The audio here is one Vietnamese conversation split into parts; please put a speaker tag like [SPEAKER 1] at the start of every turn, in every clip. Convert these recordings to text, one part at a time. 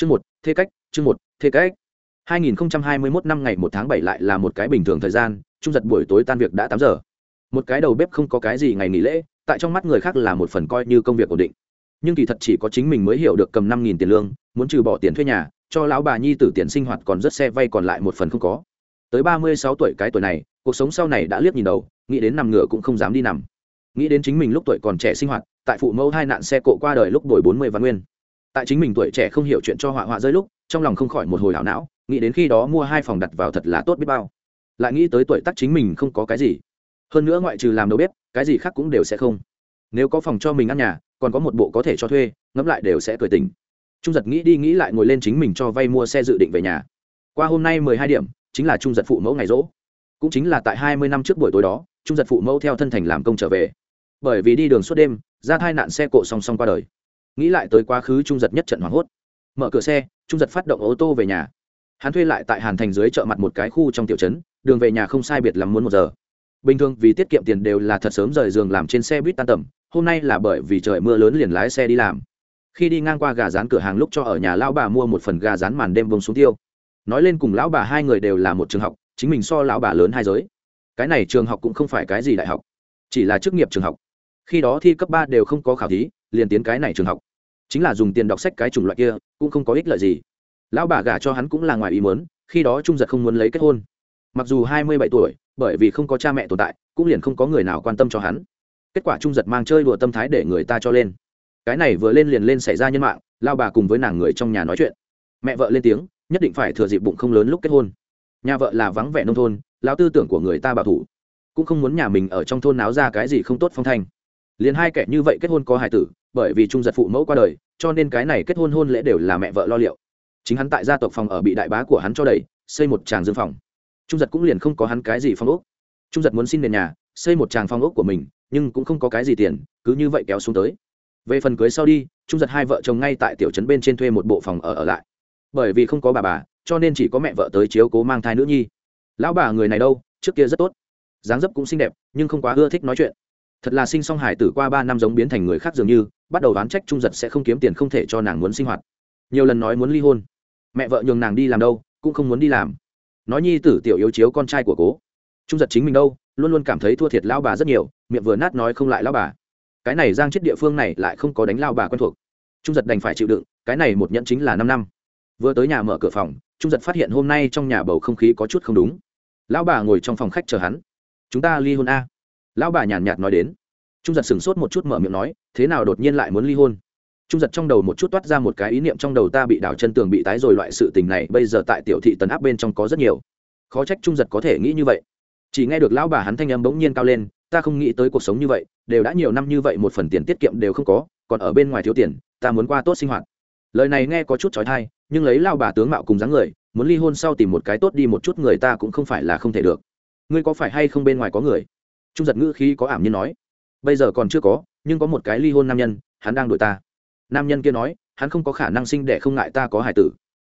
[SPEAKER 1] chương một, thế cách, chương một, thế cách. 2021 năm ngày một tháng bảy lại là một cái bình thường thời gian, trung giật buổi tối tan việc đã tám giờ. Một cái đầu bếp không có cái gì ngày nghỉ lễ, tại trong mắt người khác là một phần coi như công việc ổn định. Nhưng kỳ thật chỉ có chính mình mới hiểu được cầm năm nghìn tiền lương, muốn trừ bỏ tiền thuê nhà, cho lão bà nhi tử tiền sinh hoạt còn rất xe vay còn lại một phần không có. Tới ba mươi sáu tuổi cái tuổi này, cuộc sống sau này đã liếc nhìn đầu, nghĩ đến nằm ngửa cũng không dám đi nằm. Nghĩ đến chính mình lúc tuổi còn trẻ sinh hoạt, tại phụ mẫu hai nạn xe cộ qua đời lúc đổi bốn mươi văn nguyên tại chính mình tuổi trẻ không hiểu chuyện cho họa họa rơi lúc, trong lòng không khỏi một hồi hảo não, nghĩ đến khi đó mua hai phòng đặt vào thật là tốt biết bao. Lại nghĩ tới tuổi tác chính mình không có cái gì. Hơn nữa ngoại trừ làm đầu bếp, cái gì khác cũng đều sẽ không. Nếu có phòng cho mình ăn nhà, còn có một bộ có thể cho thuê, ngẫm lại đều sẽ cười tình trung giật nghĩ đi nghĩ lại ngồi lên chính mình cho vay mua xe dự định về nhà. Qua hôm nay mười hai điểm, chính là trung giật phụ mẫu ngày rỗ. Cũng chính là tại hai mươi năm trước buổi tối đó, trung giật phụ mẫu theo thân thành làm công trở về. Bởi vì đi đường suốt đêm, ra thai nạn xe cộ song song qua đời nghĩ lại tới quá khứ trung giật nhất trận hoảng hốt. Mở cửa xe, trung giật phát động ô tô về nhà. Hắn thuê lại tại hàn thành dưới chợ mặt một cái khu trong tiểu trấn, đường về nhà không sai biệt lắm muốn một giờ. Bình thường vì tiết kiệm tiền đều là thật sớm rời giường làm trên xe buýt tan tầm, hôm nay là bởi vì trời mưa lớn liền lái xe đi làm. Khi đi ngang qua gà rán cửa hàng lúc cho ở nhà lão bà mua một phần gà rán màn đêm vông xuống tiêu. Nói lên cùng lão bà hai người đều là một trường học, chính mình so lão bà lớn hai giới. Cái này trường học cũng không phải cái gì đại học, chỉ là chức nghiệp trường học. Khi đó thi cấp ba đều không có khảo thí liền tiến cái này trường học. Chính là dùng tiền đọc sách cái chủng loại kia, cũng không có ích lợi gì. Lão bà gả cho hắn cũng là ngoài ý muốn, khi đó trung giật không muốn lấy kết hôn. Mặc dù hai mươi bảy tuổi, bởi vì không có cha mẹ tồn tại, cũng liền không có người nào quan tâm cho hắn. Kết quả trung giật mang chơi đùa tâm thái để người ta cho lên. Cái này vừa lên liền lên xảy ra nhân mạng lao bà cùng với nàng người trong nhà nói chuyện. Mẹ vợ lên tiếng, nhất định phải thừa dịp bụng không lớn lúc kết hôn. Nhà vợ là vắng vẻ nông thôn lao tư tưởng của người ta bảo thủ. Cũng không muốn nhà mình ở trong thôn náo ra cái gì không tốt phong thanh. Liền hai kẻ như vậy kết hôn có hài tử bởi vì trung giật phụ mẫu qua đời, cho nên cái này kết hôn hôn lễ đều là mẹ vợ lo liệu. Chính hắn tại gia tộc phòng ở bị đại bá của hắn cho đầy xây một tràng dương phòng. Trung giật cũng liền không có hắn cái gì phong ốc. Trung giật muốn xin nền nhà, xây một tràng phong ốc của mình, nhưng cũng không có cái gì tiền, cứ như vậy kéo xuống tới. Về phần cưới sau đi, trung giật hai vợ chồng ngay tại tiểu trấn bên trên thuê một bộ phòng ở ở lại. Bởi vì không có bà bà, cho nên chỉ có mẹ vợ tới chiếu cố mang thai nữ nhi. Lão bà người này đâu, trước kia rất tốt. Dáng dấp cũng xinh đẹp, nhưng không quá ưa thích nói chuyện. Thật là sinh song hải tử qua ba năm giống biến thành người khác dường như bắt đầu đoán trách trung giật sẽ không kiếm tiền không thể cho nàng muốn sinh hoạt. Nhiều lần nói muốn ly hôn. Mẹ vợ nhường nàng đi làm đâu, cũng không muốn đi làm. Nói nhi tử tiểu yếu chiếu con trai của cố. Trung giật chính mình đâu, luôn luôn cảm thấy thua thiệt lao bà rất nhiều, miệng vừa nát nói không lại lao bà. Cái này giang chết địa phương này lại không có đánh lao bà quen thuộc. Trung giật đành phải chịu đựng, cái này một nhận chính là năm năm. Vừa tới nhà mở cửa phòng, trung giật phát hiện hôm nay trong nhà bầu không khí có chút không đúng. Lão bà ngồi trong phòng khách chờ hắn. Chúng ta ly hôn a. Lão bà nhàn nhạt nói đến trung giật sửng sốt một chút mở miệng nói, thế nào đột nhiên lại muốn ly hôn? Trung giật trong đầu một chút toát ra một cái ý niệm trong đầu ta bị đảo chân tường bị tái rồi loại sự tình này, bây giờ tại tiểu thị tấn áp bên trong có rất nhiều. Khó trách trung giật có thể nghĩ như vậy. Chỉ nghe được lão bà hắn thanh âm bỗng nhiên cao lên, ta không nghĩ tới cuộc sống như vậy, đều đã nhiều năm như vậy một phần tiền tiết kiệm đều không có, còn ở bên ngoài thiếu tiền, ta muốn qua tốt sinh hoạt. Lời này nghe có chút trói thai nhưng lấy lao bà tướng mạo cùng dáng người, muốn ly hôn sau tìm một cái tốt đi một chút người ta cũng không phải là không thể được. Ngươi có phải hay không bên ngoài có người? Trung giật ngữ khí có ảm như nói bây giờ còn chưa có, nhưng có một cái ly hôn nam nhân, hắn đang đuổi ta. Nam nhân kia nói, hắn không có khả năng sinh để không ngại ta có hải tử.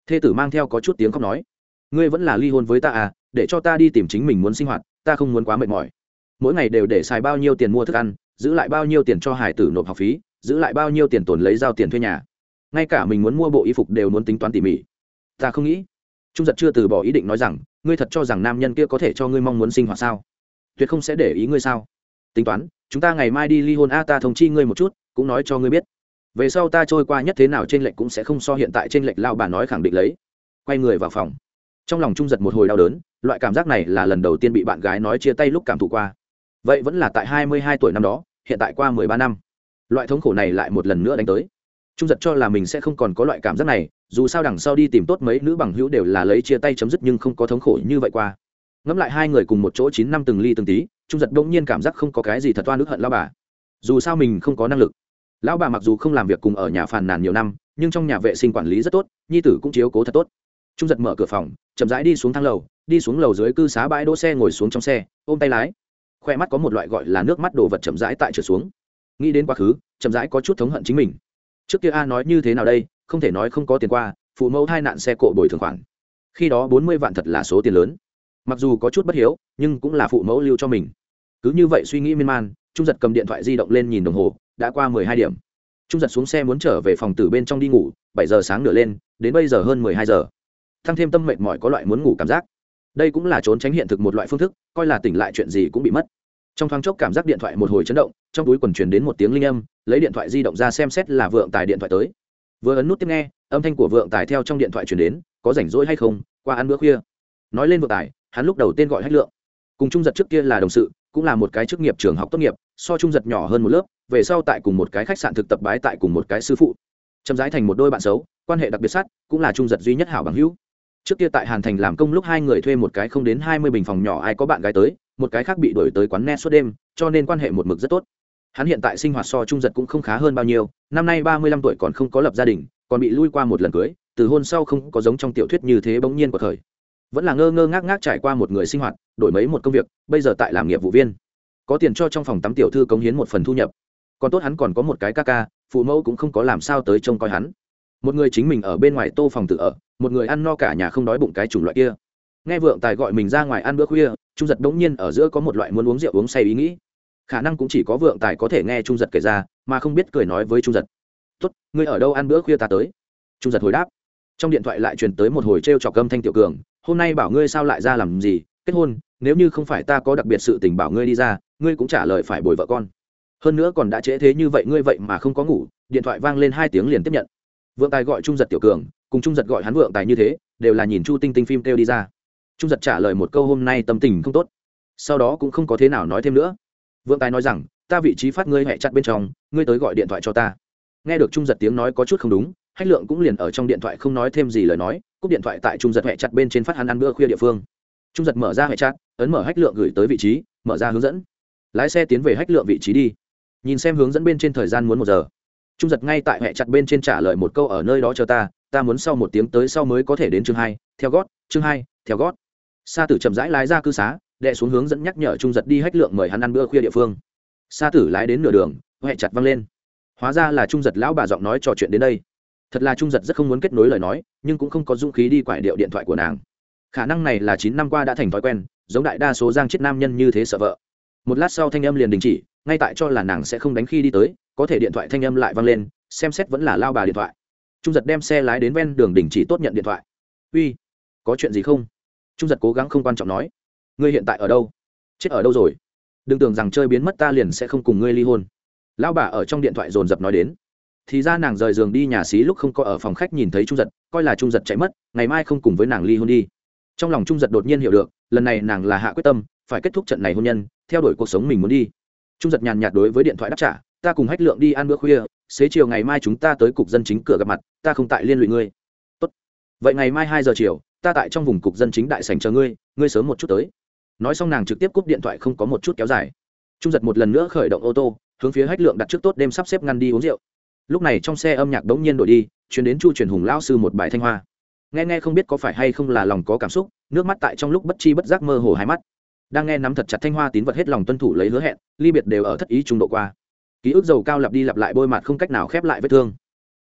[SPEAKER 1] Thê tử mang theo có chút tiếng khóc nói, ngươi vẫn là ly hôn với ta à để cho ta đi tìm chính mình muốn sinh hoạt, ta không muốn quá mệt mỏi. Mỗi ngày đều để xài bao nhiêu tiền mua thức ăn, giữ lại bao nhiêu tiền cho hải tử nộp học phí, giữ lại bao nhiêu tiền tồn lấy giao tiền thuê nhà. Ngay cả mình muốn mua bộ y phục đều muốn tính toán tỉ mỉ. Ta không nghĩ. Trung giật chưa từ bỏ ý định nói rằng, ngươi thật cho rằng nam nhân kia có thể cho ngươi mong muốn sinh hoạt sao? Tuyệt không sẽ để ý ngươi sao? Tính toán, chúng ta ngày mai đi ly hôn a, ta thông chi ngươi một chút, cũng nói cho ngươi biết. Về sau ta trôi qua nhất thế nào trên lệnh cũng sẽ không so hiện tại trên lệnh lao bà nói khẳng định lấy. Quay người vào phòng. Trong lòng trung giật một hồi đau đớn, loại cảm giác này là lần đầu tiên bị bạn gái nói chia tay lúc cảm thụ qua. Vậy vẫn là tại hai mươi hai tuổi năm đó, hiện tại qua mười ba năm. Loại thống khổ này lại một lần nữa đánh tới. Trung giật cho là mình sẽ không còn có loại cảm giác này, dù sao đằng sau đi tìm tốt mấy nữ bằng hữu đều là lấy chia tay chấm dứt nhưng không có thống khổ như vậy qua ngẫm lại hai người cùng một chỗ chín năm từng ly từng tí, trung giật đông nhiên cảm giác không có cái gì thật toan ức hận lao bà. Dù sao mình không có năng lực. Lão bà mặc dù không làm việc cùng ở nhà phàn nàn nhiều năm, nhưng trong nhà vệ sinh quản lý rất tốt, nhi tử cũng chiếu cố thật tốt. Trung giật mở cửa phòng, chậm rãi đi xuống thang lầu, đi xuống lầu dưới cư xá bãi đỗ xe ngồi xuống trong xe, ôm tay lái. Khoe mắt có một loại gọi là nước mắt đồ vật chậm rãi tại trở xuống. Nghĩ đến quá khứ, chậm rãi có chút thống hận chính mình. Trước kia a nói như thế nào đây, không thể nói không có tiền qua, phụ mẫu hai nạn xe cộ bồi thường khoản. Khi đó bốn mươi vạn thật là số tiền lớn mặc dù có chút bất hiếu, nhưng cũng là phụ mẫu lưu cho mình. Cứ như vậy suy nghĩ miên man, trung giật cầm điện thoại di động lên nhìn đồng hồ, đã qua mười hai điểm. Trung giật xuống xe muốn trở về phòng tử bên trong đi ngủ, bảy giờ sáng nửa lên, đến bây giờ hơn mười hai giờ. Thăng thêm tâm mệt mỏi có loại muốn ngủ cảm giác. Đây cũng là trốn tránh hiện thực một loại phương thức, coi là tỉnh lại chuyện gì cũng bị mất. Trong thoáng chốc cảm giác điện thoại một hồi chấn động, trong túi quần truyền đến một tiếng linh âm, lấy điện thoại di động ra xem xét là vượng tài điện thoại tới. Vừa ấn nút tiếp nghe, âm thanh của vượng tài theo trong điện thoại truyền đến, có rảnh rỗi hay không, qua ăn bữa khuya. Nói lên vượng tài hắn lúc đầu tên gọi hách lượng. Cùng trung giật trước kia là đồng sự, cũng là một cái chức nghiệp trường học tốt nghiệp, so trung giật nhỏ hơn một lớp, về sau tại cùng một cái khách sạn thực tập bái tại cùng một cái sư phụ. Chậm rãi thành một đôi bạn xấu, quan hệ đặc biệt sát, cũng là trung giật duy nhất hảo bằng hữu. Trước kia tại hàn thành làm công lúc hai người thuê một cái không đến hai mươi bình phòng nhỏ, ai có bạn gái tới, một cái khác bị đuổi tới quán net suốt đêm, cho nên quan hệ một mực rất tốt. Hắn hiện tại sinh hoạt so trung giật cũng không khá hơn bao nhiêu, năm nay ba mươi lăm tuổi còn không có lập gia đình, còn bị lui qua một lần cưới, từ hôn sau không có giống trong tiểu thuyết như thế bỗng nhiên của thời vẫn là ngơ ngơ ngác ngác trải qua một người sinh hoạt, đổi mấy một công việc, bây giờ tại làm nghiệp vụ viên. Có tiền cho trong phòng tắm tiểu thư cống hiến một phần thu nhập. Còn tốt hắn còn có một cái ca ca, phụ mẫu cũng không có làm sao tới trông coi hắn. Một người chính mình ở bên ngoài tô phòng tự ở, một người ăn no cả nhà không đói bụng cái chủng loại kia. Nghe vượng tài gọi mình ra ngoài ăn bữa khuya, trung giật đống nhiên ở giữa có một loại muốn uống rượu uống say ý nghĩ. Khả năng cũng chỉ có vượng tài có thể nghe trung giật kể ra, mà không biết cười nói với trung giật. Tốt, ngươi ở đâu ăn bữa khuya ta tới? Trung giật hồi đáp. Trong điện thoại lại truyền tới một hồi t r e o trọc gâm thanh tiểu cường hôm nay bảo ngươi sao lại ra làm gì, kết hôn, nếu như không phải ta có đặc biệt sự tình bảo ngươi đi ra, ngươi cũng trả lời phải bồi vợ con. Hơn nữa còn đã trễ thế như vậy ngươi vậy mà không có ngủ, điện thoại vang lên hai tiếng liền tiếp nhận. Vượng tài gọi trung giật tiểu cường, cùng trung giật gọi hắn vượng tài như thế, đều là nhìn chu tinh tinh phim kêu đi ra. Trung giật trả lời một câu hôm nay tâm tình không tốt. Sau đó cũng không có thế nào nói thêm nữa. Vượng tài nói rằng, ta vị trí phát ngươi hẹ chặt bên trong, ngươi tới gọi điện thoại cho ta. Nghe được trung giật tiếng nói có chút không đúng hách lượng cũng liền ở trong điện thoại không nói thêm gì lời nói, cúp điện thoại tại trung giật hệ chặt bên trên phát hắn ăn bữa khuya địa phương. Trung giật mở ra hệ chặt, ấn mở hách lượng gửi tới vị trí, mở ra hướng dẫn. Lái xe tiến về hách lượng vị trí đi. Nhìn xem hướng dẫn bên trên thời gian muốn một giờ. Trung giật ngay tại hệ chặt bên trên trả lời một câu ở nơi đó chờ ta ta muốn sau một tiếng tới sau mới có thể đến chương hai, theo gót, chương hai, theo gót. Sa tử chậm rãi lái ra cư xá, đệ xuống hướng dẫn nhắc nhở trung giật đi hách lượng mời hắn ăn bữa khuya địa phương. Sa tử lái đến nửa đường huệ chặt văng lên. Hóa ra là trung giật lão bà giọng nói trò chuyện đến đây thật là trung giật rất không muốn kết nối lời nói, nhưng cũng không có dũng khí đi quải điệu điện thoại của nàng. Khả năng này là chín năm qua đã thành thói quen, giống đại đa số giang chết nam nhân như thế sợ vợ. Một lát sau thanh âm liền đình chỉ, ngay tại cho là nàng sẽ không đánh khi đi tới, có thể điện thoại thanh âm lại vang lên, xem xét vẫn là lao bà điện thoại. Trung giật đem xe lái đến ven đường đình chỉ tốt nhận điện thoại. Uy, có chuyện gì không? Trung giật cố gắng không quan trọng nói. Ngươi hiện tại ở đâu? Chết ở đâu rồi? Đừng tưởng rằng chơi biến mất ta liền sẽ không cùng ngươi ly hôn. Lão bà ở trong điện thoại dồn dập nói đến thì ra nàng rời giường đi nhà xí lúc không có ở phòng khách nhìn thấy trung giật, coi là trung giật chạy mất, ngày mai không cùng với nàng ly hôn đi. Trong lòng trung giật đột nhiên hiểu được, lần này nàng là hạ quyết tâm, phải kết thúc trận này hôn nhân, theo đuổi cuộc sống mình muốn đi. Trung giật nhàn nhạt đối với điện thoại đáp trả, ta cùng hách lượng đi ăn bữa khuya, xế chiều ngày mai chúng ta tới cục dân chính cửa gặp mặt, ta không tại liên lụy ngươi. Tốt. vậy ngày mai hai giờ chiều, ta tại trong vùng cục dân chính đại sành chờ ngươi ngươi sớm một chút tới. Nói xong nàng trực tiếp cúp điện thoại không có một chút kéo dài. Trung giật một lần nữa khởi động ô tô, hướng phía hách lượng đặt trước tốt đêm sắp xếp ngăn đi uống rượu lúc này trong xe âm nhạc đống nhiên đổi đi, chuyển đến chu truyền hùng lão sư một bài thanh hoa. Nghe nghe không biết có phải hay không là lòng có cảm xúc, nước mắt tại trong lúc bất chi bất giác mơ hồ hai mắt. Đang nghe nắm thật chặt thanh hoa tín vật hết lòng tuân thủ lấy hứa hẹn, ly biệt đều ở thất ý trung độ qua. Ký ức dầu cao lặp đi lặp lại bôi mặt không cách nào khép lại vết thương.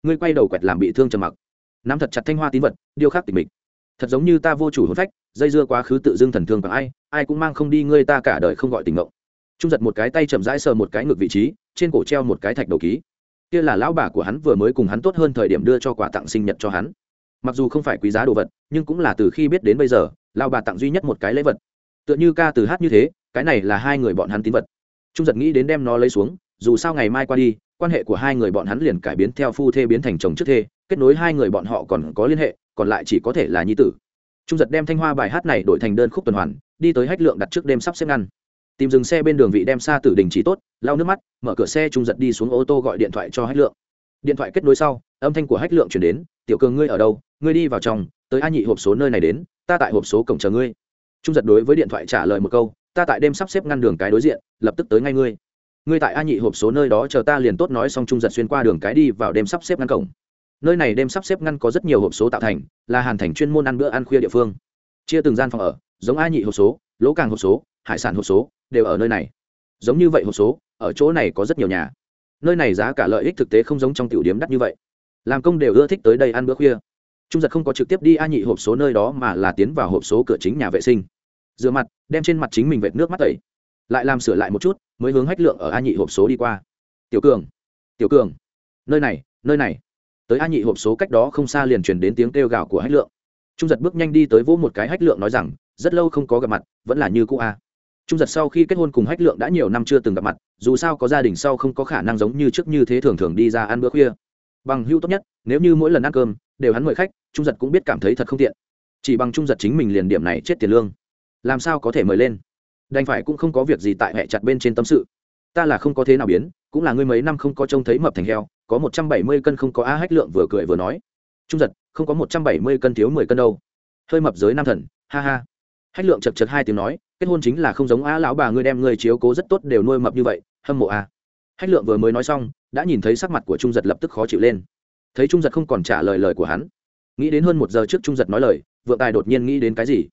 [SPEAKER 1] Ngươi quay đầu quẹt làm bị thương trầm mặc. Nắm thật chặt thanh hoa tín vật, điêu khắc tịch mịch. Thật giống như ta vô chủ hôn phách, dây dưa quá khứ tự dưng thần thương và ai ai cũng mang không đi ngươi ta cả đời không gọi tình ngộng trung giật một cái tay chậm rãi sờ một cái ngược vị trí, trên cổ treo một cái thạch đầu ký kia là lão bà của hắn vừa mới cùng hắn tốt hơn thời điểm đưa cho quà tặng sinh nhật cho hắn. Mặc dù không phải quý giá đồ vật, nhưng cũng là từ khi biết đến bây giờ, lão bà tặng duy nhất một cái lễ vật. Tựa như ca từ hát như thế, cái này là hai người bọn hắn tín vật. Trung giật nghĩ đến đem nó lấy xuống, dù sao ngày mai qua đi, quan hệ của hai người bọn hắn liền cải biến theo phu thê biến thành chồng trước thê, kết nối hai người bọn họ còn có liên hệ, còn lại chỉ có thể là nhi tử. Trung giật đem thanh hoa bài hát này đổi thành đơn khúc tuần hoàn, đi tới hách lượng đặt trước đêm sắp xếp ngăn tìm dừng xe bên đường vị đem xa tử đình chỉ tốt, lau nước mắt, mở cửa xe trung giật đi xuống ô tô gọi điện thoại cho hách lượng. Điện thoại kết nối sau, âm thanh của hách lượng chuyển đến, tiểu cường ngươi ở đâu? Ngươi đi vào trong, tới a nhị hộp số nơi này đến, ta tại hộp số cổng chờ ngươi. Trung giật đối với điện thoại trả lời một câu, ta tại đêm sắp xếp ngăn đường cái đối diện, lập tức tới ngay ngươi. Ngươi tại a nhị hộp số nơi đó chờ ta liền tốt nói xong trung giật xuyên qua đường cái đi vào đêm sắp xếp ngăn cổng. Nơi này đêm sắp xếp ngăn có rất nhiều hộp số tạo thành, là hàn thành chuyên môn ăn bữa ăn khuya địa phương. Chia từng gian phòng ở, giống a nhị hộp số, lỗ càng hộp số, hải sản hộp số đều ở nơi này. Giống như vậy hộp số, ở chỗ này có rất nhiều nhà. Nơi này giá cả lợi ích thực tế không giống trong tiểu điếm đắt như vậy. Làm công đều ưa thích tới đây ăn bữa khuya. Trung giật không có trực tiếp đi a nhị hộp số nơi đó mà là tiến vào hộp số cửa chính nhà vệ sinh. Rửa mặt, đem trên mặt chính mình vệt nước mắt tẩy. Lại làm sửa lại một chút, mới hướng hách lượng ở a nhị hộp số đi qua. Tiểu cường tiểu cường, nơi này nơi này. Tới a nhị hộp số cách đó không xa liền truyền đến tiếng kêu gào của hách lượng. Trung giật bước nhanh đi tới vỗ một cái hách lượng nói rằng, rất lâu không có gặp mặt, vẫn là như cũ a trung giật sau khi kết hôn cùng hách lượng đã nhiều năm chưa từng gặp mặt, dù sao có gia đình sau không có khả năng giống như trước như thế thường thường đi ra ăn bữa khuya. Bằng hưu tốt nhất, nếu như mỗi lần ăn cơm, đều hắn mời khách, trung giật cũng biết cảm thấy thật không tiện. Chỉ bằng trung giật chính mình liền điểm này chết tiền lương. Làm sao có thể mời lên? Đành phải cũng không có việc gì tại hệ chặt bên trên tâm sự. Ta là không có thế nào biến, cũng là ngươi mấy năm không có trông thấy mập thành heo, có một trăm bảy mươi cân không có a hách lượng vừa cười vừa nói. Trung giật, không có một trăm bảy mươi cân thiếu mười cân đâu. Hơi mập giới nam thần, ha ha hách lượng chật chật hai tiếng nói, kết hôn chính là không giống a lão bà ngươi đem ngươi chiếu cố rất tốt đều nuôi mập như vậy, hâm mộ a hách lượng vừa mới nói xong, đã nhìn thấy sắc mặt của trung giật lập tức khó chịu lên. Thấy trung giật không còn trả lời lời của hắn, nghĩ đến hơn một giờ trước trung giật nói lời, vượng tài đột nhiên nghĩ đến cái gì?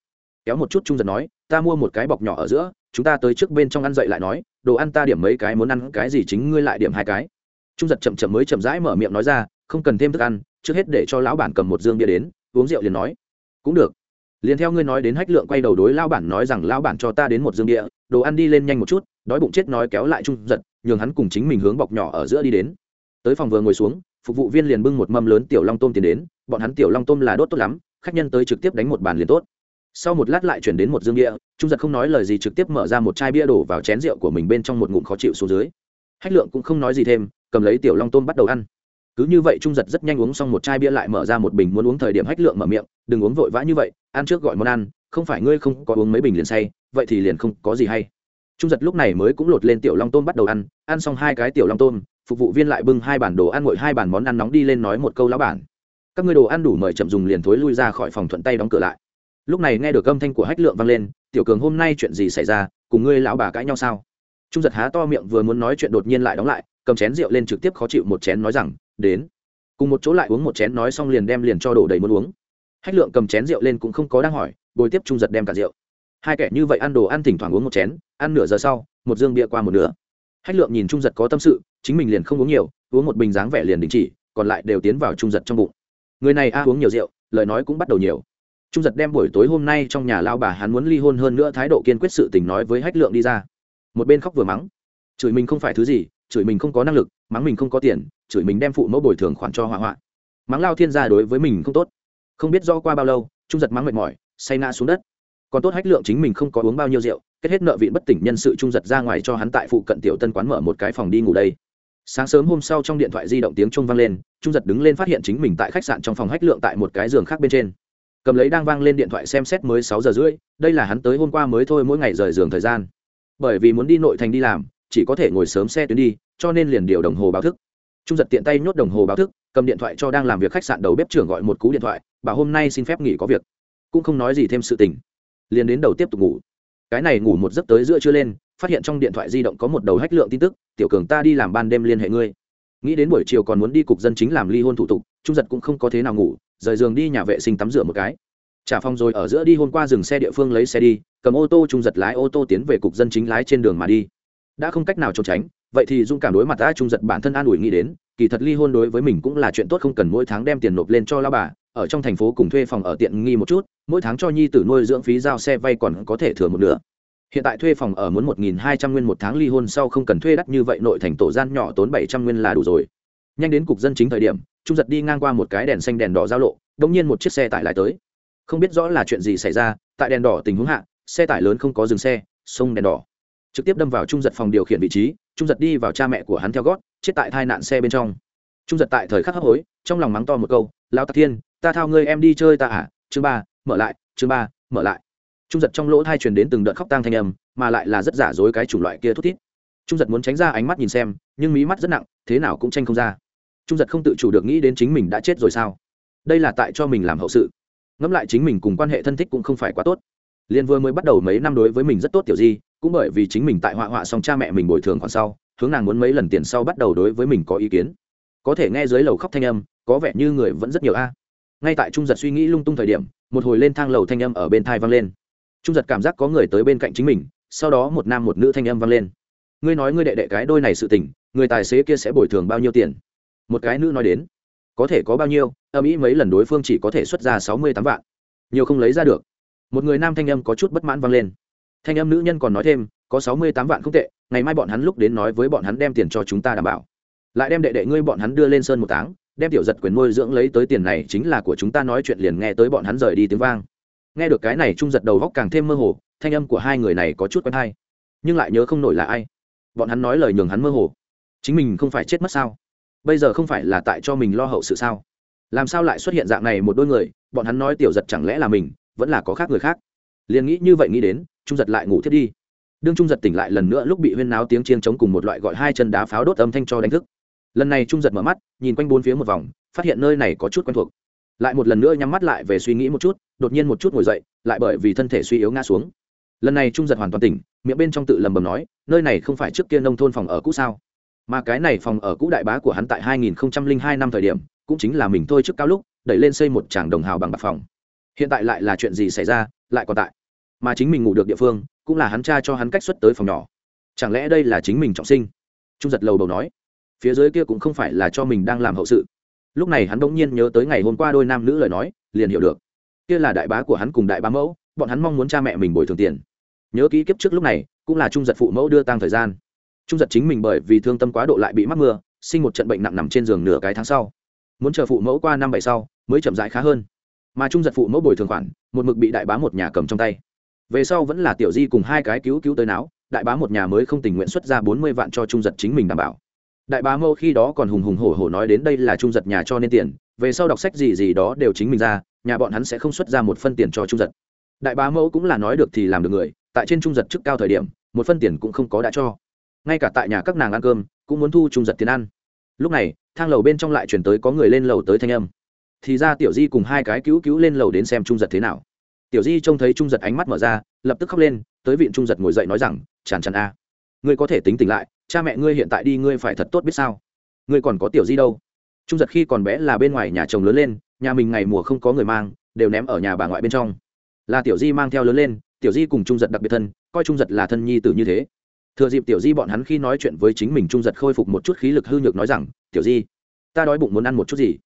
[SPEAKER 1] Kéo một chút trung giật nói, ta mua một cái bọc nhỏ ở giữa, chúng ta tới trước bên trong ăn dậy lại nói, đồ ăn ta điểm mấy cái, muốn ăn cái gì chính ngươi lại điểm hai cái. Trung giật chậm chậm mới chậm rãi mở miệng nói ra, không cần thêm thức ăn, trước hết để cho lão bản cầm một dương bia đến, uống rượu liền nói. Cũng được liền theo ngươi nói đến hách lượng quay đầu đối lão bản nói rằng lão bản cho ta đến một dương địa, đồ ăn đi lên nhanh một chút, đói bụng chết nói kéo lại trung giật, nhường hắn cùng chính mình hướng bọc nhỏ ở giữa đi đến. Tới phòng vừa ngồi xuống, phục vụ viên liền bưng một mâm lớn tiểu long tôm tiền đến, bọn hắn tiểu long tôm là đốt tốt lắm, khách nhân tới trực tiếp đánh một bàn liền tốt. Sau một lát lại chuyển đến một dương bia trung giật không nói lời gì trực tiếp mở ra một chai bia đổ vào chén rượu của mình bên trong một ngụm khó chịu xuống dưới. Hách lượng cũng không nói gì thêm, cầm lấy tiểu long tôm bắt đầu ăn cứ như vậy trung giật rất nhanh uống xong một chai bia lại mở ra một bình muốn uống thời điểm hách lượng mở miệng, đừng uống vội vã như vậy, ăn trước gọi món ăn, không phải ngươi không có uống mấy bình liền say, vậy thì liền không có gì hay. Trung giật lúc này mới cũng lột lên tiểu long tôm bắt đầu ăn ăn xong hai cái tiểu long tôm, phục vụ viên lại bưng hai bản đồ ăn ngồi hai bản món ăn nóng đi lên nói một câu lão bản. Các ngươi đồ ăn đủ mời chậm dùng liền thối lui ra khỏi phòng thuận tay đóng cửa lại. Lúc này nghe được âm thanh của hách lượng vang lên, tiểu cường, hôm nay chuyện gì xảy ra, cùng ngươi lão bà cãi nhau sao? Trung giật há to miệng vừa muốn nói chuyện đột nhiên lại đóng lại, cầm chén rượu lên trực tiếp khó chịu một chén nói rằng đến. Cùng một chỗ lại uống một chén nói xong liền đem liền cho đổ đầy muốn uống. Hách lượng cầm chén rượu lên cũng không có đang hỏi, bồi tiếp trung giật đem cả rượu. Hai kẻ như vậy ăn đồ ăn thỉnh thoảng uống một chén, ăn nửa giờ sau, một dương bia qua một nửa. Hách lượng nhìn trung giật có tâm sự, chính mình liền không uống nhiều, uống một bình dáng vẻ liền đình chỉ, còn lại đều tiến vào trung giật trong bụng. Người này a uống nhiều rượu, lời nói cũng bắt đầu nhiều. Trung giật đem buổi tối hôm nay trong nhà lao bà hắn muốn ly hôn hơn nữa thái độ kiên quyết sự tình nói với hách lượng đi ra. Một bên khóc vừa mắng. Chửi mình không phải thứ gì chửi mình không có năng lực, mắng mình không có tiền, chửi mình đem phụ mẫu bồi thường khoản cho hỏa hoạn. Mắng lao thiên gia đối với mình không tốt. Không biết do qua bao lâu, trung giật mắng mệt mỏi, say ngã xuống đất. Còn tốt hách lượng chính mình không có uống bao nhiêu rượu, kết hết nợ vị bất tỉnh nhân sự trung giật ra ngoài cho hắn tại phụ cận tiểu tân quán mở một cái phòng đi ngủ đây. Sáng sớm hôm sau trong điện thoại di động tiếng trung vang lên, trung giật đứng lên phát hiện chính mình tại khách sạn trong phòng hách lượng tại một cái giường khác bên trên. Cầm lấy đang vang lên điện thoại xem xét mới sáu giờ rưỡi, đây là hắn tới hôm qua mới thôi mỗi ngày rời giường thời gian. Bởi vì muốn đi nội thành đi làm chỉ có thể ngồi sớm xe tuyến đi, cho nên liền điều đồng hồ báo thức. Trung giật tiện tay nhốt đồng hồ báo thức, cầm điện thoại cho đang làm việc khách sạn đầu bếp trưởng gọi một cú điện thoại, bảo hôm nay xin phép nghỉ có việc. Cũng không nói gì thêm sự tình. Liền đến đầu tiếp tục ngủ. Cái này ngủ một giấc tới giữa chưa lên, phát hiện trong điện thoại di động có một đầu hách lượng tin tức, tiểu cường ta đi làm ban đêm liên hệ ngươi. Nghĩ đến buổi chiều còn muốn đi cục dân chính làm ly hôn thủ tục, trung giật cũng không có thế nào ngủ, rời giường đi nhà vệ sinh tắm rửa một cái. Trả phòng rồi ở giữa đi hôm qua dừng xe địa phương lấy xe đi, cầm ô tô trung giật lái ô tô tiến về cục dân chính lái trên đường mà đi đã không cách nào trốn tránh, vậy thì dung cảm đối mặt ta trung giật bản thân an ủi nghĩ đến, kỳ thật ly hôn đối với mình cũng là chuyện tốt không cần mỗi tháng đem tiền nộp lên cho lao bà, ở trong thành phố cùng thuê phòng ở tiện nghi một chút, mỗi tháng cho nhi tử nuôi dưỡng phí giao xe vay còn có thể thừa một nửa. Hiện tại thuê phòng ở muốn một nghìn hai trăm nguyên một tháng ly hôn sau không cần thuê đắt như vậy nội thành tổ gian nhỏ tốn bảy trăm nguyên là đủ rồi. Nhanh đến cục dân chính thời điểm, trung giật đi ngang qua một cái đèn xanh đèn đỏ giao lộ đ ỗ n g nhiên một chiếc xe tải lại tới. Không biết rõ là chuyện gì xảy ra, tại đèn đỏ tình huống hạ, xe tải lớn không có dừng xe, sông đèn đỏ trực tiếp đâm vào trung giật phòng điều khiển vị trí, trung giật đi vào cha mẹ của hắn theo gót, chết tại tai nạn xe bên trong. Trung giật tại thời khắc hấp hối, trong lòng mắng to một câu lao tạc thiên, ta thao ngươi em đi chơi ta à? Chương ba, mở lại, chương ba, mở lại. Trung giật trong lỗ thai truyền đến từng đợt khóc tang thanh âm, mà lại là rất giả dối cái chủng loại kia thút thít. Trung giật muốn tránh ra ánh mắt nhìn xem, nhưng mí mắt rất nặng, thế nào cũng tranh không ra. Trung giật không tự chủ được nghĩ đến chính mình đã chết rồi sao? Đây là tại cho mình làm hậu sự. Ngẫm lại chính mình cùng quan hệ thân thích cũng không phải quá tốt. Liên vừa mới bắt đầu mấy năm đối với mình rất tốt tiểu di cũng bởi vì chính mình tại họa họa xong cha mẹ mình bồi thường khoản sau, hướng nàng muốn mấy lần tiền sau bắt đầu đối với mình có ý kiến. Có thể nghe dưới lầu khóc thanh âm, có vẻ như người vẫn rất nhiều a. Ngay tại trung giật suy nghĩ lung tung thời điểm, một hồi lên thang lầu thanh âm ở bên thai vang lên. Trung giật cảm giác có người tới bên cạnh chính mình, sau đó một nam một nữ thanh âm vang lên. Ngươi nói ngươi đệ đệ cái đôi này sự tình, người tài xế kia sẽ bồi thường bao nhiêu tiền? Một cái nữ nói đến. Có thể có bao nhiêu, âm ý mấy lần đối phương chỉ có thể xuất ra sáu mươi tám vạn, nhiều không lấy ra được. Một người nam thanh âm có chút bất mãn vang lên thanh âm nữ nhân còn nói thêm, có sáu mươi tám vạn không tệ, ngày mai bọn hắn lúc đến nói với bọn hắn đem tiền cho chúng ta đảm bảo. Lại đem đệ đệ ngươi bọn hắn đưa lên sơn một tháng, đem tiểu giật quyền nuôi dưỡng lấy tới tiền này chính là của chúng ta nói chuyện liền nghe tới bọn hắn rời đi tiếng vang. Nghe được cái này, trung giật đầu góc càng thêm mơ hồ, thanh âm của hai người này có chút quen hay, nhưng lại nhớ không nổi là ai. Bọn hắn nói lời nhường hắn mơ hồ. Chính mình không phải chết mất sao? Bây giờ không phải là tại cho mình lo hậu sự sao? Làm sao lại xuất hiện dạng này một đôi người? Bọn hắn nói tiểu giật chẳng lẽ là mình, vẫn là có khác người khác? Liền nghĩ như vậy nghĩ đến trung giật lại ngủ thiết đi. Đương trung giật tỉnh lại lần nữa lúc bị huyên náo tiếng chiên chống cùng một loại gọi hai chân đá pháo đốt âm thanh cho đánh thức. Lần này trung giật mở mắt, nhìn quanh bốn phía một vòng, phát hiện nơi này có chút quen thuộc. Lại một lần nữa nhắm mắt lại về suy nghĩ một chút, đột nhiên một chút ngồi dậy, lại bởi vì thân thể suy yếu ngã xuống. Lần này trung giật hoàn toàn tỉnh, miệng bên trong tự lầm bầm nói, nơi này không phải trước kia nông thôn phòng ở cũ sao? Mà cái này phòng ở cũ đại bá của hắn tại 2002 năm thời điểm, cũng chính là mình thôi trước cao lúc, đẩy lên xây một tràng đồng hào bằng bạc phòng. Hiện tại lại là chuyện gì xảy ra, lại còn tại mà chính mình ngủ được địa phương, cũng là hắn cha cho hắn cách xuất tới phòng nhỏ. Chẳng lẽ đây là chính mình trọng sinh? Trung giật lầu đầu nói. Phía dưới kia cũng không phải là cho mình đang làm hậu sự. Lúc này hắn bỗng nhiên nhớ tới ngày hôm qua đôi nam nữ lời nói, liền hiểu được. Kia là đại bá của hắn cùng đại bá mẫu, bọn hắn mong muốn cha mẹ mình bồi thường tiền. Nhớ kỹ kiếp trước lúc này, cũng là trung giật phụ mẫu đưa tăng thời gian. Trung giật chính mình bởi vì thương tâm quá độ lại bị mắc mưa, sinh một trận bệnh nặng nằm trên giường nửa cái tháng sau. Muốn chờ phụ mẫu qua năm bảy sau, mới chậm rãi khá hơn. Mà trung giật phụ mẫu bồi thường khoản, một mực bị đại bá một nhà cầm trong tay về sau vẫn là tiểu di cùng hai cái cứu cứu tới não đại bá một nhà mới không tình nguyện xuất ra bốn mươi vạn cho trung giật chính mình đảm bảo. Đại bá mẫu khi đó còn hùng hùng hổ hổ nói đến đây là trung giật nhà cho nên tiền, về sau đọc sách gì gì đó đều chính mình ra, nhà bọn hắn sẽ không xuất ra một phân tiền cho trung giật. Đại bá mẫu cũng là nói được thì làm được người, tại trên trung giật chức cao thời điểm, một phân tiền cũng không có đã cho. Ngay cả tại nhà các nàng ăn cơm, cũng muốn thu trung giật tiền ăn. Lúc này, thang lầu bên trong lại chuyển tới có người lên lầu tới thanh âm. Thì ra tiểu di cùng hai cái cứu cứu lên lầu đến xem trung giật thế nào tiểu di trông thấy trung giật ánh mắt mở ra, lập tức khóc lên, tới viện trung giật ngồi dậy nói rằng, chàn chàn a, ngươi có thể tính tỉnh lại, cha mẹ ngươi hiện tại đi ngươi phải thật tốt biết sao. Ngươi còn có tiểu di đâu? Trung giật khi còn bé là bên ngoài nhà chồng lớn lên, nhà mình ngày mùa không có người mang, đều ném ở nhà bà ngoại bên trong. Là tiểu di mang theo lớn lên, tiểu di cùng trung giật đặc biệt thân, coi trung giật là thân nhi tử như thế. Thừa dịp tiểu di bọn hắn khi nói chuyện với chính mình trung giật khôi phục một chút khí lực hư nhược nói rằng, tiểu di, ta đói bụng muốn ăn một chút gì?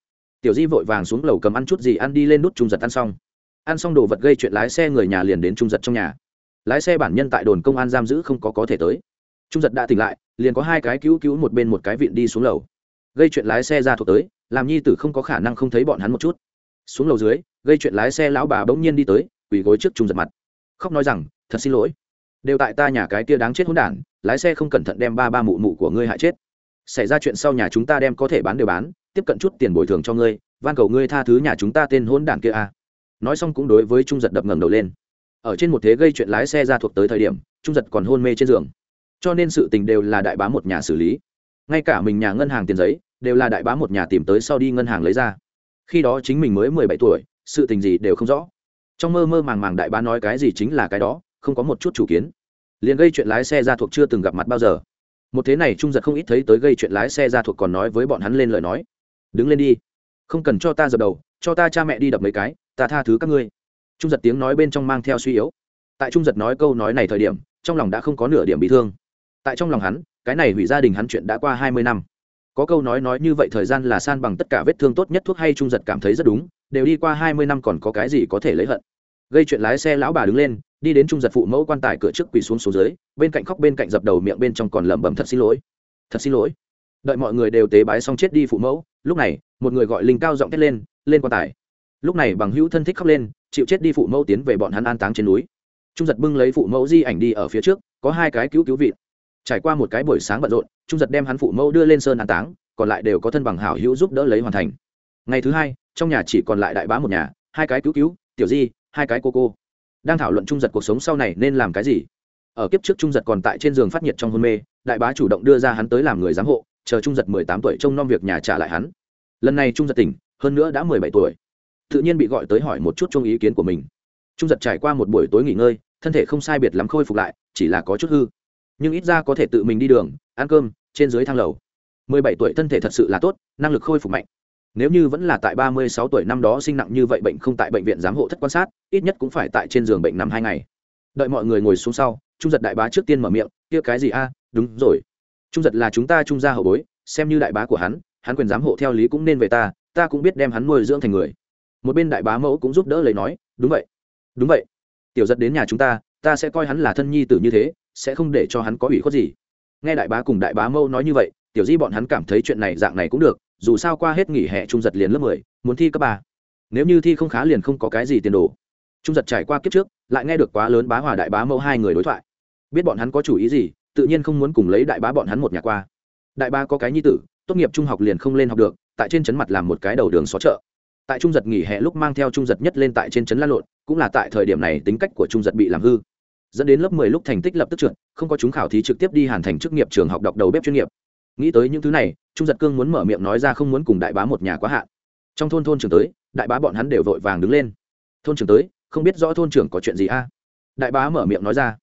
[SPEAKER 1] Tiểu di vội vàng xuống lầu cầm ăn chút gì ăn đi lên nút trung giật ăn xong ăn xong đồ vật gây chuyện lái xe người nhà liền đến trung giật trong nhà. Lái xe bản nhân tại đồn công an giam giữ không có có thể tới. Trung giật đã tỉnh lại, liền có hai cái cứu cứu một bên một cái vịn đi xuống lầu. Gây chuyện lái xe ra thuộc tới, làm nhi tử không có khả năng không thấy bọn hắn một chút. Xuống lầu dưới, gây chuyện lái xe lão bà bỗng nhiên đi tới, quỳ gối trước trung giật mặt. Khóc nói rằng, thật xin lỗi. Đều tại ta nhà cái kia đáng chết hỗn đản, lái xe không cẩn thận đem ba ba mụ mụ của ngươi hại chết. Xảy ra chuyện sau nhà chúng ta đem có thể bán đều bán, tiếp cận chút tiền bồi thường cho ngươi, van cầu ngươi tha thứ nhà chúng ta tên hỗn đản kia a nói xong cũng đối với trung giật đập ngẩng đầu lên. Ở trên một thế gây chuyện lái xe ra thuộc tới thời điểm, trung giật còn hôn mê trên giường. Cho nên sự tình đều là đại bá một nhà xử lý. Ngay cả mình nhà ngân hàng tiền giấy, đều là đại bá một nhà tìm tới sau đi ngân hàng lấy ra. Khi đó chính mình mới mười bảy tuổi, sự tình gì đều không rõ. Trong mơ mơ màng màng đại bá nói cái gì chính là cái đó, không có một chút chủ kiến. Liền gây chuyện lái xe ra thuộc chưa từng gặp mặt bao giờ. Một thế này trung giật không ít thấy tới gây chuyện lái xe ra thuộc còn nói với bọn hắn lên lời nói. Đứng lên đi, không cần cho ta dập đầu, cho ta cha mẹ đi đập mấy cái ta tha thứ các ngươi. Trung giật tiếng nói bên trong mang theo suy yếu. Tại trung giật nói câu nói này thời điểm, trong lòng đã không có nửa điểm bị thương. Tại trong lòng hắn, cái này hủy gia đình hắn chuyện đã qua hai mươi năm. Có câu nói nói như vậy thời gian là san bằng tất cả vết thương tốt nhất thuốc hay trung giật cảm thấy rất đúng, đều đi qua hai mươi năm còn có cái gì có thể lấy hận. Gây chuyện lái xe lão bà đứng lên, đi đến trung giật phụ mẫu quan tài cửa trước quỳ xuống số dưới, bên cạnh khóc bên cạnh dập đầu miệng bên trong còn lẩm bẩm thật xin lỗi. Thật xin lỗi. Đợi mọi người đều tế bái xong chết đi phụ mẫu, lúc này, một người gọi linh cao giọng thét lên lên quan tài lúc này bằng hữu thân thích khóc lên, chịu chết đi phụ mẫu tiến về bọn hắn an táng trên núi. Trung giật bưng lấy phụ mẫu di ảnh đi ở phía trước, có hai cái cứu cứu vị trải qua một cái buổi sáng bận rộn, trung giật đem hắn phụ mẫu đưa lên sơn an táng, còn lại đều có thân bằng hảo hữu giúp đỡ lấy hoàn thành. Ngày thứ hai, trong nhà chỉ còn lại đại bá một nhà, hai cái cứu cứu, tiểu di, hai cái cô cô. Đang thảo luận trung giật cuộc sống sau này nên làm cái gì. Ở kiếp trước trung giật còn tại trên giường phát nhiệt trong hôn mê, đại bá chủ động đưa ra hắn tới làm người giám hộ, chờ trung giật mười tám tuổi trông nom việc nhà trả lại hắn. Lần này trung giật tỉnh, hơn nữa đã mười bảy tuổi tự nhiên bị gọi tới hỏi một chút chung ý kiến của mình. Trung giật trải qua một buổi tối nghỉ ngơi, thân thể không sai biệt lắm khôi phục lại, chỉ là có chút hư. Nhưng ít ra có thể tự mình đi đường, ăn cơm, trên dưới thang lầu. Mười bảy tuổi thân thể thật sự là tốt, năng lực khôi phục mạnh. Nếu như vẫn là tại ba mươi sáu tuổi năm đó sinh nặng như vậy bệnh không tại bệnh viện giám hộ thất quan sát, ít nhất cũng phải tại trên giường bệnh nằm hai ngày. Đợi mọi người ngồi xuống sau, trung giật đại bá trước tiên mở miệng, kia cái gì a? Đúng rồi. Trung giật là chúng ta trung gia hậu bối, xem như đại bá của hắn hắn quyền giám hộ theo lý cũng nên về ta ta cũng biết đem hắn nuôi dưỡng thành người một bên đại bá mẫu cũng giúp đỡ lấy nói, đúng vậy đúng vậy. Tiểu giật đến nhà chúng ta ta sẽ coi hắn là thân nhi tử như thế, sẽ không để cho hắn có ủy khuất gì. Nghe đại bá cùng đại bá mẫu nói như vậy, tiểu di bọn hắn cảm thấy chuyện này dạng này cũng được, dù sao qua hết nghỉ hè trung giật liền lớp mười, muốn thi cấp ba. Nếu như thi không khá liền không có cái gì tiền đồ. Trung giật trải qua kiếp trước, lại nghe được quá lớn bá hòa đại bá mẫu hai người đối thoại. Biết bọn hắn có chủ ý gì, tự nhiên không muốn cùng lấy đại bá bọn hắn một nhà qua. Đại bá có cái nhi tử, tốt nghiệp trung học liền không lên học được, tại trên trấn mặt làm một cái đầu đường xó chợ tại trung giật nghỉ hè lúc mang theo trung giật nhất lên tại trên trấn lan lộn, cũng là tại thời điểm này tính cách của trung giật bị làm hư. Dẫn đến lớp mười lúc thành tích lập tức trượt, không có chúng khảo thí trực tiếp đi hàn thành chức nghiệp trường học đọc đầu bếp chuyên nghiệp. Nghĩ tới những thứ này, trung giật cương muốn mở miệng nói ra không muốn cùng đại bá một nhà quá hạn. Trong thôn thôn trưởng tới, đại bá bọn hắn đều vội vàng đứng lên. Thôn trưởng tới, không biết rõ thôn trưởng có chuyện gì a? Đại bá mở miệng nói ra.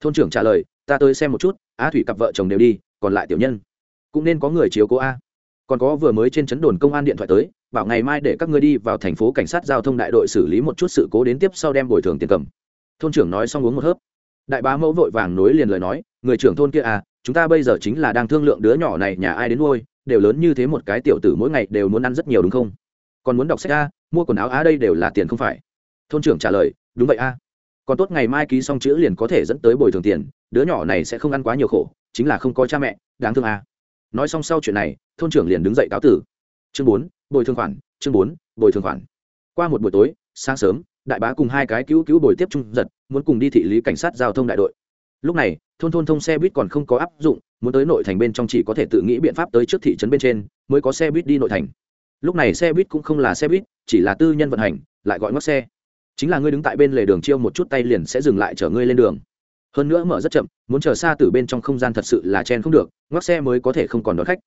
[SPEAKER 1] Thôn trưởng trả lời, ta tới xem một chút, á thủy cặp vợ chồng đều đi, còn lại tiểu nhân. Cũng nên có người chiếu cố a. Còn có vừa mới trên chấn đồn công an điện thoại tới bảo ngày mai để các ngươi đi vào thành phố cảnh sát giao thông đại đội xử lý một chút sự cố đến tiếp sau đem bồi thường tiền cầm. Thôn trưởng nói xong uống một hớp. Đại bá mẫu vội vàng nối liền lời nói, người trưởng thôn kia à chúng ta bây giờ chính là đang thương lượng đứa nhỏ này nhà ai đến nuôi, đều lớn như thế một cái tiểu tử mỗi ngày đều muốn ăn rất nhiều đúng không? Còn muốn đọc sách a mua quần áo á đây đều là tiền không phải. Thôn trưởng trả lời, đúng vậy a còn tốt ngày mai ký xong chữ liền có thể dẫn tới bồi thường tiền, đứa nhỏ này sẽ không ăn quá nhiều khổ, chính là không có cha mẹ, đáng thương a nói xong sau chuyện này, thôn trưởng liền đứng dậy cáo tử chương bốn, bồi thường khoản, chương bốn, bồi thường khoản. Qua một buổi tối, sáng sớm, đại bá cùng hai cái cứu cứu bồi tiếp trung giật, muốn cùng đi thị lý cảnh sát giao thông đại đội. Lúc này, thôn thôn thông xe buýt còn không có áp dụng, muốn tới nội thành bên trong chỉ có thể tự nghĩ biện pháp tới trước thị trấn bên trên, mới có xe buýt đi nội thành. Lúc này xe buýt cũng không là xe buýt, chỉ là tư nhân vận hành, lại gọi ngót xe. Chính là ngươi đứng tại bên lề đường chiêu một chút tay liền sẽ dừng lại chở ngươi lên đường. Hơn nữa mở rất chậm, muốn chờ xa từ bên trong không gian thật sự là chen không được, ngót xe mới có thể không còn đón khách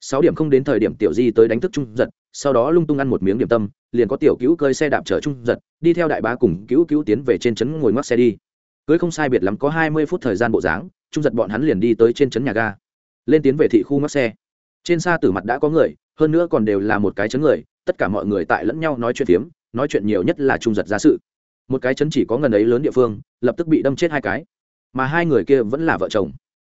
[SPEAKER 1] sáu điểm không đến thời điểm tiểu di tới đánh thức trung giật, sau đó lung tung ăn một miếng điểm tâm, liền có tiểu cứu cơi xe đạp chở trung giật, đi theo đại bá cùng cứu cứu tiến về trên trấn ngồi ngoắc xe đi. Cưới không sai biệt lắm có hai mươi phút thời gian bộ dáng, trung giật bọn hắn liền đi tới trên trấn nhà ga. Lên tiến về thị khu ngoắc xe. Trên xa tử mặt đã có người, hơn nữa còn đều là một cái chấn người, tất cả mọi người tại lẫn nhau nói chuyện phiếm, nói chuyện nhiều nhất là trung giật ra sự. Một cái chấn chỉ có ngần ấy lớn địa phương, lập tức bị đâm chết hai cái. Mà hai người kia vẫn là vợ chồng.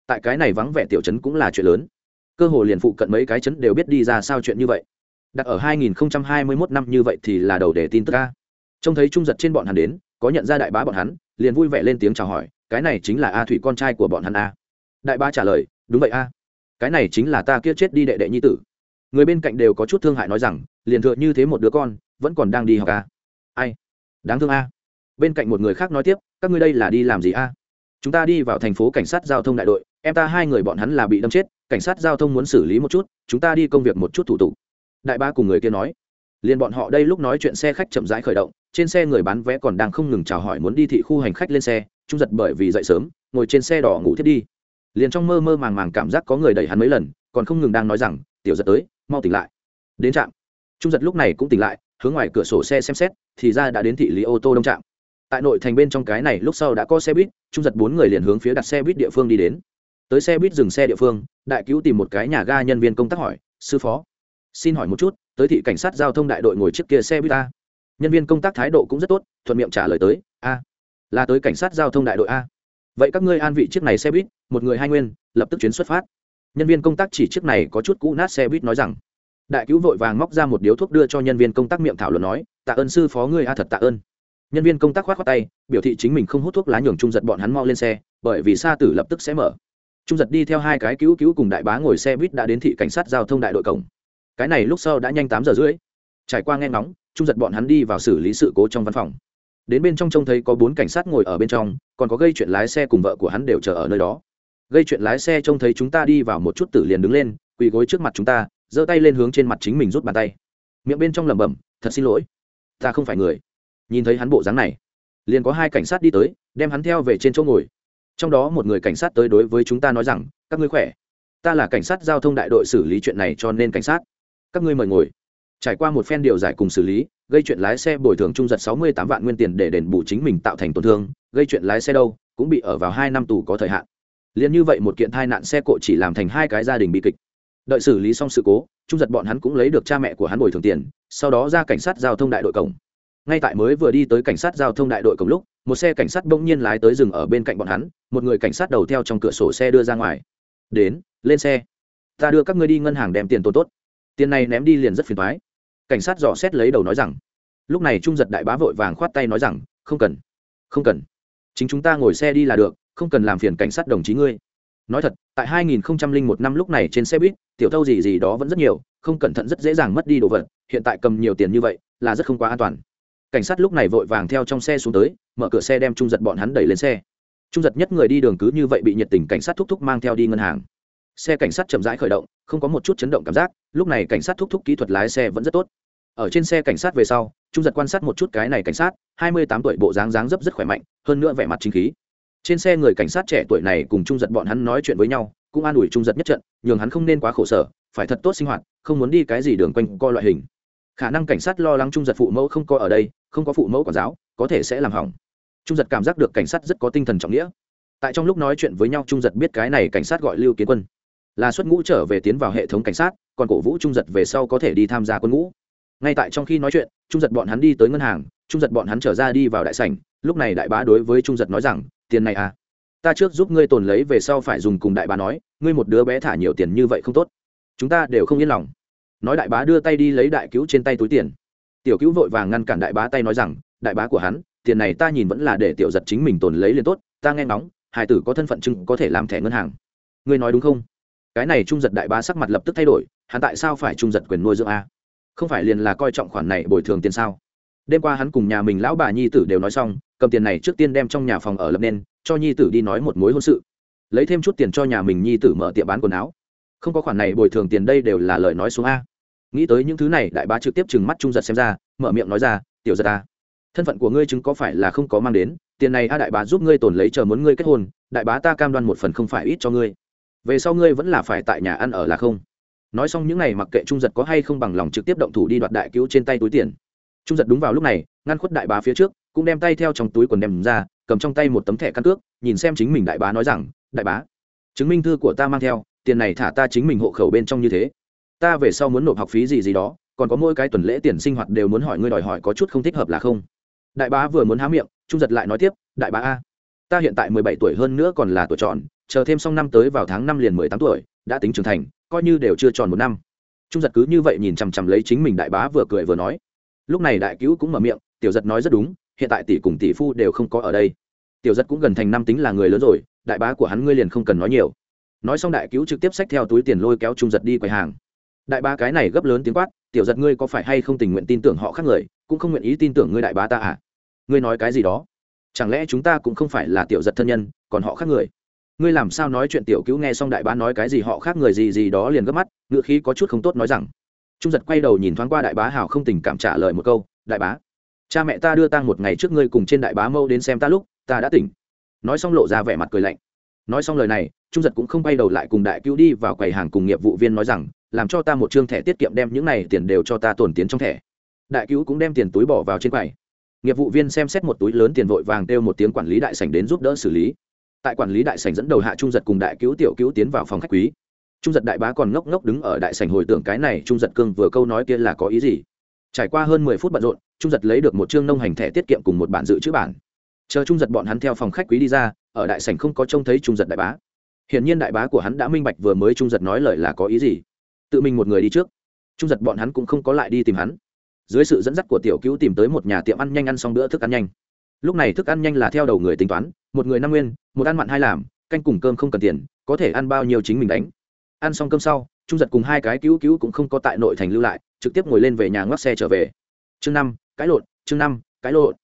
[SPEAKER 1] Tại cái này vắng vẻ tiểu chấn cũng là chuyện lớn cơ hồ liền phụ cận mấy cái chấn đều biết đi ra sao chuyện như vậy. Đặt ở 2021 năm như vậy thì là đầu để tin tức ca trông thấy trung giật trên bọn hắn đến, có nhận ra đại bá bọn hắn, liền vui vẻ lên tiếng chào hỏi, cái này chính là a thủy con trai của bọn hắn a. Đại bá trả lời, đúng vậy a. Cái này chính là ta kia chết đi đệ đệ nhi tử. Người bên cạnh đều có chút thương hại nói rằng, liền thượng như thế một đứa con, vẫn còn đang đi học a. Ai? Đáng thương a. Bên cạnh một người khác nói tiếp, các ngươi đây là đi làm gì a? Chúng ta đi vào thành phố cảnh sát giao thông đại đội, em ta hai người bọn hắn là bị đâm chết cảnh sát giao thông muốn xử lý một chút, chúng ta đi công việc một chút thủ tục. Đại ba cùng người kia nói. Liền bọn họ đây lúc nói chuyện xe khách chậm rãi khởi động, trên xe người bán vé còn đang không ngừng chào hỏi muốn đi thị khu hành khách lên xe trung giật bởi vì dậy sớm, ngồi trên xe đỏ ngủ thiết đi. Liền trong mơ mơ màng màng cảm giác có người đẩy hắn mấy lần, còn không ngừng đang nói rằng, tiểu giật tới, mau tỉnh lại. Đến trạm trung giật lúc này cũng tỉnh lại, hướng ngoài cửa sổ xe xem xét, thì ra đã đến thị lý ô tô đông trạm. Tại nội thành bên trong cái này lúc sau đã có xe buýt trung giật bốn người liền hướng phía đặt xe buýt địa phương đi đến tới xe buýt dừng xe địa phương, đại cứu tìm một cái nhà ga nhân viên công tác hỏi, sư phó, xin hỏi một chút, tới thị cảnh sát giao thông đại đội ngồi trước kia xe buýt a. Nhân viên công tác thái độ cũng rất tốt, thuận miệng trả lời tới, a, là tới cảnh sát giao thông đại đội a. Vậy các ngươi an vị chiếc này xe buýt, một người hai nguyên, lập tức chuyến xuất phát. Nhân viên công tác chỉ chiếc này có chút cũ nát xe buýt nói rằng. Đại cứu vội vàng móc ra một điếu thuốc đưa cho nhân viên công tác miệng thảo luận nói, tạ ơn sư phó ngươi a, thật tạ ơn. Nhân viên công tác khoát khoát tay, biểu thị chính mình không hút thuốc lá nhường trung giật bọn hắn mau lên xe, bởi vì sa tử lập tức sẽ mở trung giật đi theo hai cái cứu cứu cùng đại bá ngồi xe buýt đã đến thị cảnh sát giao thông đại đội cổng. Cái này lúc sau đã nhanh tám giờ rưỡi. Trải qua nghe ngóng, trung giật bọn hắn đi vào xử lý sự cố trong văn phòng. Đến bên trong trông thấy có bốn cảnh sát ngồi ở bên trong, còn có gây chuyện lái xe cùng vợ của hắn đều chờ ở nơi đó. Gây chuyện lái xe trông thấy chúng ta đi vào một chút tử liền đứng lên, quỳ gối trước mặt chúng ta, giơ tay lên hướng trên mặt chính mình rút bàn tay. Miệng bên trong lẩm bẩm, thật xin lỗi, ta không phải người. Nhìn thấy hắn bộ dáng này, liền có hai cảnh sát đi tới, đem hắn theo về trên chỗ ngồi trong đó một người cảnh sát tới đối với chúng ta nói rằng, các ngươi khỏe. Ta là cảnh sát giao thông đại đội xử lý chuyện này cho nên cảnh sát. Các ngươi mời ngồi. Trải qua một phen điều giải cùng xử lý, gây chuyện lái xe bồi thường trung giật sáu mươi tám vạn nguyên tiền để đền bù chính mình tạo thành tổn thương, gây chuyện lái xe đâu, cũng bị ở vào hai năm tù có thời hạn. Liền như vậy một kiện tai nạn xe cộ chỉ làm thành hai cái gia đình bị kịch. Đợi xử lý xong sự cố, trung giật bọn hắn cũng lấy được cha mẹ của hắn bồi thường tiền, sau đó ra cảnh sát giao thông đại đội cổng ngay tại mới vừa đi tới cảnh sát giao thông đại đội cổng lúc, một xe cảnh sát bỗng nhiên lái tới rừng ở bên cạnh bọn hắn, một người cảnh sát đầu theo trong cửa sổ xe đưa ra ngoài. Đến, lên xe. Ta đưa các ngươi đi ngân hàng đem tiền tồn tốt. Tiền này ném đi liền rất phiền thoái cảnh sát dò xét lấy đầu nói rằng. Lúc này trung giật đại bá vội vàng khoát tay nói rằng, không cần không cần. Chính chúng ta ngồi xe đi là được, không cần làm phiền cảnh sát đồng chí ngươi. Nói thật, tại 2001 năm lúc này trên xe buýt, tiểu thâu gì gì đó vẫn rất nhiều, không cẩn thận rất dễ dàng mất đi đồ vật, hiện tại cầm nhiều tiền như vậy, là rất không quá an toàn cảnh sát lúc này vội vàng theo trong xe xuống tới, mở cửa xe đem trung giật bọn hắn đẩy lên xe. Trung giật nhất người đi đường cứ như vậy bị nhiệt tình cảnh sát thúc thúc mang theo đi ngân hàng. Xe cảnh sát chậm rãi khởi động, không có một chút chấn động cảm giác, lúc này cảnh sát thúc thúc kỹ thuật lái xe vẫn rất tốt. Ở trên xe cảnh sát về sau, trung giật quan sát một chút cái này cảnh sát, hai mươi tám tuổi bộ dáng dáng dấp rất khỏe mạnh, hơn nữa vẻ mặt chính khí. Trên xe người cảnh sát trẻ tuổi này cùng trung giật bọn hắn nói chuyện với nhau, cũng an ủi trung giật nhất trận, nhường hắn không nên quá khổ sở, phải thật tốt sinh hoạt, không muốn đi cái gì đường quanh co loại hình khả năng cảnh sát lo lắng trung giật phụ mẫu không có ở đây, không có phụ mẫu quản giáo, có thể sẽ làm hỏng. Trung giật cảm giác được cảnh sát rất có tinh thần trọng nghĩa. Tại trong lúc nói chuyện với nhau, trung giật biết cái này cảnh sát gọi lưu kiến quân. Là xuất ngũ trở về tiến vào hệ thống cảnh sát, còn cổ vũ trung giật về sau có thể đi tham gia quân ngũ. Ngay tại trong khi nói chuyện, trung giật bọn hắn đi tới ngân hàng, trung giật bọn hắn trở ra đi vào đại sảnh. Lúc này đại bá đối với trung giật nói rằng, tiền này à ta trước giúp ngươi tồn lấy, về sau phải dùng cùng đại bá nói, ngươi một đứa bé thả nhiều tiền như vậy không tốt. Chúng ta đều không yên lòng nói đại bá đưa tay đi lấy đại cứu trên tay túi tiền. Tiểu cứu vội vàng ngăn cản đại bá tay nói rằng, đại bá của hắn, tiền này ta nhìn vẫn là để tiểu giật chính mình tồn lấy liền tốt, ta nghe ngóng hải tử có thân phận chứng có thể làm thẻ ngân hàng. Ngươi nói đúng không? Cái này trung giật đại bá sắc mặt lập tức thay đổi, hắn tại sao phải trung giật quyền nuôi dưỡng a? Không phải liền là coi trọng khoản này bồi thường tiền sao? Đêm qua hắn cùng nhà mình lão bà nhi tử đều nói xong, cầm tiền này trước tiên đem trong nhà phòng ở lập nên, cho nhi tử đi nói một mối hôn sự. Lấy thêm chút tiền cho nhà mình nhi tử mở tiệm bán quần áo. Không có khoản này bồi thường tiền đây đều là lời nói xuống a nghĩ tới những thứ này, đại bá trực tiếp chừng mắt trung giật xem ra, mở miệng nói ra, tiểu giật à thân phận của ngươi chứng có phải là không có mang đến? Tiền này a, đại bá giúp ngươi tồn lấy chờ muốn ngươi kết hôn, đại bá ta cam đoan một phần không phải ít cho ngươi. Về sau ngươi vẫn là phải tại nhà ăn ở là không? Nói xong những n à y mặc kệ trung giật có hay không bằng lòng trực tiếp động thủ đi đoạt đại cứu trên tay túi tiền. Trung giật đúng vào lúc này, ngăn khuất đại bá phía trước, cũng đem tay theo trong túi quần đem ra, cầm trong tay một tấm thẻ căn cước, nhìn xem chính mình đại bá nói rằng, đại bá, chứng minh thư của ta mang theo, tiền này thả ta chính mình hộ khẩu bên trong như thế ta về sau muốn nộp học phí gì gì đó, còn có mỗi cái tuần lễ tiền sinh hoạt đều muốn hỏi ngươi đòi hỏi có chút không thích hợp là không? Đại bá vừa muốn há miệng, trung giật lại nói tiếp, đại bá a, ta hiện tại mười bảy tuổi hơn nữa còn là tuổi tròn, chờ thêm xong năm tới vào tháng năm liền mười tám tuổi, đã tính trưởng thành, coi như đều chưa tròn một năm. Trung giật cứ như vậy nhìn chằm chằm lấy chính mình đại bá vừa cười vừa nói. Lúc này đại cứu cũng mở miệng, tiểu giật nói rất đúng, hiện tại tỷ cùng tỷ phu đều không có ở đây. Tiểu giật cũng gần thành năm tính là người lớn rồi, đại bá của hắn ngươi liền không cần nói nhiều. Nói xong đại cứu trực tiếp xách theo túi tiền lôi kéo trung giật đi quầy hàng đại bá cái này gấp lớn tiếng quát, tiểu giật ngươi có phải hay không tình nguyện tin tưởng họ khác người, cũng không nguyện ý tin tưởng ngươi đại bá ta à? Ngươi nói cái gì đó? Chẳng lẽ chúng ta cũng không phải là tiểu giật thân nhân, còn họ khác người? Ngươi làm sao nói chuyện tiểu cứu nghe xong đại bá nói cái gì họ khác người gì gì đó liền gấp mắt ngựa khí có chút không tốt nói rằng. Trung giật quay đầu nhìn thoáng qua đại bá hào không tình cảm trả lời một câu, đại bá, cha mẹ ta đưa tang một ngày trước ngươi cùng trên đại bá mâu đến xem ta lúc, ta đã tỉnh. Nói xong lộ ra vẻ mặt cười lạnh. Nói xong lời này, trung giật cũng không quay đầu lại cùng đại cứu đi vào quầy hàng cùng nghiệp vụ viên nói rằng làm cho ta một chương thẻ tiết kiệm đem những này tiền đều cho ta tồn tiến trong thẻ. Đại cứu cũng đem tiền túi bỏ vào trên quầy. Nghiệp vụ viên xem xét một túi lớn tiền vội vàng kêu một tiếng quản lý đại sảnh đến giúp đỡ xử lý. Tại quản lý đại sảnh dẫn đầu hạ trung giật cùng đại cứu tiểu cứu tiến vào phòng khách quý. Trung giật đại bá còn ngốc ngốc đứng ở đại sảnh hồi tưởng cái này, trung giật cương vừa câu nói kia là có ý gì? Trải qua hơn mười phút bận rộn, trung giật lấy được một chương nông hành thẻ tiết kiệm cùng một bản dự trữ bản. Chờ trung giật bọn hắn theo phòng khách quý đi ra, ở đại sảnh không có trông thấy trung giật đại bá. Hiển nhiên đại bá của hắn đã minh bạch vừa mới trung giật nói lời là có ý gì tự mình một người đi trước. Trung giật bọn hắn cũng không có lại đi tìm hắn. Dưới sự dẫn dắt của tiểu cứu tìm tới một nhà tiệm ăn nhanh ăn xong bữa thức ăn nhanh. Lúc này thức ăn nhanh là theo đầu người tính toán, một người năm nguyên, một ăn mặn hai làm, canh cùng cơm không cần tiền, có thể ăn bao nhiêu chính mình đánh. Ăn xong cơm sau, trung giật cùng hai cái cứu cứu cũng không có tại nội thành lưu lại, trực tiếp ngồi lên về nhà ngoắc xe trở về. Chương năm, cái lộn, chương năm, cái lộn.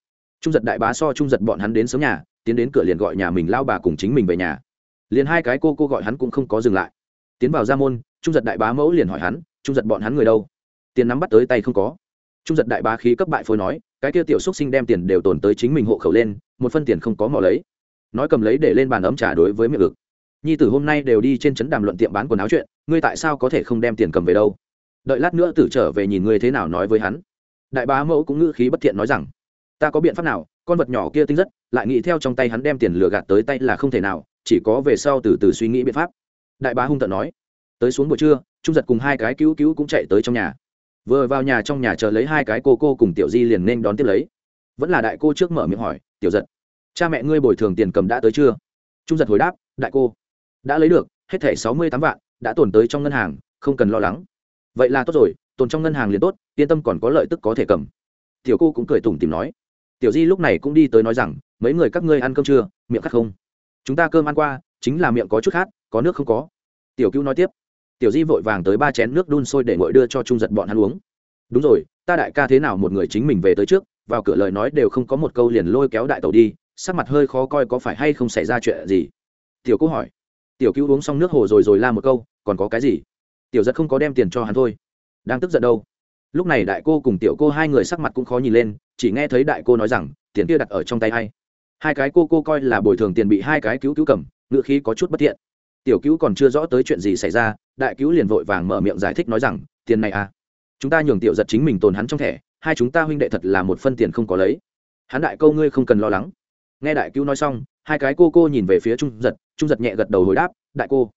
[SPEAKER 1] Trung giật đại bá so trung giật bọn hắn đến sớm nhà, tiến đến cửa liền gọi nhà mình lao bà cùng chính mình về nhà. Liền hai cái cô cô gọi hắn cũng không có dừng lại tiến vào ra môn, trung giật đại bá mẫu liền hỏi hắn, trung giật bọn hắn người đâu? Tiền nắm bắt tới tay không có. Trung giật đại bá khí cấp bại phôi nói, cái kia tiểu xúc sinh đem tiền đều tồn tới chính mình hộ khẩu lên, một phân tiền không có mò lấy. Nói cầm lấy để lên bàn ấm trả đối với miệng ực. Nhi tử hôm nay đều đi trên trấn đàm luận tiệm bán quần áo chuyện, ngươi tại sao có thể không đem tiền cầm về đâu? Đợi lát nữa tử trở về nhìn ngươi thế nào nói với hắn. Đại bá mẫu cũng ngữ khí bất thiện nói rằng, ta có biện pháp nào, con vật nhỏ kia tinh rất, lại nghĩ theo trong tay hắn đem tiền lừa gạt tới tay là không thể nào, chỉ có về sau từ từ suy nghĩ biện pháp đại bá hung tận nói, tới xuống buổi trưa, trung giật cùng hai cái cứu cứu cũng chạy tới trong nhà. Vừa vào nhà trong nhà chờ lấy hai cái cô cô cùng tiểu di liền nên đón tiếp lấy. Vẫn là đại cô trước mở miệng hỏi, tiểu giật, cha mẹ ngươi bồi thường tiền cầm đã tới chưa? Trung giật hồi đáp, đại cô, đã lấy được, hết thẻ sáu mươi tám vạn, đã tồn tới trong ngân hàng, không cần lo lắng. Vậy là tốt rồi, tồn trong ngân hàng liền tốt, yên tâm còn có lợi tức có thể cầm. Tiểu cô cũng cười tủm tìm nói. Tiểu di lúc này cũng đi tới nói rằng, mấy người các ngươi ăn cơm chưa? Miệng khát không? Chúng ta cơm ăn qua, chính là miệng có chút khát có nước không có. Tiểu cứu nói tiếp, tiểu di vội vàng tới ba chén nước đun sôi để ngồi đưa cho trung giật bọn hắn uống. Đúng rồi, ta đại ca thế nào một người chính mình về tới trước, vào cửa lời nói đều không có một câu liền lôi kéo đại tàu đi, sắc mặt hơi khó coi có phải hay không xảy ra chuyện gì? Tiểu cứu hỏi. Tiểu cứu uống xong nước hồ rồi rồi la một câu, còn có cái gì? Tiểu giật không có đem tiền cho hắn thôi. Đang tức giận đâu? Lúc này đại cô cùng tiểu cô hai người sắc mặt cũng khó nhìn lên, chỉ nghe thấy đại cô nói rằng, tiền kia đặt ở trong tay hay hai cái cô cô coi là bồi thường tiền bị hai cái cứu cứu cầm, ngựa khí có chút bất thiện tiểu cứu còn chưa rõ tới chuyện gì xảy ra, đại cứu liền vội vàng mở miệng giải thích nói rằng, tiền này à chúng ta nhường tiểu giật chính mình tồn hắn trong thẻ, hai chúng ta huynh đệ thật là một phân tiền không có lấy. Hắn đại câu ngươi không cần lo lắng. Nghe đại cứu nói xong, hai cái cô cô nhìn về phía trung giật trung giật nhẹ gật đầu hồi đáp, đại cô,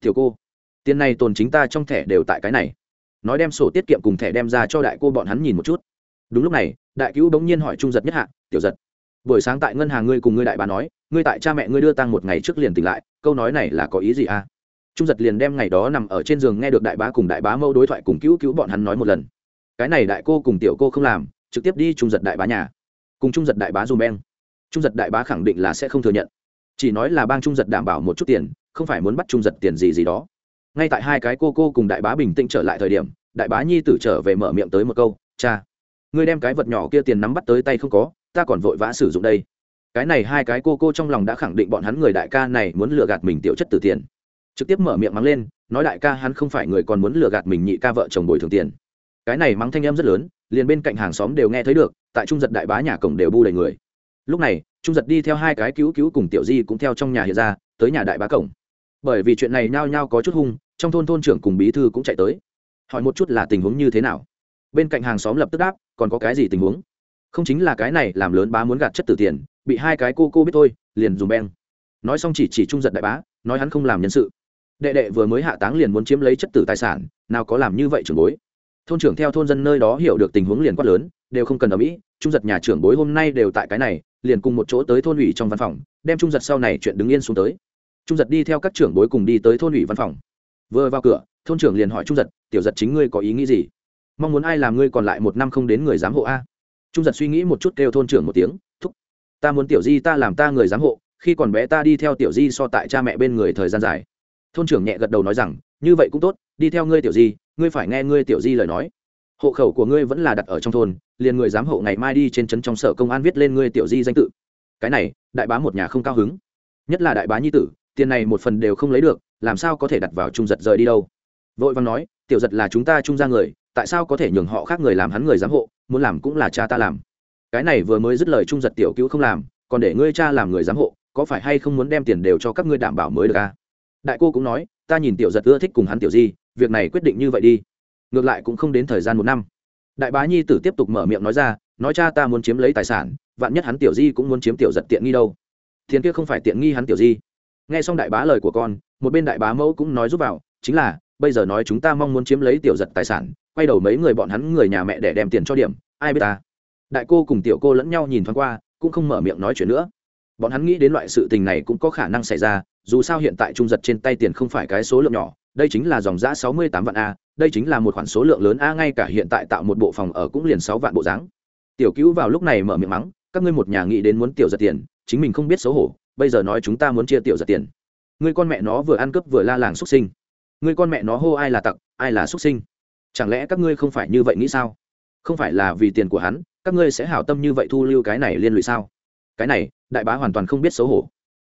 [SPEAKER 1] tiểu cô, tiền này tồn chính ta trong thẻ đều tại cái này. Nói đem sổ tiết kiệm cùng thẻ đem ra cho đại cô bọn hắn nhìn một chút. Đúng lúc này, đại cứu bỗng nhiên hỏi trung giật nhất hạ, tiểu giật, buổi sáng tại ngân hàng ngươi cùng ngươi đại bà nói, ngươi tại cha mẹ ngươi đưa tăng một ngày trước liền tỉnh lại câu nói này là có ý gì à? Trung giật liền đem ngày đó nằm ở trên giường nghe được đại bá cùng đại bá mâu đối thoại cùng cứu cứu bọn hắn nói một lần. Cái này đại cô cùng tiểu cô không làm, trực tiếp đi trung giật đại bá nhà. Cùng trung giật đại bá dùm beng. Trung giật đại bá khẳng định là sẽ không thừa nhận. Chỉ nói là bang trung giật đảm bảo một chút tiền, không phải muốn bắt trung giật tiền gì gì đó. Ngay tại hai cái cô cô cùng đại bá bình tĩnh trở lại thời điểm, đại bá nhi tử trở về mở miệng tới một câu, cha, ngươi đem cái vật nhỏ kia tiền nắm bắt tới tay không có, ta còn vội vã sử dụng đây cái này hai cái cô cô trong lòng đã khẳng định bọn hắn người đại ca này muốn lừa gạt mình tiểu chất từ tiền. Trực tiếp mở miệng mắng lên, nói đại ca hắn không phải người còn muốn lừa gạt mình nhị ca vợ chồng bồi thường tiền. Cái này mắng thanh em rất lớn, liền bên cạnh hàng xóm đều nghe thấy được, tại trung giật đại bá nhà cổng đều bu đầy người. Lúc này, trung giật đi theo hai cái cứu cứu cùng tiểu di cũng theo trong nhà hiện ra, tới nhà đại bá cổng. Bởi vì chuyện này nhao nhao có chút hung, trong thôn thôn trưởng cùng bí thư cũng chạy tới. Hỏi một chút là tình huống như thế nào? Bên cạnh hàng xóm lập tức đáp, còn có cái gì tình huống? Không chính là cái này làm lớn bá muốn gạt chất tử tiền bị hai cái cô cô biết thôi, liền dùng beng. Nói xong chỉ chỉ trung giật đại bá, nói hắn không làm nhân sự. Đệ đệ vừa mới hạ táng liền muốn chiếm lấy chất tử tài sản, nào có làm như vậy trưởng bối. Thôn trưởng theo thôn dân nơi đó hiểu được tình huống liền quát lớn, đều không cần ở mỹ trung giật nhà trưởng bối hôm nay đều tại cái này, liền cùng một chỗ tới thôn ủy trong văn phòng, đem trung giật sau này chuyện đứng yên xuống tới. Trung giật đi theo các trưởng bối cùng đi tới thôn ủy văn phòng. Vừa vào cửa, thôn trưởng liền hỏi trung giật, tiểu giật chính ngươi có ý nghĩ gì? Mong muốn ai làm ngươi còn lại một năm không đến người giám hộ a? Trung giật suy nghĩ một chút kêu thôn trưởng một tiếng ta muốn tiểu di ta làm ta người giám hộ, khi còn bé ta đi theo tiểu di so tại cha mẹ bên người thời gian dài. Thôn trưởng nhẹ gật đầu nói rằng, như vậy cũng tốt, đi theo ngươi tiểu di, ngươi phải nghe ngươi tiểu di lời nói. Hộ khẩu của ngươi vẫn là đặt ở trong thôn, liền người giám hộ ngày mai đi trên trấn trong sở công an viết lên ngươi tiểu di danh tự. Cái này, đại bá một nhà không cao hứng. Nhất là đại bá nhi tử, tiền này một phần đều không lấy được, làm sao có thể đặt vào trung giật rời đi đâu? Vội văn nói, tiểu giật là chúng ta trung ra người, tại sao có thể nhường họ khác người làm hắn người giám hộ, muốn làm cũng là cha ta làm cái này vừa mới dứt lời trung giật tiểu cứu không làm, còn để ngươi cha làm người giám hộ, có phải hay không muốn đem tiền đều cho các ngươi đảm bảo mới được à? đại cô cũng nói, ta nhìn tiểu giật ưa thích cùng hắn tiểu di, việc này quyết định như vậy đi. Ngược lại cũng không đến thời gian một năm. Đại bá nhi tử tiếp tục mở miệng nói ra, nói cha ta muốn chiếm lấy tài sản, vạn nhất hắn tiểu di cũng muốn chiếm tiểu giật tiện nghi đâu. Thiên kia không phải tiện nghi hắn tiểu di. Nghe xong đại bá lời của con, một bên đại bá mẫu cũng nói giúp vào, chính là, bây giờ nói chúng ta mong muốn chiếm lấy tiểu giật tài sản, quay đầu mấy người bọn hắn người nhà mẹ để đem tiền cho điểm, ai biết ta? Đại cô cùng tiểu cô lẫn nhau nhìn thoáng qua, cũng không mở miệng nói chuyện nữa. Bọn hắn nghĩ đến loại sự tình này cũng có khả năng xảy ra, dù sao hiện tại trung giật trên tay tiền không phải cái số lượng nhỏ, đây chính là dòng giã sáu mươi tám vạn a, đây chính là một khoản số lượng lớn a, ngay cả hiện tại tạo một bộ phòng ở cũng liền sáu vạn bộ dáng. Tiểu cứu vào lúc này mở miệng mắng, các ngươi một nhà nghĩ đến muốn tiểu giật tiền, chính mình không biết xấu hổ, bây giờ nói chúng ta muốn chia tiểu giật tiền. Người con mẹ nó vừa ăn cướp vừa la làng xuất sinh. Người con mẹ nó hô ai là tặc, ai là xuất sinh. Chẳng lẽ các ngươi không phải như vậy nghĩ sao? Không phải là vì tiền của hắn các ngươi sẽ hảo tâm như vậy thu lưu cái này liên lụy sao? Cái này, đại bá hoàn toàn không biết xấu hổ.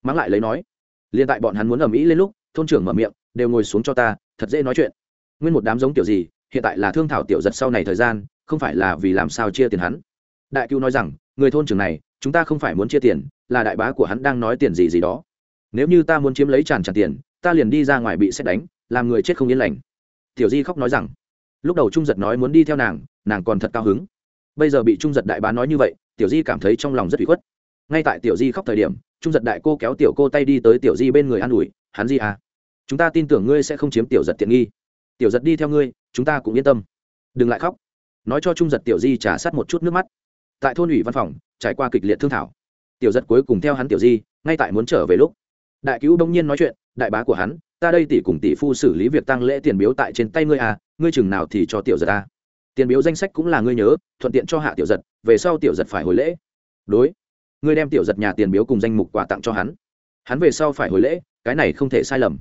[SPEAKER 1] Mắng lại lấy nói. Liên tại bọn hắn muốn ầm ĩ lên lúc, thôn trưởng mở miệng, đều ngồi xuống cho ta, thật dễ nói chuyện. Nguyên một đám giống kiểu gì, hiện tại là thương thảo tiểu giật sau này thời gian, không phải là vì làm sao chia tiền hắn. Đại cứu nói rằng, người thôn trưởng này, chúng ta không phải muốn chia tiền, là đại bá của hắn đang nói tiền gì gì đó. Nếu như ta muốn chiếm lấy tràn tràn tiền, ta liền đi ra ngoài bị xét đánh, làm người chết không yên lành. Tiểu di khóc nói rằng, lúc đầu trung giật nói muốn đi theo nàng nàng còn thật cao hứng bây giờ bị trung giật đại bá nói như vậy, tiểu di cảm thấy trong lòng rất bị khuất. Ngay tại tiểu di khóc thời điểm, trung giật đại cô kéo tiểu cô tay đi tới tiểu di bên người an ủi, hắn di à chúng ta tin tưởng ngươi sẽ không chiếm tiểu giật tiện nghi. Tiểu giật đi theo ngươi, chúng ta cũng yên tâm. Đừng lại khóc. Nói cho trung giật tiểu di trả sát một chút nước mắt. Tại thôn ủy văn phòng, trải qua kịch liệt thương thảo, tiểu giật cuối cùng theo hắn tiểu di, ngay tại muốn trở về lúc, đại cứu đông nhiên nói chuyện, đại bá của hắn, ta đây tỷ cùng tỷ phu xử lý việc tăng lễ tiền biếu tại trên tay ngươi à ngươi chừng nào thì cho tiểu giật ta tiền biếu danh sách cũng là ngươi nhớ, thuận tiện cho hạ tiểu giật, về sau tiểu giật phải hồi lễ. Đối, ngươi đem tiểu giật nhà tiền biếu cùng danh mục quà tặng cho hắn. Hắn về sau phải hồi lễ, cái này không thể sai lầm.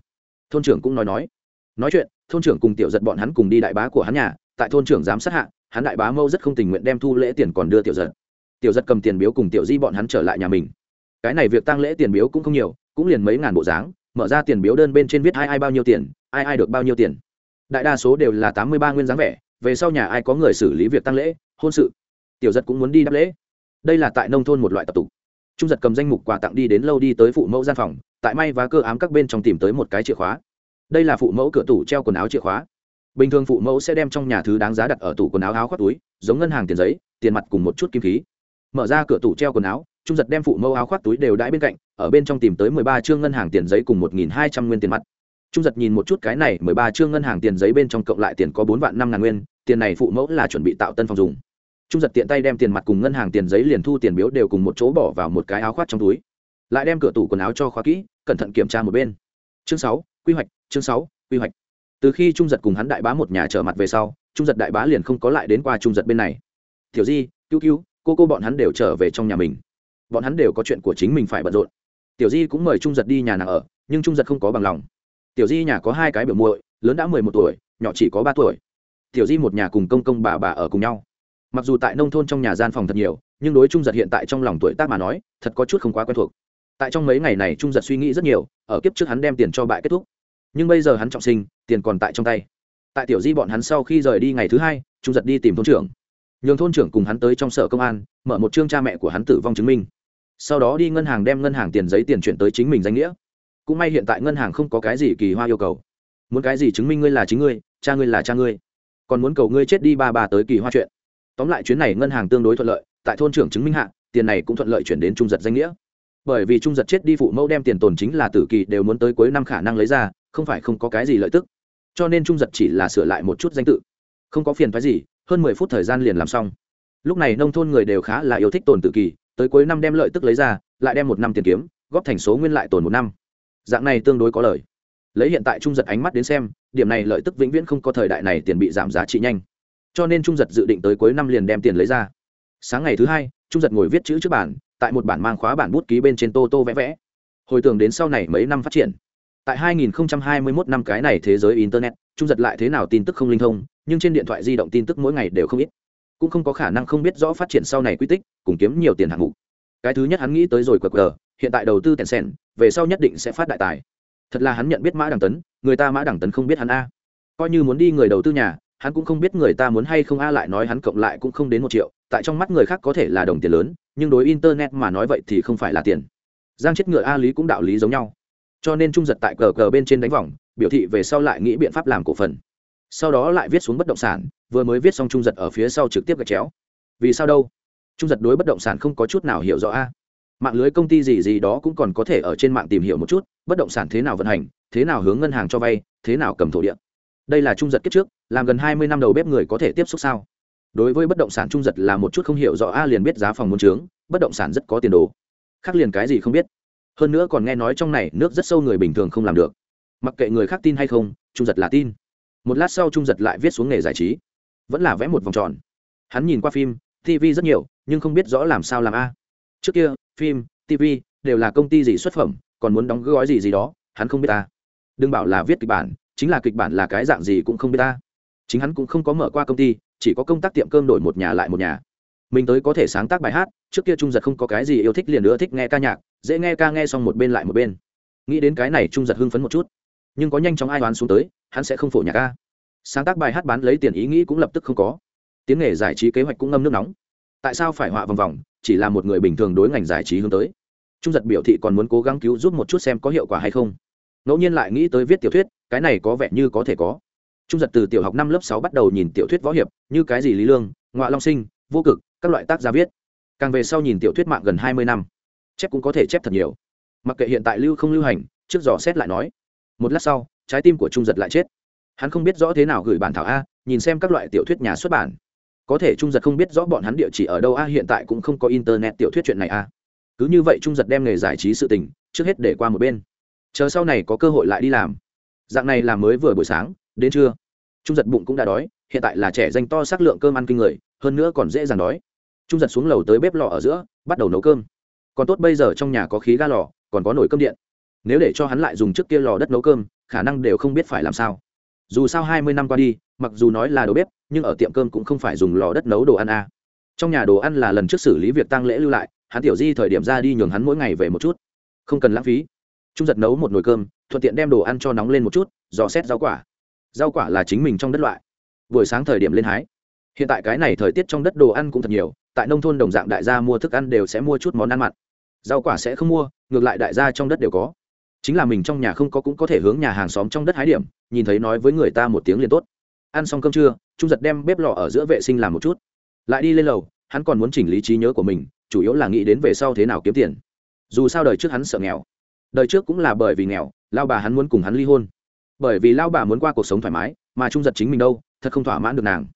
[SPEAKER 1] Thôn trưởng cũng nói nói. Nói chuyện, thôn trưởng cùng tiểu giật bọn hắn cùng đi đại bá của hắn nhà, tại thôn trưởng giám sát hạ, hắn đại bá mâu rất không tình nguyện đem thu lễ tiền còn đưa tiểu giật. Tiểu giật cầm tiền biếu cùng tiểu di bọn hắn trở lại nhà mình. Cái này việc tăng lễ tiền biếu cũng không nhiều, cũng liền mấy ngàn bộ dáng, mở ra tiền biếu đơn bên trên viết ai ai bao nhiêu tiền, ai ai được bao nhiêu tiền. Đại đa số đều là tám mươi ba nguyên dáng vẻ về sau nhà ai có người xử lý việc tăng lễ, hôn sự. Tiểu giật cũng muốn đi đáp lễ. Đây là tại nông thôn một loại tập tục. Trung giật cầm danh mục quà tặng đi đến lâu đi tới phụ mẫu gian phòng, tại may và cơ ám các bên trong tìm tới một cái chìa khóa. Đây là phụ mẫu cửa tủ treo quần áo chìa khóa. Bình thường phụ mẫu sẽ đem trong nhà thứ đáng giá đặt ở tủ quần áo áo khoác túi, giống ngân hàng tiền giấy, tiền mặt cùng một chút kim khí. Mở ra cửa tủ treo quần áo, trung giật đem phụ mẫu áo khoác túi đều đãi bên cạnh, ở bên trong tìm tới mười ba chương ngân hàng tiền giấy cùng một nghìn hai trăm nguyên tiền mặt trung giật nhìn một chút cái này mười ba chương ngân hàng tiền giấy bên trong cộng lại tiền có bốn vạn năm ngàn nguyên, tiền này phụ mẫu là chuẩn bị tạo tân phòng dùng. Trung giật tiện tay đem tiền mặt cùng ngân hàng tiền giấy liền thu tiền biếu đều cùng một chỗ bỏ vào một cái áo khoác trong túi. Lại đem cửa tủ quần áo cho khóa kỹ, cẩn thận kiểm tra một bên. Chương sáu, quy hoạch, chương sáu, quy hoạch. Từ khi trung giật cùng hắn đại bá một nhà trở mặt về sau, trung giật đại bá liền không có lại đến qua trung giật bên này. Tiểu di, cứu cứu, cô cô bọn hắn đều trở về trong nhà mình. Bọn hắn đều có chuyện của chính mình phải bận rộn. Tiểu di cũng mời trung giật đi nhà nàng ở, nhưng trung giật không có bằng lòng tiểu di nhà có hai cái biểu muội, lớn đã mười một tuổi, nhỏ chỉ có ba tuổi. Tiểu di một nhà cùng công công bà bà ở cùng nhau. Mặc dù tại nông thôn trong nhà gian phòng thật nhiều, nhưng đối trung giật hiện tại trong lòng tuổi tác mà nói, thật có chút không quá quen thuộc. Tại trong mấy ngày này trung giật suy nghĩ rất nhiều, ở kiếp trước hắn đem tiền cho bại kết thúc. Nhưng bây giờ hắn trọng sinh, tiền còn tại trong tay. Tại tiểu di bọn hắn sau khi rời đi ngày thứ hai, trung giật đi tìm thôn trưởng. Nhường thôn trưởng cùng hắn tới trong sở công an, mở một chương cha mẹ của hắn tử vong chứng minh. Sau đó đi ngân hàng đem ngân hàng tiền giấy tiền chuyển tới chính mình danh nghĩa cũng may hiện tại ngân hàng không có cái gì kỳ hoa yêu cầu. Muốn cái gì chứng minh ngươi là chính ngươi, cha ngươi là cha ngươi. Còn muốn cầu ngươi chết đi ba ba tới kỳ hoa chuyện. Tóm lại chuyến này ngân hàng tương đối thuận lợi, tại thôn trưởng chứng minh hạ, tiền này cũng thuận lợi chuyển đến trung giật danh nghĩa. Bởi vì trung giật chết đi phụ mẫu đem tiền tồn chính là tử kỳ đều muốn tới cuối năm khả năng lấy ra, không phải không có cái gì lợi tức. Cho nên trung giật chỉ là sửa lại một chút danh tự. Không có phiền phái gì, hơn mười phút thời gian liền làm xong. Lúc này nông thôn người đều khá là yêu thích tồn tự kỳ, tới cuối năm đem lợi tức lấy ra, lại đem một năm tiền kiếm, góp thành số nguyên lại tồn một năm dạng này tương đối có lời. Lấy hiện tại trung giật ánh mắt đến xem, điểm này lợi tức vĩnh viễn không có thời đại này tiền bị giảm giá trị nhanh. Cho nên trung giật dự định tới cuối năm liền đem tiền lấy ra. Sáng ngày thứ hai, trung giật ngồi viết chữ trước bản tại một bản mang khóa bản bút ký bên trên tô tô vẽ vẽ. Hồi tưởng đến sau này mấy năm phát triển. Tại 2021 năm cái này thế giới internet, trung giật lại thế nào tin tức không linh thông, nhưng trên điện thoại di động tin tức mỗi ngày đều không ít. Cũng không có khả năng không biết rõ phát triển sau này quy tích, cùng kiếm nhiều tiền hạng mục. Cái thứ nhất hắn nghĩ tới rồi qr hiện tại đầu tư tiền sen về sau nhất định sẽ phát đại tài. Thật là hắn nhận biết mã đằng tấn, người ta mã đằng tấn không biết hắn a. Coi như muốn đi người đầu tư nhà, hắn cũng không biết người ta muốn hay không a lại nói hắn cộng lại cũng không đến một triệu, tại trong mắt người khác có thể là đồng tiền lớn, nhưng đối internet mà nói vậy thì không phải là tiền. Giang chết ngựa a lý cũng đạo lý giống nhau. Cho nên trung giật tại cờ cờ bên trên đánh vòng, biểu thị về sau lại nghĩ biện pháp làm cổ phần. Sau đó lại viết xuống bất động sản, vừa mới viết xong trung giật ở phía sau trực tiếp gạch chéo. Vì sao đâu? Trung giật đối bất động sản không có chút nào hiểu rõ a mạng lưới công ty gì gì đó cũng còn có thể ở trên mạng tìm hiểu một chút, bất động sản thế nào vận hành, thế nào hướng ngân hàng cho vay, thế nào cầm thổ địa. Đây là trung giật kết trước, làm gần hai mươi năm đầu bếp người có thể tiếp xúc sao? Đối với bất động sản trung giật là một chút không hiểu rõ, a liền biết giá phòng muốn trướng, bất động sản rất có tiền đồ. Khác liền cái gì không biết. Hơn nữa còn nghe nói trong này nước rất sâu người bình thường không làm được. Mặc kệ người khác tin hay không, trung giật là tin. Một lát sau trung giật lại viết xuống nghề giải trí. Vẫn là vẽ một vòng tròn. Hắn nhìn qua phim tv rất nhiều, nhưng không biết rõ làm sao làm a. Trước kia phim, tv, đều là công ty gì xuất phẩm, còn muốn đóng gói gì gì đó, hắn không biết ta. Đừng bảo là viết kịch bản, chính là kịch bản là cái dạng gì cũng không biết ta. Chính hắn cũng không có mở qua công ty, chỉ có công tác tiệm cơm đổi một nhà lại một nhà. Mình tới có thể sáng tác bài hát, trước kia trung giật không có cái gì yêu thích liền nữa thích nghe ca nhạc, dễ nghe ca nghe xong một bên lại một bên. Nghĩ đến cái này trung giật hưng phấn một chút. Nhưng có nhanh chóng ai đoán xuống tới, hắn sẽ không phổ nhạc ca. Sáng tác bài hát bán lấy tiền ý nghĩ cũng lập tức không có. Tiếng nghề giải trí kế hoạch cũng ngâm nước nóng tại sao phải họa vòng vòng, chỉ là một người bình thường đối ngành giải trí hướng tới. Trung giật biểu thị còn muốn cố gắng cứu giúp một chút xem có hiệu quả hay không. Ngẫu nhiên lại nghĩ tới viết tiểu thuyết, cái này có vẻ như có thể có. Trung giật từ tiểu học năm lớp sáu bắt đầu nhìn tiểu thuyết võ hiệp, như cái gì lý lương ngoại long sinh, vô cực, các loại tác gia viết. Càng về sau nhìn tiểu thuyết mạng gần hai mươi năm, chép cũng có thể chép thật nhiều. Mặc kệ hiện tại lưu không lưu hành, trước dò xét lại nói. Một lát sau, trái tim của trung giật lại chết. Hắn không biết rõ thế nào gửi bản thảo a, nhìn xem các loại tiểu thuyết nhà xuất bản có thể trung giật không biết rõ bọn hắn địa chỉ ở đâu, a, hiện tại cũng không có internet tiểu thuyết chuyện này, a. Cứ như vậy trung giật đem nghề giải trí sự tình trước hết để qua một bên. Chờ sau này có cơ hội lại đi làm. Dạng này làm mới vừa buổi sáng, đến trưa. Trung giật bụng cũng đã đói, hiện tại là trẻ danh to xác lượng cơm ăn kinh người, hơn nữa còn dễ dàng đói. Trung giật xuống lầu tới bếp lò ở giữa, bắt đầu nấu cơm. Còn tốt bây giờ trong nhà có khí ga lò, còn có nồi cơm điện. Nếu để cho hắn lại dùng trước kia lò đất nấu cơm, khả năng đều không biết phải làm sao. Dù sao hai mươi năm qua đi mặc dù nói là đồ bếp, nhưng ở tiệm cơm cũng không phải dùng lò đất nấu đồ ăn a à. trong nhà đồ ăn là lần trước xử lý việc tăng lễ lưu lại, hắn tiểu di thời điểm ra đi nhường hắn mỗi ngày về một chút. Không cần lãng phí. Trung giật nấu một nồi cơm, thuận tiện đem đồ ăn cho nóng lên một chút, dò xét rau quả. Rau quả là chính mình trong đất loại. Buổi sáng thời điểm lên hái. Hiện tại cái này thời tiết trong đất đồ ăn cũng thật nhiều, tại nông thôn đồng dạng đại gia mua thức ăn đều sẽ mua chút món ăn mặn. Rau quả sẽ không mua, ngược lại đại gia trong đất đều có. Chính là mình trong nhà không có cũng có thể hướng nhà hàng xóm trong đất hái điểm, nhìn thấy nói với người ta một tiếng liền tốt ăn xong cơm trưa, trung giật đem bếp lò ở giữa vệ sinh làm một chút. Lại đi lên lầu, hắn còn muốn chỉnh lý trí nhớ của mình, chủ yếu là nghĩ đến về sau thế nào kiếm tiền. Dù sao đời trước hắn sợ nghèo. Đời trước cũng là bởi vì nghèo, lao bà hắn muốn cùng hắn ly hôn. Bởi vì lao bà muốn qua cuộc sống thoải mái, mà trung giật chính mình đâu, thật không thỏa mãn được nàng.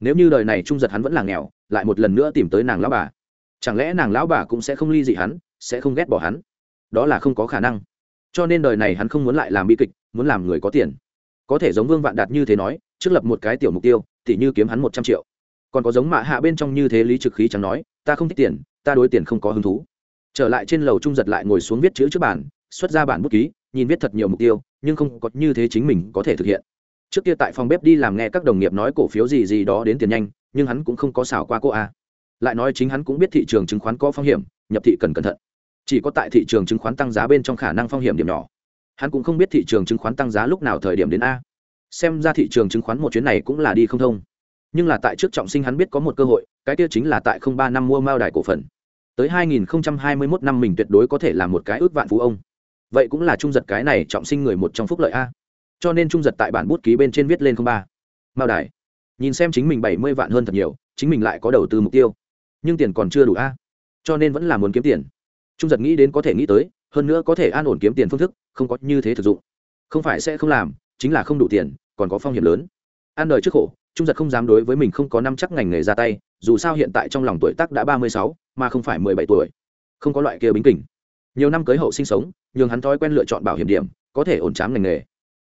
[SPEAKER 1] Nếu như đời này trung giật hắn vẫn là nghèo, lại một lần nữa tìm tới nàng lão bà, chẳng lẽ nàng lão bà cũng sẽ không ly dị hắn, sẽ không ghét bỏ hắn? Đó là không có khả năng. Cho nên đời này hắn không muốn lại làm bi kịch, muốn làm người có tiền. Có thể giống vương vạn đạt như thế nói trước lập một cái tiểu mục tiêu, tỉ như kiếm hắn một trăm triệu. Còn có giống mạ hạ bên trong như thế lý trực khí chẳng nói, ta không thích tiền, ta đối tiền không có hứng thú. Trở lại trên lầu trung giật lại ngồi xuống viết chữ trước bản xuất ra bản bút ký, nhìn viết thật nhiều mục tiêu, nhưng không có như thế chính mình có thể thực hiện. Trước kia tại phòng bếp đi làm nghe các đồng nghiệp nói cổ phiếu gì gì đó đến tiền nhanh, nhưng hắn cũng không có xảo qua cô a. Lại nói chính hắn cũng biết thị trường chứng khoán có phong hiểm, nhập thị cần cẩn thận. Chỉ có tại thị trường chứng khoán tăng giá bên trong khả năng phong hiểm điểm nhỏ. Hắn cũng không biết thị trường chứng khoán tăng giá lúc nào thời điểm đến a xem ra thị trường chứng khoán một chuyến này cũng là đi không thông. Nhưng là tại trước trọng sinh hắn biết có một cơ hội, cái kia chính là tại không ba năm mua mao đài cổ phần. Tới 2021 năm mình tuyệt đối có thể là một cái ước vạn phú ông. Vậy cũng là trung giật cái này trọng sinh người một trong phúc lợi a. Cho nên trung giật tại bản bút ký bên trên viết lên không ba. Mao đài. Nhìn xem chính mình bảy mươi vạn hơn thật nhiều, chính mình lại có đầu tư mục tiêu. Nhưng tiền còn chưa đủ a. Cho nên vẫn là muốn kiếm tiền. Trung giật nghĩ đến có thể nghĩ tới, hơn nữa có thể an ổn kiếm tiền phương thức, không có như thế thực dụng. Không phải sẽ không làm chính là không đủ tiền, còn có phong hiểm lớn. Ăn đời trước khổ, trung giật không dám đối với mình không có năm chắc ngành nghề ra tay, dù sao hiện tại trong lòng tuổi tác đã ba mươi sáu, mà không phải mười bảy tuổi. Không có loại kia bính kỉnh nhiều năm cưới hậu sinh sống, nhường hắn thói quen lựa chọn bảo hiểm điểm, có thể ổn trám ngành nghề.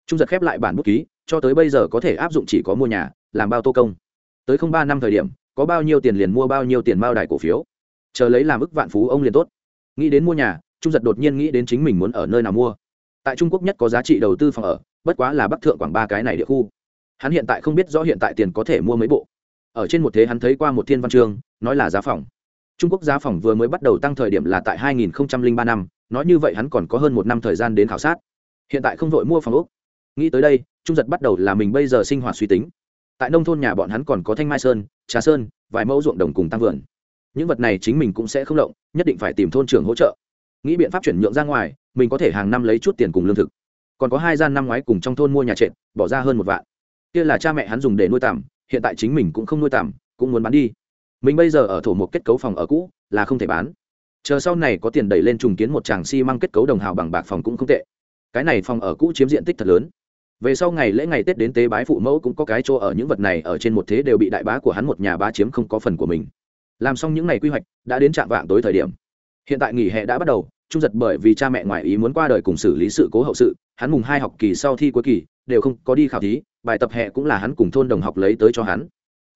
[SPEAKER 1] Trung giật khép lại bản bút ký, cho tới bây giờ có thể áp dụng chỉ có mua nhà, làm bao tô công. Tới không ba năm thời điểm, có bao nhiêu tiền liền mua bao nhiêu tiền mao đài cổ phiếu. Chờ lấy làm ức vạn phú ông liền tốt. Nghĩ đến mua nhà, trung giật đột nhiên nghĩ đến chính mình muốn ở nơi nào mua. Tại trung quốc nhất có giá trị đầu tư phòng ở bất quá là bắc thượng quảng ba cái này địa khu. Hắn hiện tại không biết rõ hiện tại tiền có thể mua mấy bộ. Ở trên một thế hắn thấy qua một thiên văn chương, nói là giá phòng. Trung quốc giá phòng vừa mới bắt đầu tăng thời điểm là tại 2003 năm, nói như vậy hắn còn có hơn một năm thời gian đến khảo sát. Hiện tại không vội mua phòng úc nghĩ tới đây, trung giật bắt đầu là mình bây giờ sinh hoạt suy tính. Tại nông thôn nhà bọn hắn còn có thanh mai sơn, trà sơn, vài mẫu ruộng đồng cùng tăng vườn. Những vật này chính mình cũng sẽ không động nhất định phải tìm thôn trưởng hỗ trợ. Nghĩ biện pháp chuyển nhượng ra ngoài, mình có thể hàng năm lấy chút tiền cùng lương thực còn có hai gian năm ngoái cùng trong thôn mua nhà trệt, bỏ ra hơn một vạn. Kia là cha mẹ hắn dùng để nuôi tằm hiện tại chính mình cũng không nuôi tằm cũng muốn bán đi. Mình bây giờ ở thổ một kết cấu phòng ở cũ, là không thể bán. Chờ sau này có tiền đẩy lên trùng kiến một tràng xi、si、măng kết cấu đồng hào bằng bạc phòng cũng không tệ. Cái này phòng ở cũ chiếm diện tích thật lớn. Về sau ngày lễ ngày tết đến tế bái phụ mẫu cũng có cái chỗ ở những vật này ở trên một thế đều bị đại bá của hắn một nhà bá chiếm không có phần của mình. Làm xong những ngày quy hoạch, đã đến trạm vạng tối thời điểm. Hiện tại nghỉ hè đã bắt đầu trung giật bởi vì cha mẹ ngoại ý muốn qua đời cùng xử lý sự cố hậu sự, hắn mùng hai học kỳ sau thi cuối kỳ, đều không có đi khảo thí, bài tập hè cũng là hắn cùng thôn đồng học lấy tới cho hắn.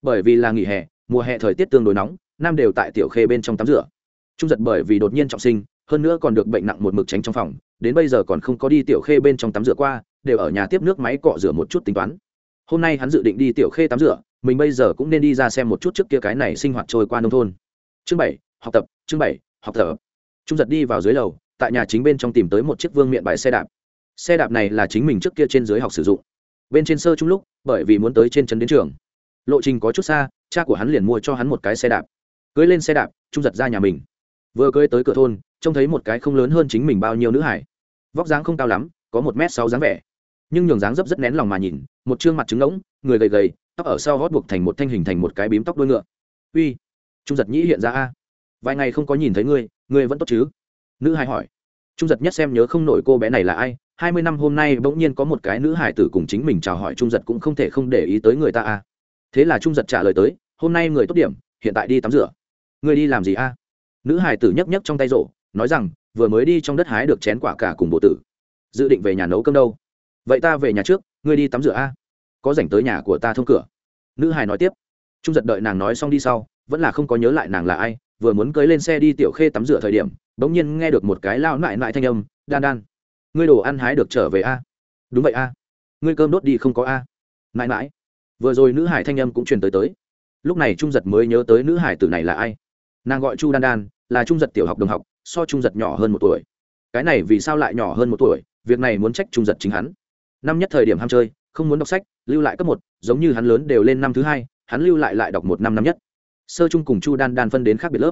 [SPEAKER 1] Bởi vì là nghỉ hè, mùa hè thời tiết tương đối nóng, nam đều tại tiểu khê bên trong tắm rửa. Trung giật bởi vì đột nhiên trọng sinh, hơn nữa còn được bệnh nặng một mực tránh trong phòng, đến bây giờ còn không có đi tiểu khê bên trong tắm rửa qua, đều ở nhà tiếp nước máy cọ rửa một chút tính toán. Hôm nay hắn dự định đi tiểu khê tắm rửa, mình bây giờ cũng nên đi ra xem một chút trước kia cái này sinh hoạt trôi qua nông thôn. Chương bảy, học tập, chương bảy, học tập trung giật đi vào dưới lầu, tại nhà chính bên trong tìm tới một chiếc vương miện bài xe đạp. Xe đạp này là chính mình trước kia trên dưới học sử dụng. Bên trên sơ chung lúc, bởi vì muốn tới trên trấn đến trường. Lộ trình có chút xa, cha của hắn liền mua cho hắn một cái xe đạp. Cưới lên xe đạp, trung giật ra nhà mình. Vừa cưới tới cửa thôn, trông thấy một cái không lớn hơn chính mình bao nhiêu nữ hải. Vóc dáng không cao lắm, có một m sáu dáng vẻ. Nhưng nhường dáng dấp rất nén lòng mà nhìn, một chương mặt trứng ngỗng, người gầy gầy, tóc ở sau gót buộc thành một thanh hình thành một cái bím tóc đuôi ngựa. Uy. Trung giật nhĩ hiện ra a. Vài ngày không có nhìn thấy ngươi ngươi vẫn tốt chứ? Nữ hải hỏi. Trung giật nhất xem nhớ không nổi cô bé này là ai, hai mươi năm hôm nay bỗng nhiên có một cái nữ hải tử cùng chính mình chào hỏi trung giật cũng không thể không để ý tới người ta à? thế là trung giật trả lời tới, hôm nay người tốt điểm, hiện tại đi tắm rửa. Ngươi đi làm gì a nữ hải tử nhấc nhấc trong tay rổ, nói rằng, vừa mới đi trong đất hái được chén quả cả cùng bộ tử. Dự định về nhà nấu cơm đâu? Vậy ta về nhà trước, ngươi đi tắm rửa a có rảnh tới nhà của ta thông cửa. Nữ hải nói tiếp. Trung giật đợi nàng nói xong đi sau, vẫn là không có nhớ lại nàng là ai vừa muốn cưới lên xe đi tiểu khê tắm rửa thời điểm, bỗng nhiên nghe được một cái lao nại nại thanh âm, đan đan, ngươi đồ ăn hái được trở về a? Đúng vậy a. Ngươi cơm đốt đi không có a? Mãi mãi vừa rồi nữ hải thanh âm cũng truyền tới tới. Lúc này trung giật mới nhớ tới nữ hải tử này là ai. Nàng gọi chu đan đan, là trung giật tiểu học đồng học, so trung giật nhỏ hơn một tuổi. Cái này vì sao lại nhỏ hơn một tuổi? Việc này muốn trách trung giật chính hắn. Năm nhất thời điểm ham chơi, không muốn đọc sách, lưu lại cấp một, giống như hắn lớn đều lên năm thứ hai, hắn lưu lại lại đọc một năm năm nhất sơ trung cùng chu đan đan phân đến khác biệt lớp.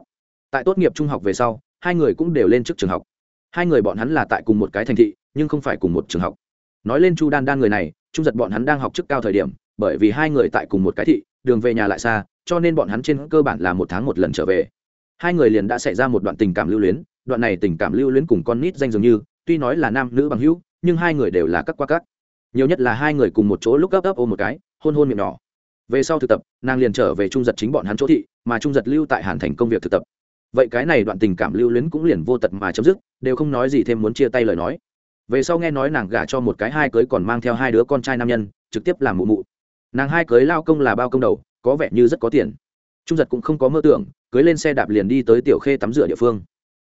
[SPEAKER 1] Tại tốt nghiệp trung học về sau, hai người cũng đều lên trước trường học. Hai người bọn hắn là tại cùng một cái thành thị, nhưng không phải cùng một trường học. Nói lên chu đan đan người này, trung giật bọn hắn đang học chức cao thời điểm, bởi vì hai người tại cùng một cái thị, đường về nhà lại xa, cho nên bọn hắn trên cơ bản là một tháng một lần trở về. Hai người liền đã xảy ra một đoạn tình cảm lưu luyến, đoạn này tình cảm lưu luyến cùng con nít danh dường như, tuy nói là nam nữ bằng hữu, nhưng hai người đều là các qua các. Nhiều nhất là hai người cùng một chỗ lúc gấp gấp ôm một cái, hôn hôn miệng nhỏ về sau thực tập, nàng liền trở về trung giật chính bọn hắn chỗ thị, mà trung giật lưu tại hàn thành công việc thực tập. Vậy cái này đoạn tình cảm lưu luyến cũng liền vô tật mà chấm dứt, đều không nói gì thêm muốn chia tay lời nói. Về sau nghe nói nàng gả cho một cái hai cưới còn mang theo hai đứa con trai nam nhân, trực tiếp làm mụ mụ. Nàng hai cưới lao công là bao công đầu, có vẻ như rất có tiền. Trung giật cũng không có mơ tưởng, cưới lên xe đạp liền đi tới tiểu khê tắm rửa địa phương.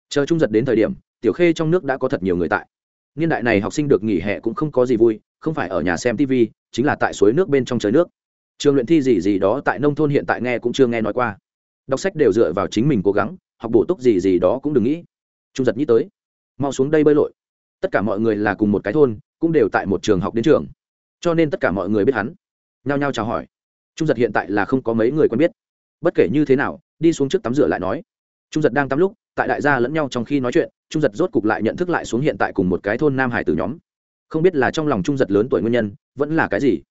[SPEAKER 1] Chờ trung giật đến thời điểm, tiểu khê trong nước đã có thật nhiều người tại. Niên đại này học sinh được nghỉ hè cũng không có gì vui, không phải ở nhà xem tv chính là tại suối nước bên trong trời nước trường luyện thi gì gì đó tại nông thôn hiện tại nghe cũng chưa nghe nói qua. Đọc sách đều dựa vào chính mình cố gắng, học bổ túc gì gì đó cũng đừng nghĩ. Trung giật nghĩ tới. Mau xuống đây bơi lội. Tất cả mọi người là cùng một cái thôn, cũng đều tại một trường học đến trường. Cho nên tất cả mọi người biết hắn. Nhao nhao chào hỏi. Trung giật hiện tại là không có mấy người quen biết. Bất kể như thế nào, đi xuống trước tắm rửa lại nói. Trung giật đang tắm lúc, tại đại gia lẫn nhau trong khi nói chuyện, trung giật rốt cục lại nhận thức lại xuống hiện tại cùng một cái thôn nam hải tử nhóm. Không biết là trong lòng trung giật lớn tuổi nguyên nhân, vẫn là cái gì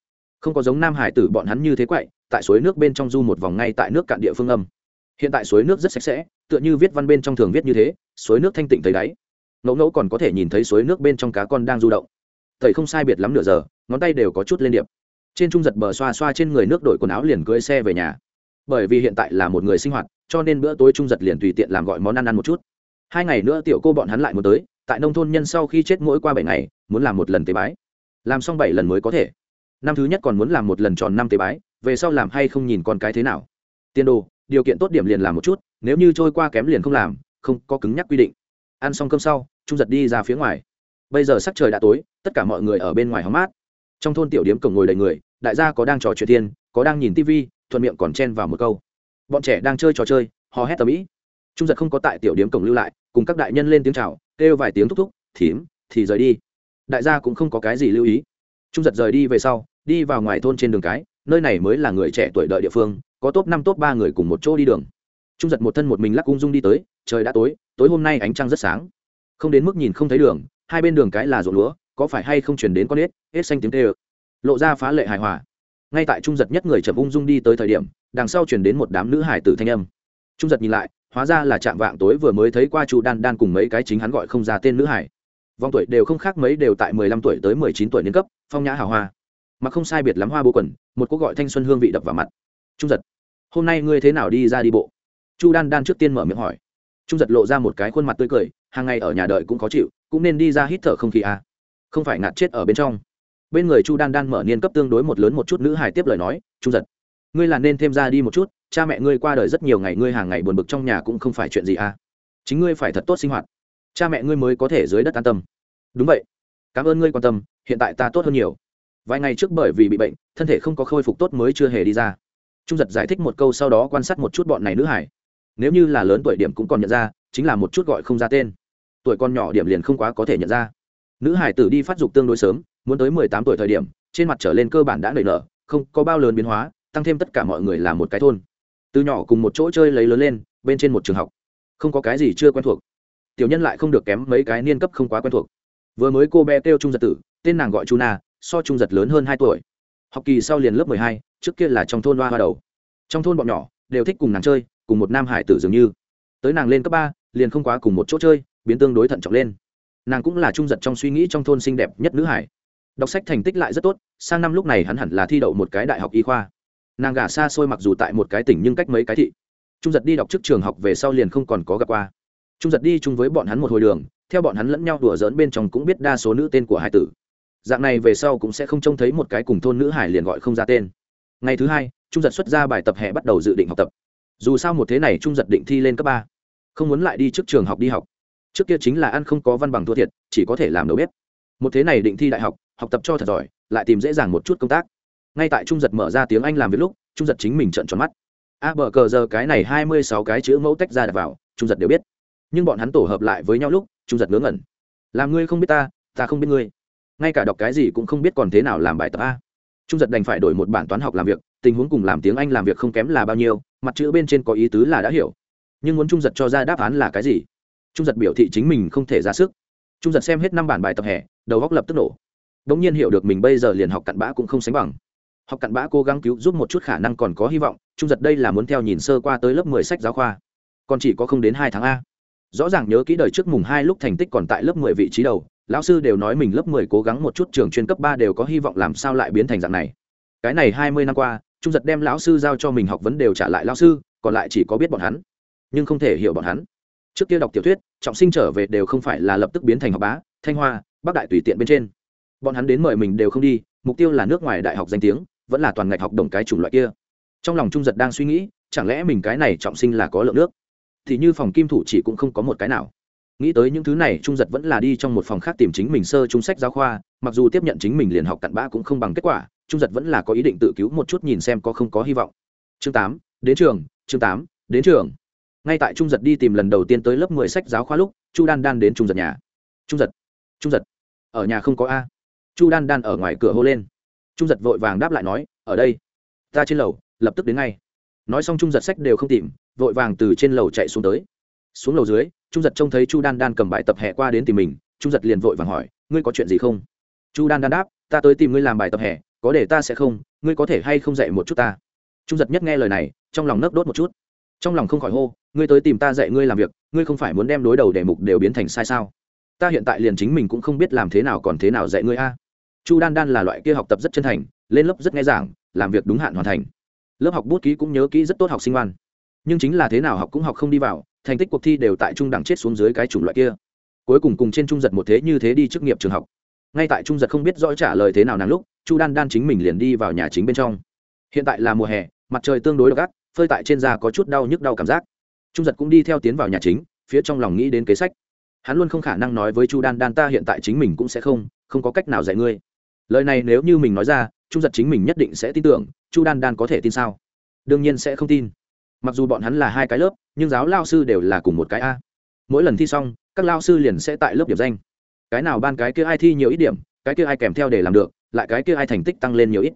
[SPEAKER 1] không có giống nam hải tử bọn hắn như thế quậy, tại suối nước bên trong du một vòng ngay tại nước cạn địa phương âm. Hiện tại suối nước rất sạch sẽ, tựa như viết văn bên trong thường viết như thế, suối nước thanh tịnh thấy đáy. Ngẫu ngẫu còn có thể nhìn thấy suối nước bên trong cá con đang du động. Thầy không sai biệt lắm nửa giờ, ngón tay đều có chút lên điệp. Trên trung giật bờ xoa xoa trên người nước đổi quần áo liền cưỡi xe về nhà. Bởi vì hiện tại là một người sinh hoạt, cho nên bữa tối trung giật liền tùy tiện làm gọi món ăn ăn một chút. Hai ngày nữa tiểu cô bọn hắn lại muốn tới, tại nông thôn nhân sau khi chết mỗi qua bảy ngày, muốn làm một lần tế bái. Làm xong bảy lần mới có thể năm thứ nhất còn muốn làm một lần tròn năm tế bái, về sau làm hay không nhìn con cái thế nào. Tiên đồ, điều kiện tốt điểm liền làm một chút, nếu như trôi qua kém liền không làm, không có cứng nhắc quy định. Ăn xong cơm sau, trung giật đi ra phía ngoài. Bây giờ sắc trời đã tối, tất cả mọi người ở bên ngoài hóng mát. Trong thôn tiểu điếm cổng ngồi đầy người, đại gia có đang trò chuyện thiên, có đang nhìn tv thuận miệng còn chen vào một câu. Bọn trẻ đang chơi trò chơi, hò hét tầm ĩ. Trung giật không có tại tiểu điếm cổng lưu lại, cùng các đại nhân lên tiếng chào, kêu vài tiếng thúc thúc, thím, thì rời đi. Đại gia cũng không có cái gì lưu ý trung giật rời đi về sau, đi vào ngoài thôn trên đường cái, nơi này mới là người trẻ tuổi đợi địa phương, có top năm, top ba người cùng một chỗ đi đường. Trung giật một thân một mình lắc ung dung đi tới, trời đã tối tối hôm nay ánh trăng rất sáng. Không đến mức nhìn không thấy đường, hai bên đường cái là ruộng lúa, có phải hay không chuyển đến con ếch ếch xanh tiếng tê ơ lộ ra phá lệ hài hòa. Ngay tại trung giật nhất người chậm ung dung đi tới thời điểm, đằng sau chuyển đến một đám nữ hải tử thanh âm. Trung giật nhìn lại, hóa ra là chạm vạng tối vừa mới thấy qua chu đan đan cùng mấy cái chính hắn gọi không ra tên nữ hải vòng tuổi đều không khác mấy đều tại mười lăm tuổi tới mười chín tuổi niên cấp, phong nhã hào hoa. Mà không sai biệt lắm hoa bố quần, một cuộc gọi thanh xuân hương vị đập vào mặt. Trung giật, hôm nay ngươi thế nào đi ra đi bộ? Chu đan đan trước tiên mở miệng hỏi. Trung giật lộ ra một cái khuôn mặt tươi cười, hàng ngày ở nhà đợi cũng khó chịu, cũng nên đi ra hít thở không khí à. không phải ngạt chết ở bên trong. Bên người chu đan đan mở niên cấp tương đối một lớn một chút nữ hài tiếp lời nói, trung giật, ngươi là nên thêm ra đi một chút, cha mẹ ngươi qua đời rất nhiều ngày, ngươi hàng ngày buồn bực trong nhà cũng không phải chuyện gì à. Chính ngươi phải thật tốt sinh hoạt cha mẹ ngươi mới có thể dưới đất an tâm. Đúng vậy. Cảm ơn ngươi quan tâm, hiện tại ta tốt hơn nhiều. Vài ngày trước bởi vì bị bệnh, thân thể không có khôi phục tốt mới chưa hề đi ra. Trung giật giải thích một câu sau đó quan sát một chút bọn này nữ hải. Nếu như là lớn tuổi điểm cũng còn nhận ra, chính là một chút gọi không ra tên. Tuổi con nhỏ điểm liền không quá có thể nhận ra. Nữ hải tử đi phát dục tương đối sớm, muốn tới mười tám tuổi thời điểm, trên mặt trở lên cơ bản đã nảy nở, không có bao lớn biến hóa, tăng thêm tất cả mọi người là một cái thôn. Từ nhỏ cùng một chỗ chơi lấy lớn lên, bên trên một trường học. Không có cái gì chưa quen thuộc tiểu nhân lại không được kém mấy cái niên cấp không quá quen thuộc. Vừa mới cô bé kêu trung giật tử, tên nàng gọi chu na, so trung giật lớn hơn hai tuổi. Học kỳ sau liền lớp mười hai, trước kia là trong thôn hoa hoa đầu. Trong thôn bọn nhỏ đều thích cùng nàng chơi, cùng một nam hải tử dường như. Tới nàng lên cấp ba, liền không quá cùng một chỗ chơi, biến tương đối thận trọng lên. Nàng cũng là trung giật trong suy nghĩ trong thôn xinh đẹp nhất nữ hải. Đọc sách thành tích lại rất tốt, sang năm lúc này hắn hẳn là thi đậu một cái đại học y khoa. Nàng gả xa xôi mặc dù tại một cái tỉnh nhưng cách mấy cái thị. Trung giật đi đọc trước trường học về sau liền không còn có gặp qua trung giật đi chung với bọn hắn một hồi đường, theo bọn hắn lẫn nhau đùa dỡn bên trong cũng biết đa số nữ tên của hai tử. Dạng này về sau cũng sẽ không trông thấy một cái cùng thôn nữ hải liền gọi không ra tên. Ngày thứ hai, trung giật xuất ra bài tập hè bắt đầu dự định học tập. Dù sao một thế này trung giật định thi lên cấp ba, không muốn lại đi trước trường học đi học. Trước kia chính là ăn không có văn bằng thua thiệt, chỉ có thể làm đầu bếp. Một thế này định thi đại học học tập cho thật giỏi, lại tìm dễ dàng một chút công tác. Ngay tại trung giật mở ra tiếng anh làm việc lúc, trung giật chính mình trận tròn mắt. A, bờ cờ giờ cái này hai mươi sáu cái chữ mẫu tách ra đặt vào, trung giật đều biết nhưng bọn hắn tổ hợp lại với nhau lúc trung giật ngớ ngẩn. Làm ngươi không biết ta ta không biết ngươi. Ngay cả đọc cái gì cũng không biết còn thế nào làm bài tập a. Trung giật đành phải đổi một bản toán học làm việc, tình huống cùng làm tiếng anh làm việc không kém là bao nhiêu, mặt chữ bên trên có ý tứ là đã hiểu. Nhưng muốn trung giật cho ra đáp án là cái gì? Trung giật biểu thị chính mình không thể ra sức. Trung giật xem hết năm bản bài tập hè, đầu góc lập tức nổ. Đ ỗ n g nhiên hiểu được mình bây giờ liền học cặn bã cũng không sánh bằng. Học cặn bã cố gắng cứu giúp một chút khả năng còn có hy vọng, trung giật đây là muốn theo nhìn sơ qua tới lớp mười sách giáo khoa. Còn chỉ có không đến hai tháng a rõ ràng nhớ kỹ đời trước mùng hai lúc thành tích còn tại lớp mười vị trí đầu, lão sư đều nói mình lớp mười cố gắng một chút trường chuyên cấp ba đều có hy vọng làm sao lại biến thành dạng này. Cái này hai mươi năm qua, trung giật đem lão sư giao cho mình học vấn đều trả lại lão sư, còn lại chỉ có biết bọn hắn. Nhưng không thể hiểu bọn hắn. Trước kia đọc tiểu thuyết, trọng sinh trở về đều không phải là lập tức biến thành học bá, thanh hoa, bắc đại tùy tiện bên trên. Bọn hắn đến mời mình đều không đi, mục tiêu là nước ngoài đại học danh tiếng, vẫn là toàn ngạch học đồng cái chủng loại kia. Trong lòng trung giật đang suy nghĩ, chẳng lẽ mình cái này trọng sinh là có lượng nước? Thì như phòng kim thủ chỉ cũng không có một cái nào. Nghĩ tới những thứ này, trung giật vẫn là đi trong một phòng khác tìm chính mình sơ trung sách giáo khoa, mặc dù tiếp nhận chính mình liền học cặn bã cũng không bằng kết quả, trung giật vẫn là có ý định tự cứu một chút nhìn xem có không có hy vọng. Chương tám, đến trường, chương tám, đến trường. Ngay tại trung giật đi tìm lần đầu tiên tới lớp mười sách giáo khoa lúc, chu đan đan đến trung giật nhà. Trung giật trung giật, ở nhà không có a. Chu đan đan ở ngoài cửa hô lên. Trung giật vội vàng đáp lại nói, ở đây, ta trên lầu, lập tức đến ngay. Nói xong trung giật sách đều không tìm vội vàng từ trên lầu chạy xuống tới. Xuống lầu dưới, trung giật trông thấy chu đan đan cầm bài tập hè qua đến tìm mình, trung giật liền vội vàng hỏi, ngươi có chuyện gì không? Chu đan đan đáp, ta tới tìm ngươi làm bài tập hè, có để ta sẽ không, ngươi có thể hay không dạy một chút ta? Trung giật nhất nghe lời này, trong lòng nấc đốt một chút. Trong lòng không khỏi hô, ngươi tới tìm ta dạy ngươi làm việc, ngươi không phải muốn đem đối đầu đề mục đều biến thành sai sao? Ta hiện tại liền chính mình cũng không biết làm thế nào còn thế nào dạy ngươi a. Chu đan đan là loại kia học tập rất chân thành, lên lớp rất nghe giảng, làm việc đúng hạn hoàn thành. Lớp học bút ký cũng nhớ kỹ rất tốt học sinh ngoan nhưng chính là thế nào học cũng học không đi vào, thành tích cuộc thi đều tại trung đẳng chết xuống dưới cái chủng loại kia. Cuối cùng cùng trên trung giật một thế như thế đi chức nghiệp trường học. Ngay tại trung giật không biết rõ trả lời thế nào nàng lúc, chu đan đan chính mình liền đi vào nhà chính bên trong. Hiện tại là mùa hè, mặt trời tương đối gắt, phơi tại trên da có chút đau nhức đau cảm giác. Trung giật cũng đi theo tiến vào nhà chính, phía trong lòng nghĩ đến kế sách. Hắn luôn không khả năng nói với chu đan đan ta hiện tại chính mình cũng sẽ không không có cách nào dạy ngươi. Lời này nếu như mình nói ra, trung giật chính mình nhất định sẽ tin tưởng, chu đan đan có thể tin sao? Đương nhiên sẽ không tin mặc dù bọn hắn là hai cái lớp, nhưng giáo lao sư đều là cùng một cái a. Mỗi lần thi xong, các lao sư liền sẽ tại lớp điểm danh. Cái nào ban cái kia ai thi nhiều ít điểm, cái kia ai kèm theo để làm được, lại cái kia ai thành tích tăng lên nhiều ít.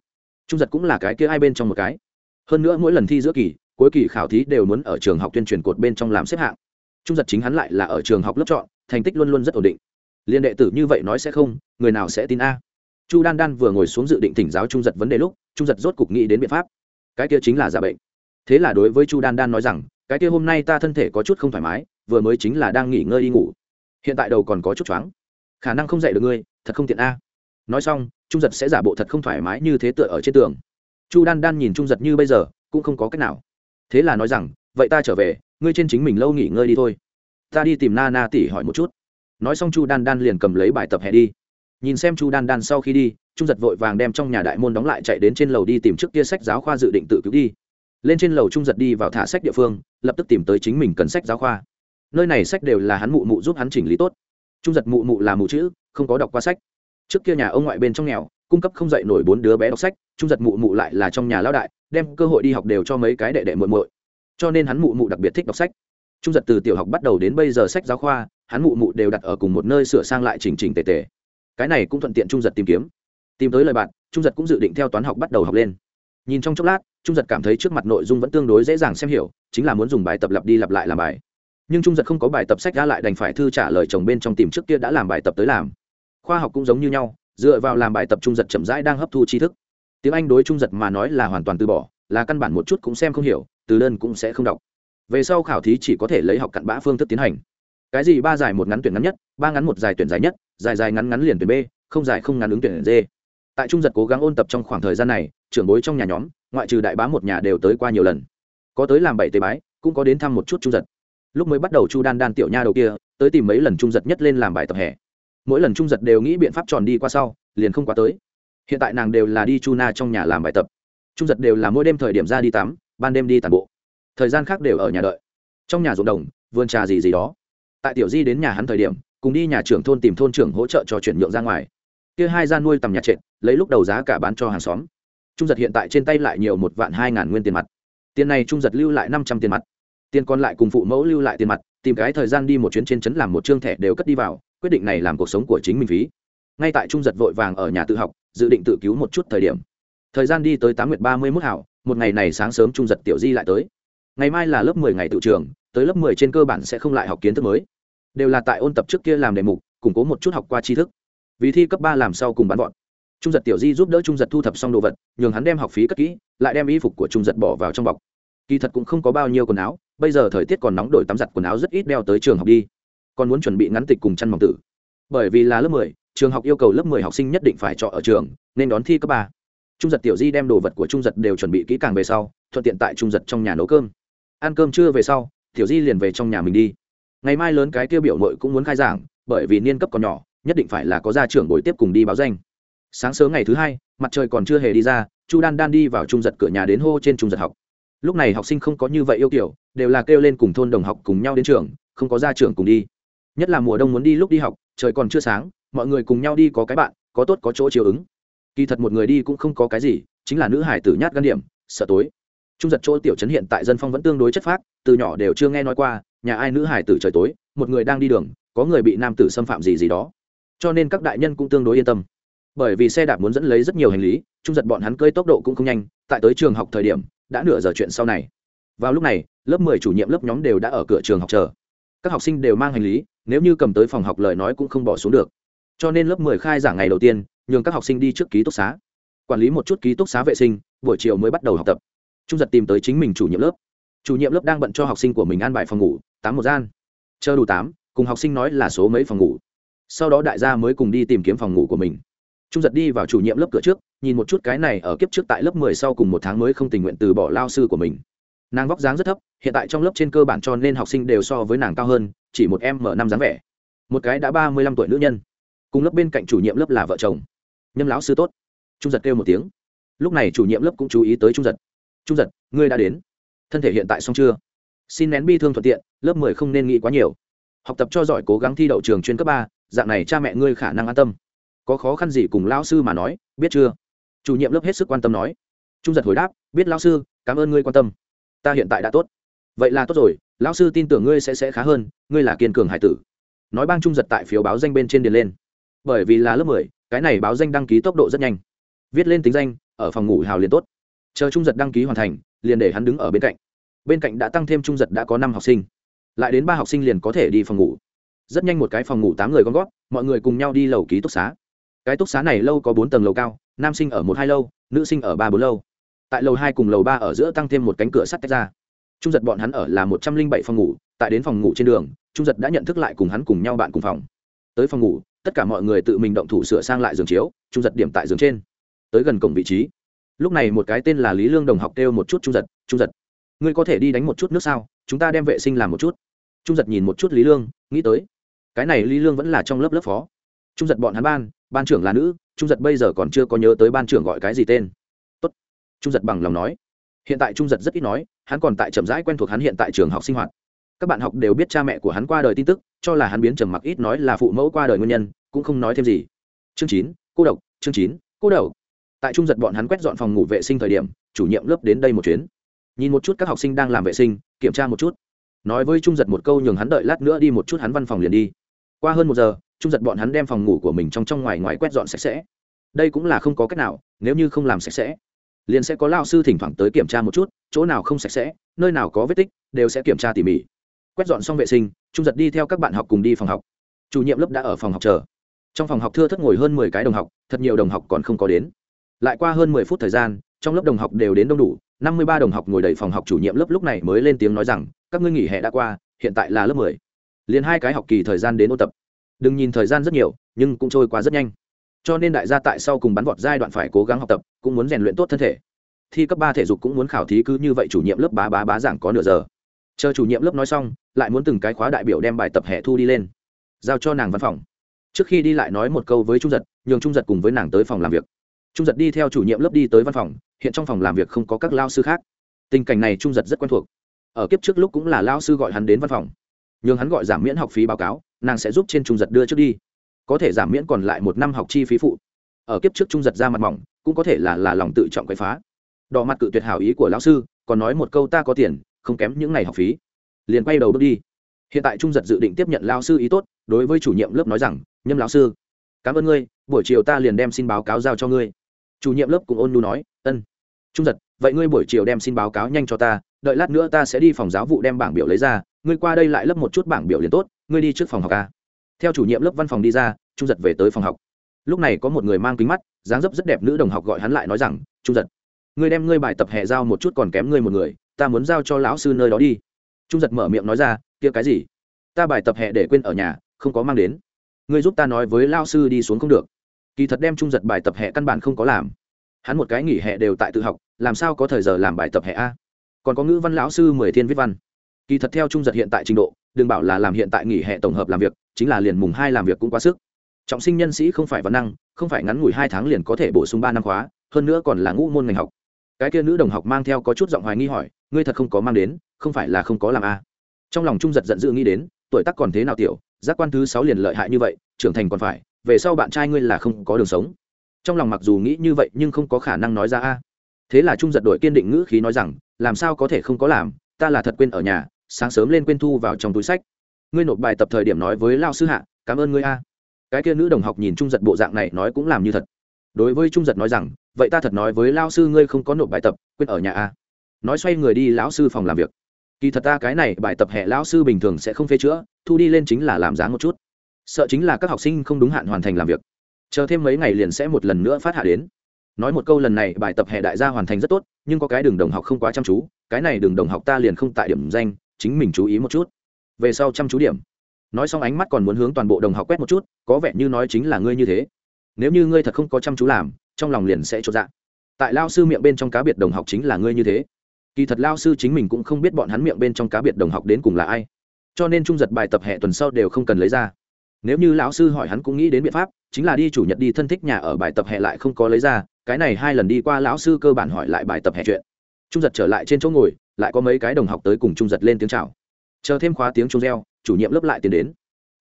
[SPEAKER 1] Trung giật cũng là cái kia ai bên trong một cái. Hơn nữa mỗi lần thi giữa kỳ, cuối kỳ khảo thí đều muốn ở trường học tuyên truyền cột bên trong làm xếp hạng. Trung giật chính hắn lại là ở trường học lớp chọn, thành tích luôn luôn rất ổn định. Liên đệ tử như vậy nói sẽ không, người nào sẽ tin a? Chu đan đan vừa ngồi xuống dự định thỉnh giáo trung giật vấn đề lúc, trung giật rốt cục nghĩ đến biện pháp. Cái kia chính là giả bệnh thế là đối với chu đan đan nói rằng, cái kia hôm nay ta thân thể có chút không thoải mái, vừa mới chính là đang nghỉ ngơi đi ngủ. Hiện tại đầu còn có chút choáng. Khả năng không dạy được ngươi, thật không tiện a. Nói xong, trung giật sẽ giả bộ thật không thoải mái như thế tựa ở trên tường. Chu đan đan nhìn trung giật như bây giờ, cũng không có cách nào. Thế là nói rằng, vậy ta trở về, ngươi trên chính mình lâu nghỉ ngơi đi thôi. Ta đi tìm na na tỉ hỏi một chút. Nói xong chu đan đan liền cầm lấy bài tập hè đi. Nhìn xem chu đan đan sau khi đi, trung giật vội vàng đem trong nhà đại môn đóng lại chạy đến trên lầu đi tìm trước kia sách giáo khoa dự định tự cứu đi lên trên lầu trung giật đi vào thả sách địa phương, lập tức tìm tới chính mình cần sách giáo khoa. Nơi này sách đều là hắn mụ mụ giúp hắn chỉnh lý tốt. Trung giật mụ mụ là mụ chữ, không có đọc qua sách. Trước kia nhà ông ngoại bên trong nghèo, cung cấp không dạy nổi bốn đứa bé đọc sách, trung giật mụ mụ lại là trong nhà lao đại, đem cơ hội đi học đều cho mấy cái đệ đệ muội muội. Cho nên hắn mụ mụ đặc biệt thích đọc sách. Trung giật từ tiểu học bắt đầu đến bây giờ sách giáo khoa, hắn mụ mụ đều đặt ở cùng một nơi sửa sang lại chỉnh chỉnh tề tề. Cái này cũng thuận tiện trung giật tìm kiếm. Tìm tới lời bạn, trung giật cũng dự định theo toán học bắt đầu học lên nhìn trong chốc lát, trung giật cảm thấy trước mặt nội dung vẫn tương đối dễ dàng xem hiểu, chính là muốn dùng bài tập lặp đi lặp lại làm bài. Nhưng trung giật không có bài tập sách ra lại đành phải thư trả lời chồng bên trong tìm trước kia đã làm bài tập tới làm. Khoa học cũng giống như nhau, dựa vào làm bài tập trung giật chậm rãi đang hấp thu tri thức. Tiếng anh đối trung giật mà nói là hoàn toàn từ bỏ, là căn bản một chút cũng xem không hiểu, từ đơn cũng sẽ không đọc. Về sau khảo thí chỉ có thể lấy học cặn bã phương thức tiến hành. Cái gì ba dài một ngắn tuyển ngắn nhất, ba ngắn một dài tuyển dài nhất, dài dài ngắn ngắn liền tuyển b, không dài không ngắn ứng tuyển d. Tại trung giật cố gắng ôn tập trong khoảng thời gian này trưởng bối trong nhà nhóm, ngoại trừ đại bá một nhà đều tới qua nhiều lần. Có tới làm bảy tế bái, cũng có đến thăm một chút trung giật. Lúc mới bắt đầu chu đan đan tiểu nha đầu kia, tới tìm mấy lần trung giật nhất lên làm bài tập hè. Mỗi lần trung giật đều nghĩ biện pháp tròn đi qua sau, liền không qua tới. Hiện tại nàng đều là đi chu na trong nhà làm bài tập. Trung giật đều là mỗi đêm thời điểm ra đi tắm, ban đêm đi tàn bộ. Thời gian khác đều ở nhà đợi. Trong nhà ruộng đồng, vườn trà gì gì đó. Tại tiểu di đến nhà hắn thời điểm, cùng đi nhà trưởng thôn tìm thôn trưởng hỗ trợ cho chuyển nhượng ra ngoài. Kia hai gian nuôi tầm nhà trệt, lấy lúc đầu giá cả bán cho hàng xóm trung giật hiện tại trên tay lại nhiều một vạn hai ngàn nguyên tiền mặt. Tiền này trung giật lưu lại năm trăm tiền mặt. Tiền còn lại cùng phụ mẫu lưu lại tiền mặt, tìm cái thời gian đi một chuyến trên trấn làm một chương thẻ đều cất đi vào, quyết định này làm cuộc sống của chính mình phí. Ngay tại trung giật vội vàng ở nhà tự học, dự định tự cứu một chút thời điểm. Thời gian đi tới tám nguyệt ba mươi mốt hảo, một ngày này sáng sớm trung giật tiểu di lại tới. Ngày mai là lớp mười ngày tự trường, tới lớp mười trên cơ bản sẽ không lại học kiến thức mới. Đều là tại ôn tập trước kia làm đề mục, củng cố một chút học qua tri thức. Vì thi cấp ba làm sau cùng bắn vọt trung giật tiểu di giúp đỡ trung giật thu thập xong đồ vật, nhường hắn đem học phí cất kỹ, lại đem y phục của trung giật bỏ vào trong bọc. Kỳ thật cũng không có bao nhiêu quần áo, bây giờ thời tiết còn nóng đổi tắm giặt quần áo rất ít đeo tới trường học đi. Còn muốn chuẩn bị ngắn tịch cùng chăn mỏng tử. Bởi vì là lớp mười, trường học yêu cầu lớp mười học sinh nhất định phải trọ ở trường, nên đón thi cấp ba. Trung giật tiểu di đem đồ vật của trung giật đều chuẩn bị kỹ càng về sau, thuận tiện tại trung giật trong nhà nấu cơm. Ăn cơm trưa về sau, tiểu di liền về trong nhà mình đi. Ngày mai lớn cái tiêu biểu nội cũng muốn khai giảng, bởi vì niên cấp còn nhỏ, nhất định phải là có gia trưởng buổi tiếp cùng đi báo danh sáng sớm ngày thứ hai, mặt trời còn chưa hề đi ra, chu đan đan đi vào trung giật cửa nhà đến hô trên trung giật học. Lúc này học sinh không có như vậy yêu kiểu, đều là kêu lên cùng thôn đồng học cùng nhau đến trường, không có ra trường cùng đi. Nhất là mùa đông muốn đi lúc đi học, trời còn chưa sáng, mọi người cùng nhau đi có cái bạn, có tốt có chỗ chiều ứng. Kỳ thật một người đi cũng không có cái gì, chính là nữ hải tử nhát gan điểm, sợ tối. Trung giật chỗ tiểu trấn hiện tại dân phong vẫn tương đối chất phác, từ nhỏ đều chưa nghe nói qua, nhà ai nữ hải tử trời tối, một người đang đi đường, có người bị nam tử xâm phạm gì gì đó. Cho nên các đại nhân cũng tương đối yên tâm bởi vì xe đạp muốn dẫn lấy rất nhiều hành lý, trung giật bọn hắn cơi tốc độ cũng không nhanh, tại tới trường học thời điểm, đã nửa giờ chuyện sau này. Vào lúc này, lớp mười chủ nhiệm lớp nhóm đều đã ở cửa trường học chờ. Các học sinh đều mang hành lý, nếu như cầm tới phòng học lời nói cũng không bỏ xuống được. Cho nên lớp mười khai giảng ngày đầu tiên, nhường các học sinh đi trước ký túc xá. Quản lý một chút ký túc xá vệ sinh, buổi chiều mới bắt đầu học tập. Trung giật tìm tới chính mình chủ nhiệm lớp. Chủ nhiệm lớp đang bận cho học sinh của mình an bài phòng ngủ, tám một gian. Chờ đủ tám, cùng học sinh nói là số mấy phòng ngủ. Sau đó đại gia mới cùng đi tìm kiếm phòng ngủ của mình trung giật đi vào chủ nhiệm lớp cửa trước, nhìn một chút cái này ở kiếp trước tại lớp mười sau cùng một tháng mới không tình nguyện từ bỏ lao sư của mình. Nàng vóc dáng rất thấp, hiện tại trong lớp trên cơ bản cho nên học sinh đều so với nàng cao hơn, chỉ một em mở năm dáng vẻ. Một cái đã ba mươi lăm tuổi nữ nhân. Cùng lớp bên cạnh chủ nhiệm lớp là vợ chồng. Nhâm lão sư tốt. Trung giật kêu một tiếng. Lúc này chủ nhiệm lớp cũng chú ý tới trung giật. Trung giật, ngươi đã đến. Thân thể hiện tại xong chưa? Xin nén bi thương thuận tiện, lớp mười không nên nghĩ quá nhiều. Học tập cho giỏi cố gắng thi đậu trường chuyên cấp ba, dạng này cha mẹ ngươi khả năng an tâm có khó khăn gì cùng lao sư mà nói, biết chưa? Chủ nhiệm lớp hết sức quan tâm nói. Trung giật hồi đáp, biết lao sư, cảm ơn ngươi quan tâm. Ta hiện tại đã tốt. Vậy là tốt rồi lao sư tin tưởng ngươi sẽ sẽ khá hơn, ngươi là kiên cường hải tử. Nói bang trung giật tại phiếu báo danh bên trên điền lên. Bởi vì là lớp mười, cái này báo danh đăng ký tốc độ rất nhanh. Viết lên tính danh, ở phòng ngủ hào liền tốt. Chờ trung giật đăng ký hoàn thành, liền để hắn đứng ở bên cạnh. Bên cạnh đã tăng thêm trung giật đã có năm học sinh. Lại đến ba học sinh liền có thể đi phòng ngủ. Rất nhanh một cái phòng ngủ tám người con gót mọi người cùng nhau đi lầu ký túc xá cái túc xá này lâu có bốn tầng lầu cao, nam sinh ở một hai lâu, nữ sinh ở ba bốn lâu. Tại lầu hai cùng lầu ba ở giữa tăng thêm một cánh cửa sắt tách ra. Trung giật bọn hắn ở là một trăm linh bảy phòng ngủ, tại đến phòng ngủ trên đường, trung giật đã nhận thức lại cùng hắn cùng nhau bạn cùng phòng. Tới phòng ngủ, tất cả mọi người tự mình động thủ sửa sang lại giường chiếu, trung giật điểm tại giường trên. Tới gần cổng vị trí. Lúc này một cái tên là lý lương đồng học kêu một chút trung giật trung giật, ngươi có thể đi đánh một chút nước sao? Chúng ta đem vệ sinh làm một chút. Trung giật nhìn một chút lý lương, nghĩ tới. Cái này lý lương vẫn là trong lớp lớp phó. Trung giật bọn hắn ban ban trưởng là nữ, trung giật bây giờ còn chưa có nhớ tới ban trưởng gọi cái gì tên. Tốt. trung giật bằng lòng nói. Hiện tại trung giật rất ít nói, hắn còn tại chậm rãi quen thuộc hắn hiện tại trường học sinh hoạt. Các bạn học đều biết cha mẹ của hắn qua đời tin tức, cho là hắn biến trầm mặc ít nói là phụ mẫu qua đời nguyên nhân, cũng không nói thêm gì. Chương chín, cô độc, chương chín, cô độc. Tại trung giật bọn hắn quét dọn phòng ngủ vệ sinh thời điểm, chủ nhiệm lớp đến đây một chuyến. Nhìn một chút các học sinh đang làm vệ sinh, kiểm tra một chút. Nói với trung giật một câu nhường hắn đợi lát nữa đi một chút hắn văn phòng liền đi. Qua hơn một giờ trung giật bọn hắn đem phòng ngủ của mình trong trong ngoài ngoài quét dọn sạch sẽ. Đây cũng là không có cách nào, nếu như không làm sạch sẽ, liền sẽ có lao sư thỉnh thoảng tới kiểm tra một chút, chỗ nào không sạch sẽ, nơi nào có vết tích, đều sẽ kiểm tra tỉ mỉ. Quét dọn xong vệ sinh, trung giật đi theo các bạn học cùng đi phòng học. Chủ nhiệm lớp đã ở phòng học chờ. Trong phòng học thưa thất ngồi hơn mười cái đồng học, thật nhiều đồng học còn không có đến. Lại qua hơn mười phút thời gian, trong lớp đồng học đều đến đông đủ, năm mươi ba đồng học ngồi đầy phòng học chủ nhiệm lớp lúc này mới lên tiếng nói rằng, các ngươi nghỉ hè đã qua, hiện tại là lớp mười. Liền hai cái học kỳ thời gian đến ôn tập đừng nhìn thời gian rất nhiều, nhưng cũng trôi qua rất nhanh. Cho nên đại gia tại sau cùng bắn vọt giai đoạn phải cố gắng học tập, cũng muốn rèn luyện tốt thân thể. Thi cấp ba thể dục cũng muốn khảo thí cứ như vậy chủ nhiệm lớp bá bá bá giảng có nửa giờ. Chờ chủ nhiệm lớp nói xong, lại muốn từng cái khóa đại biểu đem bài tập hè thu đi lên, giao cho nàng văn phòng. Trước khi đi lại nói một câu với trung giật, nhường trung giật cùng với nàng tới phòng làm việc. Trung giật đi theo chủ nhiệm lớp đi tới văn phòng, hiện trong phòng làm việc không có các lao sư khác. Tình cảnh này trung giật rất quen thuộc. Ở kiếp trước lúc cũng là lao sư gọi hắn đến văn phòng, nhường hắn gọi giảm miễn học phí báo cáo nàng sẽ giúp trên trung giật đưa trước đi. Có thể giảm miễn còn lại một năm học chi phí phụ. Ở kiếp trước trung giật ra mặt mỏng, cũng có thể là là lòng tự trọng quậy phá. Đỏ mặt cự tuyệt hảo ý của lão sư, còn nói một câu ta có tiền, không kém những ngày học phí. Liền quay đầu bước đi. Hiện tại trung giật dự định tiếp nhận lao sư ý tốt, đối với chủ nhiệm lớp nói rằng, nhâm lão sư, cảm ơn ngươi, buổi chiều ta liền đem xin báo cáo giao cho ngươi. Chủ nhiệm lớp cũng ôn nu nói, ân, trung giật, vậy ngươi buổi chiều đem xin báo cáo nhanh cho ta, đợi lát nữa ta sẽ đi phòng giáo vụ đem bảng biểu lấy ra, ngươi qua đây lại lấp một chút bảng biểu liền tốt ngươi đi trước phòng học a. theo chủ nhiệm lớp văn phòng đi ra, trung giật về tới phòng học. Lúc này có một người mang kính mắt, dáng dấp rất đẹp nữ đồng học gọi hắn lại nói rằng, trung giật, ngươi đem ngươi bài tập hè giao một chút còn kém ngươi một người, ta muốn giao cho lão sư nơi đó đi. Trung giật mở miệng nói ra, kia cái gì? Ta bài tập hè để quên ở nhà, không có mang đến. Ngươi giúp ta nói với lao sư đi xuống không được. Kỳ thật đem trung giật bài tập hè căn bản không có làm. Hắn một cái nghỉ hè đều tại tự học, làm sao có thời giờ làm bài tập hè a? Còn có ngữ văn lão sư mười thiên viết văn. Kỳ thật theo trung giật hiện tại trình độ đừng bảo là làm hiện tại nghỉ hè tổng hợp làm việc, chính là liền mùng hai làm việc cũng quá sức. Trọng sinh nhân sĩ không phải văn năng, không phải ngắn ngủi hai tháng liền có thể bổ sung ba năm khóa, hơn nữa còn là ngũ môn ngành học. Cái kia nữ đồng học mang theo có chút giọng hoài nghi hỏi, ngươi thật không có mang đến, không phải là không có làm a trong lòng trung giật giận dữ nghĩ đến, tuổi tác còn thế nào tiểu, giác quan thứ sáu liền lợi hại như vậy, trưởng thành còn phải, về sau bạn trai ngươi là không có đường sống. Trong lòng mặc dù nghĩ như vậy nhưng không có khả năng nói ra a. Thế là trung giật đội kiên định ngữ khí nói rằng, làm sao có thể không có làm, ta là thật quên ở nhà sáng sớm lên quên thu vào trong túi sách. Ngươi nộp bài tập thời điểm nói với lao sư hạ, cảm ơn ngươi a. Cái kia nữ đồng học nhìn trung giật bộ dạng này nói cũng làm như thật. Đối với trung giật nói rằng, vậy ta thật nói với lao sư ngươi không có nộp bài tập, quên ở nhà a. Nói xoay người đi lão sư phòng làm việc. Kỳ thật ta cái này bài tập hệ lão sư bình thường sẽ không phê chữa, thu đi lên chính là làm giá một chút. Sợ chính là các học sinh không đúng hạn hoàn thành làm việc. Chờ thêm mấy ngày liền sẽ một lần nữa phát hạ đến. Nói một câu lần này bài tập hệ đại gia hoàn thành rất tốt, nhưng có cái đường đồng học không quá chăm chú, cái này đường đồng học ta liền không tại điểm danh chính mình chú ý một chút. Về sau chăm chú điểm. Nói xong ánh mắt còn muốn hướng toàn bộ đồng học quét một chút, có vẻ như nói chính là ngươi như thế. Nếu như ngươi thật không có chăm chú làm, trong lòng liền sẽ chột dạ. Tại lao sư miệng bên trong cá biệt đồng học chính là ngươi như thế. Kỳ thật lao sư chính mình cũng không biết bọn hắn miệng bên trong cá biệt đồng học đến cùng là ai. Cho nên trung giật bài tập hệ tuần sau đều không cần lấy ra. Nếu như lão sư hỏi hắn cũng nghĩ đến biện pháp, chính là đi chủ nhật đi thân thích nhà ở bài tập hệ lại không có lấy ra, cái này hai lần đi qua lão sư cơ bản hỏi lại bài tập hệ chuyện. Trung giật trở lại trên chỗ ngồi lại có mấy cái đồng học tới cùng trung giật lên tiếng chào. Chờ thêm khóa tiếng trung reo, chủ nhiệm lớp lại tiến đến.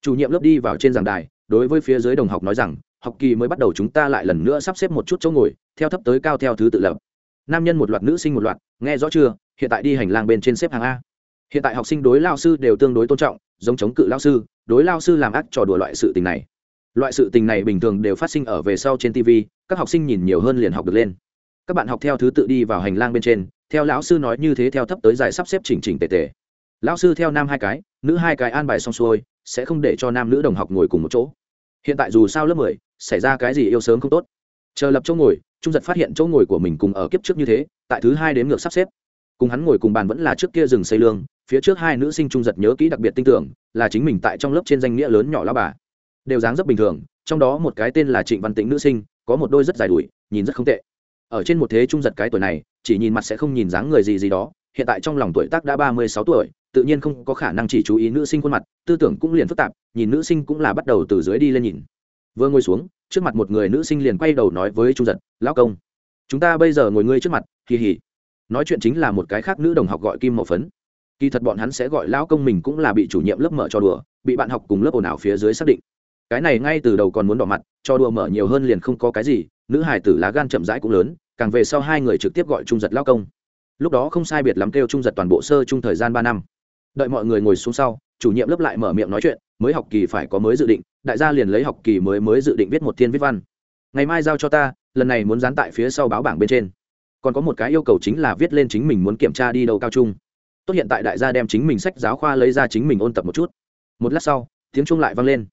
[SPEAKER 1] Chủ nhiệm lớp đi vào trên giảng đài, đối với phía dưới đồng học nói rằng, học kỳ mới bắt đầu chúng ta lại lần nữa sắp xếp một chút chỗ ngồi, theo thấp tới cao theo thứ tự lập. Nam nhân một loạt, nữ sinh một loạt, nghe rõ chưa? Hiện tại đi hành lang bên trên xếp hàng a. Hiện tại học sinh đối lao sư đều tương đối tôn trọng, giống chống cự lao sư, đối lao sư làm ác trò đùa loại sự tình này. Loại sự tình này bình thường đều phát sinh ở về sau trên tv các học sinh nhìn nhiều hơn liền học được lên. Các bạn học theo thứ tự đi vào hành lang bên trên theo lão sư nói như thế theo thấp tới dài sắp xếp chỉnh chỉnh tề tề. Lão sư theo nam hai cái, nữ hai cái an bài xong xuôi, sẽ không để cho nam nữ đồng học ngồi cùng một chỗ. Hiện tại dù sao lớp mười, xảy ra cái gì yêu sớm không tốt. Chờ lập chỗ ngồi, trung giật phát hiện chỗ ngồi của mình cùng ở kiếp trước như thế, tại thứ hai đến ngược sắp xếp. Cùng hắn ngồi cùng bàn vẫn là trước kia rừng xây lương, phía trước hai nữ sinh trung giật nhớ kỹ đặc biệt tin tưởng, là chính mình tại trong lớp trên danh nghĩa lớn nhỏ lao bà. Đều dáng rất bình thường, trong đó một cái tên là trịnh văn tĩnh nữ sinh, có một đôi rất dài đùi, nhìn rất không tệ ở trên một thế trung giật cái tuổi này, chỉ nhìn mặt sẽ không nhìn dáng người gì gì đó, hiện tại trong lòng tuổi tác đã ba mươi sáu tuổi, tự nhiên không có khả năng chỉ chú ý nữ sinh khuôn mặt, tư tưởng cũng liền phức tạp, nhìn nữ sinh cũng là bắt đầu từ dưới đi lên nhìn. Vừa ngồi xuống, trước mặt một người nữ sinh liền quay đầu nói với trung giật, lão công, chúng ta bây giờ ngồi ngươi trước mặt kỳ hỉ nói chuyện chính là một cái khác nữ đồng học gọi kim mậu phấn. Kỳ thật bọn hắn sẽ gọi lão công mình cũng là bị chủ nhiệm lớp mở cho đùa, bị bạn học cùng lớp ồn ào phía dưới xác định cái này ngay từ đầu còn muốn đỏ mặt, cho đùa mở nhiều hơn liền không có cái gì, nữ hải tử lá gan chậm rãi cũng lớn, càng về sau hai người trực tiếp gọi trung giật lao công. Lúc đó không sai biệt lắm kêu trung giật toàn bộ sơ chung thời gian ba năm. Đợi mọi người ngồi xuống sau, chủ nhiệm lớp lại mở miệng nói chuyện, mới học kỳ phải có mới dự định, đại gia liền lấy học kỳ mới mới dự định viết một thiên viết văn. Ngày mai giao cho ta, lần này muốn dán tại phía sau báo bảng bên trên. Còn có một cái yêu cầu chính là viết lên chính mình muốn kiểm tra đi đâu cao trung. Tốt hiện tại đại gia đem chính mình sách giáo khoa lấy ra chính mình ôn tập một chút. Một lát sau, tiếng chuông lại vang lên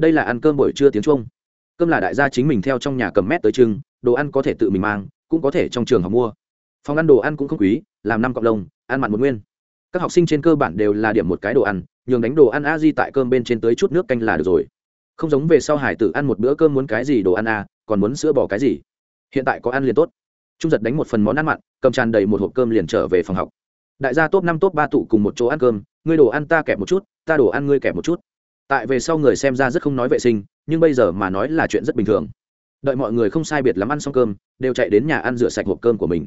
[SPEAKER 1] đây là ăn cơm buổi trưa tiếng trung. Cơm là đại gia chính mình theo trong nhà cầm mét tới trưng đồ ăn có thể tự mình mang, cũng có thể trong trường học mua. Phòng ăn đồ ăn cũng không quý, làm năm cộng đồng ăn mặn một nguyên. Các học sinh trên cơ bản đều là điểm một cái đồ ăn, nhường đánh đồ ăn a di tại cơm bên trên tới chút nước canh là được rồi. Không giống về sau hải tử ăn một bữa cơm muốn cái gì đồ ăn a, còn muốn sữa bỏ cái gì. Hiện tại có ăn liền tốt. Trung giật đánh một phần món ăn mặn, cầm tràn đầy một hộp cơm liền trở về phòng học. Đại gia top năm, top ba tụ cùng một chỗ ăn cơm, ngươi đồ ăn ta kẹp một chút, ta đồ ăn ngươi kẹp một chút tại về sau người xem ra rất không nói vệ sinh, nhưng bây giờ mà nói là chuyện rất bình thường. Đợi mọi người không sai biệt lắm ăn xong cơm, đều chạy đến nhà ăn rửa sạch hộp cơm của mình.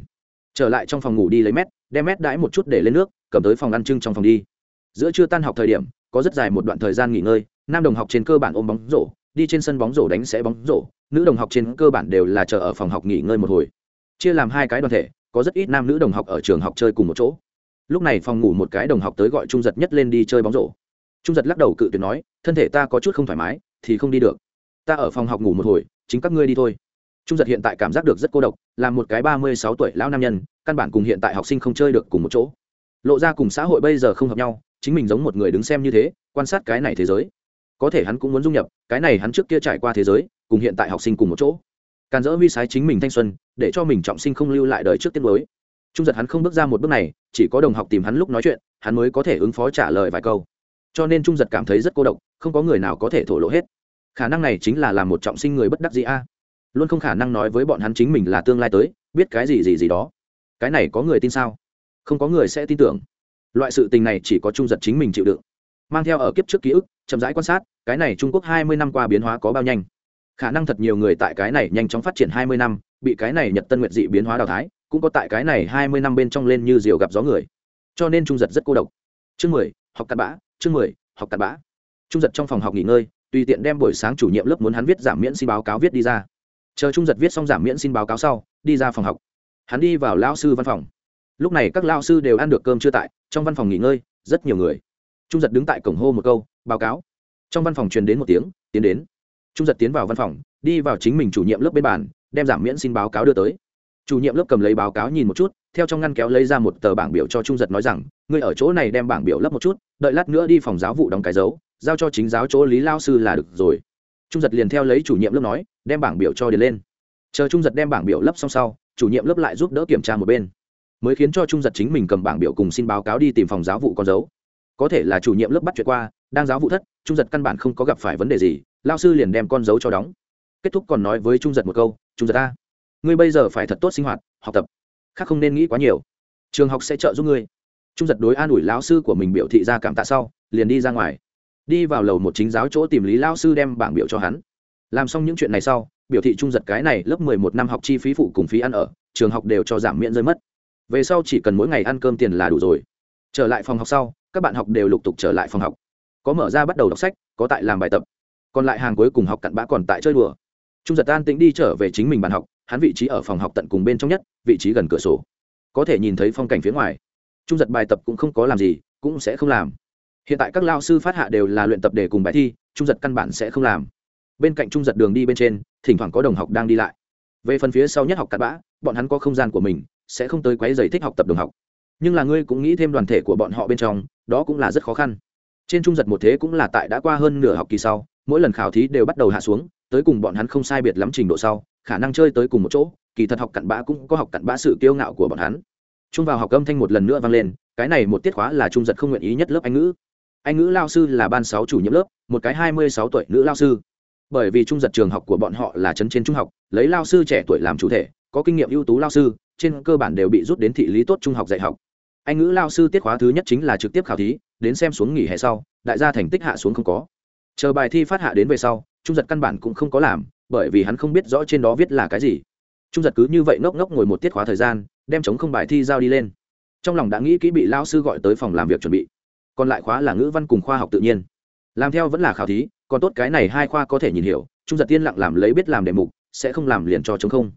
[SPEAKER 1] Trở lại trong phòng ngủ đi lấy mét, đem mét đãi một chút để lên nước, cầm tới phòng ăn trưng trong phòng đi. Giữa trưa tan học thời điểm, có rất dài một đoạn thời gian nghỉ ngơi, nam đồng học trên cơ bản ôm bóng rổ, đi trên sân bóng rổ đánh sẽ bóng rổ, nữ đồng học trên cơ bản đều là chờ ở phòng học nghỉ ngơi một hồi. Chia làm hai cái đoàn thể, có rất ít nam nữ đồng học ở trường học chơi cùng một chỗ. Lúc này phòng ngủ một cái đồng học tới gọi trung giật nhất lên đi chơi bóng rổ trung giật lắc đầu cự tuyệt nói, thân thể ta có chút không thoải mái, thì không đi được. Ta ở phòng học ngủ một hồi, chính các ngươi đi thôi. Trung giật hiện tại cảm giác được rất cô độc, là một cái ba mươi sáu tuổi lão nam nhân, căn bản cùng hiện tại học sinh không chơi được cùng một chỗ. Lộ ra cùng xã hội bây giờ không hợp nhau, chính mình giống một người đứng xem như thế, quan sát cái này thế giới. Có thể hắn cũng muốn dung nhập, cái này hắn trước kia trải qua thế giới, cùng hiện tại học sinh cùng một chỗ. Càn dỡ huy sái chính mình thanh xuân, để cho mình trọng sinh không lưu lại đời trước tiết mới trung giật hắn không bước ra một bước này, chỉ có đồng học tìm hắn lúc nói chuyện, hắn mới có thể ứng phó trả lời vài câu cho nên trung giật cảm thấy rất cô độc, không có người nào có thể thổ lộ hết. Khả năng này chính là làm một trọng sinh người bất đắc gì a. Luôn không khả năng nói với bọn hắn chính mình là tương lai tới, biết cái gì gì gì đó. Cái này có người tin sao? Không có người sẽ tin tưởng. Loại sự tình này chỉ có trung giật chính mình chịu đựng. Mang theo ở kiếp trước ký ức, chậm rãi quan sát, cái này trung quốc hai mươi năm qua biến hóa có bao nhanh? Khả năng thật nhiều người tại cái này nhanh chóng phát triển hai mươi năm, bị cái này nhật tân nguyện dị biến hóa đào thái cũng có tại cái này hai mươi năm bên trong lên như diều gặp gió người. Cho nên trung giật rất cô độc. Chương mười, học cặn bã chương mười, học cặn bã. Trung giật trong phòng học nghỉ ngơi, tùy tiện đem buổi sáng chủ nhiệm lớp muốn hắn viết giảm miễn xin báo cáo viết đi ra. Chờ trung giật viết xong giảm miễn xin báo cáo sau, đi ra phòng học. Hắn đi vào lao sư văn phòng. Lúc này các lao sư đều ăn được cơm chưa tại, trong văn phòng nghỉ ngơi, rất nhiều người. Trung giật đứng tại cổng hô một câu, báo cáo. Trong văn phòng truyền đến một tiếng, tiến đến. Trung giật tiến vào văn phòng, đi vào chính mình chủ nhiệm lớp bên bàn, đem giảm miễn xin báo cáo đưa tới chủ nhiệm lớp cầm lấy báo cáo nhìn một chút, theo trong ngăn kéo lấy ra một tờ bảng biểu cho trung giật nói rằng, ngươi ở chỗ này đem bảng biểu lấp một chút, đợi lát nữa đi phòng giáo vụ đóng cái dấu, giao cho chính giáo chỗ lý lao sư là được rồi. Trung giật liền theo lấy chủ nhiệm lớp nói, đem bảng biểu cho điền lên. Chờ trung giật đem bảng biểu lấp xong sau, chủ nhiệm lớp lại giúp đỡ kiểm tra một bên, mới khiến cho trung giật chính mình cầm bảng biểu cùng xin báo cáo đi tìm phòng giáo vụ con dấu. Có thể là chủ nhiệm lớp bắt chuyện qua, đang giáo vụ thất, trung giật căn bản không có gặp phải vấn đề gì, lao sư liền đem con dấu cho đóng. Kết thúc còn nói với trung giật một câu, trung giật ta ngươi bây giờ phải thật tốt sinh hoạt, học tập. Khác không nên nghĩ quá nhiều. Trường học sẽ trợ giúp ngươi. Trung giật đối an ủi lão sư của mình biểu thị ra cảm tạ sau, liền đi ra ngoài. Đi vào lầu một chính giáo chỗ tìm lý lao sư đem bảng biểu cho hắn. Làm xong những chuyện này sau, biểu thị trung giật cái này lớp mười một năm học chi phí phụ cùng phí ăn ở, trường học đều cho giảm miễn rơi mất. Về sau chỉ cần mỗi ngày ăn cơm tiền là đủ rồi. Trở lại phòng học sau, các bạn học đều lục tục trở lại phòng học. Có mở ra bắt đầu đọc sách, có tại làm bài tập. Còn lại hàng cuối cùng học cặn bã còn tại chơi đùa. Trung giật an tĩnh đi trở về chính mình bàn học hắn vị trí ở phòng học tận cùng bên trong nhất, vị trí gần cửa sổ. Có thể nhìn thấy phong cảnh phía ngoài. Trung giật bài tập cũng không có làm gì, cũng sẽ không làm. Hiện tại các lao sư phát hạ đều là luyện tập để cùng bài thi, trung giật căn bản sẽ không làm. Bên cạnh trung giật đường đi bên trên, thỉnh thoảng có đồng học đang đi lại. Về phần phía sau nhất học cặn bã, bọn hắn có không gian của mình, sẽ không tới quấy giày thích học tập đồng học. Nhưng là ngươi cũng nghĩ thêm đoàn thể của bọn họ bên trong, đó cũng là rất khó khăn. Trên trung giật một thế cũng là tại đã qua hơn nửa học kỳ sau, mỗi lần khảo thí đều bắt đầu hạ xuống tới cùng bọn hắn không sai biệt lắm trình độ sau, khả năng chơi tới cùng một chỗ, kỳ thật học cặn bã cũng có học cặn bã sự kiêu ngạo của bọn hắn. Trung vào học âm thanh một lần nữa vang lên, cái này một tiết khóa là trung giật không nguyện ý nhất lớp anh ngữ. Anh ngữ lao sư là ban sáu chủ nhiệm lớp, một cái hai mươi sáu tuổi nữ lao sư. Bởi vì trung giật trường học của bọn họ là trấn trên trung học, lấy lao sư trẻ tuổi làm chủ thể, có kinh nghiệm ưu tú lao sư, trên cơ bản đều bị rút đến thị lý tốt trung học dạy học. Anh ngữ lao sư tiết khóa thứ nhất chính là trực tiếp khảo thí, đến xem xuống nghỉ hè sau, đại gia thành tích hạ xuống không có chờ bài thi phát hạ đến về sau, trung giật căn bản cũng không có làm, bởi vì hắn không biết rõ trên đó viết là cái gì. Trung giật cứ như vậy ngốc ngốc ngồi một tiết khóa thời gian, đem chống không bài thi giao đi lên. Trong lòng đã nghĩ kỹ bị lao sư gọi tới phòng làm việc chuẩn bị. Còn lại khóa là ngữ văn cùng khoa học tự nhiên. Làm theo vẫn là khảo thí, còn tốt cái này hai khoa có thể nhìn hiểu, trung giật tiên lặng làm lấy biết làm đề mục, sẽ không làm liền cho chống không.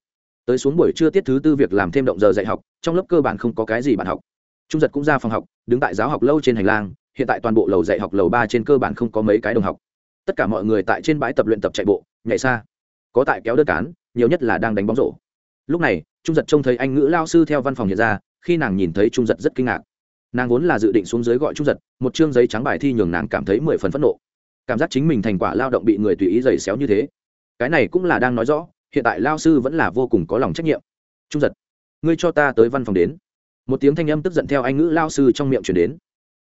[SPEAKER 1] Tới xuống buổi trưa tiết thứ tư việc làm thêm động giờ dạy học, trong lớp cơ bản không có cái gì bạn học. Trung giật cũng ra phòng học, đứng tại giáo học lâu trên hành lang, hiện tại toàn bộ lầu dạy học lầu ba trên cơ bản không có mấy cái đồng học tất cả mọi người tại trên bãi tập luyện tập chạy bộ, nhảy xa. Có tại kéo đơn cán, nhiều nhất là đang đánh bóng rổ. Lúc này, trung giật trông thấy anh ngữ lao sư theo văn phòng hiện ra, khi nàng nhìn thấy trung giật rất kinh ngạc. Nàng vốn là dự định xuống dưới gọi trung giật, một chương giấy trắng bài thi nhường nàng cảm thấy mười phần phẫn nộ. Cảm giác chính mình thành quả lao động bị người tùy ý giày xéo như thế. Cái này cũng là đang nói rõ, hiện tại lao sư vẫn là vô cùng có lòng trách nhiệm. Trung giật, ngươi cho ta tới văn phòng đến. Một tiếng thanh âm tức giận theo anh ngữ lao sư trong miệng chuyển đến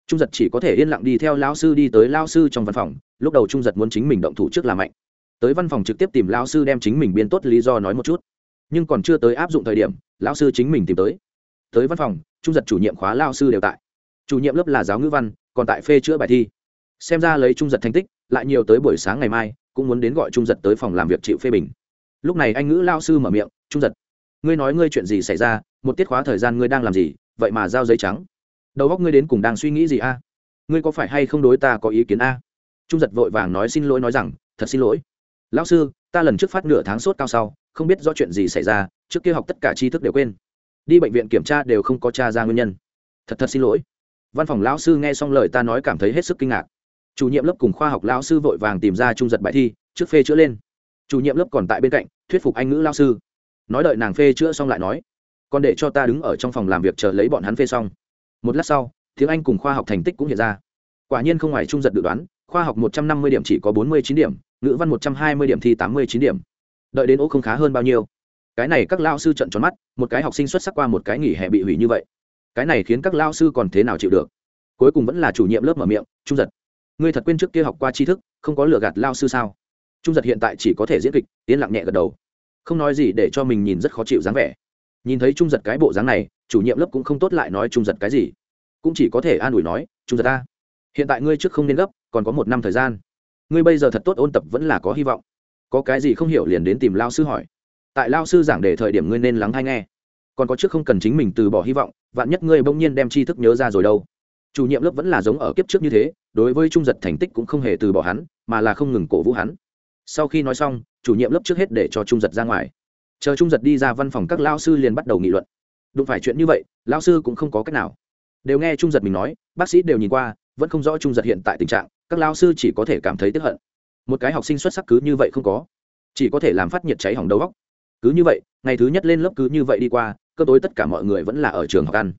[SPEAKER 1] trung giật chỉ có thể yên lặng đi theo lao sư đi tới lao sư trong văn phòng, lúc đầu trung giật muốn chính mình động thủ trước là mạnh. Tới văn phòng trực tiếp tìm lao sư đem chính mình biên tốt lý do nói một chút. Nhưng còn chưa tới áp dụng thời điểm lao sư chính mình tìm tới. Tới văn phòng, trung giật chủ nhiệm khóa lao sư đều tại. Chủ nhiệm lớp là giáo ngữ văn, còn tại phê chữa bài thi. Xem ra lấy trung giật thành tích, lại nhiều tới buổi sáng ngày mai, cũng muốn đến gọi trung giật tới phòng làm việc chịu phê bình. Lúc này anh ngữ lao sư mở miệng, trung giật, ngươi nói ngươi chuyện gì xảy ra? Một tiết khóa thời gian ngươi đang làm gì? Vậy mà giao giấy trắng đầu góc ngươi đến cùng đang suy nghĩ gì a? Ngươi có phải hay không đối ta có ý kiến a? Trung giật vội vàng nói xin lỗi nói rằng, thật xin lỗi. Lão sư, ta lần trước phát nửa tháng sốt cao sau, không biết do chuyện gì xảy ra, trước kia học tất cả tri thức đều quên. Đi bệnh viện kiểm tra đều không có t r a ra nguyên nhân. Thật thật xin lỗi. Văn phòng lão sư nghe xong lời ta nói cảm thấy hết sức kinh ngạc. Chủ nhiệm lớp cùng khoa học lão sư vội vàng tìm ra trung giật bài thi, trước phê chữa lên. Chủ nhiệm lớp còn tại bên cạnh, thuyết phục anh ngữ lão sư. Nói đợi nàng phê chữa xong lại nói còn để cho ta đứng ở trong phòng làm việc chờ lấy bọn hắn phê xong một lát sau, tiếng anh cùng khoa học thành tích cũng hiện ra. Quả nhiên không ngoài trung giật dự đoán, khoa học một trăm năm mươi điểm chỉ có bốn mươi chín điểm, ngữ văn một trăm hai mươi điểm thi tám mươi chín điểm. Đợi đến ô không khá hơn bao nhiêu? Cái này các lao sư trận tròn mắt, một cái học sinh xuất sắc qua một cái nghỉ hè bị hủy như vậy. Cái này khiến các lao sư còn thế nào chịu được? Cuối cùng vẫn là chủ nhiệm lớp mở miệng, trung giật. Ngươi thật quên trước kia học qua tri thức, không có lừa gạt lao sư sao? Trung giật hiện tại chỉ có thể diễn kịch, yên lặng nhẹ gật đầu. Không nói gì để cho mình nhìn rất khó chịu dáng vẻ nhìn thấy trung giật cái bộ dáng này, chủ nhiệm lớp cũng không tốt lại nói trung giật cái gì. Cũng chỉ có thể an ủi nói, trung giật ta hiện tại ngươi trước không nên gấp, còn có một năm thời gian. Ngươi bây giờ thật tốt ôn tập vẫn là có hy vọng. Có cái gì không hiểu liền đến tìm lao sư hỏi. Tại lao sư giảng đề thời điểm ngươi nên lắng hay nghe. Còn có trước không cần chính mình từ bỏ hy vọng, vạn nhất ngươi bỗng nhiên đem tri thức nhớ ra rồi đâu. Chủ nhiệm lớp vẫn là giống ở kiếp trước như thế, đối với trung giật thành tích cũng không hề từ bỏ hắn, mà là không ngừng cổ vũ hắn. Sau khi nói xong, chủ nhiệm lớp trước hết để cho trung giật ra ngoài chờ trung giật đi ra văn phòng các lao sư liền bắt đầu nghị luận. Đụng phải chuyện như vậy lao sư cũng không có cách nào. Đều nghe trung giật mình nói, bác sĩ đều nhìn qua, vẫn không rõ trung giật hiện tại tình trạng, các lao sư chỉ có thể cảm thấy tiếp hận. Một cái học sinh xuất sắc cứ như vậy không có, chỉ có thể làm phát nhiệt cháy hỏng đầu góc cứ như vậy, ngày thứ nhất lên lớp cứ như vậy đi qua, cơ tối tất cả mọi người vẫn là ở trường học ăn.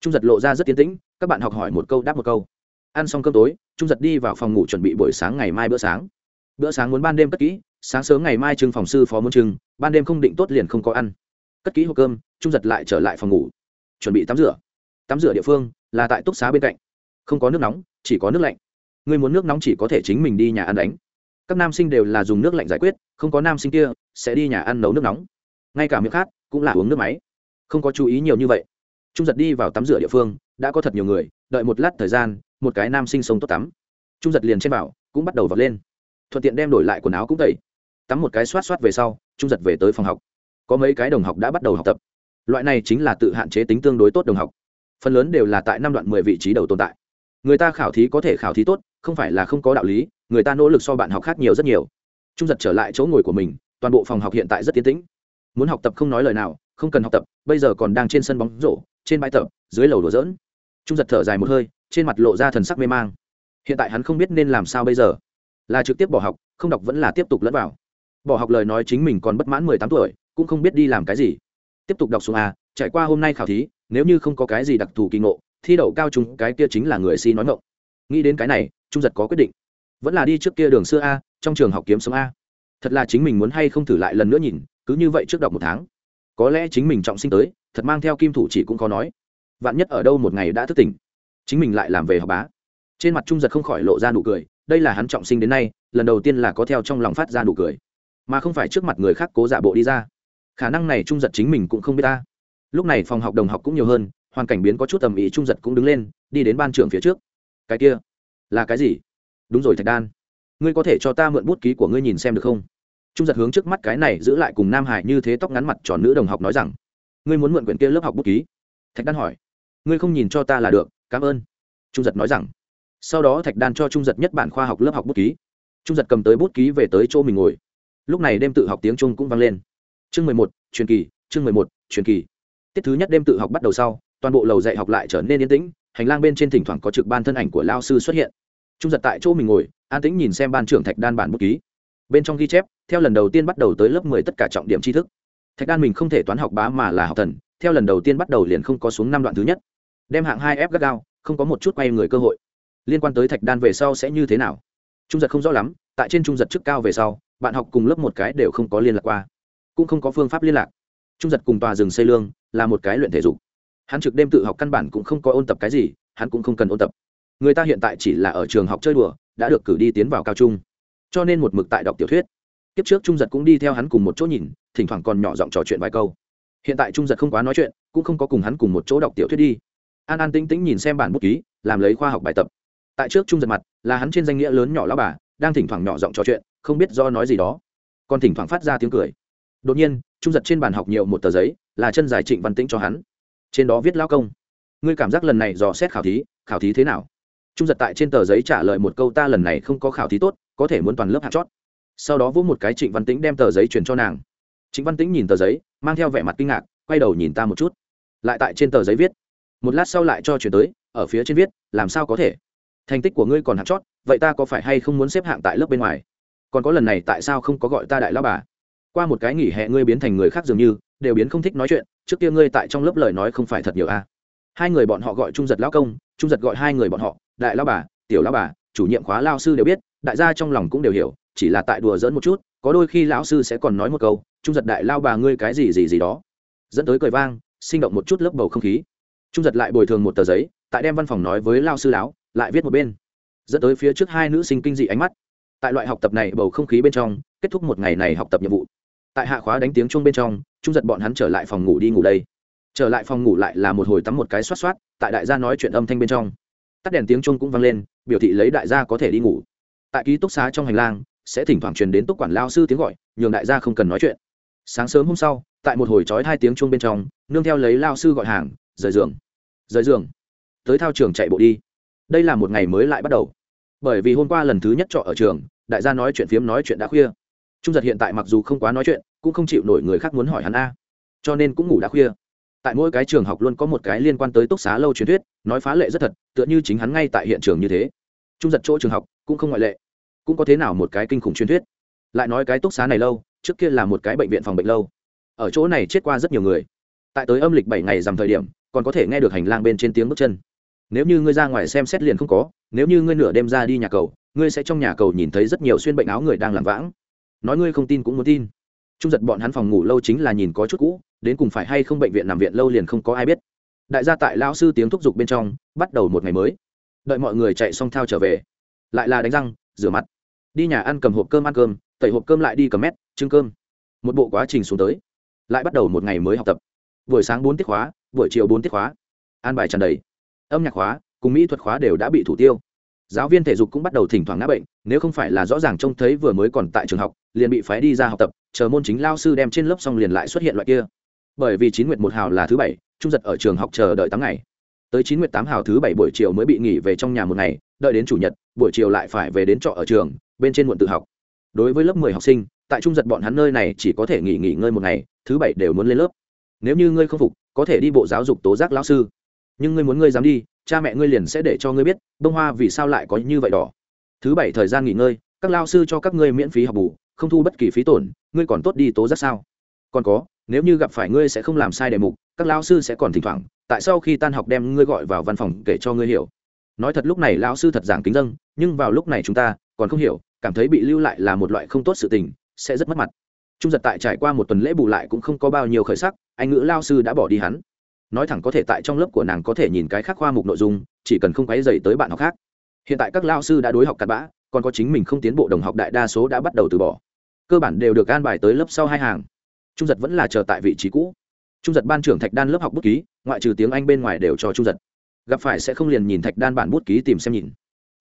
[SPEAKER 1] Trung giật lộ ra rất tiến tĩnh, các bạn học hỏi một câu đáp một câu. Ăn xong cơm tối, trung giật đi vào phòng ngủ chuẩn bị buổi sáng ngày mai bữa sáng. Bữa sáng muốn ban đêm cất kỹ sáng sớm ngày mai trưng phòng sư phó muốn trưng, ban đêm không định tốt liền không có ăn. Cất kỹ hộp cơm, trung giật lại trở lại phòng ngủ. Chuẩn bị tắm rửa. Tắm rửa địa phương là tại túc xá bên cạnh. Không có nước nóng, chỉ có nước lạnh. Người muốn nước nóng chỉ có thể chính mình đi nhà ăn đánh. Các nam sinh đều là dùng nước lạnh giải quyết, không có nam sinh kia sẽ đi nhà ăn nấu nước nóng. Ngay cả miệng khác cũng là uống nước máy. Không có chú ý nhiều như vậy. Trung giật đi vào tắm rửa địa phương, đã có thật nhiều người, đợi một lát thời gian, một cái nam sinh sống tốt tắm. Trung giật liền trên bảo cũng bắt đầu vọt lên. Thuận tiện đem đổi lại quần áo cũng tẩy tắm một cái xoát xoát về sau, trung giật về tới phòng học. Có mấy cái đồng học đã bắt đầu học tập. Loại này chính là tự hạn chế tính tương đối tốt đồng học. Phần lớn đều là tại năm đoạn mười vị trí đầu tồn tại. Người ta khảo thí có thể khảo thí tốt, không phải là không có đạo lý, người ta nỗ lực so bạn học khác nhiều rất nhiều. Trung giật trở lại chỗ ngồi của mình, toàn bộ phòng học hiện tại rất tiến tĩnh. Muốn học tập không nói lời nào, không cần học tập, bây giờ còn đang trên sân bóng rổ, trên bãi tập, dưới lầu đùa dỡn trung giật thở dài một hơi, trên mặt lộ ra thần sắc mê mang. Hiện tại hắn không biết nên làm sao bây giờ. Là trực tiếp bỏ học, không đọc vẫn là tiếp tục lẫn vào bỏ học lời nói chính mình còn bất mãn mười tám tuổi, cũng không biết đi làm cái gì. Tiếp tục đọc xuống a, trải qua hôm nay khảo thí, nếu như không có cái gì đặc thù kỳ ngộ, thi đậu cao trung cái kia chính là người si nói ngộng nghĩ đến cái này, trung giật có quyết định. Vẫn là đi trước kia đường xưa a, trong trường học kiếm sống a. Thật là chính mình muốn hay không thử lại lần nữa nhìn, cứ như vậy trước đọc một tháng. Có lẽ chính mình trọng sinh tới, thật mang theo kim thủ chỉ cũng khó nói. Vạn nhất ở đâu một ngày đã thức tỉnh, chính mình lại làm về học bá. Trên mặt trung giật không khỏi lộ ra nụ cười, đây là hắn trọng sinh đến nay, lần đầu tiên là có theo trong lòng phát ra nụ cười mà không phải trước mặt người khác cố giả bộ đi ra. Khả năng này trung giật chính mình cũng không biết ta. Lúc này phòng học đồng học cũng nhiều hơn, hoàn cảnh biến có chút tầm ý trung giật cũng đứng lên, đi đến ban trưởng phía trước. Cái kia, là cái gì? Đúng rồi, thạch đan. Ngươi có thể cho ta mượn bút ký của ngươi nhìn xem được không? Trung giật hướng trước mắt cái này giữ lại cùng nam hải như thế tóc ngắn mặt tròn nữ đồng học nói rằng, ngươi muốn mượn quyển kia lớp học bút ký? Thạch đan hỏi. Ngươi không nhìn cho ta là được, cảm ơn. Trung giật nói rằng. Sau đó thạch đan cho trung giật nhất bản khoa học lớp học bút ký. Trung giật cầm tới bút ký về tới chỗ mình ngồi lúc này đêm tự học tiếng trung cũng vang lên. Chương mười một, truyền kỳ, chương mười một, truyền kỳ. Tiết thứ nhất đêm tự học bắt đầu sau, toàn bộ lầu dạy học lại trở nên yên tĩnh, hành lang bên trên thỉnh thoảng có trực ban thân ảnh của lao sư xuất hiện. Trung giật tại chỗ mình ngồi, an tĩnh nhìn xem ban trưởng thạch đan bản bút ký. Bên trong ghi chép, theo lần đầu tiên bắt đầu tới lớp mười tất cả trọng điểm tri thức. Thạch đan mình không thể toán học bá mà là học thần, theo lần đầu tiên bắt đầu liền không có xuống năm đoạn thứ nhất. Đem hạng hai ép gắt gao, không có một chút quay người cơ hội. Liên quan tới thạch đan về sau sẽ như thế nào? Trung giật không rõ lắm tại trên trung giật chức cao về sau, bạn học cùng lớp một cái đều không có liên lạc qua, cũng không có phương pháp liên lạc. Trung giật cùng tòa rừng xây lương là một cái luyện thể dục. Hắn trực đêm tự học căn bản cũng không có ôn tập cái gì, hắn cũng không cần ôn tập. Người ta hiện tại chỉ là ở trường học chơi đùa, đã được cử đi tiến vào cao trung. Cho nên một mực tại đọc tiểu thuyết. Kiếp trước trung giật cũng đi theo hắn cùng một chỗ nhìn, thỉnh thoảng còn nhỏ giọng trò chuyện vài câu. Hiện tại trung giật không quá nói chuyện, cũng không có cùng hắn cùng một chỗ đọc tiểu thuyết đi. An an tĩnh tĩnh nhìn xem bản bút ký, làm lấy khoa học bài tập. Tại trước trung giật mặt, là hắn trên danh nghĩa lớn nhỏ lão bà đang thỉnh thoảng nhỏ giọng trò chuyện, không biết do nói gì đó. Còn thỉnh thoảng phát ra tiếng cười. Đột nhiên, trung giật trên bàn học nhiều một tờ giấy, là chân giải trịnh văn tĩnh cho hắn. Trên đó viết lao công. Ngươi cảm giác lần này dò xét khảo thí khảo thí thế nào? Trung giật tại trên tờ giấy trả lời một câu ta lần này không có khảo thí tốt, có thể muốn toàn lớp hạt chót. Sau đó vỗ một cái trịnh văn tĩnh đem tờ giấy truyền cho nàng. Trịnh văn tĩnh nhìn tờ giấy, mang theo vẻ mặt kinh ngạc, quay đầu nhìn ta một chút. Lại tại trên tờ giấy viết. Một lát sau lại cho chuyển tới, ở phía trên viết, làm sao có thể? Thành tích của ngươi còn hạng chót vậy ta có phải hay không muốn xếp hạng tại lớp bên ngoài? Còn có lần này tại sao không có gọi ta đại lao bà? Qua một cái nghỉ hè ngươi biến thành người khác dường như, đều biến không thích nói chuyện, trước kia ngươi tại trong lớp lời nói không phải thật nhiều a hai người bọn họ gọi trung giật lao công, trung giật gọi hai người bọn họ, đại lao bà, tiểu lao bà, chủ nhiệm khóa lao sư đều biết, đại gia trong lòng cũng đều hiểu, chỉ là tại đùa dỡn một chút, có đôi khi lão sư sẽ còn nói một câu, trung giật đại lao bà ngươi cái gì gì gì đó. Dẫn tới cười vang, sinh động một chút lớp bầu không khí. Trung giật lại bồi thường một tờ giấy, tại đem văn phòng nói với lao sư lão, lại viết một bên dẫn tới phía trước hai nữ sinh kinh dị ánh mắt. Tại loại học tập này bầu không khí bên trong, kết thúc một ngày này học tập nhiệm vụ. Tại hạ khóa đánh tiếng chuông bên trong trung giật bọn hắn trở lại phòng ngủ đi ngủ đây. Trở lại phòng ngủ lại là một hồi tắm một cái xoát xoát, tại đại gia nói chuyện âm thanh bên trong. Tắt đèn tiếng chuông cũng vang lên, biểu thị lấy đại gia có thể đi ngủ. Tại ký túc xá trong hành lang, sẽ thỉnh thoảng truyền đến túc quản lao sư tiếng gọi, nhường đại gia không cần nói chuyện. Sáng sớm hôm sau, tại một hồi trói hai tiếng chuông bên trong, nương theo lấy lao sư gọi hàng, rời giường. Rời giường. Tới thao trường chạy bộ đi đây là một ngày mới lại bắt đầu. Bởi vì hôm qua lần thứ nhất trọ ở trường, đại gia nói chuyện phiếm nói chuyện đã khuya. Trung giật hiện tại mặc dù không quá nói chuyện, cũng không chịu nổi người khác muốn hỏi hắn a. Cho nên cũng ngủ đã khuya. Tại mỗi cái trường học luôn có một cái liên quan tới túc xá lâu truyền thuyết, nói phá lệ rất thật, tựa như chính hắn ngay tại hiện trường như thế. Trung giật chỗ trường học, cũng không ngoại lệ. Cũng có thế nào một cái kinh khủng truyền thuyết? Lại nói cái túc xá này lâu, trước kia là một cái bệnh viện phòng bệnh lâu. Ở chỗ này chết qua rất nhiều người. Tại tới âm lịch bảy ngày dằm thời điểm, còn có thể nghe được hành lang bên trên tiếng bước chân nếu như ngươi ra ngoài xem xét liền không có, nếu như ngươi nửa đêm ra đi nhà cầu, ngươi sẽ trong nhà cầu nhìn thấy rất nhiều xuyên bệnh áo người đang làm vãng. Nói ngươi không tin cũng muốn tin. Trung giật bọn hắn phòng ngủ lâu chính là nhìn có chút cũ, đến cùng phải hay không bệnh viện nằm viện lâu liền không có ai biết. Đại gia tại lao sư tiếng thúc giục bên trong, bắt đầu một ngày mới. Đợi mọi người chạy xong thao trở về. Lại là đánh răng, rửa mặt. Đi nhà ăn cầm hộp cơm ăn cơm, tẩy hộp cơm lại đi cầm mét, trưng cơm. Một bộ quá trình xuống tới. Lại bắt đầu một ngày mới học tập. Buổi sáng bốn tiết khóa, buổi chiều bốn tiết khóa. An bài tràn đầy âm nhạc khóa, cùng mỹ thuật khóa đều đã bị thủ tiêu. Giáo viên thể dục cũng bắt đầu thỉnh thoảng ngã bệnh, nếu không phải là rõ ràng trông thấy vừa mới còn tại trường học, liền bị phái đi ra học tập, chờ môn chính lao sư đem trên lớp xong liền lại xuất hiện loại kia. Bởi vì chín nguyệt một hào là thứ bảy, trung giật ở trường học chờ đợi tám ngày. Tới chín nguyệt tám hào thứ bảy buổi chiều mới bị nghỉ về trong nhà một ngày, đợi đến chủ nhật, buổi chiều lại phải về đến trọ ở trường, bên trên muộn tự học. Đối với lớp mười học sinh, tại trung giật bọn hắn nơi này chỉ có thể nghỉ nghỉ ngơi một ngày, thứ bảy đều muốn lên lớp. Nếu như ngươi không phục, có thể đi bộ giáo dục tố giác lão sư nhưng ngươi muốn ngươi dám đi, cha mẹ ngươi liền sẽ để cho ngươi biết bông hoa vì sao lại có như vậy đỏ. Thứ bảy thời gian nghỉ ngơi, các lao sư cho các ngươi miễn phí học bù, không thu bất kỳ phí tổn, ngươi còn tốt đi tố giác sao? Còn có, nếu như gặp phải ngươi sẽ không làm sai đề mục, các lao sư sẽ còn thỉnh thoảng, tại sao khi tan học đem ngươi gọi vào văn phòng kể cho ngươi hiểu. Nói thật lúc này lao sư thật giảng kính dâng nhưng vào lúc này chúng ta còn không hiểu, cảm thấy bị lưu lại là một loại không tốt sự tình, sẽ rất mất mặt. Trung giật tại trải qua một tuần lễ bù lại cũng không có bao nhiêu khởi sắc, anh ngữ lao sư đã bỏ đi hắn nói thẳng có thể tại trong lớp của nàng có thể nhìn cái khác khoa mục nội dung, chỉ cần không quấy dày tới bạn học khác. Hiện tại các lao sư đã đối học cặn bã, còn có chính mình không tiến bộ đồng học đại đa số đã bắt đầu từ bỏ. Cơ bản đều được an bài tới lớp sau hai hàng. Trung giật vẫn là chờ tại vị trí cũ. Trung giật ban trưởng thạch đan lớp học bút ký, ngoại trừ tiếng anh bên ngoài đều cho trung giật. Gặp phải sẽ không liền nhìn thạch đan bản bút ký tìm xem nhìn.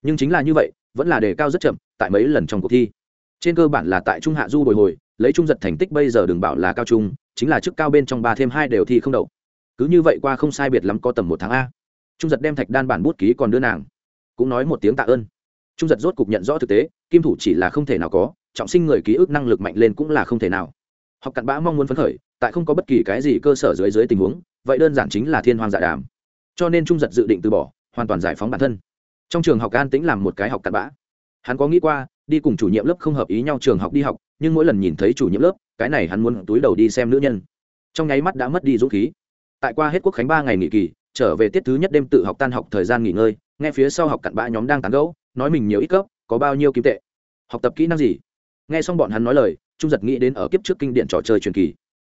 [SPEAKER 1] Nhưng chính là như vậy, vẫn là đề cao rất chậm, tại mấy lần trong cuộc thi. Trên cơ bản là tại trung hạ du bồi hồi, lấy trung giật thành tích bây giờ đừng bảo là cao trung, chính là chức cao bên trong ba thêm hai đều thi không đậu cứ như vậy qua không sai biệt lắm có tầm một tháng a. Trung giật đem thạch đan bản bút ký còn đưa nàng. Cũng nói một tiếng tạ ơn. Trung giật rốt cục nhận rõ thực tế, kim thủ chỉ là không thể nào có, trọng sinh người ký ức năng lực mạnh lên cũng là không thể nào. Học cặn bã mong muốn phấn khởi, tại không có bất kỳ cái gì cơ sở dưới dưới tình huống, vậy đơn giản chính là thiên hoàng dạ đàm. Cho nên trung giật dự định từ bỏ, hoàn toàn giải phóng bản thân. Trong trường học an tĩnh làm một cái học cặn bã. Hắn có nghĩ qua, đi cùng chủ nhiệm lớp không hợp ý nhau trường học đi học, nhưng mỗi lần nhìn thấy chủ nhiệm lớp, cái này hắn muốn túi đầu đi xem nữ nhân. Trong nháy mắt đã mất đi dũng khí tại qua hết quốc khánh ba ngày nghỉ kỳ, trở về tiết thứ nhất đêm tự học tan học thời gian nghỉ ngơi, nghe phía sau học cặn bã nhóm đang tán gẫu, nói mình nhiều ít cấp có bao nhiêu kim tệ. Học tập kỹ năng gì? Nghe xong bọn hắn nói lời, trung giật nghĩ đến ở kiếp trước kinh điển trò chơi truyền kỳ.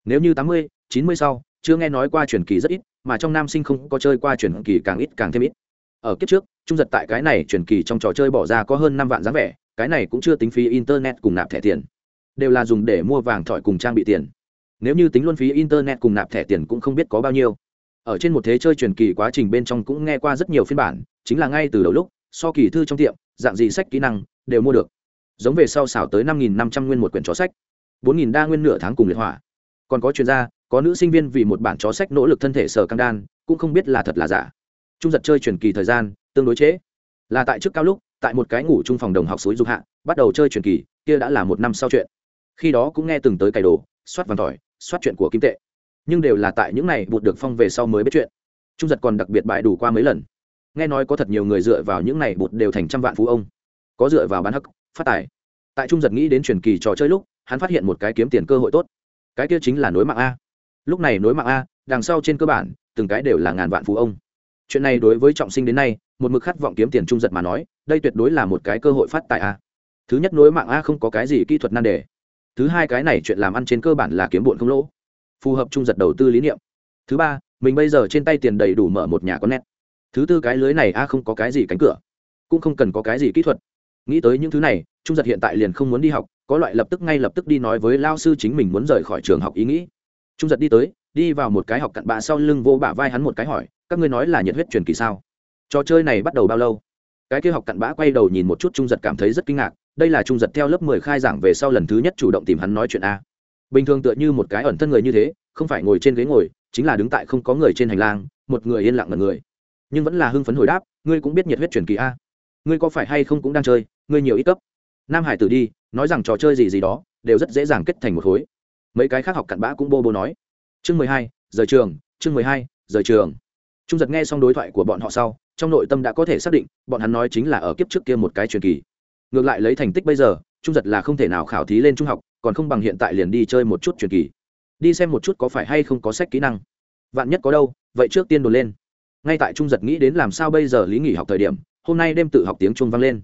[SPEAKER 1] Nếu như tám mươi, chín mươi sau, chưa nghe nói qua truyền kỳ rất ít, mà trong nam sinh không có chơi qua truyền kỳ càng ít càng thêm ít. Ở kiếp trước, trung giật tại cái này truyền kỳ trong trò chơi bỏ ra có hơn năm vạn dáng vẻ, cái này cũng chưa tính phí internet cùng nạp thẻ tiền. Đều là dùng để mua vàng thỏi cùng trang bị tiền nếu như tính luôn phí internet cùng nạp thẻ tiền cũng không biết có bao nhiêu. Ở trên một thế chơi truyền kỳ quá trình bên trong cũng nghe qua rất nhiều phiên bản chính là ngay từ đầu lúc so kỳ thư trong tiệm dạng gì sách kỹ năng đều mua được. Giống về sau xảo tới năm nghìn năm trăm nguyên một quyển chó sách. bốn nghìn đa nguyên nửa tháng cùng liệt hỏa. Còn có chuyên gia có nữ sinh viên vì một bản chó sách nỗ lực thân thể sở căng đan cũng không biết là thật là giả. Trung giật chơi truyền kỳ thời gian tương đối chế, là tại trước cao lúc tại một cái ngủ chung phòng đồng học suối dục hạ bắt đầu chơi truyền kỳ kia đã là một năm sau chuyện. Khi đó cũng nghe từng tới cày đồ soát vàng tỏi soát chuyện của kim tệ. Nhưng đều là tại những này bụt được phong về sau mới biết chuyện. Trung giật còn đặc biệt bại đủ qua mấy lần. Nghe nói có thật nhiều người dựa vào những này bụt đều thành trăm vạn phú ông. Có dựa vào bán hắc, phát tài. Tại trung giật nghĩ đến truyền kỳ trò chơi lúc, hắn phát hiện một cái kiếm tiền cơ hội tốt. Cái kia chính là nối mạng a. Lúc này nối mạng a, đằng sau trên cơ bản, từng cái đều là ngàn vạn phú ông. Chuyện này đối với trọng sinh đến nay, một mực khát vọng kiếm tiền trung giật mà nói, đây tuyệt đối là một cái cơ hội phát tài a. Thứ nhất nối mạng a không có cái gì kỹ thuật nan đề thứ hai cái này chuyện làm ăn trên cơ bản là kiếm bụn không lỗ. Phù hợp trung giật đầu tư lý niệm. Thứ ba, mình bây giờ trên tay tiền đầy đủ mở một nhà có nét thứ tư cái lưới này, a, không có cái gì cánh cửa. Cũng không cần có cái gì kỹ thuật. Nghĩ tới những thứ này, trung giật hiện tại liền không muốn đi học, có loại lập tức ngay lập tức đi nói với lao sư chính mình muốn rời khỏi trường học ý nghĩ. Trung giật đi tới, đi vào một cái học cặn bạ sau lưng vô bả vai hắn một cái hỏi, các ngươi nói là nhiệt huyết truyền kỳ sao? Trò chơi này bắt đầu bao lâu? Cái kia học cặn bã quay đầu nhìn một chút trung giật cảm thấy rất kinh ngạc đây là trung giật theo lớp mười khai giảng về sau lần thứ nhất chủ động tìm hắn nói chuyện a. Bình thường tựa như một cái ẩn thân người như thế, không phải ngồi trên ghế ngồi, chính là đứng tại không có người trên hành lang, một người yên lặng ngần người. Nhưng vẫn là hưng phấn hồi đáp, ngươi cũng biết nhiệt huyết truyền kỳ a. Ngươi có phải hay không cũng đang chơi, ngươi nhiều ít cấp. Nam hải tử đi, nói rằng trò chơi gì gì đó, đều rất dễ dàng kết thành một khối. Mấy cái khác học cặn bã cũng bô bô nói. Chương mười hai, rời trường, chương mười hai, rời trường. Trung giật nghe xong đối thoại của bọn họ sau, trong nội tâm đã có thể xác định, bọn hắn nói chính là ở kiếp trước kia một cái truyền kỳ ngược lại lấy thành tích bây giờ, trung giật là không thể nào khảo thí lên trung học, còn không bằng hiện tại liền đi chơi một chút truyền kỳ. Đi xem một chút có phải hay không có sách kỹ năng. Vạn nhất có đâu, vậy trước tiên đồn lên. Ngay tại trung giật nghĩ đến làm sao bây giờ lý nghỉ học thời điểm, hôm nay đêm tự học tiếng trung vang lên.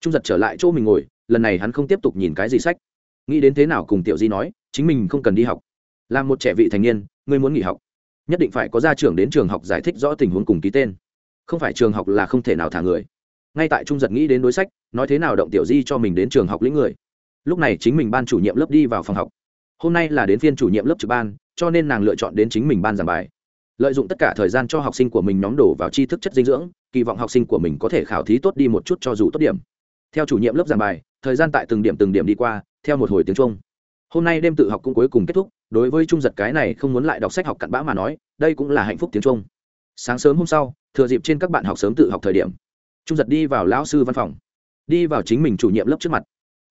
[SPEAKER 1] Trung giật trở lại chỗ mình ngồi, lần này hắn không tiếp tục nhìn cái gì sách. Nghĩ đến thế nào cùng tiểu di nói, chính mình không cần đi học. Làm một trẻ vị thành niên, ngươi muốn nghỉ học. Nhất định phải có gia trưởng đến trường học giải thích rõ tình huống cùng ký tên. Không phải trường học là không thể nào thả người ngay tại trung giật nghĩ đến đối sách, nói thế nào động tiểu di cho mình đến trường học lĩnh người. Lúc này chính mình ban chủ nhiệm lớp đi vào phòng học. Hôm nay là đến phiên chủ nhiệm lớp trực ban, cho nên nàng lựa chọn đến chính mình ban giảng bài. Lợi dụng tất cả thời gian cho học sinh của mình nhóm đổ vào tri thức chất dinh dưỡng, kỳ vọng học sinh của mình có thể khảo thí tốt đi một chút cho dù tốt điểm. Theo chủ nhiệm lớp giảng bài, thời gian tại từng điểm từng điểm đi qua, theo một hồi tiếng trung. Hôm nay đêm tự học cũng cuối cùng kết thúc, đối với trung giật cái này không muốn lại đọc sách học cặn bã mà nói, đây cũng là hạnh phúc tiếng trung. Sáng sớm hôm sau, thừa dịp trên các bạn học sớm tự học thời điểm trung giật đi vào lão sư văn phòng. Đi vào chính mình chủ nhiệm lớp trước mặt.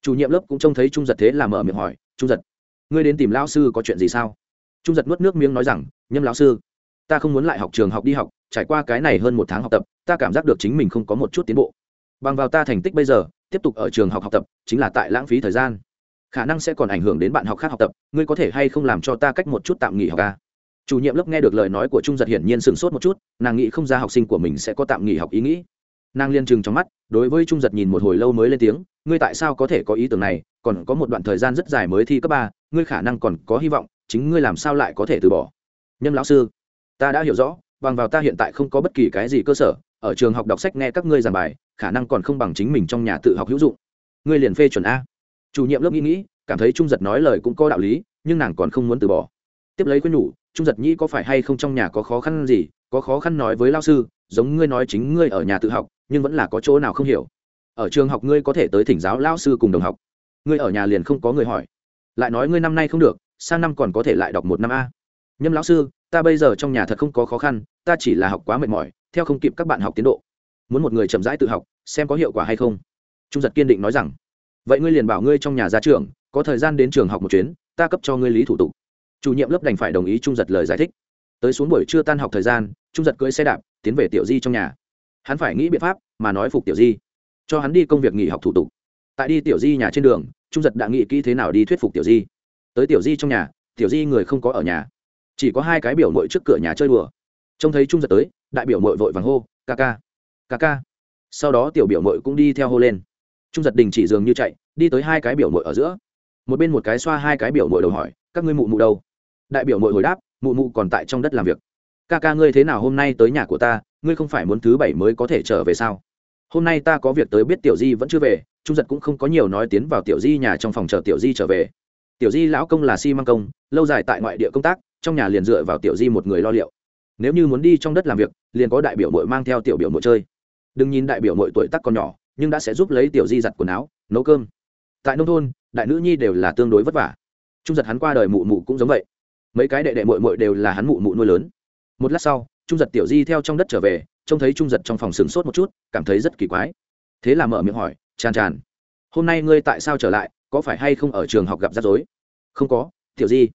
[SPEAKER 1] Chủ nhiệm lớp cũng trông thấy trung giật thế là mở miệng hỏi, trung giật, ngươi đến tìm lão sư có chuyện gì sao? Trung giật nuốt nước miếng nói rằng, nhâm lão sư, ta không muốn lại học trường học đi học, trải qua cái này hơn một tháng học tập, ta cảm giác được chính mình không có một chút tiến bộ. Bằng vào ta thành tích bây giờ, tiếp tục ở trường học học tập, chính là tại lãng phí thời gian. Khả năng sẽ còn ảnh hưởng đến bạn học khác học tập, ngươi có thể hay không làm cho ta cách một chút tạm nghỉ học ca chủ nhiệm lớp nghe được lời nói của trung giật hiển nhiên sửng sốt một chút, nàng nghĩ không ra học sinh của mình sẽ có tạm nghỉ học ý nghĩ nàng liên trừng trong mắt, đối với trung giật nhìn một hồi lâu mới lên tiếng, ngươi tại sao có thể có ý tưởng này? Còn có một đoạn thời gian rất dài mới thi cấp ba, ngươi khả năng còn có hy vọng, chính ngươi làm sao lại có thể từ bỏ? Nhâm lão sư, ta đã hiểu rõ, bằng vào ta hiện tại không có bất kỳ cái gì cơ sở, ở trường học đọc sách nghe các ngươi giảng bài, khả năng còn không bằng chính mình trong nhà tự học hữu dụng. Ngươi liền phê chuẩn a. Chủ nhiệm lớp nghĩ nghĩ, cảm thấy trung giật nói lời cũng có đạo lý, nhưng nàng còn không muốn từ bỏ. Tiếp lấy khuyên nhủ, trung giật nhĩ có phải hay không trong nhà có khó khăn gì? Có khó khăn nói với lao sư, giống ngươi nói chính ngươi ở nhà tự học nhưng vẫn là có chỗ nào không hiểu. Ở trường học ngươi có thể tới thỉnh giáo lao sư cùng đồng học. Ngươi ở nhà liền không có người hỏi. Lại nói ngươi năm nay không được, sang năm còn có thể lại đọc một năm a. Nhâm lão sư, ta bây giờ trong nhà thật không có khó khăn, ta chỉ là học quá mệt mỏi, theo không kịp các bạn học tiến độ. Muốn một người chậm rãi tự học, xem có hiệu quả hay không. Trung giật kiên định nói rằng, vậy ngươi liền bảo ngươi trong nhà ra trường, có thời gian đến trường học một chuyến, ta cấp cho ngươi lý thủ tục. Chủ nhiệm lớp đành phải đồng ý trung giật lời giải thích. Tới xuống buổi trưa tan học thời gian, trung giật cưỡi xe đạp, tiến về tiểu di trong nhà hắn phải nghĩ biện pháp mà nói phục tiểu di, cho hắn đi công việc nghỉ học thủ tục. Tại đi tiểu di nhà trên đường, trung giật đã nghĩ kỹ thế nào đi thuyết phục tiểu di. Tới tiểu di trong nhà, tiểu di người không có ở nhà. Chỉ có hai cái biểu mội trước cửa nhà chơi đùa. Trông thấy trung giật tới, đại biểu mội vội vàng hô, ca ca ca ca. Sau đó tiểu biểu mội cũng đi theo hô lên. Trung giật đình chỉ dường như chạy, đi tới hai cái biểu mội ở giữa. Một bên một cái xoa hai cái biểu mội đầu hỏi, các ngươi mụ mụ đâu? Đại biểu mội hồi đáp, mụ mụ còn tại trong đất làm việc. Ca ca, ngươi thế nào hôm nay tới nhà của ta? Ngươi không phải muốn thứ bảy mới có thể trở về sao? Hôm nay ta có việc tới biết tiểu di vẫn chưa về, trung giật cũng không có nhiều nói tiến vào tiểu di nhà trong phòng chờ tiểu di trở về. Tiểu di lão công là xi、si、măng công, lâu dài tại ngoại địa công tác, trong nhà liền dựa vào tiểu di một người lo liệu. Nếu như muốn đi trong đất làm việc, liền có đại biểu mội mang theo tiểu biểu mội chơi. Đừng nhìn đại biểu mội tuổi tắc còn nhỏ, nhưng đã sẽ giúp lấy tiểu di giặt quần áo, nấu cơm. Tại nông thôn, đại nữ nhi đều là tương đối vất vả. Trung giật hắn qua đời mụ mụ cũng giống vậy. Mấy cái đệ đệ mội mội đều là hắn mụ mụ nuôi lớn. Một lát sau trung giật tiểu di theo trong đất trở về, trông thấy trung giật trong phòng sừng sốt một chút, cảm thấy rất kỳ quái. Thế là mở miệng hỏi tràn tràn hôm nay ngươi tại sao trở lại, có phải hay không ở trường học gặp rắc rối? Không có, tiểu di,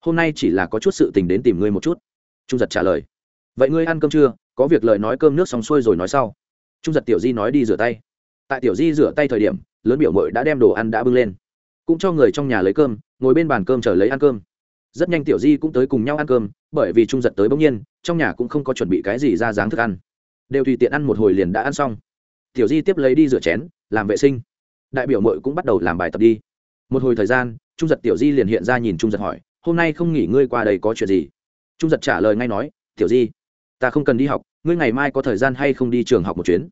[SPEAKER 1] hôm nay chỉ là có chút sự tình đến tìm ngươi một chút. Trung giật trả lời, vậy ngươi ăn cơm chưa? Có việc lời nói cơm nước xong xuôi rồi nói sau. Trung giật tiểu di nói đi rửa tay. Tại tiểu di rửa tay thời điểm, lớn biểu mội đã đem đồ ăn đã bưng lên, cũng cho người trong nhà lấy cơm, ngồi bên bàn cơm chờ lấy ăn cơm rất nhanh tiểu di cũng tới cùng nhau ăn cơm, bởi vì trung giật tới bỗng nhiên, trong nhà cũng không có chuẩn bị cái gì ra dáng thức ăn. Đều tùy tiện ăn một hồi liền đã ăn xong. Tiểu di tiếp lấy đi rửa chén, làm vệ sinh. Đại biểu mội cũng bắt đầu làm bài tập đi. Một hồi thời gian, trung giật tiểu di liền hiện ra nhìn trung giật hỏi, hôm nay không nghỉ ngơi qua đây có chuyện gì? Trung giật trả lời ngay nói, tiểu di, ta không cần đi học, ngươi ngày mai có thời gian hay không đi trường học một chuyến?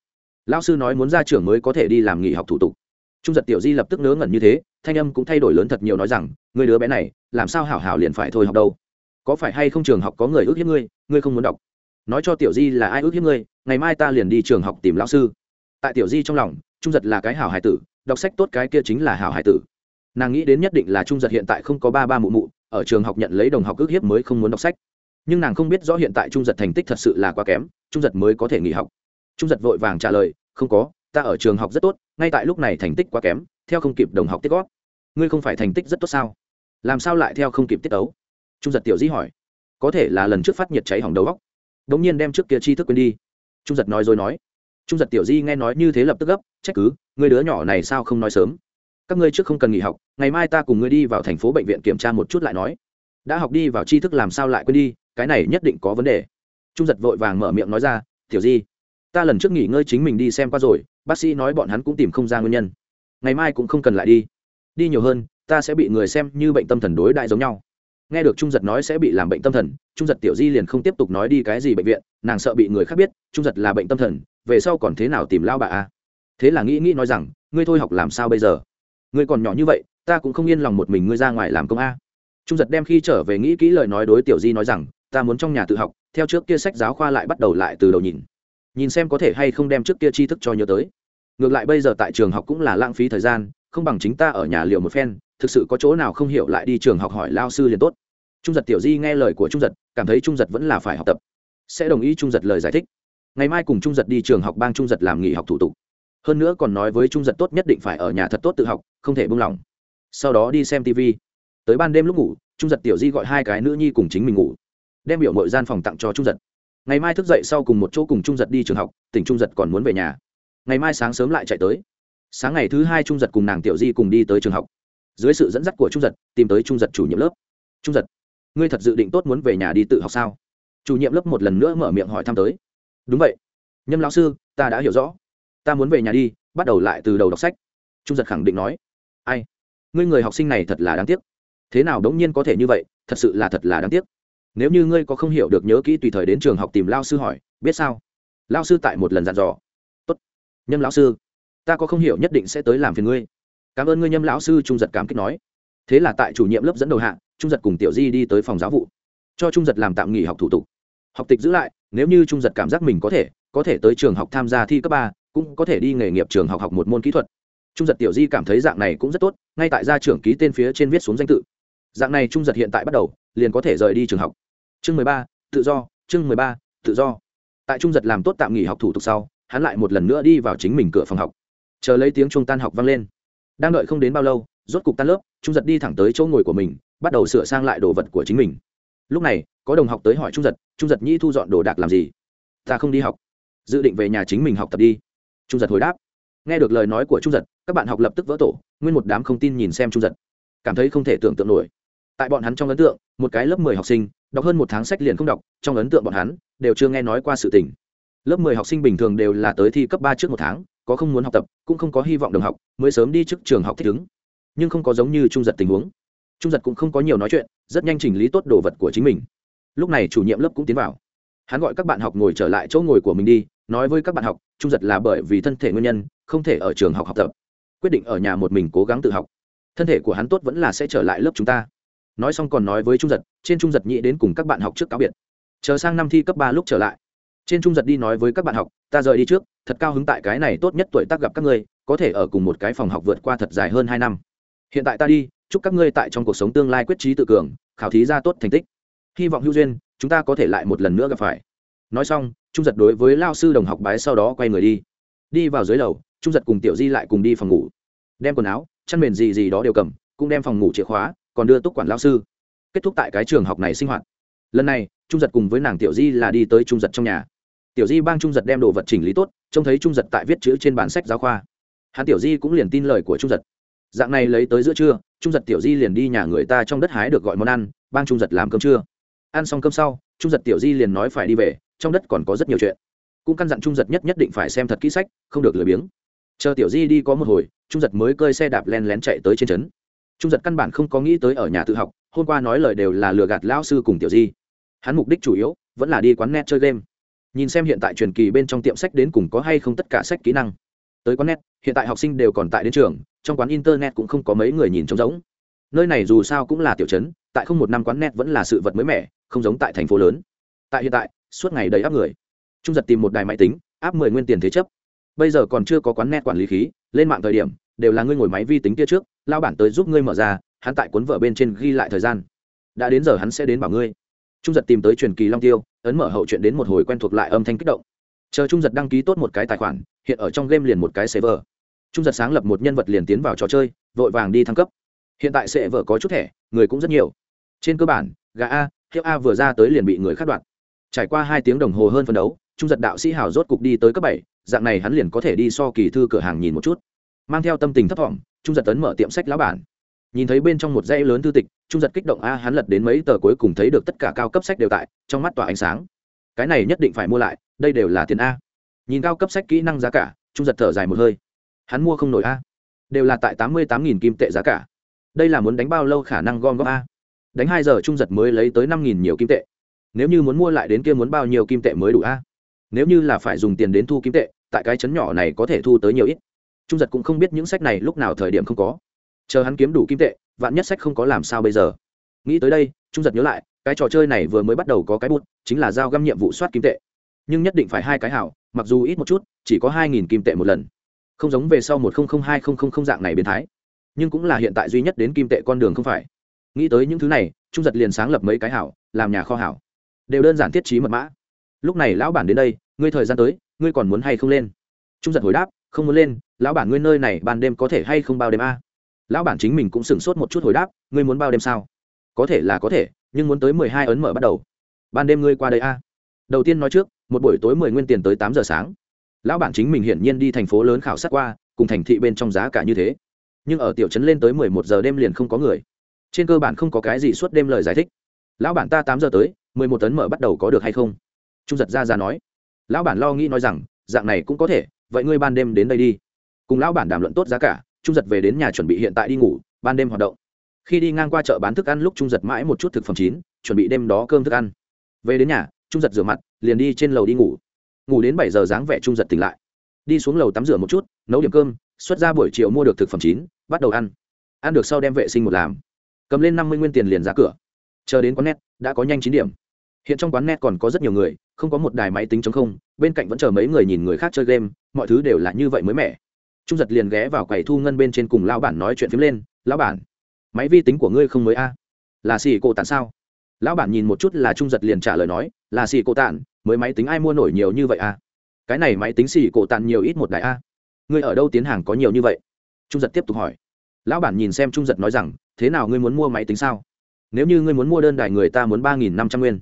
[SPEAKER 1] Lão sư nói muốn ra trường mới có thể đi làm nghỉ học thủ tục trung giật tiểu di lập tức ngớ ngẩn như thế, thanh âm cũng thay đổi lớn thật nhiều nói rằng người đứa bé này, làm sao hảo hảo liền phải thôi học đâu? Có phải hay không trường học có người ước hiếp ngươi ngươi không muốn đọc? Nói cho tiểu di là ai ước hiếp ngươi, ngày mai ta liền đi trường học tìm lão sư. Tại tiểu di trong lòng, trung giật là cái hảo hải tử, đọc sách tốt cái kia chính là hảo hải tử. Nàng nghĩ đến nhất định là trung giật hiện tại không có ba ba mụ mụ, ở trường học nhận lấy đồng học ước hiếp mới không muốn đọc sách. Nhưng nàng không biết rõ hiện tại trung giật thành tích thật sự là quá kém, trung giật mới có thể nghỉ học. Trung giật vội vàng trả lời, không có ta ở trường học rất tốt, ngay tại lúc này thành tích quá kém, theo không kịp đồng học tiết gót ngươi không phải thành tích rất tốt sao? Làm sao lại theo không kịp tiết ấu trung giật tiểu di hỏi. Có thể là lần trước phát nhiệt cháy hỏng đầu góc đ ỗ n g nhiên đem trước kia chi thức quên đi. Trung giật nói rồi nói. Trung giật tiểu di nghe nói như thế lập tức gấp, trách cứ người đứa nhỏ này sao không nói sớm? Các ngươi trước không cần nghỉ học, ngày mai ta cùng ngươi đi vào thành phố bệnh viện kiểm tra một chút lại nói. Đã học đi vào tri thức làm sao lại quên đi, cái này nhất định có vấn đề. Trung giật vội vàng mở miệng nói ra, tiểu di ta lần trước nghỉ ngơi chính mình đi xem qua rồi bác sĩ nói bọn hắn cũng tìm không ra nguyên nhân. Ngày mai cũng không cần lại đi. Đi nhiều hơn, ta sẽ bị người xem như bệnh tâm thần đối đại giống nhau. Nghe được trung giật nói sẽ bị làm bệnh tâm thần, trung giật tiểu di liền không tiếp tục nói đi cái gì bệnh viện, nàng sợ bị người khác biết, trung giật là bệnh tâm thần, về sau còn thế nào tìm lao bà a? Thế là nghĩ nghĩ nói rằng, ngươi thôi học làm sao bây giờ? Ngươi còn nhỏ như vậy, ta cũng không yên lòng một mình ngươi ra ngoài làm công a. Trung giật đem khi trở về nghĩ kỹ lời nói đối tiểu di nói rằng, ta muốn trong nhà tự học, theo trước kia sách giáo khoa lại bắt đầu lại từ đầu nhìn. Nhìn xem có thể hay không đem trước kia tri thức cho nhớ tới ngược lại bây giờ tại trường học cũng là lãng phí thời gian, không bằng chính ta ở nhà liệu một phen, thực sự có chỗ nào không hiểu lại đi trường học hỏi lao sư liền tốt. Trung giật tiểu di nghe lời của trung giật, cảm thấy trung giật vẫn là phải học tập. Sẽ đồng ý trung giật lời giải thích. Ngày mai cùng trung giật đi trường học bang trung giật làm nghỉ học thủ tục. Hơn nữa còn nói với trung giật tốt nhất định phải ở nhà thật tốt tự học, không thể buông lỏng. Sau đó đi xem tv tới ban đêm lúc ngủ, trung giật tiểu di gọi hai cái nữ nhi cùng chính mình ngủ. Đem biểu mội gian phòng tặng cho trung giật. Ngày mai thức dậy sau cùng một chỗ cùng trung giật đi trường học, tỉnh trung giật còn muốn về nhà ngày mai sáng sớm lại chạy tới. Sáng ngày thứ hai trung giật cùng nàng tiểu di cùng đi tới trường học. Dưới sự dẫn dắt của trung giật, tìm tới trung giật chủ nhiệm lớp. Trung giật, ngươi thật dự định tốt muốn về nhà đi tự học sao? Chủ nhiệm lớp một lần nữa mở miệng hỏi thăm tới. Đúng vậy. Nhâm lão sư, ta đã hiểu rõ. Ta muốn về nhà đi, bắt đầu lại từ đầu đọc sách. Trung giật khẳng định nói. Ai? Ngươi người học sinh này thật là đáng tiếc. Thế nào đống nhiên có thể như vậy, thật sự là thật là đáng tiếc. Nếu như ngươi có không hiểu được nhớ kỹ tùy thời đến trường học tìm lao sư hỏi, biết sao? Lao sư tại một lần dặn dò nhâm lão sư, ta có không hiểu nhất định sẽ tới làm phiền ngươi. Cảm ơn ngươi, nhâm lão sư, trung giật cảm kích nói. Thế là tại chủ nhiệm lớp dẫn đầu hạ, trung giật cùng tiểu di đi tới phòng giáo vụ, cho trung giật làm tạm nghỉ học thủ tục. Học tịch giữ lại, nếu như trung giật cảm giác mình có thể có thể tới trường học tham gia thi cấp ba, cũng có thể đi nghề nghiệp trường học học một môn kỹ thuật. Trung giật, tiểu di cảm thấy dạng này cũng rất tốt, ngay tại gia trưởng ký tên phía trên viết xuống danh tự. Dạng này trung giật hiện tại bắt đầu, liền có thể rời đi trường học. Chương mười ba, tự do, chương mười ba, tự do. Tại trung giật làm tốt tạm nghỉ học thủ tục sau hắn lại một lần nữa đi vào chính mình cửa phòng học. Chờ lấy tiếng chuông tan học vang lên. Đang đợi không đến bao lâu, rốt cục tan lớp, trung giật đi thẳng tới chỗ ngồi của mình, bắt đầu sửa sang lại đồ vật của chính mình. Lúc này, có đồng học tới hỏi trung giật trung giật nhi thu dọn đồ đạc làm gì? Ta không đi học. Dự định về nhà chính mình học tập đi. Trung giật hồi đáp. Nghe được lời nói của trung giật, các bạn học lập tức vỡ tổ, nguyên một đám không tin nhìn xem trung giật. Cảm thấy không thể tưởng tượng nổi. Tại bọn hắn trong ấn tượng, một cái lớp mười học sinh, đọc hơn một tháng sách liền không đọc, trong ấn tượng bọn hắn, đều chưa nghe nói qua sự tình lớp mười học sinh bình thường đều là tới thi cấp ba trước một tháng, có không muốn học tập, cũng không có hy vọng đồng học, mới sớm đi trước trường học thích ứng. Nhưng không có giống như trung giật tình huống. Trung giật cũng không có nhiều nói chuyện, rất nhanh chỉnh lý tốt đồ vật của chính mình. Lúc này chủ nhiệm lớp cũng tiến vào. Hắn gọi các bạn học ngồi trở lại chỗ ngồi của mình đi, nói với các bạn học, trung giật là bởi vì thân thể nguyên nhân, không thể ở trường học học tập. Quyết định ở nhà một mình cố gắng tự học. Thân thể của hắn tốt vẫn là sẽ trở lại lớp chúng ta. Nói xong còn nói với trung giật, trên trung giật nhị đến cùng các bạn học trước cáo biệt. Chờ sang năm thi cấp ba lúc trở lại trên trung giật đi nói với các bạn học, ta rời đi trước, thật cao hứng tại cái này tốt nhất tuổi tác gặp các ngươi, có thể ở cùng một cái phòng học vượt qua thật dài hơn hai năm. Hiện tại ta đi, chúc các ngươi tại trong cuộc sống tương lai quyết trí tự cường, khảo thí ra tốt thành tích. Hy vọng hữu duyên, chúng ta có thể lại một lần nữa gặp phải. Nói xong, trung giật đối với lao sư đồng học bái sau đó quay người đi. Đi vào dưới lầu, trung giật cùng tiểu di lại cùng đi phòng ngủ. Đem quần áo, chăn mền gì gì đó đều cầm, cũng đem phòng ngủ chìa khóa, còn đưa túc quản lao sư. Kết thúc tại cái trường học này sinh hoạt. Lần này, trung giật cùng với nàng tiểu di là đi tới trung giật trong nhà tiểu di bang trung giật đem đồ vật chỉnh lý tốt, trông thấy trung giật tại viết chữ trên bản sách giáo khoa. Hắn tiểu di cũng liền tin lời của trung giật. Dạng này lấy tới giữa trưa, trung giật tiểu di liền đi nhà người ta trong đất hái được gọi món ăn, bang trung giật làm cơm trưa. Ăn xong cơm sau, trung giật tiểu di liền nói phải đi về, trong đất còn có rất nhiều chuyện. Cũng căn dặn trung giật nhất nhất định phải xem thật kỹ sách, không được lười biếng. Chờ tiểu di đi có một hồi, trung giật mới cơi xe đạp len lén chạy tới trên trấn. Trung giật căn bản không có nghĩ tới ở nhà tự học, hôm qua nói lời đều là lừa gạt lão sư cùng tiểu di. Hắn mục đích chủ yếu vẫn là đi quán net chơi game nhìn xem hiện tại truyền kỳ bên trong tiệm sách đến cùng có hay không tất cả sách kỹ năng. Tới quán net, hiện tại học sinh đều còn tại đến trường, trong quán internet cũng không có mấy người nhìn trống rỗng. Nơi này dù sao cũng là tiểu trấn, tại không một năm quán net vẫn là sự vật mới mẻ, không giống tại thành phố lớn. Tại hiện tại, suốt ngày đầy áp người. Trung giật tìm một đài máy tính, áp mười nguyên tiền thế chấp. Bây giờ còn chưa có quán net quản lý khí, lên mạng thời điểm, đều là ngươi ngồi máy vi tính kia trước lao bản tới giúp ngươi mở ra, hắn tại cuốn vợ bên trên ghi lại thời gian. Đã đến giờ hắn sẽ đến bảo ngươi. Trung giật tìm tới truyền kỳ long tiêu ấn mở hậu chuyện đến một hồi quen thuộc lại âm thanh kích động. Chờ trung giật đăng ký tốt một cái tài khoản, hiện ở trong game liền một cái server. Trung giật sáng lập một nhân vật liền tiến vào trò chơi, vội vàng đi thăng cấp. Hiện tại sẽ vợ có chút thẻ, người cũng rất nhiều. Trên cơ bản, gà a hiệu a vừa ra tới liền bị người khắc đoạn trải qua hai tiếng đồng hồ hơn phân đấu, trung giật đạo sĩ hào rốt cục đi tới cấp bảy, dạng này hắn liền có thể đi so kỳ thư cửa hàng nhìn một chút. Mang theo tâm tình thấp thỏm, trung giật tấn mở tiệm sách lão bản nhìn thấy bên trong một dãy lớn thư tịch, trung giật kích động, a, hắn lật đến mấy tờ cuối cùng thấy được tất cả cao cấp sách đều tại, trong mắt tỏa ánh sáng. Cái này nhất định phải mua lại, đây đều là tiền a. Nhìn cao cấp sách kỹ năng giá cả, trung giật thở dài một hơi. Hắn mua không nổi a. Đều là tại tám mươi tám nghìn kim tệ giá cả. Đây là muốn đánh bao lâu khả năng gom góp a? Đánh hai giờ trung giật mới lấy tới năm nghìn nhiều kim tệ. Nếu như muốn mua lại đến kia muốn bao nhiêu kim tệ mới đủ a? Nếu như là phải dùng tiền đến thu kim tệ, tại cái chấn nhỏ này có thể thu tới nhiều ít. Trung giật cũng không biết những sách này lúc nào thời điểm không có chờ hắn kiếm đủ kim tệ, vạn nhất sách không có làm sao bây giờ. Nghĩ tới đây, trung giật nhớ lại, cái trò chơi này vừa mới bắt đầu có cái bút, chính là giao găm nhiệm vụ soát kim tệ. Nhưng nhất định phải hai cái hảo, mặc dù ít một chút, chỉ có hai nghìn kim tệ một lần. Không giống về sau một nghìn hai nghìn dạng này biến thái. Nhưng cũng là hiện tại duy nhất đến kim tệ con đường không phải. Nghĩ tới những thứ này, trung giật liền sáng lập mấy cái hảo, làm nhà kho hảo. Đều đơn giản thiết trí mật mã. Lúc này lão bản đến đây, ngươi thời gian tới, ngươi còn muốn hay không lên? Trung giật hồi đáp, không muốn lên, lão bản ngươi nơi này ban đêm có thể hay không bao đêm a? Lão bản chính mình cũng sửng sốt một chút hồi đáp, ngươi muốn bao đêm sao? Có thể là có thể, nhưng muốn tới mười hai ấn mở bắt đầu. Ban đêm ngươi qua đây a. Đầu tiên nói trước, một buổi tối mười nguyên tiền tới tám giờ sáng. Lão bản chính mình hiển nhiên đi thành phố lớn khảo sát qua, cùng thành thị bên trong giá cả như thế. Nhưng ở tiểu trấn lên tới mười một giờ đêm liền không có người. Trên cơ bản không có cái gì suốt đêm lời giải thích. Lão bản ta tám giờ tới, mười một tấn mở bắt đầu có được hay không? Trung giật ra ra nói. Lão bản lo nghĩ nói rằng, dạng này cũng có thể, vậy ngươi ban đêm đến đây đi. Cùng lão bản đàm luận tốt giá cả trung giật về đến nhà chuẩn bị hiện tại đi ngủ, ban đêm hoạt động. Khi đi ngang qua chợ bán thức ăn lúc trung giật mãi một chút thực phẩm chín, chuẩn bị đêm đó cơm thức ăn. Về đến nhà, trung giật rửa mặt, liền đi trên lầu đi ngủ. Ngủ đến bảy giờ dáng vẻ trung giật tỉnh lại. Đi xuống lầu tắm rửa một chút, nấu điểm cơm, xuất ra buổi chiều mua được thực phẩm chín, bắt đầu ăn. Ăn được sau đem vệ sinh một làm. Cầm lên năm mươi nguyên tiền liền ra cửa. Chờ đến quán net, đã có nhanh chín điểm. Hiện trong quán net còn có rất nhiều người, không có một đài máy tính chống không, bên cạnh vẫn chờ mấy người nhìn người khác chơi game, mọi thứ đều là như vậy mới mẻ trung giật liền ghé vào quầy thu ngân bên trên cùng lão bản nói chuyện phím lên, lão bản, máy vi tính của ngươi không mới a? Là xì cổ tàn sao? Lão bản nhìn một chút là trung giật liền trả lời nói, là xì cổ tàn mới máy tính ai mua nổi nhiều như vậy a? Cái này máy tính xì cổ tàn nhiều ít một đại a? Ngươi ở đâu tiến hàng có nhiều như vậy? Trung giật tiếp tục hỏi. Lão bản nhìn xem trung giật nói rằng, thế nào ngươi muốn mua máy tính sao? Nếu như ngươi muốn mua đơn đài người ta muốn ba nghìn năm trăm nguyên.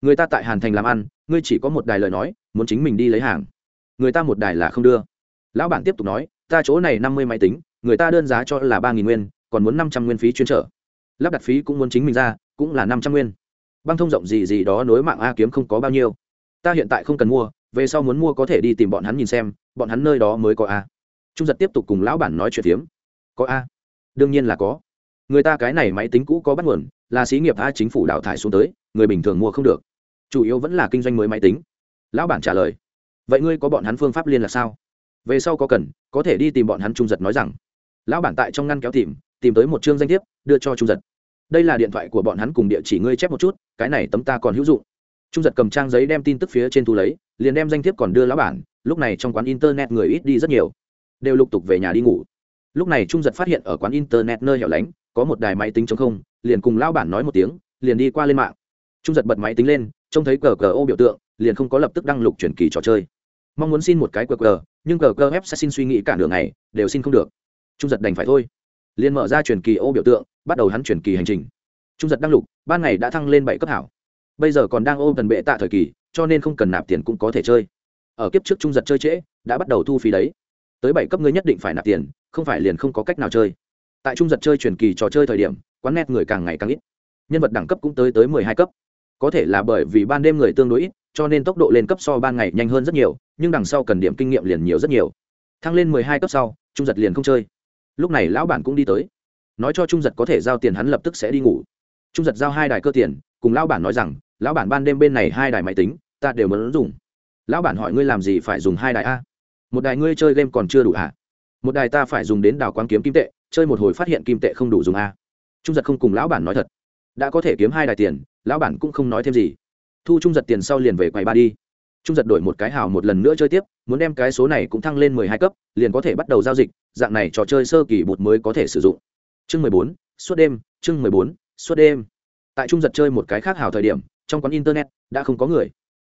[SPEAKER 1] Người ta tại hàn thành làm ăn, ngươi chỉ có một đài lời nói, muốn chính mình đi lấy hàng. Người ta một đài là không đưa. Lão bản tiếp tục nói ta chỗ này năm mươi máy tính, người ta đơn giá cho là ba nghìn nguyên, còn muốn năm trăm nguyên phí chuyên trở. Lắp đặt phí cũng muốn chính mình ra, cũng là năm trăm nguyên. Băng thông rộng gì gì đó nối mạng a kiếm không có bao nhiêu. Ta hiện tại không cần mua, về sau muốn mua có thể đi tìm bọn hắn nhìn xem, bọn hắn nơi đó mới có a. Trung giật tiếp tục cùng lão bản nói chuyện tiếm. có a. Đương nhiên là có. Người ta cái này máy tính cũ có bắt nguồn, là xí nghiệp a chính phủ đào thải xuống tới, người bình thường mua không được. Chủ yếu vẫn là kinh doanh mới máy tính. Lão bản trả lời. Vậy ngươi có bọn hắn phương pháp liên là sao? Về sau có cần, có thể đi tìm bọn hắn trung giật nói rằng, lão bản tại trong ngăn kéo tìm tìm tới một chương danh thiếp, đưa cho trung giật. Đây là điện thoại của bọn hắn cùng địa chỉ ngươi chép một chút, cái này tấm ta còn hữu dụng. Trung giật cầm trang giấy đem tin tức phía trên thu lấy, liền đem danh thiếp còn đưa lão bản, lúc này trong quán internet người ít đi rất nhiều, đều lục tục về nhà đi ngủ. Lúc này trung giật phát hiện ở quán internet nơi hẻo lánh, có một đài máy tính chống không, liền cùng lão bản nói một tiếng, liền đi qua lên mạng. Trung giật bật máy tính lên, trông thấy cờ cờ ô biểu tượng, liền không có lập tức đăng lục chuyển kỳ trò chơi mong muốn xin một cái qr, nhưng cờ ép sẽ xin suy nghĩ cả đường này đều xin không được. Trung giật đành phải thôi. Liền mở ra truyền kỳ ô biểu tượng, bắt đầu hắn truyền kỳ hành trình. Trung giật đăng lục, ban ngày đã thăng lên bảy cấp hảo. Bây giờ còn đang ôm tần bệ tạ thời kỳ, cho nên không cần nạp tiền cũng có thể chơi. Ở kiếp trước trung giật chơi trễ, đã bắt đầu thu phí đấy. Tới bảy cấp ngươi nhất định phải nạp tiền, không phải liền không có cách nào chơi. Tại trung giật chơi truyền kỳ trò chơi thời điểm, quán net người càng ngày càng ít. Nhân vật đẳng cấp cũng tới tới mười hai cấp. Có thể là bởi vì ban đêm người tương đối ít cho nên tốc độ lên cấp so ban ngày nhanh hơn rất nhiều, nhưng đằng sau cần điểm kinh nghiệm liền nhiều rất nhiều. Thăng lên mười hai cấp sau, trung giật liền không chơi. Lúc này lão bản cũng đi tới. Nói cho trung giật có thể giao tiền hắn lập tức sẽ đi ngủ. Trung giật giao hai đài cơ tiền, cùng lão bản nói rằng, lão bản ban đêm bên này hai đài máy tính, ta đều muốn dùng. Lão bản hỏi, ngươi làm gì phải dùng hai đài a? Một đài ngươi chơi game còn chưa đủ à một đài ta phải dùng đến đào quán kiếm kim tệ, chơi một hồi phát hiện kim tệ không đủ dùng a. Trung giật không cùng lão bản nói thật. Đã có thể kiếm hai đài tiền, lão bản cũng không nói thêm gì thu trung giật tiền sau liền về quầy ba đi. Trung giật đổi một cái hào một lần nữa chơi tiếp, muốn đem cái số này cũng thăng lên mười hai cấp, liền có thể bắt đầu giao dịch, dạng này trò chơi sơ kỳ bột mới có thể sử dụng. Chương mười bốn, suốt đêm, chương mười bốn, suốt đêm. Tại trung giật chơi một cái khác hào thời điểm, trong quán internet đã không có người.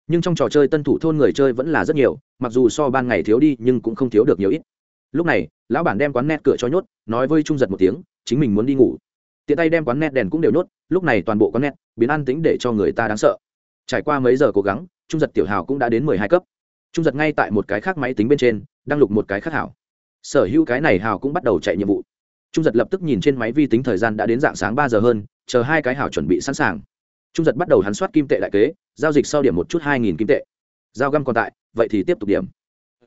[SPEAKER 1] Nhưng trong trò chơi tân thủ thôn người chơi vẫn là rất nhiều, mặc dù so ban ngày thiếu đi, nhưng cũng không thiếu được nhiều ít. Lúc này, lão bản đem quán net cửa cho nhốt, nói với trung giật một tiếng, chính mình muốn đi ngủ. Tiện tay đem quán net đèn cũng đều nhốt, lúc này toàn bộ quán net biến an tính để cho người ta đáng sợ trải qua mấy giờ cố gắng, trung giật tiểu hào cũng đã đến mười hai cấp. Trung giật ngay tại một cái khác máy tính bên trên đang lục một cái khác hảo. Sở hữu cái này hào cũng bắt đầu chạy nhiệm vụ. Trung giật lập tức nhìn trên máy vi tính thời gian đã đến dạng sáng ba giờ hơn, chờ hai cái hảo chuẩn bị sẵn sàng. Trung giật bắt đầu hắn soát kim tệ đại kế, giao dịch sau điểm một chút hai nghìn kim tệ. Giao găm còn tại, vậy thì tiếp tục điểm.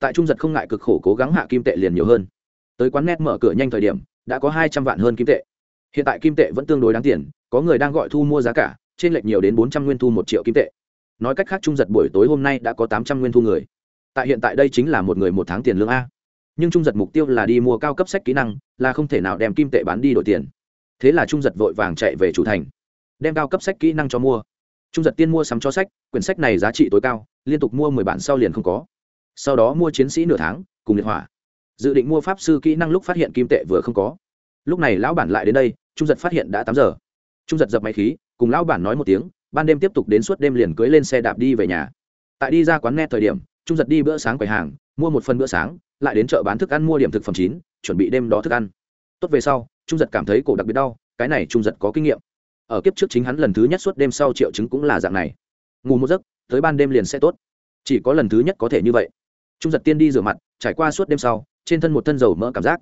[SPEAKER 1] Tại trung giật không ngại cực khổ cố gắng hạ kim tệ liền nhiều hơn. Tới quán net mở cửa nhanh thời điểm, đã có hai trăm vạn hơn kim tệ. Hiện tại kim tệ vẫn tương đối đáng tiền, có người đang gọi thu mua giá cả trên lệch nhiều đến bốn trăm nguyên thu một triệu kim tệ. Nói cách khác trung giật buổi tối hôm nay đã có tám trăm nguyên thu người. Tại hiện tại đây chính là một người một tháng tiền lương a. Nhưng trung giật mục tiêu là đi mua cao cấp sách kỹ năng, là không thể nào đem kim tệ bán đi đổi tiền. Thế là trung giật vội vàng chạy về chủ thành, đem cao cấp sách kỹ năng cho mua. Trung giật tiên mua sắm cho sách, quyển sách này giá trị tối cao, liên tục mua mười bản sau liền không có. Sau đó mua chiến sĩ nửa tháng, cùng liệt hỏa. Dự định mua pháp sư kỹ năng lúc phát hiện kim tệ vừa không có. Lúc này lão bản lại đến đây, trung giật phát hiện đã tám giờ. Trung giật dập máy khí cùng lão bản nói một tiếng, ban đêm tiếp tục đến suốt đêm liền cưới lên xe đạp đi về nhà. Tại đi ra quán nghe thời điểm, trung giật đi bữa sáng quầy hàng, mua một phần bữa sáng, lại đến chợ bán thức ăn mua điểm thực phẩm chín, chuẩn bị đêm đó thức ăn. Tốt về sau, trung giật cảm thấy cổ đặc biệt đau, cái này trung giật có kinh nghiệm. Ở kiếp trước chính hắn lần thứ nhất suốt đêm sau triệu chứng cũng là dạng này. Ngủ một giấc, tới ban đêm liền sẽ tốt. Chỉ có lần thứ nhất có thể như vậy. Trung giật tiên đi rửa mặt, trải qua suốt đêm sau, trên thân một thân dầu mỡ cảm giác.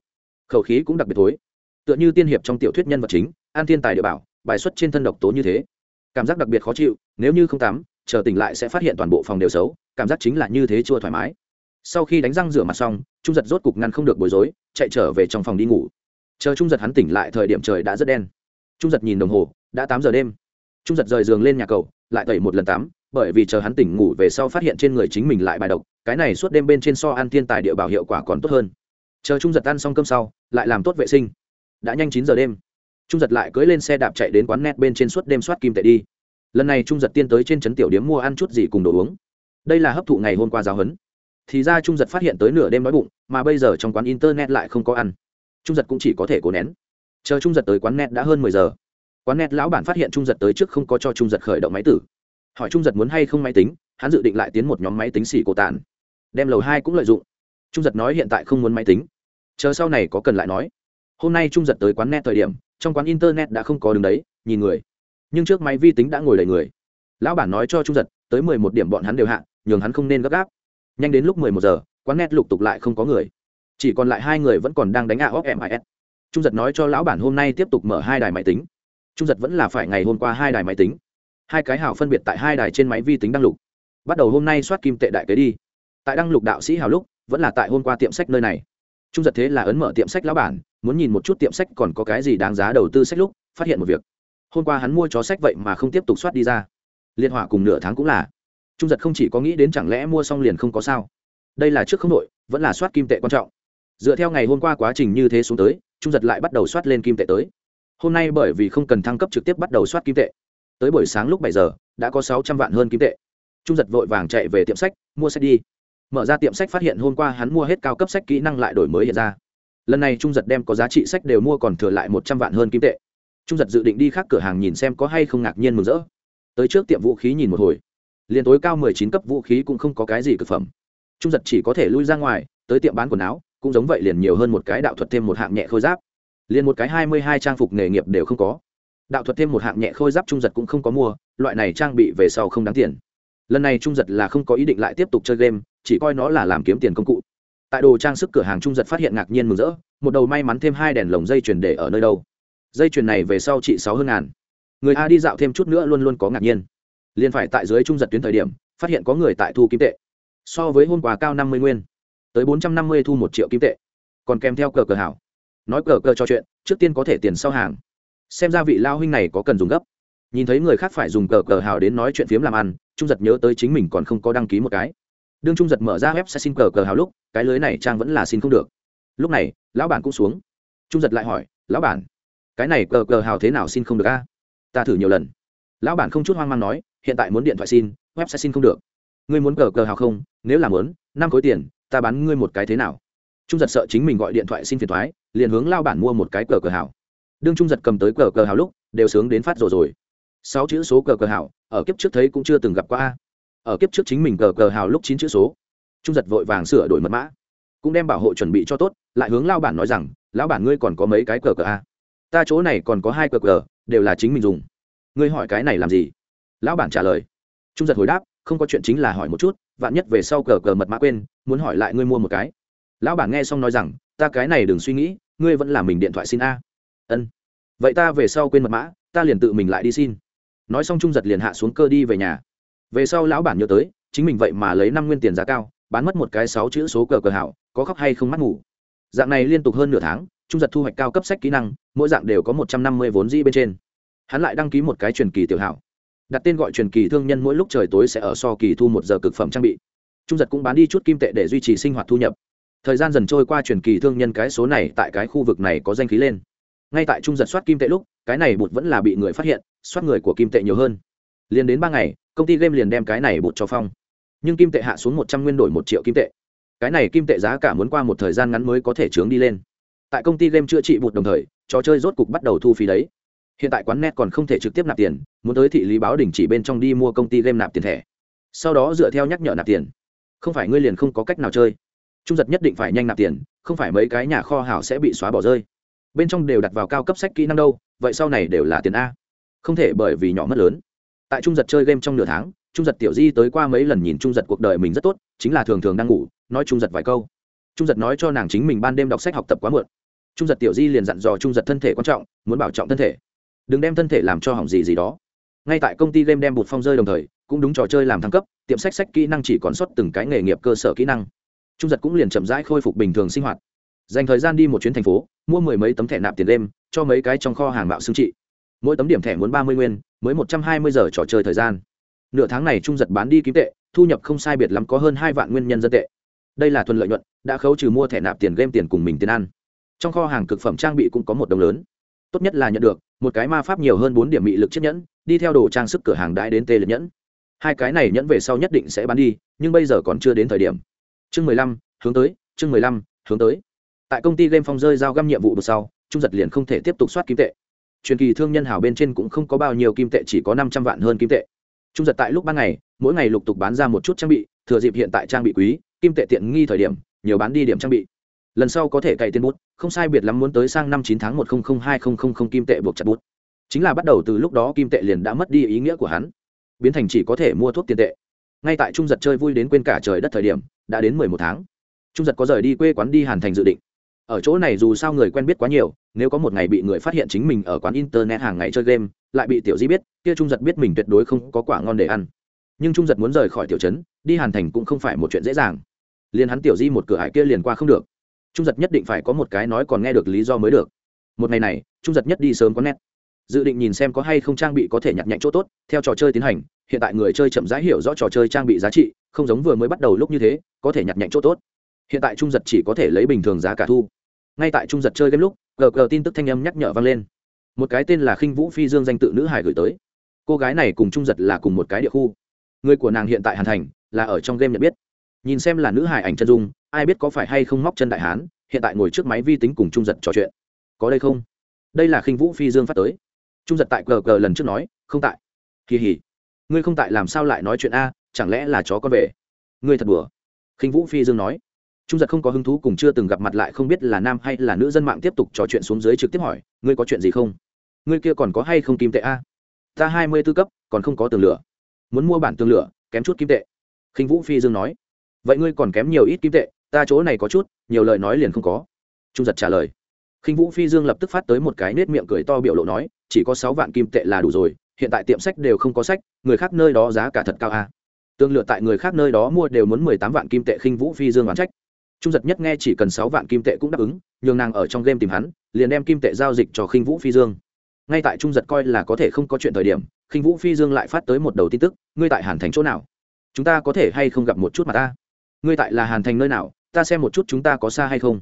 [SPEAKER 1] Khẩu khí cũng đặc biệt thối. Tựa như tiên hiệp trong tiểu thuyết nhân vật chính, an thiên tài địa bảo bài xuất trên thân độc tố như thế. Cảm giác đặc biệt khó chịu, nếu như không tắm, chờ tỉnh lại sẽ phát hiện toàn bộ phòng đều xấu, cảm giác chính là như thế chưa thoải mái. Sau khi đánh răng rửa mặt xong, trung giật rốt cục ngăn không được bối rối, chạy trở về trong phòng đi ngủ. Chờ trung giật hắn tỉnh lại thời điểm trời đã rất đen. Trung giật nhìn đồng hồ, đã tám giờ đêm. Trung giật rời giường lên nhà cầu, lại tẩy một lần tắm, bởi vì chờ hắn tỉnh ngủ về sau phát hiện trên người chính mình lại bài độc, cái này suốt đêm bên trên so ăn thiên tài địa bảo hiệu quả còn tốt hơn. Chờ trung giật ăn xong cơm sau, lại làm tốt vệ sinh. Đã nhanh chín giờ đêm trung giật lại cưỡi lên xe đạp chạy đến quán net bên trên suốt đêm soát kim tệ đi lần này trung giật tiên tới trên trấn tiểu điếm mua ăn chút gì cùng đồ uống đây là hấp thụ ngày hôm qua giáo huấn thì ra trung giật phát hiện tới nửa đêm đói bụng mà bây giờ trong quán internet lại không có ăn trung giật cũng chỉ có thể cố nén chờ trung giật tới quán net đã hơn mười giờ quán net lão bản phát hiện trung giật tới trước không có cho trung giật khởi động máy tử hỏi trung giật muốn hay không máy tính hắn dự định lại tiến một nhóm máy tính xỉ cổ tàn đem lầu hai cũng lợi dụng trung giật nói hiện tại không muốn máy tính chờ sau này có cần lại nói hôm nay trung giật tới quán net thời điểm trong quán internet đã không có đường đấy, nhìn người. Nhưng trước máy vi tính đã ngồi đầy người. Lão bản nói cho trung giật, tới mười một điểm bọn hắn đều hạ, nhường hắn không nên gấp gáp. Nhanh đến lúc mười một giờ, quán net lục tục lại không có người. Chỉ còn lại hai người vẫn còn đang đánh a óc mis trung giật nói cho lão bản hôm nay tiếp tục mở hai đài máy tính. Trung giật vẫn là phải ngày hôm qua hai đài máy tính. Hai cái hào phân biệt tại hai đài trên máy vi tính đăng lục. Bắt đầu hôm nay soát kim tệ đại kế đi. Tại đăng lục đạo sĩ hào lúc, vẫn là tại hôm qua tiệm sách nơi này. Trung giật thế là ấn mở tiệm sách lão bản muốn nhìn một chút tiệm sách còn có cái gì đáng giá đầu tư sách lúc, phát hiện một việc. Hôm qua hắn mua chó sách vậy mà không tiếp tục soát đi ra. Liên hỏa cùng nửa tháng cũng là. Trung giật không chỉ có nghĩ đến chẳng lẽ mua xong liền không có sao. Đây là trước không nội vẫn là soát kim tệ quan trọng. Dựa theo ngày hôm qua quá trình như thế xuống tới, trung giật lại bắt đầu soát lên kim tệ tới. Hôm nay bởi vì không cần thăng cấp trực tiếp bắt đầu soát kim tệ. Tới buổi sáng lúc bảy giờ, đã có sáu trăm vạn hơn kim tệ. Trung giật vội vàng chạy về tiệm sách, mua sách đi. Mở ra tiệm sách phát hiện hôm qua hắn mua hết cao cấp sách kỹ năng lại đổi mới hiện ra lần này trung giật đem có giá trị sách đều mua còn thừa lại một trăm vạn hơn kim tệ. Trung giật dự định đi khác cửa hàng nhìn xem có hay không ngạc nhiên mừng rỡ. Tới trước tiệm vũ khí nhìn một hồi. Liền tối cao mười chín cấp vũ khí cũng không có cái gì cực phẩm. Trung giật chỉ có thể lui ra ngoài, tới tiệm bán quần áo, cũng giống vậy liền nhiều hơn một cái đạo thuật thêm một hạng nhẹ khôi giáp. Liền một cái hai mươi hai trang phục nghề nghiệp đều không có. Đạo thuật thêm một hạng nhẹ khôi giáp trung giật cũng không có mua, loại này trang bị về sau không đáng tiền. Lần này trung giật là không có ý định lại tiếp tục chơi game, chỉ coi nó là làm kiếm tiền công cụ tại đồ trang sức cửa hàng trung giật phát hiện ngạc nhiên mừng rỡ, một đầu may mắn thêm hai đèn lồng dây chuyền để ở nơi đâu. Dây chuyền này về sau trị sáu hơn ngàn. Người a đi dạo thêm chút nữa luôn luôn có ngạc nhiên. Liền phải tại dưới trung giật tuyến thời điểm, phát hiện có người tại thu kim tệ. So với hôm qua cao năm mươi nguyên, tới bốn trăm năm mươi thu một triệu kim tệ. Còn kèm theo cờ cờ hảo. Nói cờ cờ cho chuyện, trước tiên có thể tiền sau hàng. Xem ra vị lao huynh này có cần dùng gấp. Nhìn thấy người khác phải dùng cờ cờ hào đến nói chuyện phiếm làm ăn, trung giật nhớ tới chính mình còn không có đăng ký một cái đương trung giật mở ra web sẽ xin cờ cờ hào lúc, cái lưới này trang vẫn là xin không được. Lúc này, lão bản cũng xuống. Trung giật lại hỏi, lão bản, cái này cờ cờ hào thế nào xin không được a? Ta thử nhiều lần. Lão bản không chút hoang mang nói, hiện tại muốn điện thoại xin, web sẽ xin không được. Ngươi muốn cờ cờ hào không? Nếu là muốn, năm khối tiền, ta bán ngươi một cái thế nào? Trung giật sợ chính mình gọi điện thoại xin phiền thoái, liền hướng lao bản mua một cái cờ cờ hào. Đương trung giật cầm tới cờ cờ hào lúc, đều sướng đến phát rồi rồi. Sáu chữ số cờ cờ hào, ở kiếp trước thấy cũng chưa từng gặp qua a ở kiếp trước chính mình cờ cờ hào lúc chín chữ số. Trung giật vội vàng sửa đổi mật mã. Cũng đem bảo hộ chuẩn bị cho tốt, lại hướng lao bản nói rằng, lão bản ngươi còn có mấy cái cờ cờ a ta chỗ này còn có hai cờ cờ, đều là chính mình dùng. Ngươi hỏi cái này làm gì? Lão bản trả lời. Trung giật hồi đáp, không có chuyện chính là hỏi một chút, vạn nhất về sau cờ cờ mật mã quên, muốn hỏi lại ngươi mua một cái. Lão bản nghe xong nói rằng, ta cái này đừng suy nghĩ, ngươi vẫn là mình điện thoại xin a. Ân. Vậy ta về sau quên mật mã, ta liền tự mình lại đi xin. Nói xong trung giật liền hạ xuống cơ đi về nhà về sau lão bản nhớ tới, chính mình vậy mà lấy năm nguyên tiền giá cao, bán mất một cái sáu chữ số cờ cờ hảo, có khóc hay không mắt ngủ. Dạng này liên tục hơn nửa tháng, trung giật thu hoạch cao cấp sách kỹ năng, mỗi dạng đều có một trăm năm mươi vốn di bên trên. Hắn lại đăng ký một cái truyền kỳ tiểu hảo. Đặt tên gọi truyền kỳ thương nhân mỗi lúc trời tối sẽ ở so kỳ thu một giờ cực phẩm trang bị. Trung giật cũng bán đi chút kim tệ để duy trì sinh hoạt thu nhập. Thời gian dần trôi qua truyền kỳ thương nhân cái số này tại cái khu vực này có danh khí lên. Ngay tại trung giật soát kim tệ lúc, cái này bụt vẫn là bị người phát hiện, soát người của kim tệ nhiều hơn liền đến ba ngày, công ty game liền đem cái này bụt cho phong. Nhưng kim tệ hạ xuống một trăm nguyên đổi một triệu kim tệ. Cái này kim tệ giá cả muốn qua một thời gian ngắn mới có thể trướng đi lên. Tại công ty game chữa trị bụt đồng thời, trò chơi rốt cục bắt đầu thu phí đấy. Hiện tại quán net còn không thể trực tiếp nạp tiền, muốn tới thị lý báo đình chỉ bên trong đi mua công ty game nạp tiền thẻ. Sau đó dựa theo nhắc nhở nạp tiền. Không phải ngươi liền không có cách nào chơi. Trung giật nhất định phải nhanh nạp tiền, không phải mấy cái nhà kho hảo sẽ bị xóa bỏ rơi. Bên trong đều đặt vào cao cấp sách kỹ năng đâu, vậy sau này đều là tiền a. Không thể bởi vì nhỏ mất lớn tại trung giật chơi game trong nửa tháng, trung giật tiểu di tới qua mấy lần nhìn trung giật cuộc đời mình rất tốt, chính là thường thường đang ngủ, nói trung giật vài câu. Trung giật nói cho nàng chính mình ban đêm đọc sách học tập quá muộn. Trung giật tiểu di liền dặn dò trung giật thân thể quan trọng, muốn bảo trọng thân thể. Đừng đem thân thể làm cho hỏng gì gì đó. Ngay tại công ty game đem bụt phong rơi đồng thời, cũng đúng trò chơi làm thăng cấp, tiệm sách sách kỹ năng chỉ còn xuất từng cái nghề nghiệp cơ sở kỹ năng. Trung giật cũng liền chậm rãi khôi phục bình thường sinh hoạt. Dành thời gian đi một chuyến thành phố, mua mười mấy tấm thẻ nạp tiền đêm, cho mấy cái trong kho hàng mạo xương trị mỗi tấm điểm thẻ muốn ba mươi nguyên, mới một trăm hai mươi giờ trò chơi thời gian. Nửa tháng này trung giật bán đi kiếm tệ, thu nhập không sai biệt lắm có hơn hai vạn nguyên nhân dân tệ. Đây là thuần lợi nhuận, đã khấu trừ mua thẻ nạp tiền game tiền cùng mình tiền ăn. Trong kho hàng cực phẩm trang bị cũng có một đồng lớn. Tốt nhất là nhận được, một cái ma pháp nhiều hơn bốn điểm mị lực chiếc nhẫn, đi theo đồ trang sức cửa hàng đãi đến tê liệt nhẫn. Hai cái này nhẫn về sau nhất định sẽ bán đi, nhưng bây giờ còn chưa đến thời điểm. Chương mười lăm, hướng tới, chương mười lăm, hướng tới. Tại công ty game phong rơi giao găm nhiệm vụ bực sau, trung giật liền không thể tiếp tục soát kim tệ truyền kỳ thương nhân hào bên trên cũng không có bao nhiêu kim tệ, chỉ có năm trăm vạn hơn kim tệ. Trung giật tại lúc ban ngày, mỗi ngày lục tục bán ra một chút trang bị, thừa dịp hiện tại trang bị quý, kim tệ tiện nghi thời điểm, nhiều bán đi điểm trang bị. Lần sau có thể cày tiền bút, không sai biệt lắm muốn tới sang năm chín tháng một không không hai không không không kim tệ buộc chặt bút. Chính là bắt đầu từ lúc đó kim tệ liền đã mất đi ý nghĩa của hắn. Biến thành chỉ có thể mua thuốc tiền tệ. Ngay tại trung giật chơi vui đến quên cả trời đất thời điểm, đã đến mười một tháng. Trung giật có rời đi quê quán đi hàn thành dự định ở chỗ này dù sao người quen biết quá nhiều, nếu có một ngày bị người phát hiện chính mình ở quán internet hàng ngày chơi game, lại bị tiểu di biết, kia trung giật biết mình tuyệt đối không có quả ngon để ăn. Nhưng trung giật muốn rời khỏi tiểu trấn, đi hàn thành cũng không phải một chuyện dễ dàng. Liền hắn tiểu di một cửa hải kia liền qua không được. Trung giật nhất định phải có một cái nói còn nghe được lý do mới được. Một ngày này, trung giật nhất đi sớm có nét dự định nhìn xem có hay không trang bị có thể nhặt nhạnh chỗ tốt, theo trò chơi tiến hành, hiện tại người chơi chậm rãi hiểu rõ trò chơi trang bị giá trị, không giống vừa mới bắt đầu lúc như thế, có thể nhặt nhạnh chỗ tốt hiện tại trung giật chỉ có thể lấy bình thường giá cả thu. Ngay tại trung giật chơi game lúc, gờ gờ tin tức thanh âm nhắc nhở vang lên. Một cái tên là khinh vũ phi dương danh tự nữ hải gửi tới. Cô gái này cùng trung giật là cùng một cái địa khu. Người của nàng hiện tại hàn thành, là ở trong game nhận biết. Nhìn xem là nữ hải ảnh chân dung, ai biết có phải hay không móc chân đại hán, hiện tại ngồi trước máy vi tính cùng trung giật trò chuyện. Có đây không? Đây là khinh vũ phi dương phát tới. Trung giật tại gờ gờ lần trước nói, không tại. Kỳ hỉ. Ngươi không tại làm sao lại nói chuyện a? Chẳng lẽ là chó con về? Ngươi thật bừa khinh vũ phi dương nói trung giật không có hứng thú cùng chưa từng gặp mặt lại không biết là nam hay là nữ dân mạng tiếp tục trò chuyện xuống dưới trực tiếp hỏi, ngươi có chuyện gì không? Ngươi kia còn có hay không kim tệ a? Ta hai mươi tư cấp, còn không có tường lửa. Muốn mua bản tường lửa, kém chút kim tệ. Khinh vũ phi dương nói. Vậy ngươi còn kém nhiều ít kim tệ, ta chỗ này có chút, nhiều lời nói liền không có. Trung giật trả lời. Khinh vũ phi dương lập tức phát tới một cái nết miệng cười to biểu lộ nói, chỉ có sáu vạn kim tệ là đủ rồi, hiện tại tiệm sách đều không có sách, người khác nơi đó giá cả thật cao a. Tương lựa tại người khác nơi đó mua đều muốn mười tám vạn kim tệ, khinh vũ phi dương oán trách trung giật nhất nghe chỉ cần sáu vạn kim tệ cũng đáp ứng, nhường nàng ở trong game tìm hắn, liền đem kim tệ giao dịch cho khinh vũ phi dương. Ngay tại trung giật coi là có thể không có chuyện thời điểm, khinh vũ phi dương lại phát tới một đầu tin tức, ngươi tại hàn thành chỗ nào? Chúng ta có thể hay không gặp một chút mà ta? Ngươi tại là hàn thành nơi nào? Ta xem một chút chúng ta có xa hay không?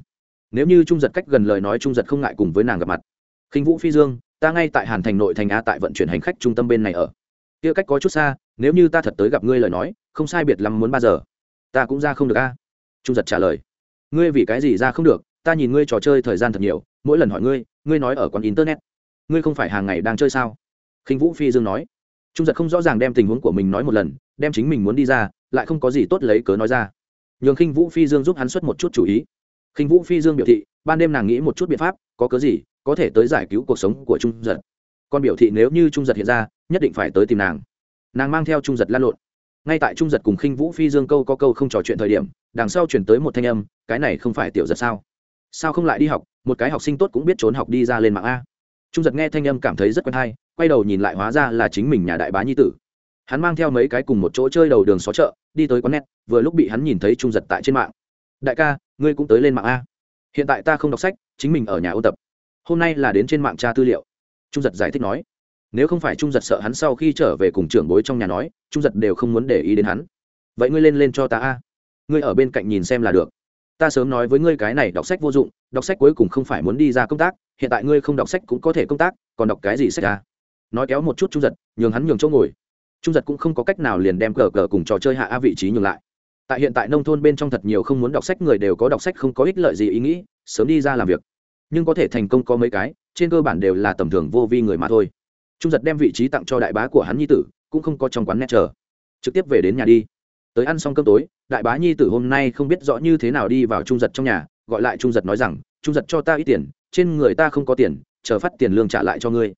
[SPEAKER 1] Nếu như trung giật cách gần lời nói, trung giật không ngại cùng với nàng gặp mặt. Khinh vũ phi dương, ta ngay tại hàn thành nội thành a tại vận chuyển hành khách trung tâm bên này ở. Kia cách có chút xa, nếu như ta thật tới gặp ngươi lời nói, không sai biệt lắm muốn ba giờ. Ta cũng ra không được a trung giật trả lời. Ngươi vì cái gì ra không được, ta nhìn ngươi trò chơi thời gian thật nhiều, mỗi lần hỏi ngươi ngươi nói ở quán internet. Ngươi không phải hàng ngày đang chơi sao? Khinh vũ phi dương nói. Trung giật không rõ ràng đem tình huống của mình nói một lần, đem chính mình muốn đi ra, lại không có gì tốt lấy cớ nói ra. Nhường khinh vũ phi dương giúp hắn xuất một chút chủ ý. Khinh vũ phi dương biểu thị, ban đêm nàng nghĩ một chút biện pháp, có cớ gì, có thể tới giải cứu cuộc sống của trung giật. Còn biểu thị nếu như trung giật hiện ra, nhất định phải tới tìm nàng. Nàng mang theo trung giật lan lộn ngay tại trung giật cùng khinh vũ phi dương câu có câu không trò chuyện thời điểm, đằng sau chuyển tới một thanh âm, cái này không phải tiểu giật sao? Sao không lại đi học? Một cái học sinh tốt cũng biết trốn học đi ra lên mạng a. Trung giật nghe thanh âm cảm thấy rất quen hay, quay đầu nhìn lại hóa ra là chính mình nhà đại bá nhi tử. Hắn mang theo mấy cái cùng một chỗ chơi đầu đường xó chợ, đi tới quán net, vừa lúc bị hắn nhìn thấy trung giật tại trên mạng. Đại ca, ngươi cũng tới lên mạng a. Hiện tại ta không đọc sách, chính mình ở nhà ôn tập. Hôm nay là đến trên mạng tra tư liệu. Trung giật giải thích nói nếu không phải trung giật sợ hắn sau khi trở về cùng trưởng bối trong nhà nói, trung giật đều không muốn để ý đến hắn. Vậy ngươi lên lên cho ta a. Ngươi ở bên cạnh nhìn xem là được. Ta sớm nói với ngươi cái này đọc sách vô dụng, đọc sách cuối cùng không phải muốn đi ra công tác, hiện tại ngươi không đọc sách cũng có thể công tác, còn đọc cái gì sách ra nói kéo một chút trung giật, nhường hắn nhường chỗ ngồi. Trung giật cũng không có cách nào liền đem cờ cờ cùng trò chơi hạ a vị trí nhường lại. Tại hiện tại nông thôn bên trong thật nhiều không muốn đọc sách người đều có đọc sách không có ích lợi gì ý nghĩ, sớm đi ra làm việc. Nhưng có thể thành công có mấy cái, trên cơ bản đều là tầm thường vô vi người mà thôi trung giật đem vị trí tặng cho đại bá của hắn nhi tử, cũng không có trong quán nét chờ. Trực tiếp về đến nhà đi. Tới ăn xong cơm tối, đại bá nhi tử hôm nay không biết rõ như thế nào đi vào trung giật trong nhà, gọi lại trung giật nói rằng, trung giật cho ta ít tiền, trên người ta không có tiền, chờ phát tiền lương trả lại cho ngươi.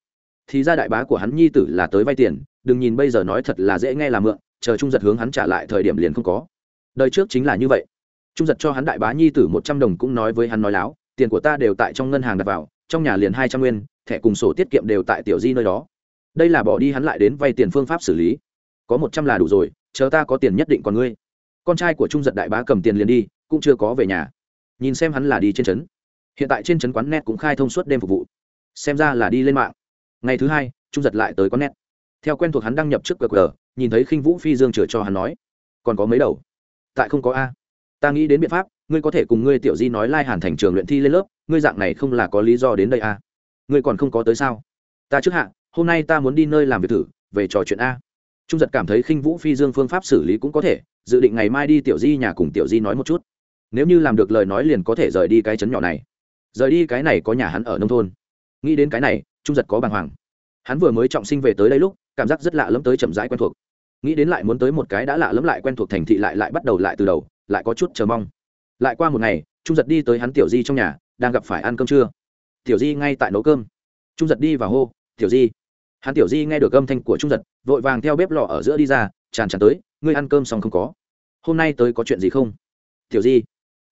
[SPEAKER 1] Thì ra đại bá của hắn nhi tử là tới vay tiền, đừng nhìn bây giờ nói thật là dễ nghe là mượn, chờ trung giật hướng hắn trả lại thời điểm liền không có. Đời trước chính là như vậy. Trung giật cho hắn đại bá nhi tử một trăm đồng cũng nói với hắn nói láo, tiền của ta đều tại trong ngân hàng đặt vào, trong nhà liền hai trăm nguyên, thẻ cùng sổ tiết kiệm đều tại tiểu di nơi đó đây là bỏ đi hắn lại đến vay tiền phương pháp xử lý. Có một trăm là đủ rồi, chờ ta có tiền nhất định còn ngươi. Con trai của trung giật đại bá cầm tiền liền đi, cũng chưa có về nhà. Nhìn xem hắn là đi trên trấn. Hiện tại trên trấn quán net cũng khai thông suốt đêm phục vụ. Xem ra là đi lên mạng. Ngày thứ hai, trung giật lại tới quán net. Theo quen thuộc hắn đăng nhập trước qr nhìn thấy khinh vũ phi dương chừa cho hắn nói, còn có mấy đầu? Tại không có a. Ta nghĩ đến biện pháp, ngươi có thể cùng ngươi tiểu di nói lai hàn thành trường luyện thi lên lớp, ngươi dạng này không là có lý do đến đây a. Ngươi còn không có tới sao? Ta trước hạ hôm nay ta muốn đi nơi làm việc thử, về trò chuyện a. Trung giật cảm thấy khinh vũ phi dương phương pháp xử lý cũng có thể, dự định ngày mai đi tiểu di nhà cùng tiểu di nói một chút. Nếu như làm được lời nói liền có thể rời đi cái chấn nhỏ này. Rời đi cái này có nhà hắn ở nông thôn. Nghĩ đến cái này, trung giật có bàng hoàng. Hắn vừa mới trọng sinh về tới đây lúc, cảm giác rất lạ lẫm tới chậm rãi quen thuộc. Nghĩ đến lại muốn tới một cái đã lạ lẫm lại quen thuộc thành thị lại lại bắt đầu lại từ đầu, lại có chút chờ mong. Lại qua một ngày, trung giật đi tới hắn tiểu di trong nhà, đang gặp phải ăn cơm trưa. Tiểu di ngay tại nấu cơm. Trung giật đi và hô, tiểu di hắn tiểu di nghe được âm thanh của trung giật, vội vàng theo bếp lò ở giữa đi ra tràn tràn tới, ngươi ăn cơm xong không có? Hôm nay tới có chuyện gì không? Tiểu di,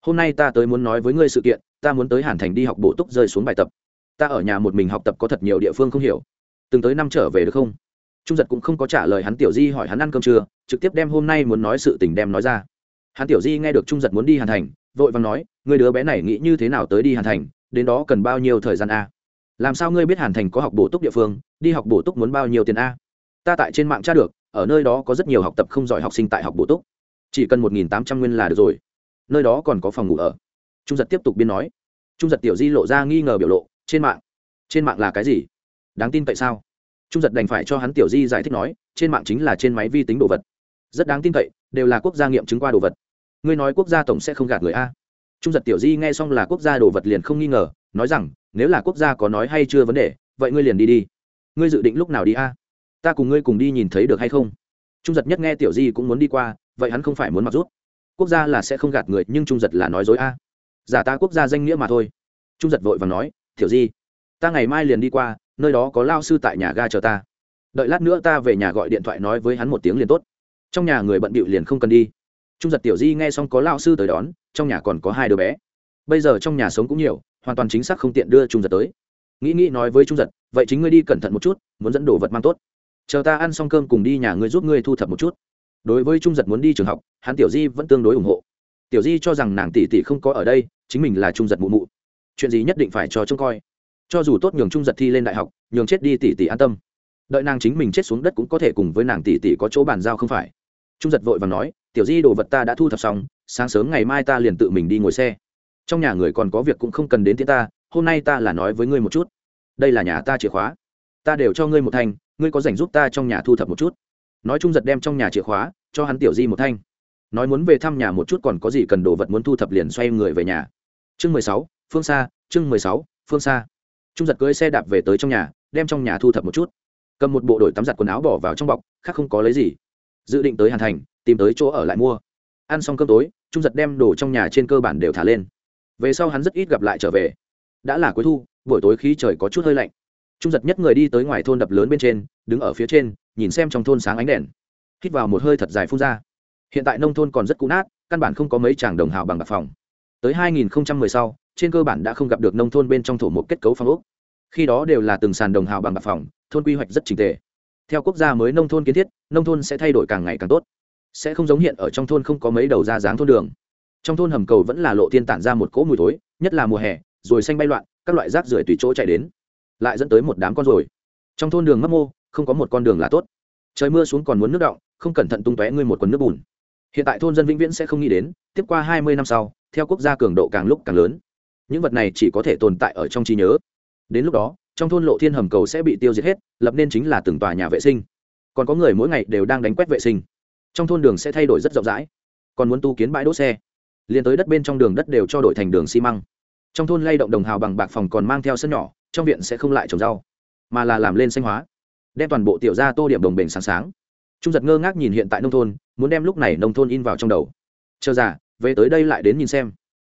[SPEAKER 1] hôm nay ta tới muốn nói với ngươi sự kiện, ta muốn tới hàn thành đi học bổ túc rơi xuống bài tập. Ta ở nhà một mình học tập có thật nhiều địa phương không hiểu. Từng tới năm trở về được không? Trung giật cũng không có trả lời hắn, tiểu di hỏi hắn ăn cơm chưa, trực tiếp đem hôm nay muốn nói sự tình đem nói ra. Hắn tiểu di nghe được trung giật muốn đi hàn thành, vội vàng nói người đứa bé này nghĩ như thế nào tới đi hàn thành, đến đó cần bao nhiêu thời gian a làm sao ngươi biết hàn thành có học bổ túc địa phương, đi học bổ túc muốn bao nhiêu tiền a? Ta tại trên mạng tra được, ở nơi đó có rất nhiều học tập không giỏi học sinh tại học bổ túc. Chỉ cần một nghìn tám trăm nguyên là được rồi. Nơi đó còn có phòng ngủ ở. Trung giật tiếp tục biên nói. Trung giật tiểu di lộ ra nghi ngờ biểu lộ, trên mạng. Trên mạng là cái gì? Đáng tin cậy sao? Trung giật đành phải cho hắn tiểu di giải thích nói, trên mạng chính là trên máy vi tính đồ vật. Rất đáng tin cậy, đều là quốc gia nghiệm chứng qua đồ vật. Ngươi nói quốc gia tổng sẽ không gạt người a? Trung giật tiểu di nghe xong là quốc gia đồ vật liền không nghi ngờ, nói rằng nếu là quốc gia có nói hay chưa vấn đề, vậy ngươi liền đi đi. Ngươi dự định lúc nào đi a? Ta cùng ngươi cùng đi nhìn thấy được hay không? Trung giật nhất nghe tiểu di cũng muốn đi qua, vậy hắn không phải muốn mặc rút. Quốc gia là sẽ không gạt người, nhưng trung giật là nói dối a. Giả ta quốc gia danh nghĩa mà thôi. Trung giật vội và nói, tiểu di, ta ngày mai liền đi qua, nơi đó có lao sư tại nhà ga chờ ta. Đợi lát nữa ta về nhà gọi điện thoại nói với hắn một tiếng liền tốt. Trong nhà người bận bịu liền không cần đi. Trung giật tiểu di nghe xong có lao sư tới đón, trong nhà còn có hai đứa bé bây giờ trong nhà sống cũng nhiều, hoàn toàn chính xác không tiện đưa trung giật tới. Nghĩ nghĩ nói với trung giật, vậy chính ngươi đi cẩn thận một chút, muốn dẫn đồ vật mang tốt. Chờ ta ăn xong cơm cùng đi nhà ngươi giúp ngươi thu thập một chút. Đối với trung giật muốn đi trường học, hắn tiểu di vẫn tương đối ủng hộ. Tiểu di cho rằng nàng tỷ tỷ không có ở đây, chính mình là trung giật mụ mụ. Chuyện gì nhất định phải cho trông coi. Cho dù tốt nhường trung giật thi lên đại học, nhường chết đi tỷ tỷ an tâm. Đợi nàng chính mình chết xuống đất cũng có thể cùng với nàng tỷ tỷ có chỗ bàn giao không phải. Trung giật vội và nói, tiểu di đồ vật ta đã thu thập xong, sáng sớm ngày mai ta liền tự mình đi ngồi xe trong nhà người còn có việc cũng không cần đến tiễn ta, hôm nay ta là nói với ngươi một chút. Đây là nhà ta chìa khóa. Ta đều cho ngươi một thanh, ngươi có dành giúp ta trong nhà thu thập một chút. Nói chung giật đem trong nhà chìa khóa, cho hắn tiểu di một thanh. Nói muốn về thăm nhà một chút còn có gì cần đồ vật muốn thu thập liền xoay người về nhà. Chương mười sáu, phương xa, chương mười sáu, phương xa. Trung giật cưới xe đạp về tới trong nhà, đem trong nhà thu thập một chút. Cầm một bộ đội tắm giặt quần áo bỏ vào trong bọc, khác không có lấy gì. Dự định tới hàn thành, tìm tới chỗ ở lại mua. Ăn xong cơm tối, trung giật đem đồ trong nhà trên cơ bản đều thả lên về sau hắn rất ít gặp lại trở về. Đã là cuối thu, buổi tối khí trời có chút hơi lạnh. Trung giật nhất người đi tới ngoài thôn đập lớn bên trên, đứng ở phía trên, nhìn xem trong thôn sáng ánh đèn. Hít vào một hơi thật dài phun ra. Hiện tại nông thôn còn rất cũ nát, căn bản không có mấy chàng đồng hào bằng bạc phòng. Tới 2010 sau, trên cơ bản đã không gặp được nông thôn bên trong thổ một kết cấu phong ốc. Khi đó đều là từng sàn đồng hào bằng bạc phòng, thôn quy hoạch rất trình tề. Theo quốc gia mới nông thôn kiến thiết, nông thôn sẽ thay đổi càng ngày càng tốt. Sẽ không giống hiện ở trong thôn không có mấy đầu ra dáng thôn đường trong thôn hầm cầu vẫn là lộ thiên tản ra một cỗ mùi thối, nhất là mùa hè, rồi xanh bay loạn, các loại rác rưởi tùy chỗ chạy đến, lại dẫn tới một đám con rồi trong thôn đường mấp mô, không có một con đường là tốt. Trời mưa xuống còn muốn nước động không cẩn thận tung tóe ngươi một quần nước bùn. Hiện tại thôn dân vĩnh viễn sẽ không nghĩ đến, tiếp qua hai mươi năm sau, theo quốc gia cường độ càng lúc càng lớn, những vật này chỉ có thể tồn tại ở trong trí nhớ. Đến lúc đó, trong thôn lộ thiên hầm cầu sẽ bị tiêu diệt hết, lập nên chính là từng tòa nhà vệ sinh. Còn có người mỗi ngày đều đang đánh quét vệ sinh. Trong thôn đường sẽ thay đổi rất rộng rãi. Còn muốn tu kiến bãi đỗ xe liền tới đất bên trong đường đất đều cho đổi thành đường xi măng. Trong thôn lay động đồng hào bằng bạc phòng còn mang theo sân nhỏ, trong viện sẽ không lại trồng rau, mà là làm lên xanh hóa, đem toàn bộ tiểu ra tô điểm đồng bền sáng sáng. Trung giật ngơ ngác nhìn hiện tại nông thôn, muốn đem lúc này nông thôn in vào trong đầu. Chờ già, về tới đây lại đến nhìn xem.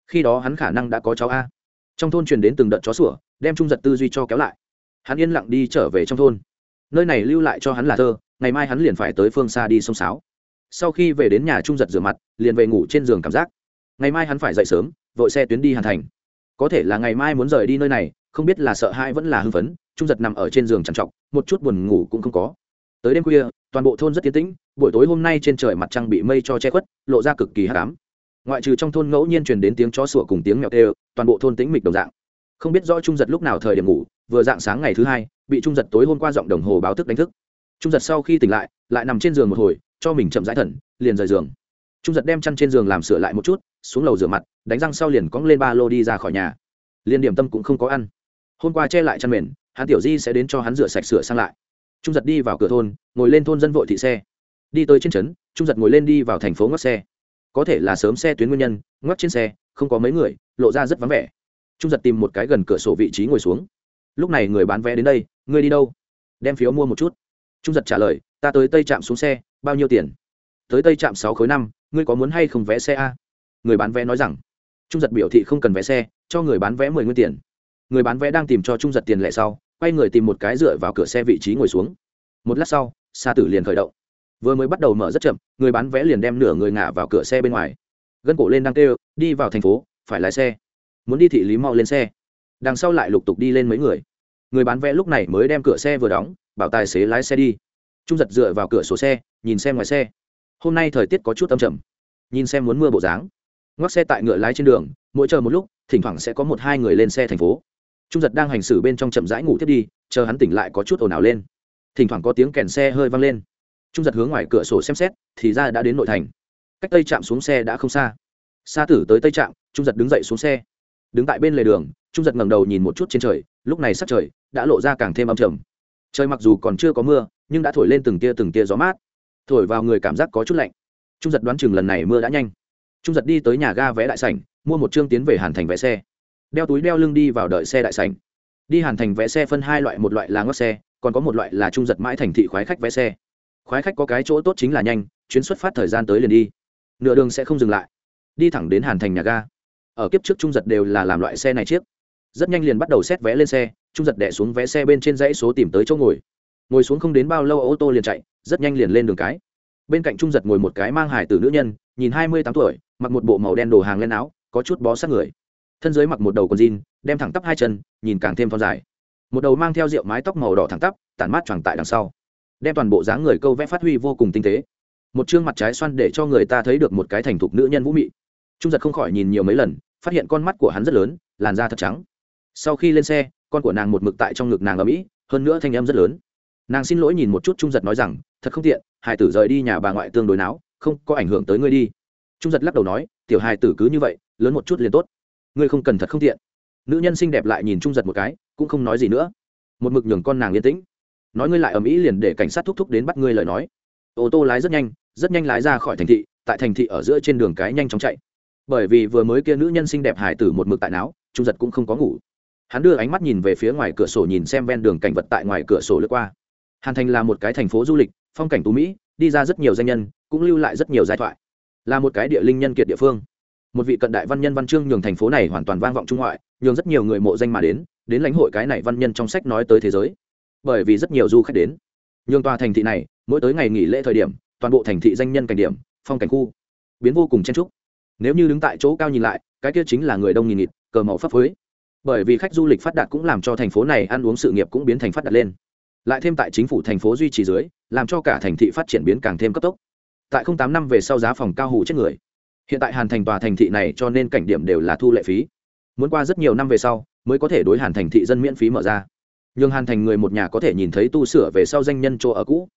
[SPEAKER 1] Khi đó hắn khả năng đã có cháu a. Trong thôn truyền đến từng đợt chó sủa, đem trung giật tư duy cho kéo lại. Hắn yên lặng đi trở về trong thôn. Nơi này lưu lại cho hắn là thơ, ngày mai hắn liền phải tới phương xa đi sông sáo. Sau khi về đến nhà trung giật rửa mặt, liền về ngủ trên giường cảm giác ngày mai hắn phải dậy sớm, vội xe tuyến đi hàn thành. Có thể là ngày mai muốn rời đi nơi này, không biết là sợ hãi vẫn là hưng phấn, trung giật nằm ở trên giường trằn trọc, một chút buồn ngủ cũng không có. Tới đêm khuya, toàn bộ thôn rất tiến tĩnh, buổi tối hôm nay trên trời mặt trăng bị mây cho che khuất, lộ ra cực kỳ hát cám ngoại trừ trong thôn ngẫu nhiên truyền đến tiếng chó sủa cùng tiếng mèo tê toàn bộ thôn tĩnh mịch đồng dạng. Không biết rõ trung giật lúc nào thời điểm ngủ, vừa dạng sáng ngày thứ hai, bị trung giật tối hôm qua giọng đồng hồ báo thức đánh thức. Trung giật sau khi tỉnh lại lại nằm trên giường một hồi, cho mình chậm rãi thần, liền rời giường. Trung giật đem chăn trên giường làm sửa lại một chút xuống lầu rửa mặt, đánh răng sau liền cóng lên ba lô đi ra khỏi nhà. Liền điểm tâm cũng không có ăn. Hôm qua che lại chăn mền, hắn tiểu di sẽ đến cho hắn rửa sạch sửa sang lại. Trung giật đi vào cửa thôn, ngồi lên thôn dân vội thị xe. Đi tới trên trấn, trung giật ngồi lên đi vào thành phố ngót xe. Có thể là sớm xe tuyến nguyên nhân ngắt trên xe, không có mấy người, lộ ra rất vắng vẻ. Trung giật tìm một cái gần cửa sổ vị trí ngồi xuống. Lúc này người bán vé đến đây, ngươi đi đâu? Đem phiếu mua một chút. Trung giật trả lời, ta tới tây trạm xuống xe, bao nhiêu tiền? Tới tây trạm sáu khối năm, ngươi có muốn hay không vé xe a? Người bán vé nói rằng, trung giật biểu thị không cần vé xe, cho người bán vé mười nguyên tiền. Người bán vé đang tìm cho trung giật tiền lẻ sau, quay người tìm một cái dựa vào cửa xe vị trí ngồi xuống. Một lát sau xa tử liền khởi động. Vừa mới bắt đầu mở rất chậm, người bán vé liền đem nửa người ngả vào cửa xe bên ngoài. Gân cổ lên đang kêu, đi vào thành phố, phải lái xe. Muốn đi thị lý mau lên xe. Đằng sau lại lục tục đi lên mấy người. Người bán vé lúc này mới đem cửa xe vừa đóng, bảo tài xế lái xe đi. Trung giật dựa vào cửa sổ xe, nhìn xem ngoài xe. Hôm nay thời tiết có chút âm trầm. Nhìn xem muốn mưa bộ dáng ngoắc xe tại ngựa lái trên đường, mỗi chờ một lúc, thỉnh thoảng sẽ có một hai người lên xe thành phố. Trung giật đang hành xử bên trong chậm rãi ngủ thiết đi, chờ hắn tỉnh lại có chút ồn ào lên. Thỉnh thoảng có tiếng kèn xe hơi vang lên. Trung giật hướng ngoài cửa sổ xem xét, thì ra đã đến nội thành. Cách tây trạm xuống xe đã không xa. Xa tử tới tây trạm, trung giật đứng dậy xuống xe. Đứng tại bên lề đường, trung giật ngẩng đầu nhìn một chút trên trời, lúc này sắc trời đã lộ ra càng thêm âm trầm. Trời mặc dù còn chưa có mưa, nhưng đã thổi lên từng tia từng tia gió mát. Thổi vào người cảm giác có chút lạnh. Trung giật đoán chừng lần này mưa đã nhanh trung giật đi tới nhà ga vé đại sảnh, mua một chương tiến về hàn thành vé xe. Đeo túi đeo lưng đi vào đợi xe đại sảnh. Đi hàn thành vé xe phân hai loại, một loại là ngót xe, còn có một loại là trung giật mãi thành thị khoái khách vé xe. Khoái khách có cái chỗ tốt chính là nhanh, chuyến xuất phát thời gian tới liền đi. Nửa đường sẽ không dừng lại. Đi thẳng đến hàn thành nhà ga. Ở kiếp trước trung giật đều là làm loại xe này chiếc. Rất nhanh liền bắt đầu xét vé lên xe, trung giật đẻ xuống vé xe bên trên dãy số tìm tới chỗ ngồi. Ngồi xuống không đến bao lâu, ô tô liền chạy, rất nhanh liền lên đường cái bên cạnh trung giật ngồi một cái mang hải tử nữ nhân, nhìn hai mươi tám tuổi, mặc một bộ màu đen đồ hàng lên áo, có chút bó sát người. Thân dưới mặc một đầu con jean, đem thẳng tắp hai chân, nhìn càng thêm thon dài. Một đầu mang theo rượu mái tóc màu đỏ thẳng tắp, tản mát tròn tại đằng sau. Đem toàn bộ dáng người câu vẽ phát huy vô cùng tinh tế. Một chương mặt trái xoan để cho người ta thấy được một cái thành thục nữ nhân vũ mị. Trung giật không khỏi nhìn nhiều mấy lần, phát hiện con mắt của hắn rất lớn, làn da thật trắng. Sau khi lên xe, con của nàng một mực tại trong ngực nàng ở mỹ hơn nữa thanh em rất lớn nàng xin lỗi nhìn một chút trung giật nói rằng, thật không tiện, hải tử rời đi nhà bà ngoại tương đối não không có ảnh hưởng tới ngươi đi. Trung giật lắc đầu nói, tiểu hải tử cứ như vậy, lớn một chút liền tốt. Ngươi không cần thật không tiện. Nữ nhân xinh đẹp lại nhìn trung giật một cái, cũng không nói gì nữa. Một mực nhường con nàng yên tĩnh. Nói ngươi lại ở mỹ liền để cảnh sát thúc thúc đến bắt ngươi lời nói. Ô tô lái rất nhanh rất nhanh lái ra khỏi thành thị, tại thành thị ở giữa trên đường cái nhanh chóng chạy. Bởi vì vừa mới kia nữ nhân xinh đẹp hải tử một mực tại não trung giật cũng không có ngủ. Hắn đưa ánh mắt nhìn về phía ngoài cửa sổ nhìn xem ven đường cảnh vật tại ngoài cửa sổ lướt qua hàn thành là một cái thành phố du lịch, phong cảnh tú mỹ, đi ra rất nhiều danh nhân, cũng lưu lại rất nhiều giai thoại. Là một cái địa linh nhân kiệt địa phương. Một vị cận đại văn nhân văn chương nhường thành phố này hoàn toàn vang vọng trung ngoại, nhường rất nhiều người mộ danh mà đến đến lãnh hội cái này văn nhân trong sách nói tới thế giới. Bởi vì rất nhiều du khách đến. Nhường tòa thành thị này, mỗi tới ngày nghỉ lễ thời điểm, toàn bộ thành thị danh nhân cảnh điểm, phong cảnh khu, biến vô cùng chen trúc nếu như đứng tại chỗ cao nhìn lại, cái kia chính là người đông nghìn nghịt, cờ màu phấp phới. Bởi vì khách du lịch phát đạt cũng làm cho thành phố này ăn uống sự nghiệp cũng biến thành phát đạt lên lại thêm tại chính phủ thành phố duy trì dưới, làm cho cả thành thị phát triển biến càng thêm cấp tốc. Tại không tám năm về sau giá phòng cao hủ chết người. Hiện tại hàn thành tòa thành thị này cho nên cảnh điểm đều là thu lệ phí. Muốn qua rất nhiều năm về sau, mới có thể đối hàn thành thị dân miễn phí mở ra. Nhưng hàn thành người một nhà có thể nhìn thấy tu sửa về sau danh nhân chỗ ở cũ.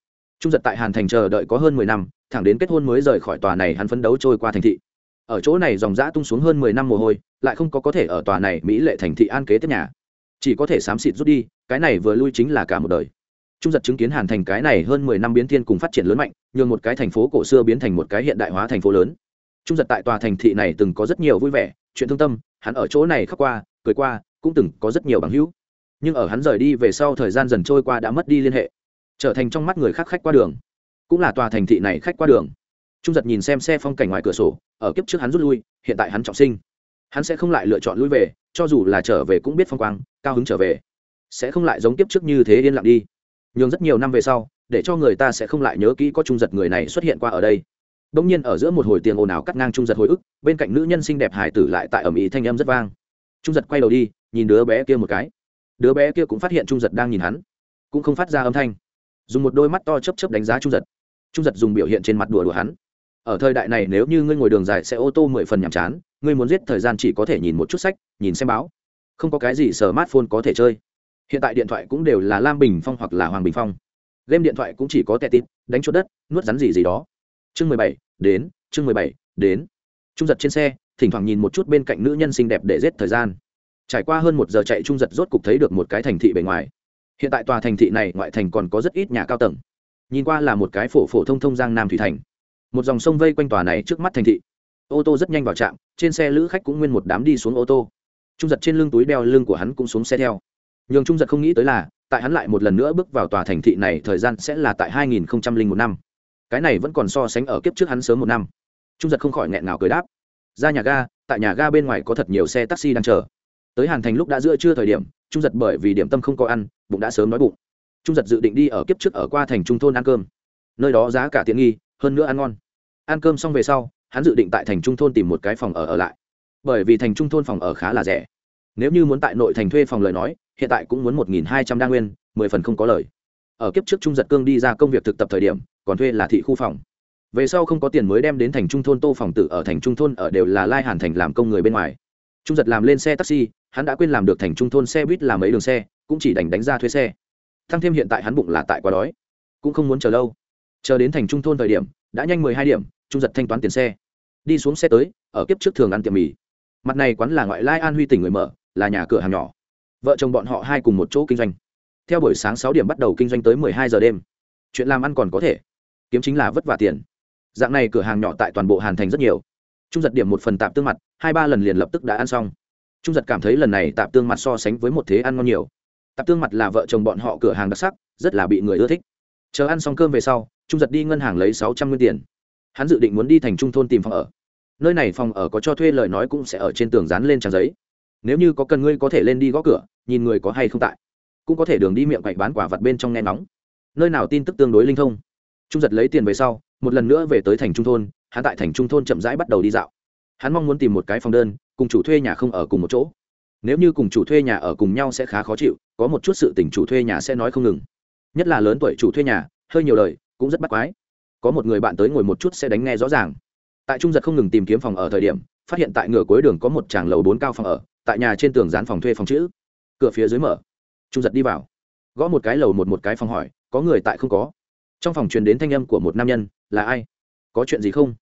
[SPEAKER 1] Trung giật tại hàn thành chờ đợi có hơn mười năm, thẳng đến kết hôn mới rời khỏi tòa này hắn phấn đấu trôi qua thành thị. Ở chỗ này dòng dã tung xuống hơn mười năm mồ hôi, lại không có có thể ở tòa này mỹ lệ thành thị an kế tiếp nhà. Chỉ có thể xám xịt rút đi, cái này vừa lui chính là cả một đời trung giật chứng kiến hàn thành cái này hơn mười năm biến thiên cùng phát triển lớn mạnh, nhường một cái thành phố cổ xưa biến thành một cái hiện đại hóa thành phố lớn. Trung giật tại tòa thành thị này từng có rất nhiều vui vẻ, chuyện thương tâm, hắn ở chỗ này khắc qua, cười qua, cũng từng có rất nhiều bằng hữu. Nhưng ở hắn rời đi về sau thời gian dần trôi qua đã mất đi liên hệ, trở thành trong mắt người khác khách qua đường. Cũng là tòa thành thị này khách qua đường. Trung giật nhìn xem xe phong cảnh ngoài cửa sổ, ở kiếp trước hắn rút lui, hiện tại hắn trọng sinh. Hắn sẽ không lại lựa chọn lui về, cho dù là trở về cũng biết phong quang, cao hứng trở về. Sẽ không lại giống kiếp trước như thế yên lặng đi nhưng rất nhiều năm về sau để cho người ta sẽ không lại nhớ kỹ có trung giật người này xuất hiện qua ở đây Đông nhiên ở giữa một hồi tiền ồn ào cắt ngang trung giật hồi ức, bên cạnh nữ nhân xinh đẹp hải tử lại tại ẩm ý thanh âm rất vang. Trung giật quay đầu đi, nhìn đứa bé kia một cái. Đứa bé kia cũng phát hiện trung giật đang nhìn hắn, cũng không phát ra âm thanh, dùng một đôi mắt to chớp chớp đánh giá trung giật. Trung giật dùng biểu hiện trên mặt đùa đùa hắn. Ở thời đại này nếu như ngươi ngồi đường dài xe ô tô mười phần nhàm chán, ngươi muốn giết thời gian chỉ có thể nhìn một chút sách, nhìn xem báo. Không có cái gì sờ smartphone có thể chơi. Hiện tại điện thoại cũng đều là Lam Bình Phong hoặc là Hoàng Bình Phong. Game điện thoại cũng chỉ có tẹt tít, đánh chốt đất, nuốt rắn gì gì đó. Chương mười bảy đến chương mười bảy đến. Trung giật trên xe thỉnh thoảng nhìn một chút bên cạnh nữ nhân xinh đẹp để giết thời gian. Trải qua hơn một giờ chạy trung giật rốt cục thấy được một cái thành thị bề ngoài. Hiện tại tòa thành thị này ngoại thành còn có rất ít nhà cao tầng. Nhìn qua là một cái phổ phổ thông thông giang nam thủy thành. Một dòng sông vây quanh tòa này trước mắt thành thị. Ô tô rất nhanh vào trạm trên xe lữ khách cũng nguyên một đám đi xuống ô tô. Trung giật trên lưng túi đeo lưng của hắn cũng xuống xe theo nhường trung giật không nghĩ tới là, tại hắn lại một lần nữa bước vào tòa thành thị này thời gian sẽ là tại 2001 năm. Cái này vẫn còn so sánh ở kiếp trước hắn sớm một năm. Trung giật không khỏi nghẹn ngào cười đáp. Ra nhà ga, tại nhà ga bên ngoài có thật nhiều xe taxi đang chờ. Tới hàn thành lúc đã giữa trưa thời điểm, trung giật bởi vì điểm tâm không có ăn, bụng đã sớm nói bụng. Trung giật dự định đi ở kiếp trước ở qua thành trung thôn ăn cơm. Nơi đó giá cả tiện nghi, hơn nữa ăn ngon. Ăn cơm xong về sau, hắn dự định tại thành trung thôn tìm một cái phòng ở ở lại. Bởi vì thành trung thôn phòng ở khá là rẻ. Nếu như muốn tại nội thành thuê phòng lời nói hiện tại cũng muốn một nghìn hai trăm đa nguyên, mười phần không có lời. Ở kiếp trước trung giật cương đi ra công việc thực tập thời điểm, còn thuê là thị khu phòng. Về sau không có tiền mới đem đến thành trung thôn tô phòng tử ở thành trung thôn ở đều là lai hàn thành làm công người bên ngoài. Trung giật làm lên xe taxi, hắn đã quên làm được thành trung thôn xe buýt làm mấy đường xe, cũng chỉ đành đánh ra thuê xe. Thăng thêm hiện tại hắn bụng là tại quá đói, cũng không muốn chờ lâu. Chờ đến thành trung thôn thời điểm, đã nhanh mười hai điểm, trung giật thanh toán tiền xe. Đi xuống xe tới, ở kiếp trước thường ăn tiệm mì. Mặt này quán là ngoại lai an huy tỉnh người mở, là nhà cửa hàng nhỏ vợ chồng bọn họ hai cùng một chỗ kinh doanh. Theo buổi sáng sáu điểm bắt đầu kinh doanh tới mười hai giờ đêm. Chuyện làm ăn còn có thể. Kiếm chính là vất vả tiền. Dạng này cửa hàng nhỏ tại toàn bộ hàn thành rất nhiều. Trung giật điểm một phần tạp tương mặt, hai ba lần liền lập tức đã ăn xong. Trung giật cảm thấy lần này tạp tương mặt so sánh với một thế ăn ngon nhiều. Tạp tương mặt là vợ chồng bọn họ cửa hàng đặc sắc, rất là bị người ưa thích. Chờ ăn xong cơm về sau, trung giật đi ngân hàng lấy sáu trăm nguyên tiền. Hắn dự định muốn đi thành trung thôn tìm phòng ở. Nơi này phòng ở có cho thuê lời nói cũng sẽ ở trên tường dán lên trang giấy nếu như có cần ngươi có thể lên đi gõ cửa, nhìn người có hay không tại. Cũng có thể đường đi miệng quậy bán quả vặt bên trong nghe nóng nơi nào tin tức tương đối linh thông. Trung giật lấy tiền về sau, một lần nữa về tới thành trung thôn, hắn tại thành trung thôn chậm rãi bắt đầu đi dạo. Hắn mong muốn tìm một cái phòng đơn, cùng chủ thuê nhà không ở cùng một chỗ. Nếu như cùng chủ thuê nhà ở cùng nhau sẽ khá khó chịu, có một chút sự tình chủ thuê nhà sẽ nói không ngừng. Nhất là lớn tuổi chủ thuê nhà, hơi nhiều lời, cũng rất bắt quái. Có một người bạn tới ngồi một chút sẽ đánh nghe rõ ràng. Tại trung giật không ngừng tìm kiếm phòng ở thời điểm, phát hiện tại ngựa cuối đường có một tràng lầu bốn cao phòng ở tại nhà trên tường dán phòng thuê phòng chữ. Cửa phía dưới mở. Trung giật đi vào. Gõ một cái lầu một một cái phòng hỏi, có người tại không có? Trong phòng truyền đến thanh âm của một nam nhân, là ai? Có chuyện gì không?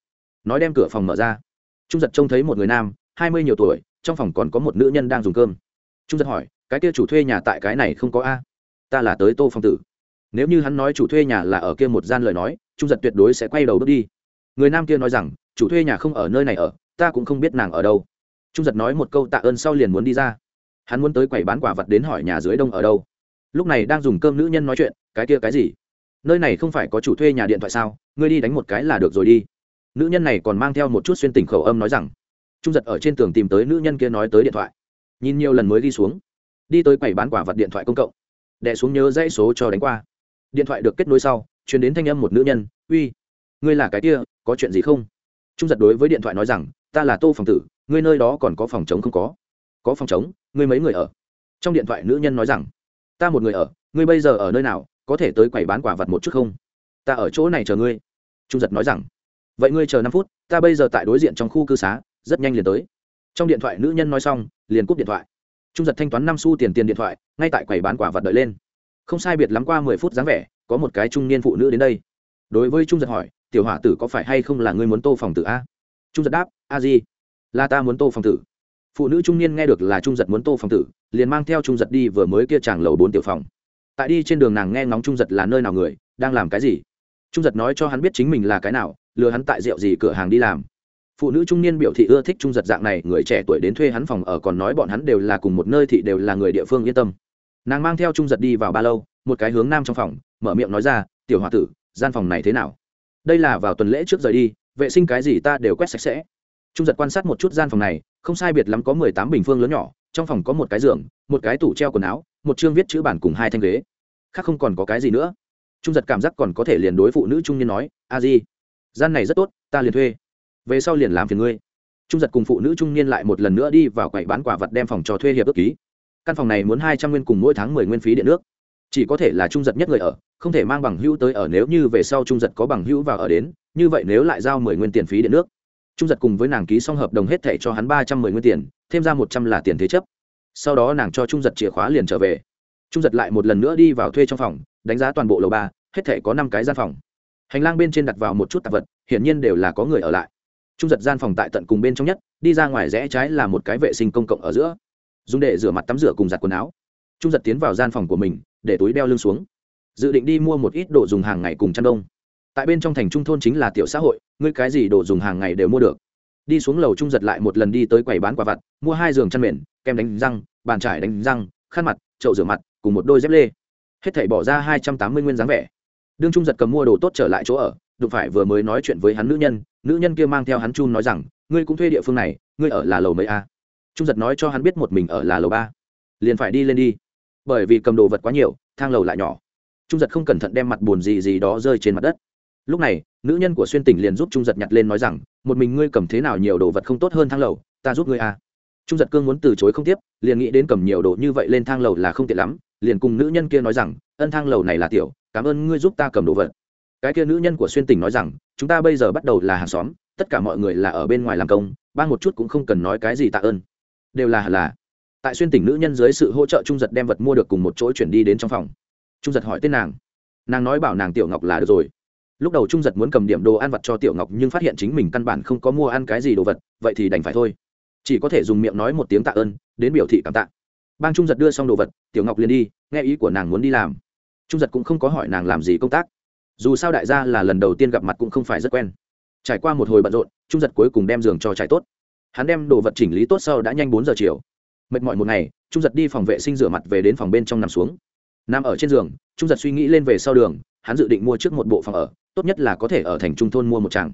[SPEAKER 1] Nói đem cửa phòng mở ra. Trung giật trông thấy một người nam, hai mươi nhiều tuổi, trong phòng còn có một nữ nhân đang dùng cơm. Trung giật hỏi, cái kia chủ thuê nhà tại cái này không có a? Ta là tới tô phong tử. Nếu như hắn nói chủ thuê nhà là ở kia một gian lời nói, trung giật tuyệt đối sẽ quay đầu bước đi. Người nam kia nói rằng, chủ thuê nhà không ở nơi này ở, ta cũng không biết nàng ở đâu trung giật nói một câu tạ ơn sau liền muốn đi ra. Hắn muốn tới quầy bán quả vật đến hỏi nhà dưới đông ở đâu. Lúc này đang dùng cơm nữ nhân nói chuyện, cái kia cái gì? Nơi này không phải có chủ thuê nhà điện thoại sao? Ngươi đi đánh một cái là được rồi đi. Nữ nhân này còn mang theo một chút xuyên tình khẩu âm nói rằng, trung giật ở trên tường tìm tới nữ nhân kia nói tới điện thoại. Nhìn nhiều lần mới đi xuống. Đi tới quầy bán quả vật điện thoại công cộng. Đẻ xuống nhớ dãy số cho đánh qua. Điện thoại được kết nối sau chuyển đến thanh âm một nữ nhân, uy, ngươi là cái kia, có chuyện gì không? Trung giật đối với điện thoại nói rằng, ta là tô phòng tử ngươi nơi đó còn có phòng chống không có? Có phòng chống ngươi mấy người ở? Trong điện thoại nữ nhân nói rằng, ta một người ở, ngươi bây giờ ở nơi nào, có thể tới quầy bán quả vật một chút không? Ta ở chỗ này chờ ngươi. Trung giật nói rằng, vậy ngươi chờ năm phút, ta bây giờ tại đối diện trong khu cư xá, rất nhanh liền tới. Trong điện thoại nữ nhân nói xong, liền cúp điện thoại. Trung giật thanh toán năm xu tiền tiền điện thoại, ngay tại quầy bán quả vật đợi lên. Không sai biệt lắm qua mười phút dáng vẻ, có một cái trung niên phụ nữ đến đây. Đối với trung giật hỏi, tiểu hỏa tử có phải hay không là ngươi muốn tô phòng tử a? Trung giật đáp, a di là ta muốn tô phòng tử. Phụ nữ trung niên nghe được là trung giật muốn tô phòng tử, liền mang theo trung giật đi vừa mới kia chàng lầu bốn tiểu phòng. Tại đi trên đường nàng nghe ngóng trung giật là nơi nào người, đang làm cái gì? Trung giật nói cho hắn biết chính mình là cái nào, lừa hắn tại rượu gì cửa hàng đi làm. Phụ nữ trung niên biểu thị ưa thích trung giật dạng này, người trẻ tuổi đến thuê hắn phòng ở còn nói bọn hắn đều là cùng một nơi thị đều là người địa phương yên tâm. Nàng mang theo trung giật đi vào ba lâu, một cái hướng nam trong phòng, mở miệng nói ra, tiểu h o a tử, gian phòng này thế nào? Đây là vào tuần lễ trước rời đi, vệ sinh cái gì ta đều quét sạch sẽ trung giật quan sát một chút gian phòng này, không sai biệt lắm có mười tám bình phương lớn nhỏ, trong phòng có một cái giường, một cái tủ treo quần áo, một chương viết chữ bản cùng hai thanh ghế. Khác không còn có cái gì nữa. Trung giật cảm giác còn có thể liền đối phụ nữ trung niên nói, a di, gian này rất tốt, ta liền thuê. Về sau liền làm phiền ngươi. Trung giật cùng phụ nữ trung niên lại một lần nữa đi vào quầy bán quả vật đem phòng cho thuê hiệp ước ký. Căn phòng này muốn hai trăm nguyên cùng mỗi tháng mười nguyên phí điện nước. Chỉ có thể là trung giật nhất người ở, không thể mang bằng hữu tới ở nếu như về sau trung giật có bằng hữu vào ở đến, như vậy nếu lại giao mười nguyên tiền phí điện nước trung giật cùng với nàng ký xong hợp đồng hết thẻ cho hắn ba trăm mười nguyên tiền, thêm ra một trăm là tiền thế chấp. Sau đó nàng cho trung giật chìa khóa liền trở về. Trung giật lại một lần nữa đi vào thuê trong phòng, đánh giá toàn bộ lầu ba, hết thẻ có năm cái gian phòng. Hành lang bên trên đặt vào một chút tạp vật, hiển nhiên đều là có người ở lại. Trung giật gian phòng tại tận cùng bên trong nhất, đi ra ngoài rẽ trái là một cái vệ sinh công cộng ở giữa. Dùng để rửa mặt tắm rửa cùng giặt quần áo. Trung giật tiến vào gian phòng của mình, để túi đeo lưng xuống. Dự định đi mua một ít đồ dùng hàng ngày cùng chăn đông tại bên trong thành trung thôn chính là tiểu xã hội, ngươi cái gì đồ dùng hàng ngày đều mua được. Đi xuống lầu trung giật lại một lần đi tới quầy bán quả vặt, mua hai giường chăn mền, kem đánh răng, bàn trải đánh răng, khăn mặt, chậu rửa mặt, cùng một đôi dép lê. Hết thảy bỏ ra hai trăm tám mươi nguyên dáng vẻ. Đương trung giật cầm mua đồ tốt trở lại chỗ ở, đụng phải vừa mới nói chuyện với hắn nữ nhân nữ nhân kia mang theo hắn chun nói rằng, ngươi cũng thuê địa phương này, ngươi ở là lầu mấy a? Trung giật nói cho hắn biết một mình ở là lầu ba. Liền phải đi lên đi, bởi vì cầm đồ vật quá nhiều, thang lầu lại nhỏ. Trung giật không cẩn thận đem mặt buồn gì gì đó rơi trên mặt đất lúc này, nữ nhân của xuyên tỉnh liền giúp trung giật nhặt lên nói rằng, một mình ngươi cầm thế nào nhiều đồ vật không tốt hơn thang lầu, ta giúp ngươi à? trung giật cương muốn từ chối không tiếp, liền nghĩ đến cầm nhiều đồ như vậy lên thang lầu là không tiện lắm, liền cùng nữ nhân kia nói rằng, ân thang lầu này là tiểu, cảm ơn ngươi giúp ta cầm đồ vật. Cái kia nữ nhân của xuyên tỉnh nói rằng, chúng ta bây giờ bắt đầu là hàng xóm, tất cả mọi người là ở bên ngoài làm công ban một chút cũng không cần nói cái gì tạ ơn. Đều là là. Tại xuyên tỉnh nữ nhân dưới sự hỗ trợ trung giật đem vật mua được cùng một chỗ chuyển đi đến trong phòng. Trung giật hỏi tên nàng. Nàng nói bảo nàng tiểu ngọc là được rồi lúc đầu trung giật muốn cầm điểm đồ ăn vặt cho tiểu ngọc nhưng phát hiện chính mình căn bản không có mua ăn cái gì đồ vật, vậy thì đành phải thôi. Chỉ có thể dùng miệng nói một tiếng tạ ơn, đến biểu thị cảm tạ. Bang trung giật đưa xong đồ vật, tiểu ngọc liền đi, nghe ý của nàng muốn đi làm. Trung giật cũng không có hỏi nàng làm gì công tác. Dù sao đại gia là lần đầu tiên gặp mặt cũng không phải rất quen. Trải qua một hồi bận rộn, trung giật cuối cùng đem giường cho trải tốt. Hắn đem đồ vật chỉnh lý tốt sau đã nhanh bốn giờ chiều. Mệt mỏi một ngày, trung giật đi phòng vệ sinh rửa mặt về đến phòng bên trong nằm xuống. Nằm ở trên giường, trung giật suy nghĩ lên về sau đường hắn dự định mua trước một bộ phòng ở, tốt nhất là có thể ở thành trung thôn mua một tràng.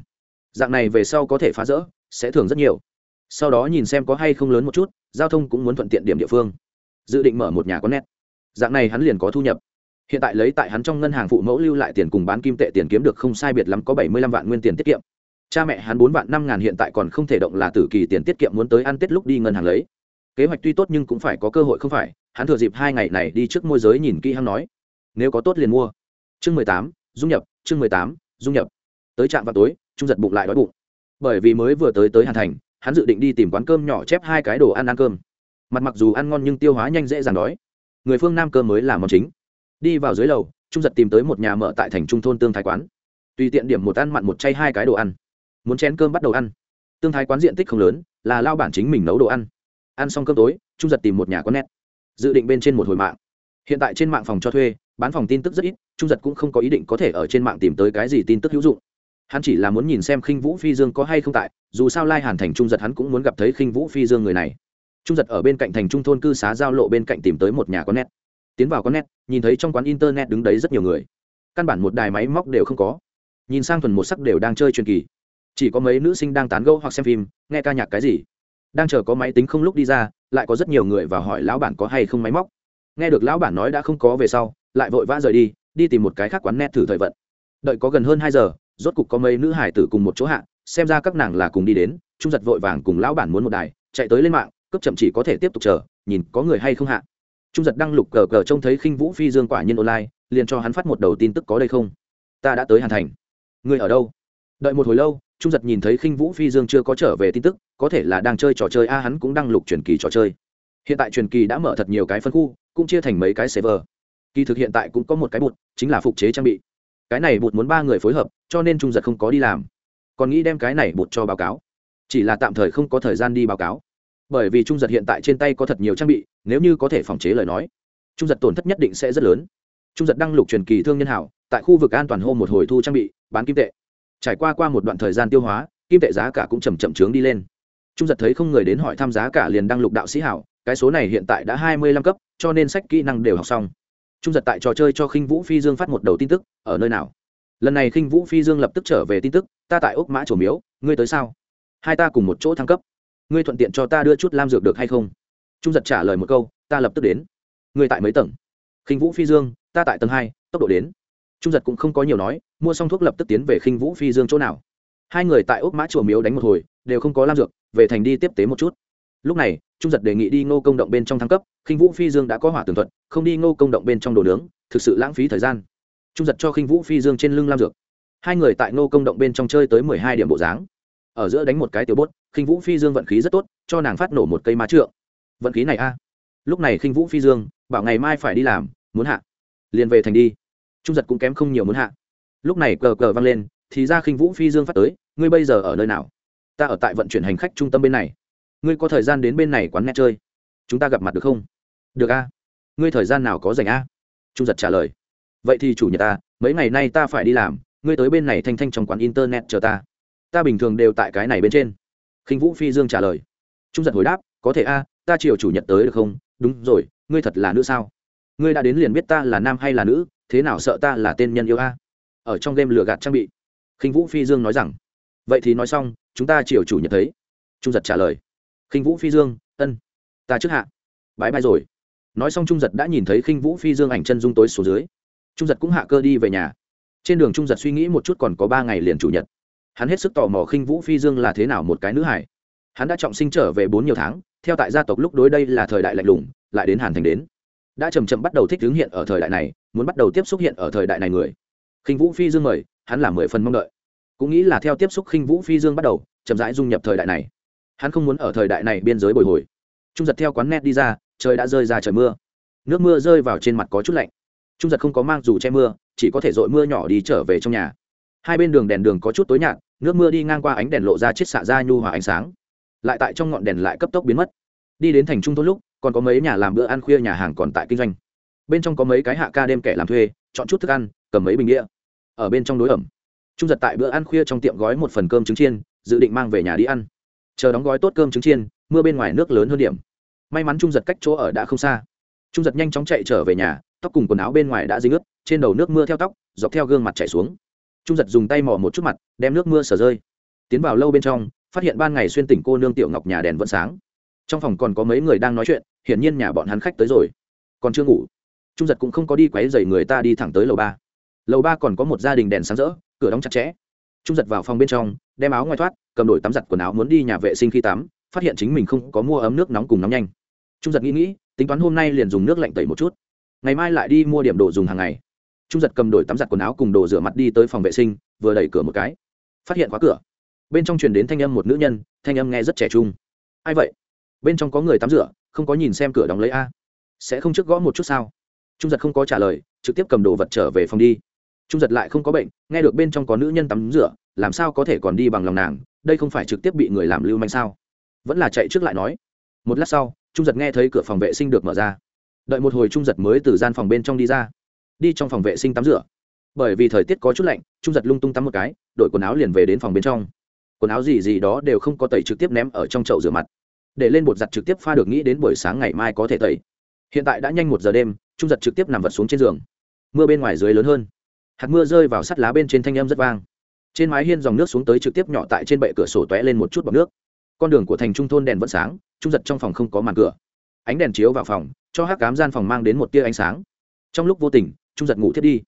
[SPEAKER 1] Dạng này về sau có thể phá rỡ, sẽ thường rất nhiều. Sau đó nhìn xem có hay không lớn một chút, giao thông cũng muốn thuận tiện điểm địa phương. Dự định mở một nhà có nét dạng này hắn liền có thu nhập. Hiện tại lấy tại hắn trong ngân hàng phụ mẫu lưu lại tiền cùng bán kim tệ tiền kiếm được không sai biệt lắm có bảy mươi lăm vạn nguyên tiền tiết kiệm. Cha mẹ hắn bốn vạn năm ngàn hiện tại còn không thể động là tử kỳ tiền tiết kiệm muốn tới ăn tết lúc đi ngân hàng lấy. Kế hoạch tuy tốt nhưng cũng phải có cơ hội không phải. Hắn thừa dịp hai ngày này đi trước môi giới nhìn kỹ hắn nói, nếu có tốt liền mua chương mười tám, dung nhập, chương mười tám, dung nhập. Tới trạm vào tối, trung giật bụng lại đói bụng. Bởi vì mới vừa tới tới hàn thành, hắn dự định đi tìm quán cơm nhỏ chép hai cái đồ ăn ăn cơm. Mặt mặc dù ăn ngon nhưng tiêu hóa nhanh dễ dàng đói. Người phương nam cơm mới là món chính. Đi vào dưới lầu, trung giật tìm tới một nhà mở tại thành trung thôn tương thái quán. Tùy tiện điểm một ăn mặn một chay hai cái đồ ăn. Muốn chén cơm bắt đầu ăn. Tương thái quán diện tích không lớn, là lao bản chính mình nấu đồ ăn. Ăn xong cơm tối, trung giật tìm một nhà quán nét dự định bên trên một hồi mạng. Hiện tại trên mạng phòng cho thuê, bán phòng tin tức rất ít trung giật cũng không có ý định có thể ở trên mạng tìm tới cái gì tin tức hữu dụng. Hắn chỉ là muốn nhìn xem khinh vũ phi dương có hay không tại, dù sao lai hàn thành trung giật hắn cũng muốn gặp thấy khinh vũ phi dương người này. Trung giật ở bên cạnh thành trung thôn cư xá giao lộ bên cạnh tìm tới một nhà có nét tiến vào có nét nhìn thấy trong quán internet đứng đấy rất nhiều người. Căn bản một đài máy móc đều không có. Nhìn sang thuần một sắc đều đang chơi truyền kỳ. Chỉ có mấy nữ sinh đang tán gẫu hoặc xem phim, nghe ca nhạc cái gì. Đang chờ có máy tính không lúc đi ra, lại có rất nhiều người và hỏi lão bản có hay không máy móc. Nghe được lão bản nói đã không có về sau, lại vội vã rời đi đi tìm một cái khác quán net thử thời vận. Đợi có gần hơn hai giờ, rốt cục có mấy nữ hải tử cùng một chỗ hạ, xem ra các nàng là cùng đi đến, trung giật vội vàng cùng lão bản muốn một đài, chạy tới lên mạng cấp chậm chỉ có thể tiếp tục chờ, nhìn có người hay không hạ. Trung giật đăng lục cờ cờ trông thấy khinh vũ phi dương quả nhiên online, liền cho hắn phát một đầu tin tức có đây không? Ta đã tới hàn thành. Người ở đâu? Đợi một hồi lâu, trung giật nhìn thấy khinh vũ phi dương chưa có trở về tin tức, có thể là đang chơi trò chơi, a, hắn cũng đăng lục truyền kỳ trò chơi. Hiện tại truyền kỳ đã mở thật nhiều cái phân khu, cũng chia thành mấy cái server kỳ thực hiện tại cũng có một cái bụt, chính là phục chế trang bị. Cái này bụt muốn ba người phối hợp, cho nên trung giật không có đi làm. Còn nghĩ đem cái này bụt cho báo cáo. Chỉ là tạm thời không có thời gian đi báo cáo. Bởi vì trung giật hiện tại trên tay có thật nhiều trang bị, nếu như có thể phòng chế lời nói, trung giật tổn thất nhất định sẽ rất lớn. Trung giật đăng lục truyền kỳ thương nhân hảo, tại khu vực an toàn hô một hồi thu trang bị, bán kim tệ. Trải qua qua một đoạn thời gian tiêu hóa, kim tệ giá cả cũng chầm chậm trướng đi lên. Trung giật thấy không người đến hỏi thăm giá cả liền đăng lục đạo sĩ hảo, cái số này hiện tại đã hai mươi lăm cấp, cho nên sách kỹ năng đều học xong trung giật tại trò chơi cho khinh vũ phi dương phát một đầu tin tức, ở nơi nào? Lần này khinh vũ phi dương lập tức trở về tin tức, ta tại ốc mã trổ miếu, ngươi tới sao? Hai ta cùng một chỗ thăng cấp. Ngươi thuận tiện cho ta đưa chút lam dược được hay không? Trung giật trả lời một câu, ta lập tức đến. Ngươi tại mấy tầng? Khinh vũ phi dương, ta tại tầng hai, tốc độ đến. Trung giật cũng không có nhiều nói, mua xong thuốc lập tức tiến về khinh vũ phi dương chỗ nào. Hai người tại ốc mã chùa miếu đánh một hồi, đều không có lam dược, về thành đi tiếp tế một chút lúc này, trung giật đề nghị đi ngô công động bên trong thăng cấp, khinh vũ phi dương đã có hỏa tường thuật, không đi ngô công động bên trong đồ nướng, thực sự lãng phí thời gian. Trung giật cho khinh vũ phi dương trên lưng lam dược. Hai người tại ngô công động bên trong chơi tới mười hai điểm bộ dáng. Ở giữa đánh một cái tiểu bốt, khinh vũ phi dương vận khí rất tốt, cho nàng phát nổ một cây má trượng. Vận khí này a. Lúc này khinh vũ phi dương, bảo ngày mai phải đi làm, muốn hạ. Liền về thành đi. Trung giật cũng kém không nhiều muốn hạ. Lúc này cờ cờ văng lên, thì ra khinh vũ phi dương phát tới, ngươi bây giờ ở nơi nào? Ta ở tại vận chuyển hành khách trung tâm bên này ngươi có thời gian đến bên này quán net chơi? Chúng ta gặp mặt được không? Được a. Ngươi thời gian nào có dành a? Trung giật trả lời. Vậy thì chủ nhật ta, mấy ngày nay ta phải đi làm, ngươi tới bên này thanh thanh trong quán internet chờ ta. Ta bình thường đều tại cái này bên trên. Khinh vũ phi dương trả lời. Trung giật hồi đáp, có thể a, ta chiều chủ nhật tới được không? Đúng rồi, ngươi thật là nữ sao? Ngươi đã đến liền biết ta là nam hay là nữ, thế nào sợ ta là tên nhân yêu a? Ở trong game lừa gạt trang bị. Khinh vũ phi dương nói rằng. Vậy thì nói xong, chúng ta chiều chủ nhật thấy. Trung giật trả lời khinh vũ phi dương, ân, ta trước hạ. Bãi bay rồi. Nói xong trung giật đã nhìn thấy khinh vũ phi dương ảnh chân dung tối xuống dưới. Trung giật cũng hạ cơ đi về nhà. Trên đường trung giật suy nghĩ một chút còn có ba ngày liền chủ nhật. Hắn hết sức tò mò khinh vũ phi dương là thế nào một cái nữ hải hắn đã trọng sinh trở về bốn nhiều tháng, theo tại gia tộc lúc đối đây là thời đại lạnh lùng, lại đến hàn thành đến. Đã chầm chậm bắt đầu thích ứng hiện ở thời đại này, muốn bắt đầu tiếp xúc hiện ở thời đại này người. Khinh vũ phi dương mời, hắn là mười phần mong đợi. Cũng nghĩ là theo tiếp xúc khinh vũ phi dương bắt đầu, chậm rãi dung nhập thời đại này hắn không muốn ở thời đại này biên giới bồi hồi. Trung giật theo quán net đi ra, trời đã rơi ra trời mưa. Nước mưa rơi vào trên mặt có chút lạnh. Trung giật không có mang dù che mưa, chỉ có thể dội mưa nhỏ đi trở về trong nhà. Hai bên đường đèn đường có chút tối nhạt, nước mưa đi ngang qua ánh đèn lộ ra chết xạ ra nhu hòa ánh sáng. Lại tại trong ngọn đèn lại cấp tốc biến mất. Đi đến thành trung thôn lúc, còn có mấy nhà làm bữa ăn khuya nhà hàng còn tại kinh doanh. Bên trong có mấy cái hạ ca đêm kẻ làm thuê, chọn chút thức ăn, cầm mấy bình đĩa. Ở bên trong đối ẩm. Trung giật tại bữa ăn khuya trong tiệm gói một phần cơm trứng chiên, dự định mang về nhà đi ăn chờ đóng gói tốt cơm trứng chiên, mưa bên ngoài nước lớn hơn điểm. May mắn trung giật cách chỗ ở đã không xa. Trung giật nhanh chóng chạy trở về nhà, tóc cùng quần áo bên ngoài đã dính ướt, trên đầu nước mưa theo tóc, dọc theo gương mặt chảy xuống. Trung giật dùng tay mò một chút mặt, đem nước mưa sờ rơi. Tiến vào lâu bên trong, phát hiện ban ngày xuyên tỉnh cô nương tiểu ngọc nhà đèn vẫn sáng. Trong phòng còn có mấy người đang nói chuyện, hiển nhiên nhà bọn hắn khách tới rồi. Còn chưa ngủ. Trung giật cũng không có đi quấy dày người ta đi thẳng tới lầu ba. Lầu ba còn có một gia đình đèn sáng rỡ, cửa đóng chặt chẽ. Trung giật vào phòng bên trong, đem áo ngoài thoát cầm đổi tắm giặt quần áo muốn đi nhà vệ sinh khi tắm, phát hiện chính mình không có mua ấm nước nóng cùng nóng nhanh. Trung giật nghĩ nghĩ, tính toán hôm nay liền dùng nước lạnh tẩy một chút. Ngày mai lại đi mua điểm đồ dùng hàng ngày. Trung giật cầm đổi tắm giặt quần áo cùng đồ rửa mặt đi tới phòng vệ sinh, vừa đẩy cửa một cái. Phát hiện khóa cửa. Bên trong truyền đến thanh âm một nữ nhân, thanh âm nghe rất trẻ trung. Ai vậy? Bên trong có người tắm rửa, không có nhìn xem cửa đóng lấy a. Sẽ không trước gõ một chút sao? Trung giật không có trả lời, trực tiếp cầm đồ vật trở về phòng đi. Trung giật lại không có bệnh, nghe được bên trong có nữ nhân tắm rửa, làm sao có thể còn đi bằng lòng nàng đây không phải trực tiếp bị người làm lưu manh sao? Vẫn là chạy trước lại nói. Một lát sau, trung giật nghe thấy cửa phòng vệ sinh được mở ra. Đợi một hồi trung giật mới từ gian phòng bên trong đi ra. Đi trong phòng vệ sinh tắm rửa. Bởi vì thời tiết có chút lạnh, trung giật lung tung tắm một cái đội quần áo liền về đến phòng bên trong. Quần áo gì gì đó đều không có tẩy trực tiếp ném ở trong chậu rửa mặt. Để lên bột giặt trực tiếp pha được nghĩ đến buổi sáng ngày mai có thể tẩy. Hiện tại đã nhanh một giờ đêm, trung giật trực tiếp nằm vật xuống trên giường. Mưa bên ngoài dưới lớn hơn. Hạt mưa rơi vào sắt lá bên trên thanh âm rất vang trên mái hiên dòng nước xuống tới trực tiếp nhỏ tại trên bệ cửa sổ tóe lên một chút bọc nước. Con đường của thành trung thôn đèn vẫn sáng, trung giật trong phòng không có màn cửa. Ánh đèn chiếu vào phòng, cho hát cám gian phòng mang đến một tia ánh sáng. Trong lúc vô tình, trung giật ngủ thiết đi.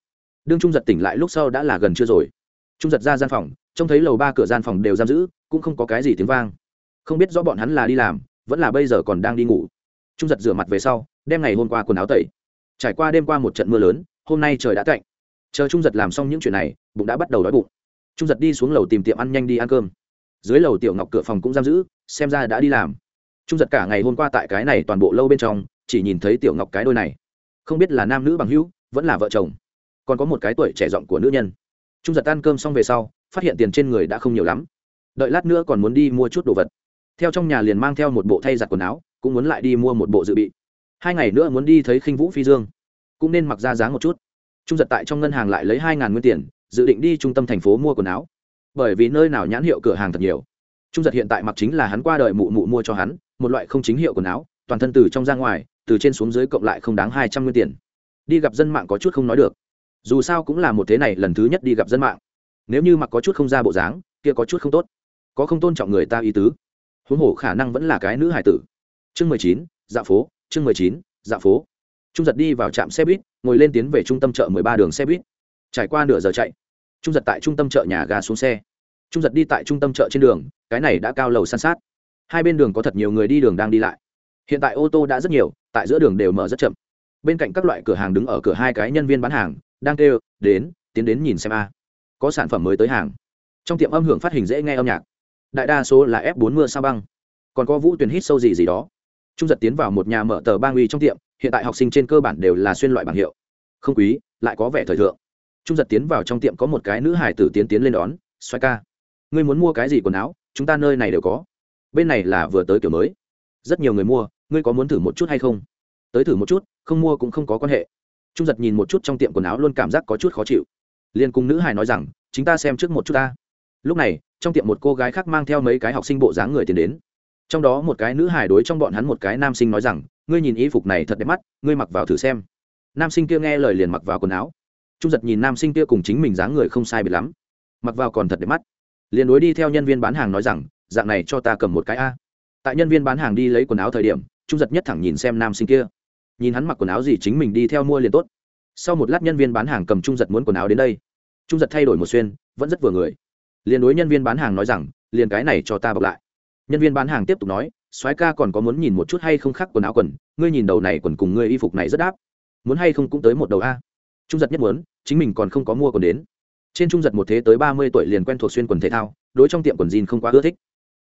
[SPEAKER 1] Đương trung giật tỉnh lại lúc sau đã là gần trưa rồi. Trung giật ra gian phòng, trông thấy lầu ba cửa gian phòng đều giam giữ, cũng không có cái gì tiếng vang. Không biết rõ bọn hắn là đi làm, vẫn là bây giờ còn đang đi ngủ. Trung giật rửa mặt về sau, đem ngày hôm qua quần áo tẩy. Trải qua đêm qua một trận mưa lớn, hôm nay trời đã cạnh chờ trung giật làm xong những chuyện này, bụng đã bắt đầu đói bụng trung giật đi xuống lầu tìm tiệm ăn nhanh đi ăn cơm. Dưới lầu tiểu ngọc cửa phòng cũng giam giữ, xem ra đã đi làm. Trung giật cả ngày hôm qua tại cái này toàn bộ lâu bên trong, chỉ nhìn thấy tiểu ngọc cái đôi này. Không biết là nam nữ bằng hữu, vẫn là vợ chồng. Còn có một cái tuổi trẻ giọng của nữ nhân. Trung giật ăn cơm xong về sau, phát hiện tiền trên người đã không nhiều lắm. Đợi lát nữa còn muốn đi mua chút đồ vật. Theo trong nhà liền mang theo một bộ thay giặt quần áo, cũng muốn lại đi mua một bộ dự bị. Hai ngày nữa muốn đi thấy khinh vũ phi dương. Cũng nên mặc ra dáng một chút. Trung giật tại trong ngân hàng lại lấy hai ngàn nguyên tiền dự định đi trung tâm thành phố mua quần áo. Bởi vì nơi nào nhãn hiệu cửa hàng thật nhiều. Trung giật hiện tại mặc chính là hắn qua đời mụ mụ mua cho hắn, một loại không chính hiệu quần áo, toàn thân từ trong ra ngoài, từ trên xuống dưới cộng lại không đáng hai trăm nguyên tiền. Đi gặp dân mạng có chút không nói được. Dù sao cũng là một thế này lần thứ nhất đi gặp dân mạng. Nếu như mặc có chút không ra bộ dáng, kia có chút không tốt. Có không tôn trọng người ta ý tứ. Huống hồ khả năng vẫn là cái nữ hải tử. Chương mười chín dạ phố, chương mười chín dạ phố. Trung giật đi vào trạm xe buýt, ngồi lên tiến về trung tâm chợ mười ba đường xe buýt trải qua nửa giờ chạy, trung giật tại trung tâm chợ nhà ga xuống xe. Trung giật đi tại trung tâm chợ trên đường, cái này đã cao lầu san sát. Hai bên đường có thật nhiều người đi đường đang đi lại. Hiện tại ô tô đã rất nhiều, tại giữa đường đều mở rất chậm. Bên cạnh các loại cửa hàng đứng ở cửa hai cái nhân viên bán hàng, đang kêu, đến, tiến đến nhìn xem a. Có sản phẩm mới tới hàng. Trong tiệm âm hưởng phát hình dễ nghe âm nhạc. Đại đa số là f bốn mưa sao băng. Còn có vũ tuyển hít sâu gì gì đó. Trung giật tiến vào một nhà mở tờ bang uy trong tiệm, hiện tại học sinh trên cơ bản đều là xuyên loại bảng hiệu. Không quý, lại có vẻ thời thượng trung giật tiến vào trong tiệm có một cái nữ hải tử tiến tiến lên đón xoay ca, ngươi muốn mua cái gì quần áo? Chúng ta nơi này đều có. Bên này là vừa tới kiểu mới. Rất nhiều người mua, ngươi có muốn thử một chút hay không? Tới thử một chút, không mua cũng không có quan hệ. Trung giật nhìn một chút trong tiệm quần áo luôn cảm giác có chút khó chịu. Liền cùng nữ hải nói rằng chúng ta xem trước một chút ta. Lúc này, trong tiệm một cô gái khác mang theo mấy cái học sinh bộ dáng người tiến đến. Trong đó một cái nữ hải đối trong bọn hắn một cái nam sinh nói rằng, ngươi nhìn y phục này thật đẹp mắt, ngươi mặc vào thử xem. Nam sinh kia nghe lời liền mặc vào quần áo trung giật nhìn nam sinh kia cùng chính mình dáng người không sai biệt lắm. Mặc vào còn thật đẹp mắt. Liền đối đi theo nhân viên bán hàng nói rằng, dạng này cho ta cầm một cái a. Tại nhân viên bán hàng đi lấy quần áo thời điểm, trung giật nhất thẳng nhìn xem nam sinh kia. Nhìn hắn mặc quần áo gì chính mình đi theo mua liền tốt. Sau một lát nhân viên bán hàng cầm trung giật muốn quần áo đến đây. Trung giật thay đổi một xuyên, vẫn rất vừa người. Liền đối nhân viên bán hàng nói rằng, liền cái này cho ta bọc lại. Nhân viên bán hàng tiếp tục nói, soái ca còn có muốn nhìn một chút hay không khác quần áo quần? Ngươi nhìn đầu này quần cùng ngươi y phục này rất đáp. Muốn hay không cũng tới một đầu a trung giật nhất muốn, chính mình còn không có mua còn đến. Trên trung giật một thế tới ba mươi tuổi liền quen thuộc xuyên quần thể thao, đối trong tiệm quần jean không quá ưa thích.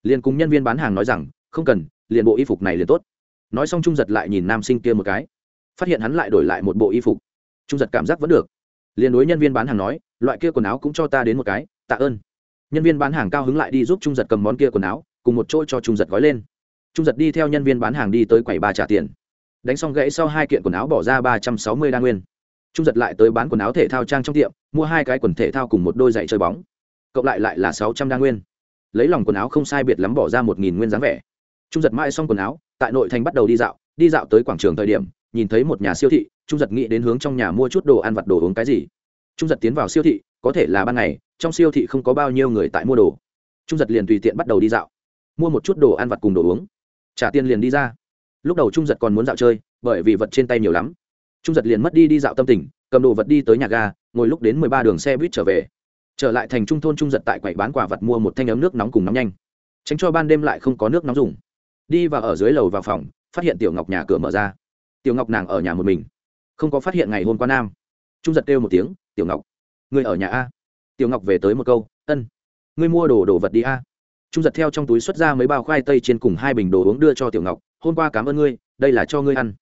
[SPEAKER 1] Liền cùng nhân viên bán hàng nói rằng, không cần, liền bộ y phục này liền tốt. Nói xong trung giật lại nhìn nam sinh kia một cái. Phát hiện hắn lại đổi lại một bộ y phục. Trung giật cảm giác vẫn được. Liền đối nhân viên bán hàng nói, loại kia quần áo cũng cho ta đến một cái, tạ ơn. Nhân viên bán hàng cao hứng lại đi giúp trung giật cầm món kia quần áo, cùng một chỗ cho trung giật gói lên. Trung giật đi theo nhân viên bán hàng đi tới quầy ba trả tiền. Đánh xong gãy sau hai kiện quần áo bỏ ra ba trăm sáu mươi đa nguyên trung giật lại tới bán quần áo thể thao trang trong tiệm, mua hai cái quần thể thao cùng một đôi giày chơi bóng. Cộng lại lại là sáu trăm đa nguyên. Lấy lòng quần áo không sai biệt lắm bỏ ra một nghìn nguyên dáng vẻ. Trung giật mãi xong quần áo, tại nội thành bắt đầu đi dạo đi dạo tới quảng trường thời điểm, nhìn thấy một nhà siêu thị, trung giật nghĩ đến hướng trong nhà mua chút đồ ăn vặt đồ uống cái gì. Trung giật tiến vào siêu thị, có thể là ban ngày, trong siêu thị không có bao nhiêu người tại mua đồ. Trung giật liền tùy tiện bắt đầu đi dạo, mua một chút đồ ăn vặt cùng đồ uống. Trả tiền liền đi ra. Lúc đầu trung giật còn muốn dạo chơi, bởi vì vật trên tay nhiều lắm trung giật liền mất đi đi dạo tâm tình, cầm đồ vật đi tới nhà ga, ngồi lúc đến mười ba đường xe buýt trở về. Trở lại thành trung thôn trung giật tại quầy bán quả vật mua một thanh ấm nước nóng cùng nóng nhanh. Tránh cho ban đêm lại không có nước nóng dùng. Đi vào ở dưới lầu vào phòng, phát hiện tiểu ngọc nhà cửa mở ra. Tiểu ngọc nàng ở nhà một mình. Không có phát hiện ngày hôm qua nam. Trung giật kêu một tiếng, tiểu ngọc, người ở nhà a? Tiểu ngọc về tới một câu, ân, ngươi mua đồ đồ vật đi a. Trung giật theo trong túi xuất ra mấy bao khoai tây trên cùng hai bình đồ uống đưa cho tiểu ngọc, hôm qua cảm ơn ngươi, đây là cho ngươi ăn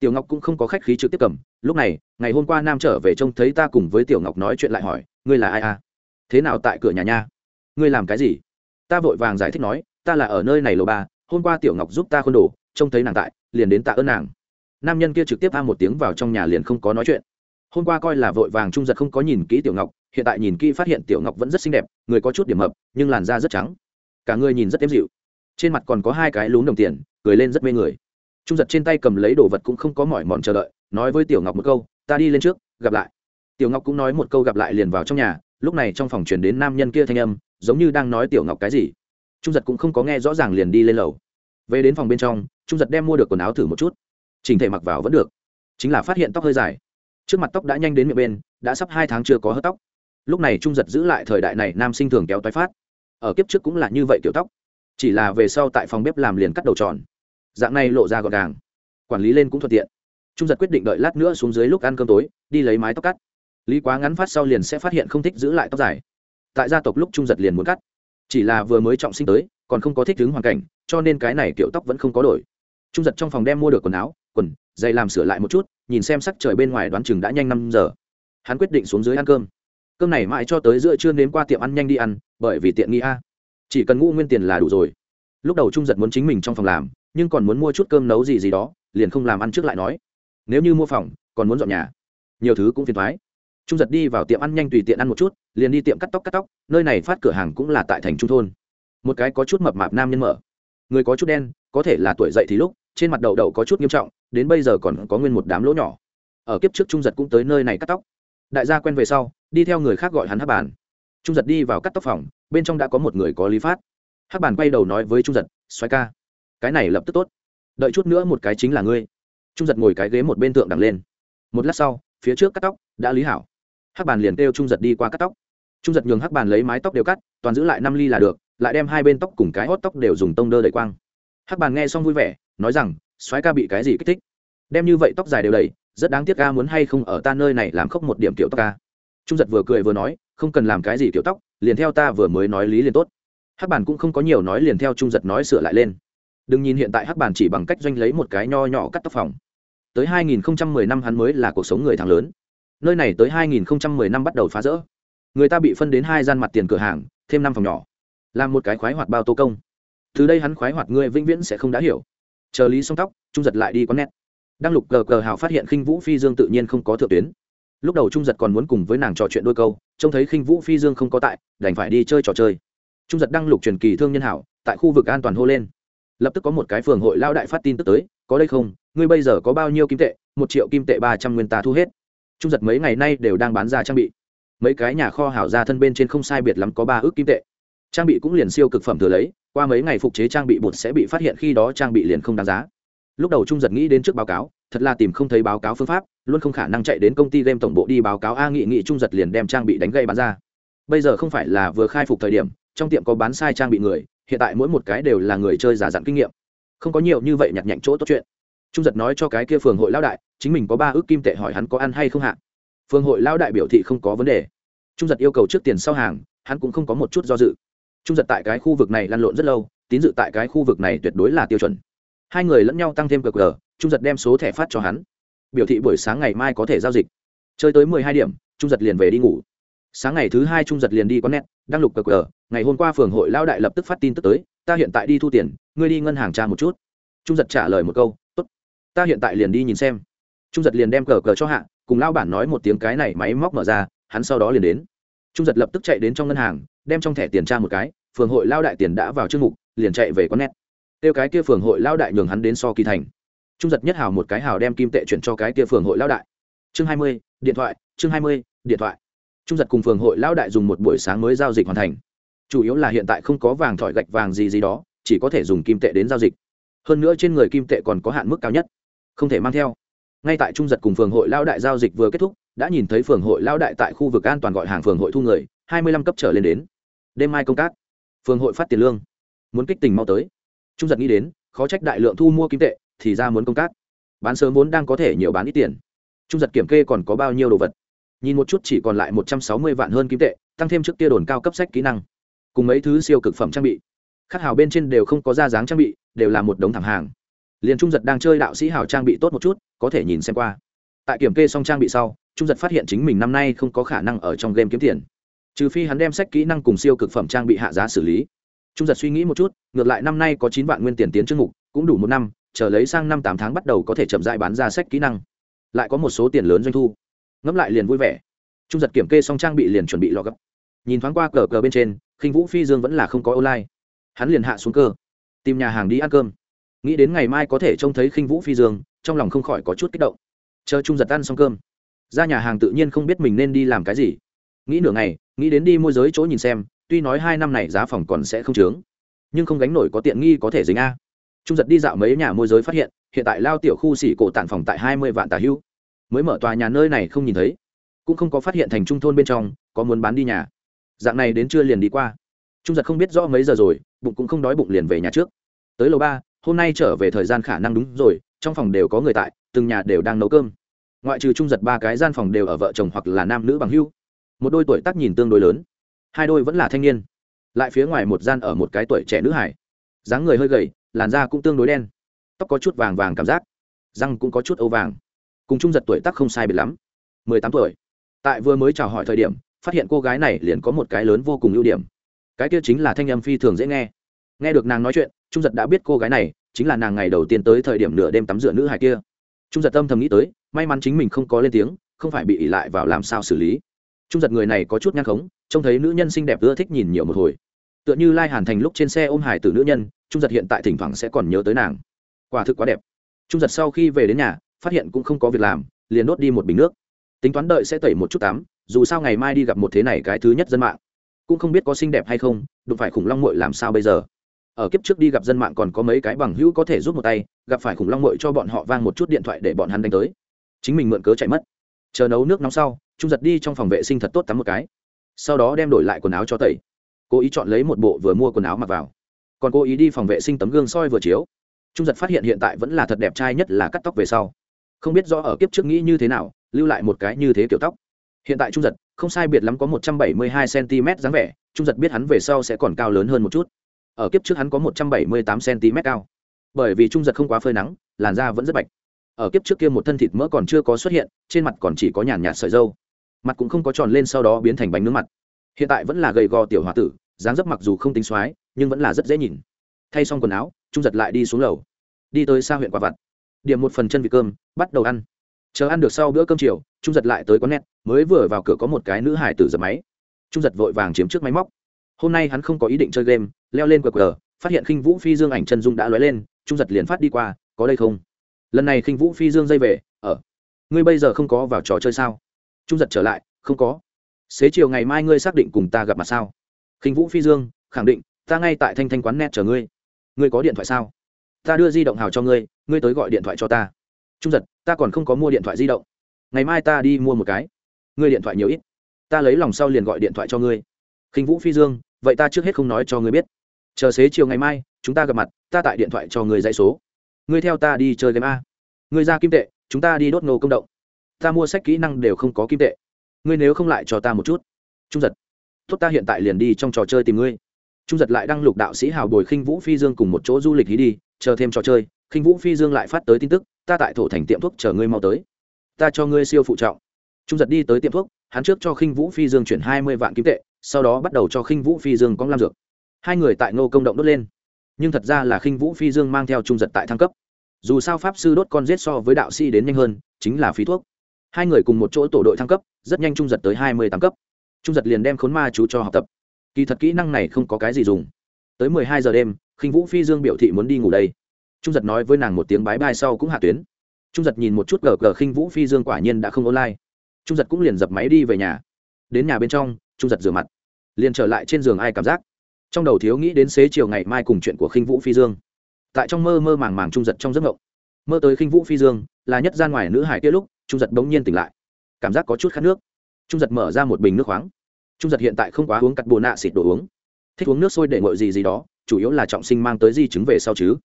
[SPEAKER 1] tiểu ngọc cũng không có khách khí trực tiếp cầm, lúc này, ngày hôm qua nam trở về trông thấy ta cùng với tiểu ngọc nói chuyện lại hỏi, ngươi là ai a thế nào tại cửa nhà nha? Ngươi làm cái gì? Ta vội vàng giải thích nói, ta là ở nơi này lầu ba, hôm qua tiểu ngọc giúp ta khuôn đồ, trông thấy nàng tại, liền đến tạ ơn nàng. Nam nhân kia trực tiếp a một tiếng vào trong nhà liền không có nói chuyện. Hôm qua coi là vội vàng trung giật không có nhìn kỹ tiểu ngọc, hiện tại nhìn kỹ phát hiện tiểu ngọc vẫn rất xinh đẹp, người có chút điểm mập, nhưng làn da rất trắng. Cả người nhìn rất êm dịu. Trên mặt còn có hai cái lún đồng tiền, cười lên rất mê người trung giật trên tay cầm lấy đồ vật cũng không có mỏi mòn chờ đợi, nói với tiểu ngọc một câu, ta đi lên trước, gặp lại. Tiểu ngọc cũng nói một câu gặp lại liền vào trong nhà, lúc này trong phòng chuyển đến nam nhân kia thanh âm, giống như đang nói tiểu ngọc cái gì. Trung giật cũng không có nghe rõ ràng liền đi lên lầu. Về đến phòng bên trong, trung giật đem mua được quần áo thử một chút. Chỉnh thể mặc vào vẫn được. Chính là phát hiện tóc hơi dài. Trước mặt tóc đã nhanh đến miệng bên, đã sắp hai tháng chưa có hớt tóc. Lúc này trung giật giữ lại thời đại này nam sinh thường kéo tái phát. Ở kiếp trước cũng là như vậy kiểu tóc. Chỉ là về sau tại phòng bếp làm liền cắt đầu tròn dạng này lộ ra gọn gàng. Quản lý lên cũng thuận tiện. Trung giật quyết định đợi lát nữa xuống dưới lúc ăn cơm tối, đi lấy mái tóc cắt. Lý quá ngắn phát sau liền sẽ phát hiện không thích giữ lại tóc dài. Tại gia tộc lúc trung giật liền muốn cắt. Chỉ là vừa mới trọng sinh tới, còn không có thích ứng hoàn cảnh, cho nên cái này kiểu tóc vẫn không có đổi. Trung giật trong phòng đem mua được quần áo, quần dây làm sửa lại một chút, nhìn xem sắc trời bên ngoài đoán chừng đã nhanh năm giờ. Hắn quyết định xuống dưới ăn cơm. Cơm này mãi cho tới giữa trưa đến qua tiệm ăn nhanh đi ăn, bởi vì tiện nghi a. Chỉ cần ngũ nguyên tiền là đủ rồi. Lúc đầu trung giật muốn chính mình trong phòng làm nhưng còn muốn mua chút cơm nấu gì gì đó, liền không làm ăn trước lại nói. Nếu như mua phòng, còn muốn dọn nhà. Nhiều thứ cũng phiền thoái trung giật đi vào tiệm ăn nhanh tùy tiện ăn một chút, liền đi tiệm cắt tóc cắt tóc, nơi này phát cửa hàng cũng là tại thành trung thôn. Một cái có chút mập mạp nam nhân mở. Người có chút đen, có thể là tuổi dậy thì lúc, trên mặt đầu đầu có chút nghiêm trọng, đến bây giờ còn có nguyên một đám lỗ nhỏ. Ở kiếp trước trung giật cũng tới nơi này cắt tóc. Đại gia quen về sau, đi theo người khác gọi hắn hát bàn. Trung giật đi vào cắt tóc phòng, bên trong đã có một người có lý phát. Hát bàn quay đầu nói với trung giật xoay ca cái này lập tức tốt. Đợi chút nữa một cái chính là ngươi. Trung giật ngồi cái ghế một bên tượng đằng lên. Một lát sau, phía trước cắt tóc, đã lý hảo. Hắc bàn liền kêu trung giật đi qua cắt tóc. Trung giật nhường hắc bàn lấy mái tóc đều cắt, toàn giữ lại năm ly là được, lại đem hai bên tóc cùng cái hót tóc đều dùng tông đơ đầy quang. Hắc bàn nghe xong vui vẻ, nói rằng, soái ca bị cái gì kích thích? Đem như vậy tóc dài đều đầy rất đáng tiếc ca muốn hay không ở ta nơi này làm khóc một điểm kiểu tóc ca. Trung giật vừa cười vừa nói, không cần làm cái gì kiểu tóc, liền theo ta vừa mới nói lý liền tốt. Hắc bàn cũng không có nhiều nói liền theo trung giật nói sửa lại lên đừng nhìn hiện tại hắc bàn chỉ bằng cách doanh lấy một cái nho nhỏ cắt tóc phòng. Tới 2010 năm hắn mới là cuộc sống người thắng lớn. Nơi này tới 2010 năm bắt đầu phá rỡ. Người ta bị phân đến hai gian mặt tiền cửa hàng, thêm năm phòng nhỏ. Làm một cái khoái hoạt bao tô công. Từ đây hắn khoái hoạt ngươi vĩnh viễn sẽ không đã hiểu. Chờ lý xong tóc, trung giật lại đi có nét đăng lục gờ gờ hào phát hiện khinh vũ phi dương tự nhiên không có thượng tuyến. Lúc đầu trung giật còn muốn cùng với nàng trò chuyện đôi câu, trông thấy khinh vũ phi dương không có tại, đành phải đi chơi trò chơi. Trung giật đăng lục truyền kỳ thương nhân hảo, tại khu vực an toàn hô lên lập tức có một cái phường hội lao đại phát tin tức tới, có đây không? Ngươi bây giờ có bao nhiêu kim tệ? Một triệu kim tệ ba trăm nguyên ta thu hết. Trung giật mấy ngày nay đều đang bán ra trang bị. Mấy cái nhà kho hảo ra thân bên trên không sai biệt lắm có ba ước kim tệ. Trang bị cũng liền siêu cực phẩm thừa lấy, qua mấy ngày phục chế trang bị bột sẽ bị phát hiện khi đó trang bị liền không đáng giá. Lúc đầu trung giật nghĩ đến trước báo cáo, thật là tìm không thấy báo cáo phương pháp, luôn không khả năng chạy đến công ty game tổng bộ đi báo cáo a nghị nghị trung giật liền đem trang bị đánh gây bán ra. Bây giờ không phải là vừa khai phục thời điểm, trong tiệm có bán sai trang bị người hiện tại mỗi một cái đều là người chơi giả dặn kinh nghiệm. Không có nhiều như vậy nhặt nhạnh chỗ tốt chuyện. Trung giật nói cho cái kia phường hội lão đại, chính mình có ba ước kim tệ hỏi hắn có ăn hay không hạ. Phường hội lão đại biểu thị không có vấn đề. Trung giật yêu cầu trước tiền sau hàng, hắn cũng không có một chút do dự. Trung giật tại cái khu vực này lăn lộn rất lâu, tín dự tại cái khu vực này tuyệt đối là tiêu chuẩn. Hai người lẫn nhau tăng thêm cờ cờ, trung giật đem số thẻ phát cho hắn. Biểu thị buổi sáng ngày mai có thể giao dịch. Chơi tới mười hai điểm, trung giật liền về đi ngủ. Sáng ngày thứ hai trung giật liền đi có nét đăng lục cờ cờ ngày hôm qua phường hội lao đại lập tức phát tin tức tới, ta hiện tại đi thu tiền, ngươi đi ngân hàng tra một chút. Trung giật trả lời một câu, tốt, ta hiện tại liền đi nhìn xem. Trung giật liền đem cờ cờ cho hạ, cùng lao bản nói một tiếng cái này máy móc mở ra, hắn sau đó liền đến. Trung giật lập tức chạy đến trong ngân hàng, đem trong thẻ tiền tra một cái, phường hội lao đại tiền đã vào chương mục, liền chạy về con nét tiêu cái kia phường hội lao đại nhường hắn đến so kỳ thành. Trung giật nhất hào một cái hào đem kim tệ chuyển cho cái kia phường hội lao đại. Chương hai mươi, điện thoại, chương hai mươi, điện thoại. Trung giật cùng phường hội lao đại dùng một buổi sáng mới giao dịch hoàn thành chủ yếu là hiện tại không có vàng thỏi gạch vàng gì gì đó, chỉ có thể dùng kim tệ đến giao dịch. Hơn nữa trên người kim tệ còn có hạn mức cao nhất, không thể mang theo. Ngay tại trung giật cùng phường hội lao đại giao dịch vừa kết thúc, đã nhìn thấy phường hội lao đại tại khu vực an toàn gọi hàng phường hội thu người, hai mươi lăm cấp trở lên đến. Đêm mai công tác, phường hội phát tiền lương, muốn kích tình mau tới. Trung giật nghĩ đến, khó trách đại lượng thu mua kim tệ, thì ra muốn công tác. Bán sớm vốn đang có thể nhiều bán ít tiền. Trung giật kiểm kê còn có bao nhiêu đồ vật? Nhìn một chút chỉ còn lại một trăm sáu mươi vạn hơn kim tệ, tăng thêm trước kia đồn cao cấp sách kỹ năng cùng mấy thứ siêu cực phẩm trang bị. Khắc hào bên trên đều không có ra dáng trang bị, đều là một đống thẳng hàng. Liền trung giật đang chơi đạo sĩ hào trang bị tốt một chút, có thể nhìn xem qua. Tại kiểm kê xong trang bị sau, trung giật phát hiện chính mình năm nay không có khả năng ở trong game kiếm tiền. Trừ phi hắn đem sách kỹ năng cùng siêu cực phẩm trang bị hạ giá xử lý. Trung giật suy nghĩ một chút, ngược lại năm nay có chín vạn nguyên tiền tiến chương mục, cũng đủ một năm, chờ lấy sang năm tám tháng bắt đầu có thể chậm dại bán ra sách kỹ năng. Lại có một số tiền lớn doanh thu. Ngẫm lại liền vui vẻ. Trung giật kiểm kê xong trang bị liền chuẩn bị lọ gấp. Nhìn thoáng qua cờ cờ bên trên khinh vũ phi dương vẫn là không có online. Hắn liền hạ xuống cơ, tìm nhà hàng đi ăn cơm. Nghĩ đến ngày mai có thể trông thấy khinh vũ phi dương, trong lòng không khỏi có chút kích động. Chờ trung giật ăn xong cơm, ra nhà hàng tự nhiên không biết mình nên đi làm cái gì. Nghĩ nửa ngày, nghĩ đến đi môi giới chỗ nhìn xem, tuy nói hai năm này giá phòng còn sẽ không trướng nhưng không gánh nổi có tiện nghi có thể dính a. Trung giật đi dạo mấy nhà môi giới phát hiện hiện tại lao tiểu khu xỉ cổ tản phòng tại hai mươi vạn tà hưu. Mới mở tòa nhà nơi này không nhìn thấy, cũng không có phát hiện thành trung thôn bên trong, có muốn bán đi nhà dạng này đến trưa liền đi qua. Trung giật không biết rõ mấy giờ rồi, bụng cũng không đói bụng liền về nhà trước. Tới lầu ba, hôm nay trở về thời gian khả năng đúng rồi, trong phòng đều có người tại, từng nhà đều đang nấu cơm. Ngoại trừ trung giật ba cái gian phòng đều ở vợ chồng hoặc là nam nữ bằng hưu một đôi tuổi tác nhìn tương đối lớn, hai đôi vẫn là thanh niên. Lại phía ngoài một gian ở một cái tuổi trẻ nữ hải dáng người hơi gầy, làn da cũng tương đối đen. Tóc có chút vàng vàng cảm giác, răng cũng có chút âu vàng. Cùng trung giật tuổi tác không sai biệt lắm, mười tám tuổi. Tại vừa mới chào hỏi thời điểm phát hiện cô gái này liền có một cái lớn vô cùng ưu điểm. Cái kia chính là thanh âm phi thường dễ nghe. Nghe được nàng nói chuyện, trung giật đã biết cô gái này chính là nàng ngày đầu tiên tới thời điểm nửa đêm tắm rửa nữ hải kia. Trung giật tâm thầm nghĩ tới, may mắn chính mình không có lên tiếng, không phải bị ỉ lại vào làm sao xử lý. Trung giật người này có chút nhăn khống, trông thấy nữ nhân xinh đẹp ưa thích nhìn nhiều một hồi. Tựa như lai hàn thành lúc trên xe ôm hải từ nữ nhân, trung giật hiện tại thỉnh thoảng sẽ còn nhớ tới nàng. Quả thực quá đẹp. Trung giật sau khi về đến nhà, phát hiện cũng không có việc làm, liền đốt đi một bình nước. Tính toán đợi sẽ tẩy một chút tắm dù sao ngày mai đi gặp một thế này cái thứ nhất dân mạng, cũng không biết có xinh đẹp hay không, đụng phải khủng long mội làm sao bây giờ? Ở kiếp trước đi gặp dân mạng còn có mấy cái bằng hữu có thể giúp một tay, gặp phải khủng long mội cho bọn họ vang một chút điện thoại để bọn hắn đánh tới. Chính mình mượn cớ chạy mất. Chờ nấu nước nóng sau, trung giật đi trong phòng vệ sinh thật tốt tắm một cái. Sau đó đem đổi lại quần áo cho tẩy. Cố ý chọn lấy một bộ vừa mua quần áo mặc vào. Còn cố ý đi phòng vệ sinh tấm gương soi vừa chiếu. Trung giật phát hiện hiện tại vẫn là thật đẹp trai nhất là cắt tóc về sau. Không biết do ở kiếp trước nghĩ như thế nào, lưu lại một cái như thế kiểu tóc hiện tại trung giật, không sai biệt lắm có một trăm bảy mươi hai cm dáng vẻ, trung giật biết hắn về sau sẽ còn cao lớn hơn một chút. Ở kiếp trước hắn có một trăm bảy mươi tám cm cao. Bởi vì trung giật không quá phơi nắng, làn da vẫn rất bạch. Ở kiếp trước kia một thân thịt mỡ còn chưa có xuất hiện, trên mặt còn chỉ có nhàn nhạt sợi dâu. Mặt cũng không có tròn lên sau đó biến thành bánh nướng mặt. Hiện tại vẫn là gầy gò tiểu h o a tử, dáng dấp mặc dù không tính xoái nhưng vẫn là rất dễ nhìn. Thay xong quần áo, trung giật lại đi xuống lầu. Đi tới xa huyện quả vặt. Điểm một phần chân vịt cơm, bắt đầu ăn chờ ăn được sau bữa cơm chiều, trung giật lại tới quán net, mới vừa vào cửa có một cái nữ hải tử dập máy. Trung giật vội vàng chiếm trước máy móc. Hôm nay hắn không có ý định chơi game, leo lên qr phát hiện khinh vũ phi dương ảnh chân dung đã lóe lên, trung giật liền phát đi qua, có đây không? Lần này khinh vũ phi dương dây về ở ngươi bây giờ không có vào trò chơi sao? Trung giật trở lại, không có. Xế chiều ngày mai ngươi xác định cùng ta gặp mặt sao? Khinh vũ phi dương, khẳng định, ta ngay tại thanh thanh quán net chờ ngươi. Ngươi có điện thoại sao? Ta đưa di động hào cho ngươi ngươi tới gọi điện thoại cho ta trung giật, ta còn không có mua điện thoại di động. Ngày mai ta đi mua một cái. Ngươi điện thoại nhiều ít. Ta lấy lòng sau liền gọi điện thoại cho ngươi. Khinh vũ phi dương, vậy ta trước hết không nói cho ngươi biết. Chờ xế chiều ngày mai, chúng ta gặp mặt, ta tại điện thoại cho ngươi dãy số. Ngươi theo ta đi chơi game a. Ngươi ra kim tệ, chúng ta đi đốt nô công động. Ta mua sách kỹ năng đều không có kim tệ. Ngươi nếu không lại cho ta một chút. Trung giật. Tốt, ta hiện tại liền đi trong trò chơi tìm ngươi. Trung giật lại đăng lục đạo sĩ hào bồi khinh vũ phi dương cùng một chỗ du lịch hí đi, chờ thêm trò chơi. Khinh vũ phi dương lại phát tới tin tức ta tại thổ thành tiệm thuốc chờ ngươi mau tới. Ta cho ngươi siêu phụ trọng. Trung giật đi tới tiệm thuốc, hắn trước cho khinh vũ phi dương chuyển hai mươi vạn kim tệ, sau đó bắt đầu cho khinh vũ phi dương có làm dược. Hai người tại ngô công động đốt lên. Nhưng thật ra là khinh vũ phi dương mang theo trung giật tại thăng cấp. Dù sao pháp sư đốt con giết so với đạo sĩ đến nhanh hơn, chính là phí thuốc. Hai người cùng một chỗ tổ đội thăng cấp, rất nhanh trung giật tới hai mươi tám cấp. Trung giật liền đem khốn ma chú cho học tập. Kỳ thật kỹ năng này không có cái gì dùng. Tới mười hai giờ đêm, khinh vũ phi dương biểu thị muốn đi ngủ đây trung giật nói với nàng một tiếng bái bai sau cũng hạ tuyến. Trung giật nhìn một chút gờ gờ khinh vũ phi dương quả nhiên đã không online. Trung giật cũng liền dập máy đi về nhà. Đến nhà bên trong, trung giật rửa mặt. Liền trở lại trên giường ai cảm giác. Trong đầu thiếu nghĩ đến xế chiều ngày mai cùng chuyện của khinh vũ phi dương. Tại trong mơ mơ màng màng trung giật trong giấc ngộng mơ tới khinh vũ phi dương, là nhất gian ngoài nữ hải kia lúc, trung giật bỗng nhiên tỉnh lại. Cảm giác có chút khát nước. Trung giật mở ra một bình nước khoáng. Trung giật hiện tại không quá uống cắt bồ nạ xịt đồ uống. Thích uống nước sôi để ngội gì gì đó, chủ yếu là trọng sinh mang tới di chứng về sau chứ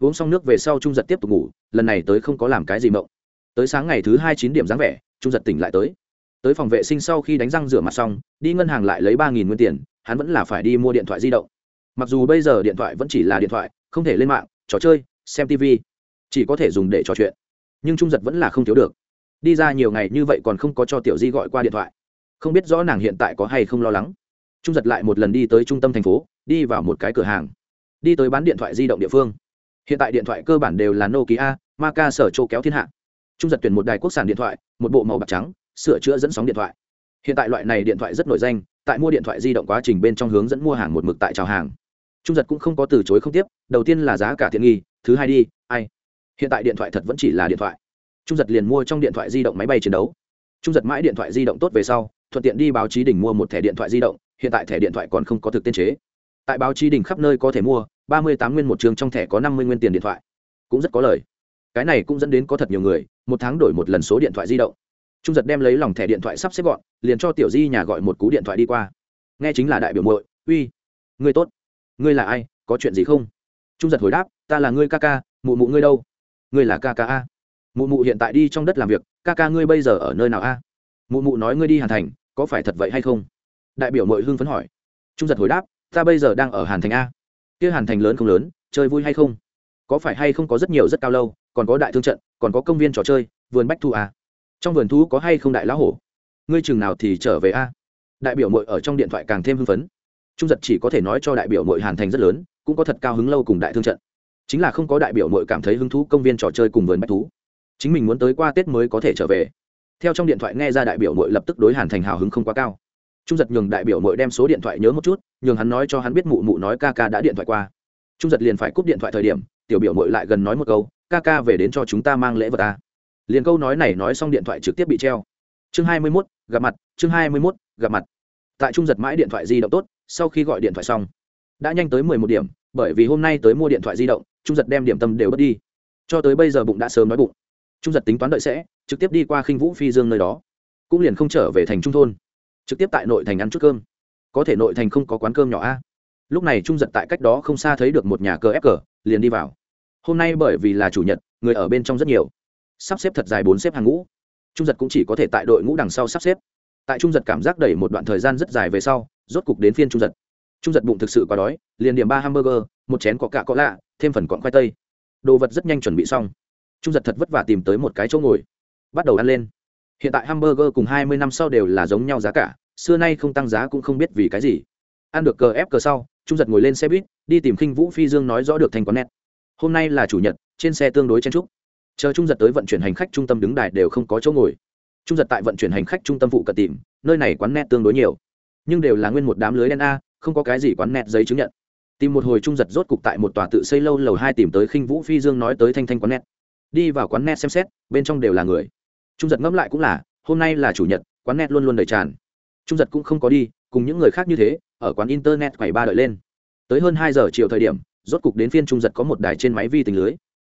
[SPEAKER 1] uống xong nước về sau trung giật tiếp tục ngủ, lần này tới không có làm cái gì mộng. Tới sáng ngày thứ hai chín điểm dáng vẻ, trung giật tỉnh lại tới. Tới phòng vệ sinh sau khi đánh răng rửa mặt xong, đi ngân hàng lại lấy ba nghìn nguyên tiền, hắn vẫn là phải đi mua điện thoại di động. Mặc dù bây giờ điện thoại vẫn chỉ là điện thoại, không thể lên mạng, trò chơi, xem tv chỉ có thể dùng để trò chuyện. Nhưng trung giật vẫn là không thiếu được. Đi ra nhiều ngày như vậy còn không có cho tiểu di gọi qua điện thoại. Không biết rõ nàng hiện tại có hay không lo lắng. Trung giật lại một lần đi tới trung tâm thành phố, đi vào một cái cửa hàng. Đi tới bán điện thoại di động địa phương hiện tại điện thoại cơ bản đều là nokia Maka sở châu kéo thiên hạ. Trung giật tuyển một đài quốc sản điện thoại, một bộ màu bạc trắng, sửa chữa dẫn sóng điện thoại. Hiện tại loại này điện thoại rất nổi danh, tại mua điện thoại di động quá trình bên trong hướng dẫn mua hàng một mực tại trào hàng. Trung giật cũng không có từ chối không tiếp, đầu tiên là giá cả tiện nghi, thứ hai đi, ai? Hiện tại điện thoại thật vẫn chỉ là điện thoại. Trung giật liền mua trong điện thoại di động máy bay chiến đấu. Trung giật mãi điện thoại di động tốt về sau, thuận tiện đi báo chí đỉnh mua một thẻ điện thoại di động, hiện tại thẻ điện thoại còn không có thực tiên chế. Tại báo chí đỉnh khắp nơi có thể mua ba mươi tám nguyên một trường trong thẻ có năm mươi nguyên tiền điện thoại. Cũng rất có lời. Cái này cũng dẫn đến có thật nhiều người, một tháng đổi một lần số điện thoại di động. Trung giật đem lấy lòng thẻ điện thoại sắp xếp gọn, liền cho tiểu di nhà gọi một cú điện thoại đi qua. Nghe chính là đại biểu muội, uy, ngươi tốt. Ngươi là ai? Có chuyện gì không? Trung giật hồi đáp, ta là ngươi ca ca, mụ mụ ngươi đâu? Ngươi là ca ca a. Mụ mụ hiện tại đi trong đất làm việc, ca ca ngươi bây giờ ở nơi nào a? Mụ mụ nói ngươi đi hàn thành, có phải thật vậy hay không? Đại biểu mội hưng phấn hỏi. Trung giật hồi đáp, ta bây giờ đang ở hàn thành a kia hàn thành lớn không lớn, chơi vui hay không? Có phải hay không có rất nhiều rất cao lâu, còn có đại thương trận, còn có công viên trò chơi, vườn bách thu à? trong vườn thú có hay không đại lão hổ? Ngươi chừng nào thì trở về a? Đại biểu mội ở trong điện thoại càng thêm hưng phấn. Trung giật chỉ có thể nói cho đại biểu mội hàn thành rất lớn, cũng có thật cao hứng lâu cùng đại thương trận. Chính là không có đại biểu mội cảm thấy hứng thú công viên trò chơi cùng vườn bách thú. Chính mình muốn tới qua tết mới có thể trở về. Theo trong điện thoại nghe ra đại biểu mội lập tức đối hàn thành hào hứng không quá cao trung giật nhường đại biểu mội đem số điện thoại nhớ một chút, nhường hắn nói cho hắn biết mụ mụ nói ca ca đã điện thoại qua. Trung giật liền phải cúp điện thoại thời điểm, tiểu biểu mội lại gần nói một câu, ca ca về đến cho chúng ta mang lễ vật ta liền câu nói này nói xong điện thoại trực tiếp bị treo. Chương hai mươi mốt, gặp mặt, chương hai mươi mốt, gặp mặt. Tại trung giật mãi điện thoại di động tốt, sau khi gọi điện thoại xong, đã nhanh tới mười một điểm, bởi vì hôm nay tới mua điện thoại di động, trung giật đem điểm tâm đều bớt đi. Cho tới bây giờ bụng đã sớm nói bụng. Trung giật tính toán đợi sẽ, trực tiếp đi qua khinh vũ phi dương nơi đó, cũng liền không trở về thành trung thôn trực tiếp tại nội thành ăn chút cơm. Có thể nội thành không có quán cơm nhỏ a. Lúc này trung giật tại cách đó không xa thấy được một nhà cờ ép cờ, liền đi vào. Hôm nay bởi vì là chủ nhật, người ở bên trong rất nhiều. Sắp xếp thật dài bốn xếp hàng ngũ. Trung giật cũng chỉ có thể tại đội ngũ đằng sau sắp xếp. Tại trung giật cảm giác đẩy một đoạn thời gian rất dài về sau, rốt cục đến phiên trung giật. Trung giật bụng thực sự quá đói, liền điểm ba hamburger, một chén có cạ có lạ, thêm phần cọn khoai tây. Đồ vật rất nhanh chuẩn bị xong. Trung giật thật vất vả tìm tới một cái chỗ ngồi. Bắt đầu ăn lên. Hiện tại hamburger cùng hai mươi năm sau đều là giống nhau giá cả xưa nay không tăng giá cũng không biết vì cái gì. Ăn được cờ ép cờ sau, trung giật ngồi lên xe buýt, đi tìm khinh vũ phi dương nói rõ được thành quán nét. Hôm nay là chủ nhật, trên xe tương đối chen trúc chờ trung giật tới vận chuyển hành khách trung tâm đứng đài đều không có chỗ ngồi. Trung giật tại vận chuyển hành khách trung tâm phụ cận tìm, nơi này quán nét tương đối nhiều. Nhưng đều là nguyên một đám lưới đen a, không có cái gì quán nét giấy chứng nhận. Tìm một hồi trung giật rốt cục tại một tòa tự xây lâu lầu hai tìm tới khinh vũ phi dương nói tới thanh thanh quán nét. Đi vào quán nét xem xét, bên trong đều là người. Trung giật ngẫm lại cũng là, hôm nay là chủ nhật, quán nét luôn luôn đầy tràn trung giật cũng không có đi, cùng những người khác như thế, ở quán internet quầy ba đợi lên. Tới hơn hai giờ chiều thời điểm, rốt cục đến phiên trung giật có một đài trên máy vi tính lưới.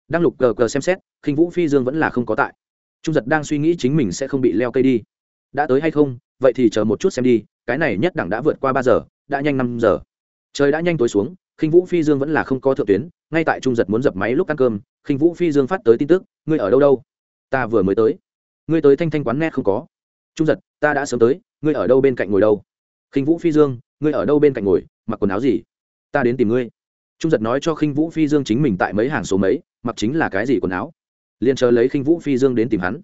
[SPEAKER 1] Đang lục cờ cờ xem xét, khinh vũ phi dương vẫn là không có tại. Trung giật đang suy nghĩ chính mình sẽ không bị leo cây đi. Đã tới hay không, vậy thì chờ một chút xem đi, cái này nhất đẳng đã vượt qua ba giờ, đã nhanh năm giờ. Trời đã nhanh tối xuống, khinh vũ phi dương vẫn là không có thượng tuyến, ngay tại trung giật muốn dập máy lúc ăn cơm, khinh vũ phi dương phát tới tin tức, ngươi ở đâu đâu? Ta vừa mới tới. Ngươi tới thanh thanh quán net không có. Trung giật, ta đã sớm tới ngươi ở đâu bên cạnh ngồi đâu? Khinh vũ phi dương, ngươi ở đâu bên cạnh ngồi? Mặc quần áo gì? Ta đến tìm ngươi. Trung giật nói cho khinh vũ phi dương chính mình tại mấy hàng số mấy, mặc chính là cái gì quần áo? Liền chờ lấy khinh vũ phi dương đến tìm hắn.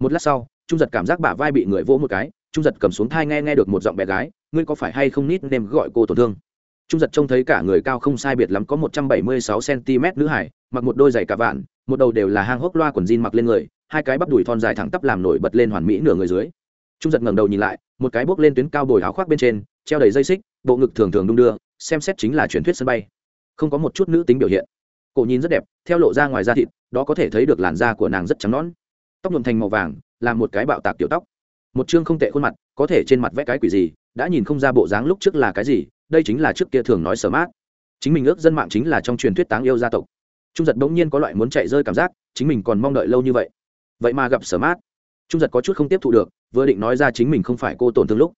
[SPEAKER 1] Một lát sau, trung giật cảm giác bả vai bị người vỗ một cái, trung giật cầm xuống thai nghe nghe được một giọng bé gái, ngươi có phải hay không nít nem gọi cô tổn thương? Trung giật trông thấy cả người cao không sai biệt lắm có một trăm bảy mươi sáu cm nữ hải, mặc một đôi giày cả vạn, một đầu đều là hang hốc loa quần jean mặc lên người, hai cái bắp đùi thon dài thẳng tắp làm nổi bật lên hoàn mỹ nửa người dưới trung giật ngẩng đầu nhìn lại, một cái bốc lên tuyến cao bồi áo khoác bên trên, treo đầy dây xích, bộ ngực thường thường đung đưa, xem xét chính là truyền thuyết sân bay. Không có một chút nữ tính biểu hiện. Cổ nhìn rất đẹp, theo lộ ra ngoài da thịt, đó có thể thấy được làn da của nàng rất trắng nõn. Tóc nhuộm thành màu vàng làm một cái bạo tạc tiểu tóc. Một chương không tệ khuôn mặt, có thể trên mặt vẽ cái quỷ gì, đã nhìn không ra bộ dáng lúc trước là cái gì, đây chính là trước kia thường nói sở mát chính mình ước dân mạng chính là trong truyền thuyết táng yêu gia tộc. Trung giật bỗng nhiên có loại muốn chạy rơi cảm giác, chính mình còn mong đợi lâu như vậy. Vậy mà gặp sở mát trung giật có chút không tiếp thu được vừa định nói ra chính mình không phải cô tổn thương lúc,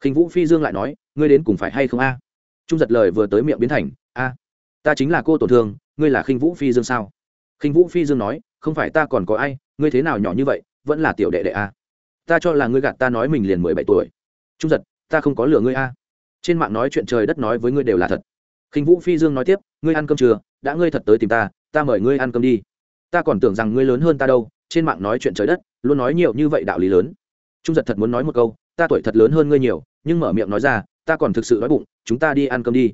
[SPEAKER 1] khinh vũ phi dương lại nói, ngươi đến cùng phải hay không a? Trung giật lời vừa tới miệng biến thành, a, ta chính là cô tổn thương, ngươi là khinh vũ phi dương sao? Khinh vũ phi dương nói, không phải ta còn có ai, ngươi thế nào nhỏ như vậy, vẫn là tiểu đệ đệ a. Ta cho là ngươi gạt ta nói mình liền mười bảy tuổi. Trung giật, ta không có lừa ngươi a. Trên mạng nói chuyện trời đất nói với ngươi đều là thật. Khinh vũ phi dương nói tiếp, ngươi ăn cơm chưa? Đã ngươi thật tới tìm ta ta mời ngươi ăn cơm đi. Ta còn tưởng rằng ngươi lớn hơn ta đâu. Trên mạng nói chuyện trời đất, luôn nói nhiều như vậy đạo lý lớn trung giật thật muốn nói một câu, ta tuổi thật lớn hơn ngươi nhiều, nhưng mở miệng nói ra, ta còn thực sự đói bụng, chúng ta đi ăn cơm đi.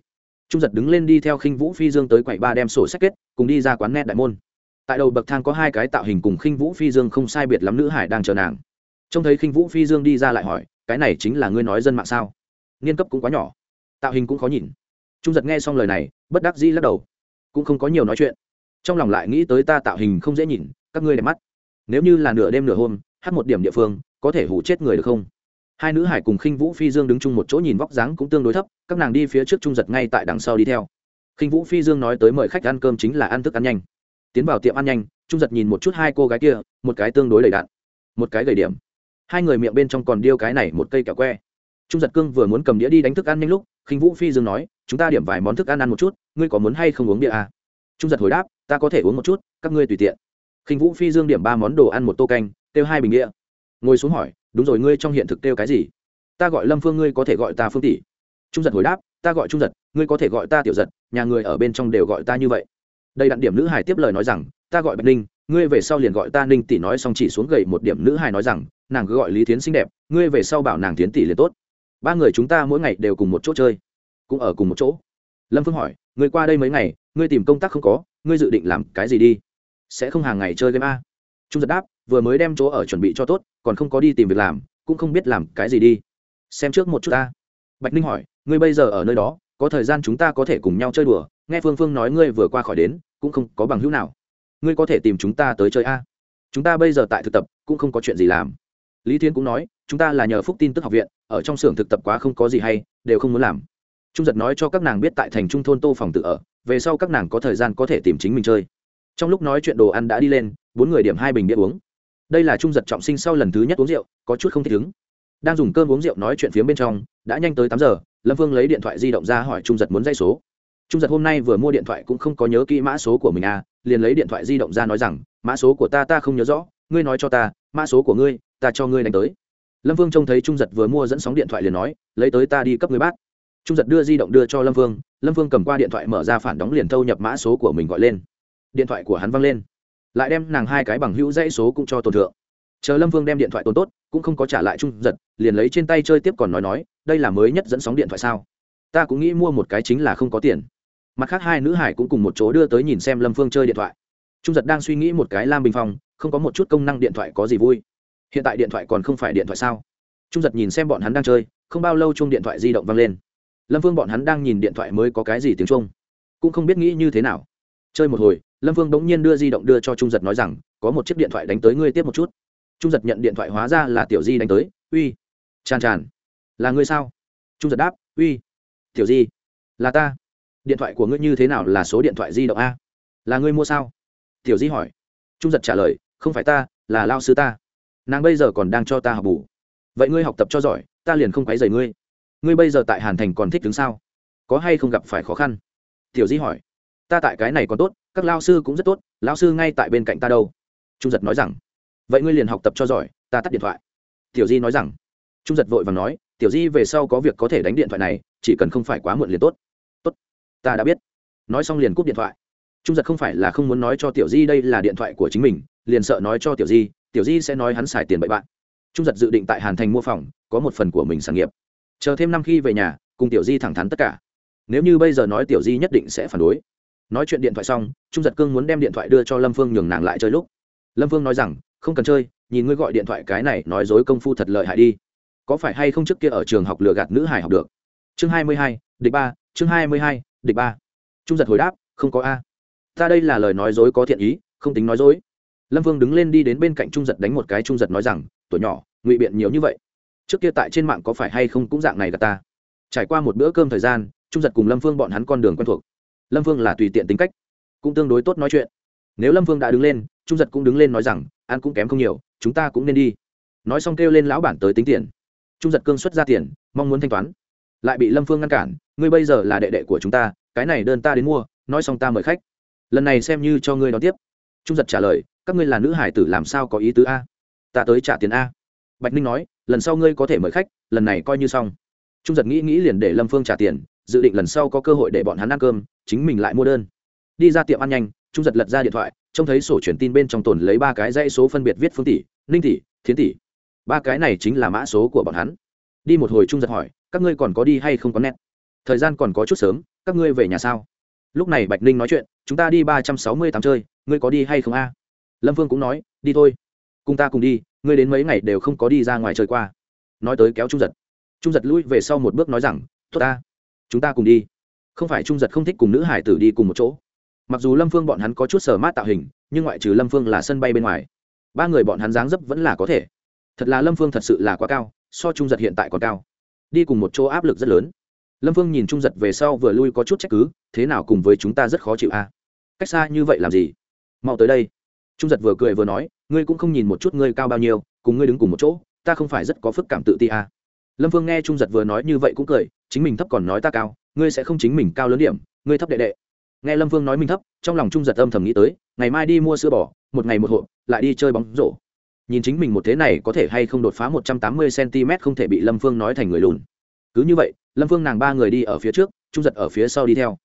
[SPEAKER 1] Trung giật đứng lên đi theo khinh vũ phi dương tới quầy ba đem sổ sách kết, cùng đi ra quán net đại môn. Tại đầu bậc thang có hai cái tạo hình cùng khinh vũ phi dương không sai biệt lắm nữ hải đang chờ nàng. Trông thấy khinh vũ phi dương đi ra lại hỏi, cái này chính là ngươi nói dân mạng sao? Nghiên cấp cũng quá nhỏ. Tạo hình cũng khó nhìn. Trung giật nghe xong lời này, bất đắc dĩ lắc đầu. Cũng không có nhiều nói chuyện. Trong lòng lại nghĩ tới ta tạo hình không dễ nhìn, các ngươi đẹp mắt. Nếu như là nửa đêm nửa hôm, hát một điểm địa phương có thể hủ chết người được không? Hai nữ hải cùng khinh vũ phi dương đứng chung một chỗ nhìn vóc dáng cũng tương đối thấp, các nàng đi phía trước trung giật ngay tại đằng sau đi theo. Khinh vũ phi dương nói tới mời khách ăn cơm chính là ăn thức ăn nhanh. Tiến vào tiệm ăn nhanh, trung giật nhìn một chút hai cô gái kia, một cái tương đối đầy đạn một cái gầy điểm. Hai người miệng bên trong còn điêu cái này một cây kẹo que. Trung giật cương vừa muốn cầm đĩa đi đánh thức ăn nhanh lúc, khinh vũ phi dương nói, chúng ta điểm vài món thức ăn ăn một chút, ngươi có muốn hay không uống bia à? trung giật hồi đáp, ta có thể uống một chút, các ngươi tùy tiện. Khinh vũ phi dương điểm ba món đồ ăn một tô canh kêu hai bình đĩa ngồi xuống hỏi, đúng rồi, ngươi trong hiện thực kêu cái gì? Ta gọi lâm phương, ngươi có thể gọi ta phương tỷ. Trung giật hồi đáp, ta gọi trung giật, ngươi có thể gọi ta tiểu giật, nhà người ở bên trong đều gọi ta như vậy. Đây đặn điểm nữ hải tiếp lời nói rằng, ta gọi bạch ninh, ngươi về sau liền gọi ta ninh tỷ nói xong chỉ xuống gậy một điểm nữ hải nói rằng, nàng cứ gọi lý tiến xinh đẹp, ngươi về sau bảo nàng tiến tỷ liền tốt. Ba người chúng ta mỗi ngày đều cùng một chỗ chơi, cũng ở cùng một chỗ. Lâm phương hỏi, ngươi qua đây mấy ngày, ngươi tìm công tác không có, ngươi dự định làm cái gì đi? Sẽ không hàng ngày chơi game a? Trung giật đáp vừa mới đem chỗ ở chuẩn bị cho tốt, còn không có đi tìm việc làm, cũng không biết làm cái gì đi. Xem trước một chút ta. Bạch ninh hỏi, ngươi bây giờ ở nơi đó, có thời gian chúng ta có thể cùng nhau chơi đùa, nghe phương phương nói ngươi vừa qua khỏi đến, cũng không có bằng hữu nào. Ngươi có thể tìm chúng ta tới chơi a. Chúng ta bây giờ tại thực tập, cũng không có chuyện gì làm. Lý thiên cũng nói, chúng ta là nhờ phúc tin tức học viện, ở trong xưởng thực tập quá không có gì hay, đều không muốn làm. Trung giật nói cho các nàng biết tại thành trung thôn tô phòng tự ở, về sau các nàng có thời gian có thể tìm chính mình chơi. Trong lúc nói chuyện đồ ăn đã đi lên, bốn người điểm hai bình bia uống đây là trung giật trọng sinh sau lần thứ nhất uống rượu, có chút không thích ứng. Đang dùng cơm uống rượu nói chuyện phía bên trong, đã nhanh tới tám giờ, lâm vương lấy điện thoại di động ra hỏi trung giật muốn dây số. Trung giật hôm nay vừa mua điện thoại cũng không có nhớ kỹ mã số của mình à liền lấy điện thoại di động ra nói rằng, mã số của ta ta không nhớ rõ, ngươi nói cho ta, mã số của ngươi, ta cho ngươi đánh tới. Lâm vương trông thấy trung giật vừa mua dẫn sóng điện thoại liền nói, lấy tới ta đi cấp người bát trung giật đưa di động đưa cho lâm vương lâm vương cầm qua điện thoại mở ra phản đóng liền thâu nhập mã số của mình gọi lên. Điện thoại của hắn văng lên lại đem nàng hai cái bằng hữu dãy số cũng cho tổn thượng. Chờ lâm vương đem điện thoại tồn tốt, cũng không có trả lại trung giật, liền lấy trên tay chơi tiếp còn nói nói, đây là mới nhất dẫn sóng điện thoại sao? Ta cũng nghĩ mua một cái chính là không có tiền. Mặt khác hai nữ hải cũng cùng một chỗ đưa tới nhìn xem lâm phương chơi điện thoại. Trung giật đang suy nghĩ một cái lam bình phong, không có một chút công năng điện thoại có gì vui. Hiện tại điện thoại còn không phải điện thoại sao? Trung giật nhìn xem bọn hắn đang chơi, không bao lâu chung điện thoại di động văng lên. Lâm phương bọn hắn đang nhìn điện thoại mới có cái gì tiếng trung. Cũng không biết nghĩ như thế nào. Chơi một hồi lâm phương bỗng nhiên đưa di động đưa cho trung giật nói rằng, có một chiếc điện thoại đánh tới ngươi tiếp một chút. Trung giật nhận điện thoại hóa ra là tiểu di đánh tới, uy tràn tràn là ngươi sao? Trung giật đáp, uy, tiểu di, là ta. Điện thoại của ngươi như thế nào là số điện thoại di động a? Là ngươi mua sao? Tiểu di hỏi. Trung giật trả lời, không phải ta, là lao sư ta. Nàng bây giờ còn đang cho ta học bù. Vậy ngươi học tập cho giỏi, ta liền không quấy dày ngươi. Ngươi bây giờ tại hàn thành còn thích đứng sao? Có hay không gặp phải khó khăn? Tiểu di hỏi ta tại cái này còn tốt, các lao sư cũng rất tốt, lao sư ngay tại bên cạnh ta đâu. Trung giật nói rằng, vậy ngươi liền học tập cho giỏi, ta tắt điện thoại. Tiểu di nói rằng, trung giật vội và nói, tiểu di về sau có việc có thể đánh điện thoại này, chỉ cần không phải quá muộn liền tốt. Tốt, ta đã biết. Nói xong liền cúp điện thoại. Trung giật không phải là không muốn nói cho tiểu di đây là điện thoại của chính mình, liền sợ nói cho tiểu di tiểu di sẽ nói hắn xài tiền bậy bạn. Trung giật dự định tại hàn thành mua phòng, có một phần của mình sản nghiệp. Chờ thêm năm khi về nhà, cùng tiểu di thẳng thắn tất cả. Nếu như bây giờ nói tiểu di nhất định sẽ phản đối nói chuyện điện thoại xong, trung giật cương muốn đem điện thoại đưa cho lâm phương nhường nàng lại chơi lúc. Lâm phương nói rằng, không cần chơi, nhìn ngươi gọi điện thoại cái này nói dối công phu thật lợi hại đi. Có phải hay không trước kia ở trường học lừa gạt nữ hải học được? Chương hai mươi hai, địch ba, chương hai mươi hai, địch ba. Trung giật hồi đáp, không có a. Ta đây là lời nói dối có thiện ý, không tính nói dối. Lâm vương đứng lên đi đến bên cạnh trung giật đánh một cái, trung giật nói rằng, tuổi nhỏ, ngụy biện nhiều như vậy. Trước kia tại trên mạng có phải hay không cũng dạng này gạt ta. Trải qua một bữa cơm thời gian, trung giật cùng lâm phương bọn hắn con đường quen thuộc lâm Vương là tùy tiện tính cách, cũng tương đối tốt nói chuyện. Nếu lâm Vương đã đứng lên, trung giật cũng đứng lên nói rằng, ăn cũng kém không nhiều, chúng ta cũng nên đi. Nói xong kêu lên lão bản tới tính tiền. Trung giật cương xuất ra tiền, mong muốn thanh toán. Lại bị lâm phương ngăn cản, ngươi bây giờ là đệ đệ của chúng ta, cái này đơn ta đến mua, nói xong ta mời khách. Lần này xem như cho ngươi đón tiếp. Trung giật trả lời, các ngươi là nữ hải tử làm sao có ý tứ a? Ta tới trả tiền a. Bạch ninh nói, lần sau ngươi có thể mời khách, lần này coi như xong. Trung giật nghĩ nghĩ liền để lâm phương trả tiền dự định lần sau có cơ hội để bọn hắn ăn cơm, chính mình lại mua đơn. Đi ra tiệm ăn nhanh, trung giật lật ra điện thoại, trông thấy sổ truyền tin bên trong tồn lấy ba cái dãy số phân biệt viết phương tỷ, ninh tỷ, thiến tỷ. Ba cái này chính là mã số của bọn hắn. Đi một hồi trung giật hỏi, các ngươi còn có đi hay không có nét thời gian còn có chút sớm, các ngươi về nhà sao? Lúc này bạch ninh nói chuyện, chúng ta đi ba trăm sáu mươi tám chơi, ngươi có đi hay không a? Lâm vương cũng nói, đi thôi. Cùng ta cùng đi, ngươi đến mấy ngày đều không có đi ra ngoài chơi qua. Nói tới kéo trung giật. Trung giật lui về sau một bước nói rằng, tốt ta chúng ta cùng đi. Không phải trung giật không thích cùng nữ hải tử đi cùng một chỗ. Mặc dù lâm phương bọn hắn có chút sờ mát tạo hình, nhưng ngoại trừ lâm phương là sân bay bên ngoài, ba người bọn hắn dáng dấp vẫn là có thể. Thật là lâm phương thật sự là quá cao, so trung giật hiện tại còn cao. Đi cùng một chỗ áp lực rất lớn. Lâm phương nhìn trung giật về sau vừa lui có chút trách cứ, thế nào cùng với chúng ta rất khó chịu a cách xa như vậy làm gì? Mau tới đây. Trung giật vừa cười vừa nói, ngươi cũng không nhìn một chút ngươi cao bao nhiêu, cùng ngươi đứng cùng một chỗ, ta không phải rất có phức cảm tự ti a lâm phương nghe trung giật vừa nói như vậy cũng cười chính mình thấp còn nói ta cao, ngươi sẽ không chính mình cao lớn điểm, ngươi thấp đệ đệ. Nghe lâm Vương nói mình thấp, trong lòng trung giật âm thầm nghĩ tới, ngày mai đi mua sữa bò, một ngày một hộp, lại đi chơi bóng rổ. Nhìn chính mình một thế này có thể hay không đột phá một trăm tám mươi cm không thể bị lâm phương nói thành người lùn. Cứ như vậy, lâm phương nàng ba người đi ở phía trước, trung giật ở phía sau đi theo.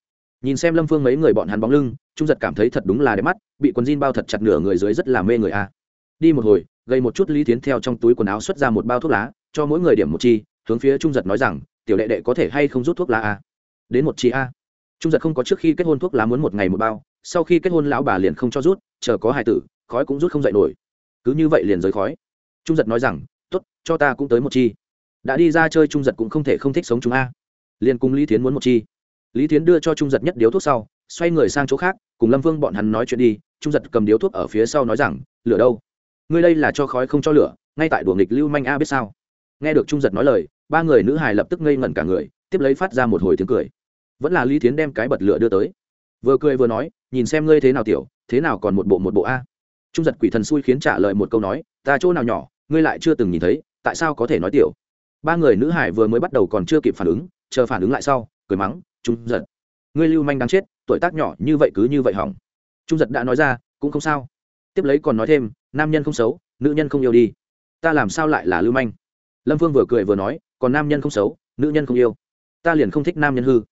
[SPEAKER 1] Nhìn xem lâm phương mấy người bọn hắn bóng lưng, trung giật cảm thấy thật đúng là đẹp mắt, bị quần jean bao thật chặt nửa người dưới rất là mê người a. Đi một hồi, gây một chút lý tiến theo trong túi quần áo xuất ra một bao thuốc lá, cho mỗi người điểm một chi, hướng phía trung giật nói rằng tiểu đệ đệ có thể hay không rút thuốc lá a đến một chi a. Trung giật không có trước khi kết hôn thuốc lá muốn một ngày một bao, sau khi kết hôn lão bà liền không cho rút, chờ có hài tử, khói cũng rút không dậy nổi. Cứ như vậy liền rời khói. Trung giật nói rằng t ố t cho ta cũng tới một chi. Đã đi ra chơi trung giật cũng không thể không thích sống chúng a. Liền cùng lý tiến muốn một chi. Lý tiến đưa cho trung giật nhất điếu thuốc sau, xoay người sang chỗ khác, cùng lâm vương bọn hắn nói chuyện đi. Trung giật cầm điếu thuốc ở phía sau nói rằng, lửa đâu? Ngươi đây là cho khói không cho lửa, ngay tại đùa nghịch lưu manh a biết sao? Nghe được trung giật nói lời ba người nữ hài lập tức ngây ngẩn cả người, tiếp lấy phát ra một hồi tiếng cười. Vẫn là lý tiến đem cái bật lửa đưa tới. Vừa cười vừa nói, nhìn xem ngươi thế nào tiểu, thế nào còn một bộ một bộ a? Trung giật quỷ thần xui khiến trả lời một câu nói, ta chỗ nào nhỏ, ngươi lại chưa từng nhìn thấy, tại sao có thể nói tiểu? Ba người nữ hải vừa mới bắt đầu còn chưa kịp phản ứng, chờ phản ứng lại sau, cười mắng, trung giật, ngươi lưu manh đáng chết, tuổi tác nhỏ như vậy cứ như vậy hỏng. Trung giật đã nói ra, cũng không sao. Tiếp lấy còn nói thêm, nam nhân không xấu, nữ nhân không yêu đi. Ta làm sao lại là lưu manh? Lâm phương vừa cười vừa nói còn nam nhân không xấu, nữ nhân không yêu. Ta liền không thích nam nhân hư.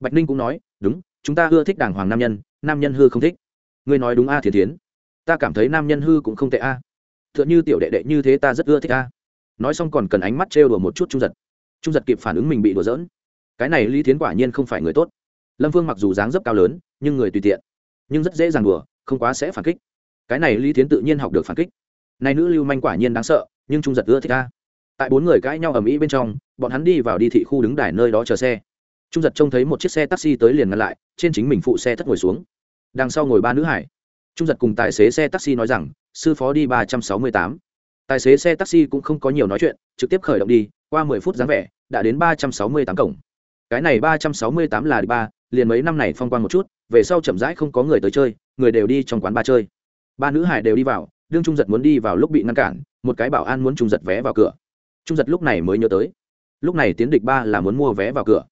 [SPEAKER 1] Bạch ninh cũng nói, đúng, chúng ta ưa thích đàng hoàng nam nhân nam nhân hư không thích. Ngươi nói đúng a à thiền thiến. Ta cảm thấy nam nhân hư cũng không tệ a. T h ư ợ n h ư tiểu đệ đệ như thế ta rất ưa thích a. Nói xong còn cần ánh mắt trêu đùa một chút trung giật. Trung giật kịp phản ứng mình bị đùa dỡn cái này lý thiến quả nhiên không phải người tốt. Lâm phương mặc dù dáng dấp cao lớn, nhưng người tùy tiện, nhưng rất dễ dàng đùa, không quá sẽ phản kích. Cái này lý thiến tự nhiên học được phản kích. Nay nữ lưu manh quả nhiên đáng sợ, nhưng trung giật ưa thích a tại bốn người cãi nhau ở mỹ bên trong, bọn hắn đi vào đi thị khu đứng đài nơi đó chờ xe. Trung giật trông thấy một chiếc xe taxi tới liền ngăn lại, trên chính mình phụ xe thất ngồi xuống. Đằng sau ngồi ba nữ hải. Trung giật cùng tài xế xe taxi nói rằng, sư phó đi ba trăm sáu mươi tám. Tài xế xe taxi cũng không có nhiều nói chuyện, trực tiếp khởi động đi, qua mười phút dáng vẻ, đã đến ba trăm sáu mươi tám cổng. Cái này ba trăm sáu mươi tám là ba, liền mấy năm này phong quan một chút, về sau chậm rãi không có người tới chơi, người đều đi trong quán ba chơi. Ba nữ hải đều đi vào, đương trung giật muốn đi vào lúc bị ngăn cản, một cái bảo an muốn trung giật vé vào cửa trung giật lúc này mới nhớ tới. Lúc này tiến địch ba là muốn mua vé vào cửa.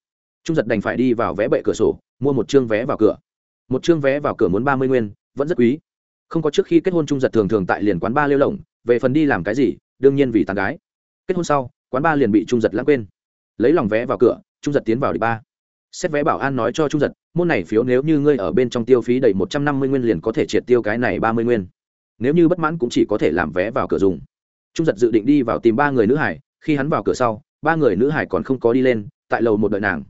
[SPEAKER 1] Trung giật đành phải đi vào vé bệ cửa sổ, mua một chương vé vào cửa. Một chương vé vào cửa muốn ba mươi nguyên, vẫn rất quý. Không có trước khi kết hôn trung giật thường thường tại liền quán ba lêu lỏng, về phần đi làm cái gì, đương nhiên vì tàn gái. Kết hôn sau, quán ba liền bị trung giật lãng quên. Lấy lòng vé vào cửa, trung giật tiến vào đi ba. Xét vé bảo an nói cho trung giật, môn này phiếu nếu như ngươi ở bên trong tiêu phí đầy một trăm năm mươi nguyên liền có thể triệt tiêu cái này ba mươi nguyên. Nếu như bất mãn cũng chỉ có thể làm vé vào cửa dùng trung giật dự định đi vào tìm ba người nữ hải, khi hắn vào cửa sau, ba người nữ hải còn không có đi lên, tại lầu một đợi nàng.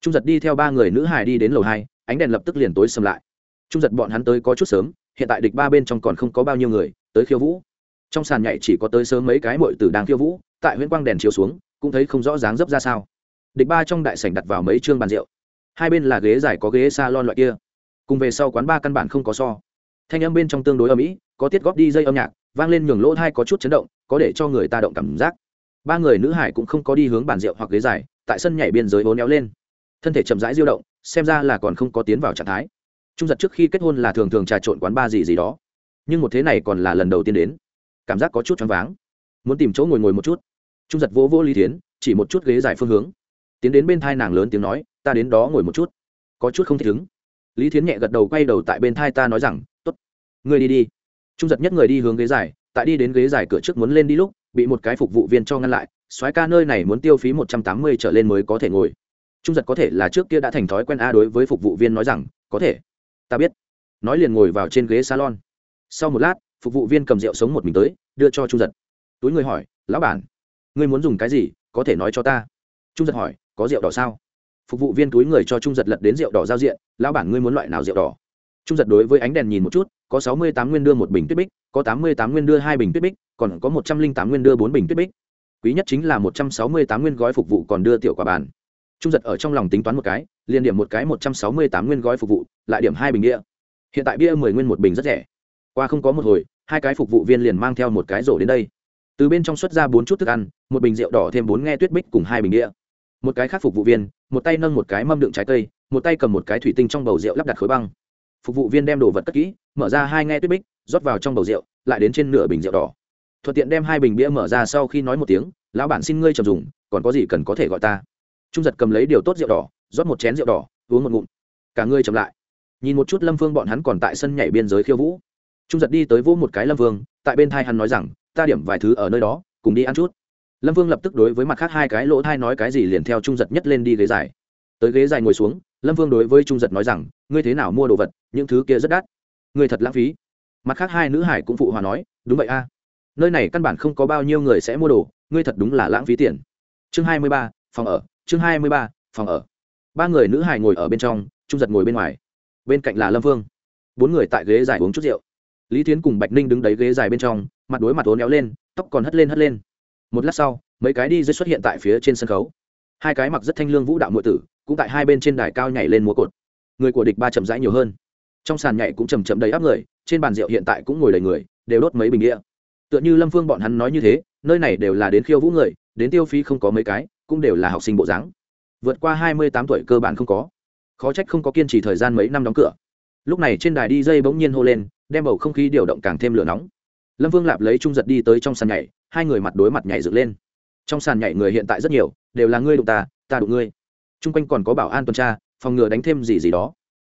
[SPEAKER 1] Trung giật đi theo ba người nữ hải đi đến lầu hai, ánh đèn lập tức liền tối xâm lại. Trung giật bọn hắn tới có chút sớm, hiện tại địch ba bên trong còn không có bao nhiêu người, tới khiêu vũ. Trong sàn nhảy chỉ có tới sớm mấy cái mội tử đang khiêu vũ, tại huyễn quang đèn chiếu xuống, cũng thấy không rõ dáng dấp ra sao. Địch ba trong đại sảnh đặt vào mấy chương bàn rượu. Hai bên là ghế dài có ghế s a lon loại kia. Cùng về sau quán ba căn bản không có so. Thanh âm bên trong tương đối âm ỉ có tiết góp đi dây âm nhạc vang lên nhường lỗ thai có chút chấn động, có để cho người ta động cảm giác. Ba người nữ hải cũng không có đi hướng bàn rượu hoặc ghế dài, tại sân nhảy biên giới vốn éo lên. Thân thể chậm rãi diêu động, xem ra là còn không có tiến vào trạng thái. Trung giật trước khi kết hôn là thường thường trà trộn quán ba gì gì đó. Nhưng một thế này còn là lần đầu tiên đến. Cảm giác có chút choáng váng. Muốn tìm chỗ ngồi ngồi một chút. Trung giật vỗ vỗ lý thiến, chỉ một chút ghế dài phương hướng. Tiến đến bên thai nàng lớn tiếng nói, ta đến đó ngồi một chút. Có chút không thể ứng lý thiến nhẹ gật đầu quay đầu tại bên thai ta nói rằng t ố t ngươi đi đi trung giật nhất người đi hướng ghế dài, tại đi đến ghế dài cửa trước muốn lên đi lúc, bị một cái phục vụ viên cho ngăn lại, soái ca nơi này muốn tiêu phí một trăm tám mươi trở lên mới có thể ngồi. Trung giật có thể là trước kia đã thành thói quen a đối với phục vụ viên nói rằng, có thể. Ta biết. Nói liền ngồi vào trên ghế salon. Sau một lát, phục vụ viên cầm rượu sống một mình tới, đưa cho trung giật. Túi người hỏi, lão bản, ngươi muốn dùng cái gì, có thể nói cho ta? Trung giật hỏi, có rượu đỏ sao? Phục vụ viên túi người cho trung giật lật đến rượu đỏ giao diện, lão bản, ngươi muốn loại nào rượu đỏ? Trung giật đối với ánh đèn nhìn một chút, có sáu mươi tám nguyên đưa một bình tuyết bích, có tám mươi tám nguyên đưa hai bình tuyết bích, còn có một trăm linh tám nguyên đưa bốn bình tuyết bích. Quý nhất chính là một trăm sáu mươi tám nguyên gói phục vụ còn đưa tiểu quả bàn. Trung giật ở trong lòng tính toán một cái liền điểm một cái một trăm sáu mươi tám nguyên gói phục vụ, lại điểm hai bình bia. Hiện tại bia mười nguyên một bình rất rẻ. Qua không có một hồi, hai cái phục vụ viên liền mang theo một cái rổ đến đây. Từ bên trong xuất ra bốn chút thức ăn, một bình rượu đỏ thêm bốn nghe tuyết bích cùng hai bình đĩa một cái khác phục vụ viên, một tay nâng một cái mâm đựng trái cây, một tay cầm một cái thủy tinh trong bầu rượu lắp đặt khối băng phục vụ viên đem đồ vật cất kỹ, mở ra hai nghe tuyết bích, rót vào trong bầu rượu, lại đến trên nửa bình rượu đỏ. Thuận tiện đem hai bình bia mở ra sau khi nói một tiếng, lão bản xin ngươi chầm dùng, còn có gì cần có thể gọi ta? Trung giật cầm lấy điều tốt rượu đỏ, rót một chén rượu đỏ, uống một ngụm. Cả ngươi chậm lại. Nhìn một chút lâm phương bọn hắn còn tại sân nhảy biên giới khiêu vũ. Trung giật đi tới vỗ một cái lâm vương tại bên thai hắn nói rằng, ta điểm vài thứ ở nơi đó, cùng đi ăn chút. Lâm vương lập tức đối với mặt khác hai cái lỗ thai nói cái gì liền theo trung giật nhất lên đi ghế dài. Tới ghế dài ngồi xuống lâm vương đối với trung giật nói rằng, ngươi thế nào mua đồ vật, những thứ kia rất đắt. Ngươi thật lãng phí. Mặt khác hai nữ hải cũng phụ hòa nói, đúng vậy a. Nơi này căn bản không có bao nhiêu người sẽ mua đồ, ngươi thật đúng là lãng phí tiền. Chương hai mươi ba, phòng ở, chương hai mươi ba, phòng ở. Ba người nữ hải ngồi ở bên trong, trung giật ngồi bên ngoài. Bên cạnh là lâm vương. Bốn người tại ghế dài uống chút rượu. Lý tiến cùng bạch ninh đứng đấy ghế dài bên trong, mặt đối mặt ố néo lên, tóc còn hất lên hất lên. Một lát sau, mấy cái đi dây xuất hiện tại phía trên sân khấu hai cái mặc rất thanh lương vũ đạo nội tử, cũng tại hai bên trên đài cao nhảy lên múa cột. Người của địch ba chậm rãi nhiều hơn. Trong sàn nhảy cũng chầm chậm đầy áp người, trên bàn rượu hiện tại cũng ngồi đầy người, đều đốt mấy bình đĩa tựa như lâm phương bọn hắn nói như thế, nơi này đều là đến khiêu vũ người, đến tiêu phí không có mấy cái, cũng đều là học sinh bộ dáng. Vượt qua hai mươi tám tuổi cơ bản không có. Khó trách không có kiên trì thời gian mấy năm đóng cửa. Lúc này trên đài đi dây bỗng nhiên hô lên, đem bầu không khí điều động càng thêm lửa nóng. Lâm vương lạp lấy trung giật đi tới trong sàn nhảy, hai người mặt đối mặt nhảy dựng lên. Trong sàn nhảy người hiện tại rất nhiều đều là ngươi đụng ta ta đụng ngươi. Trung quanh còn có bảo an tuần tra, phòng ngừa đánh thêm gì gì đó.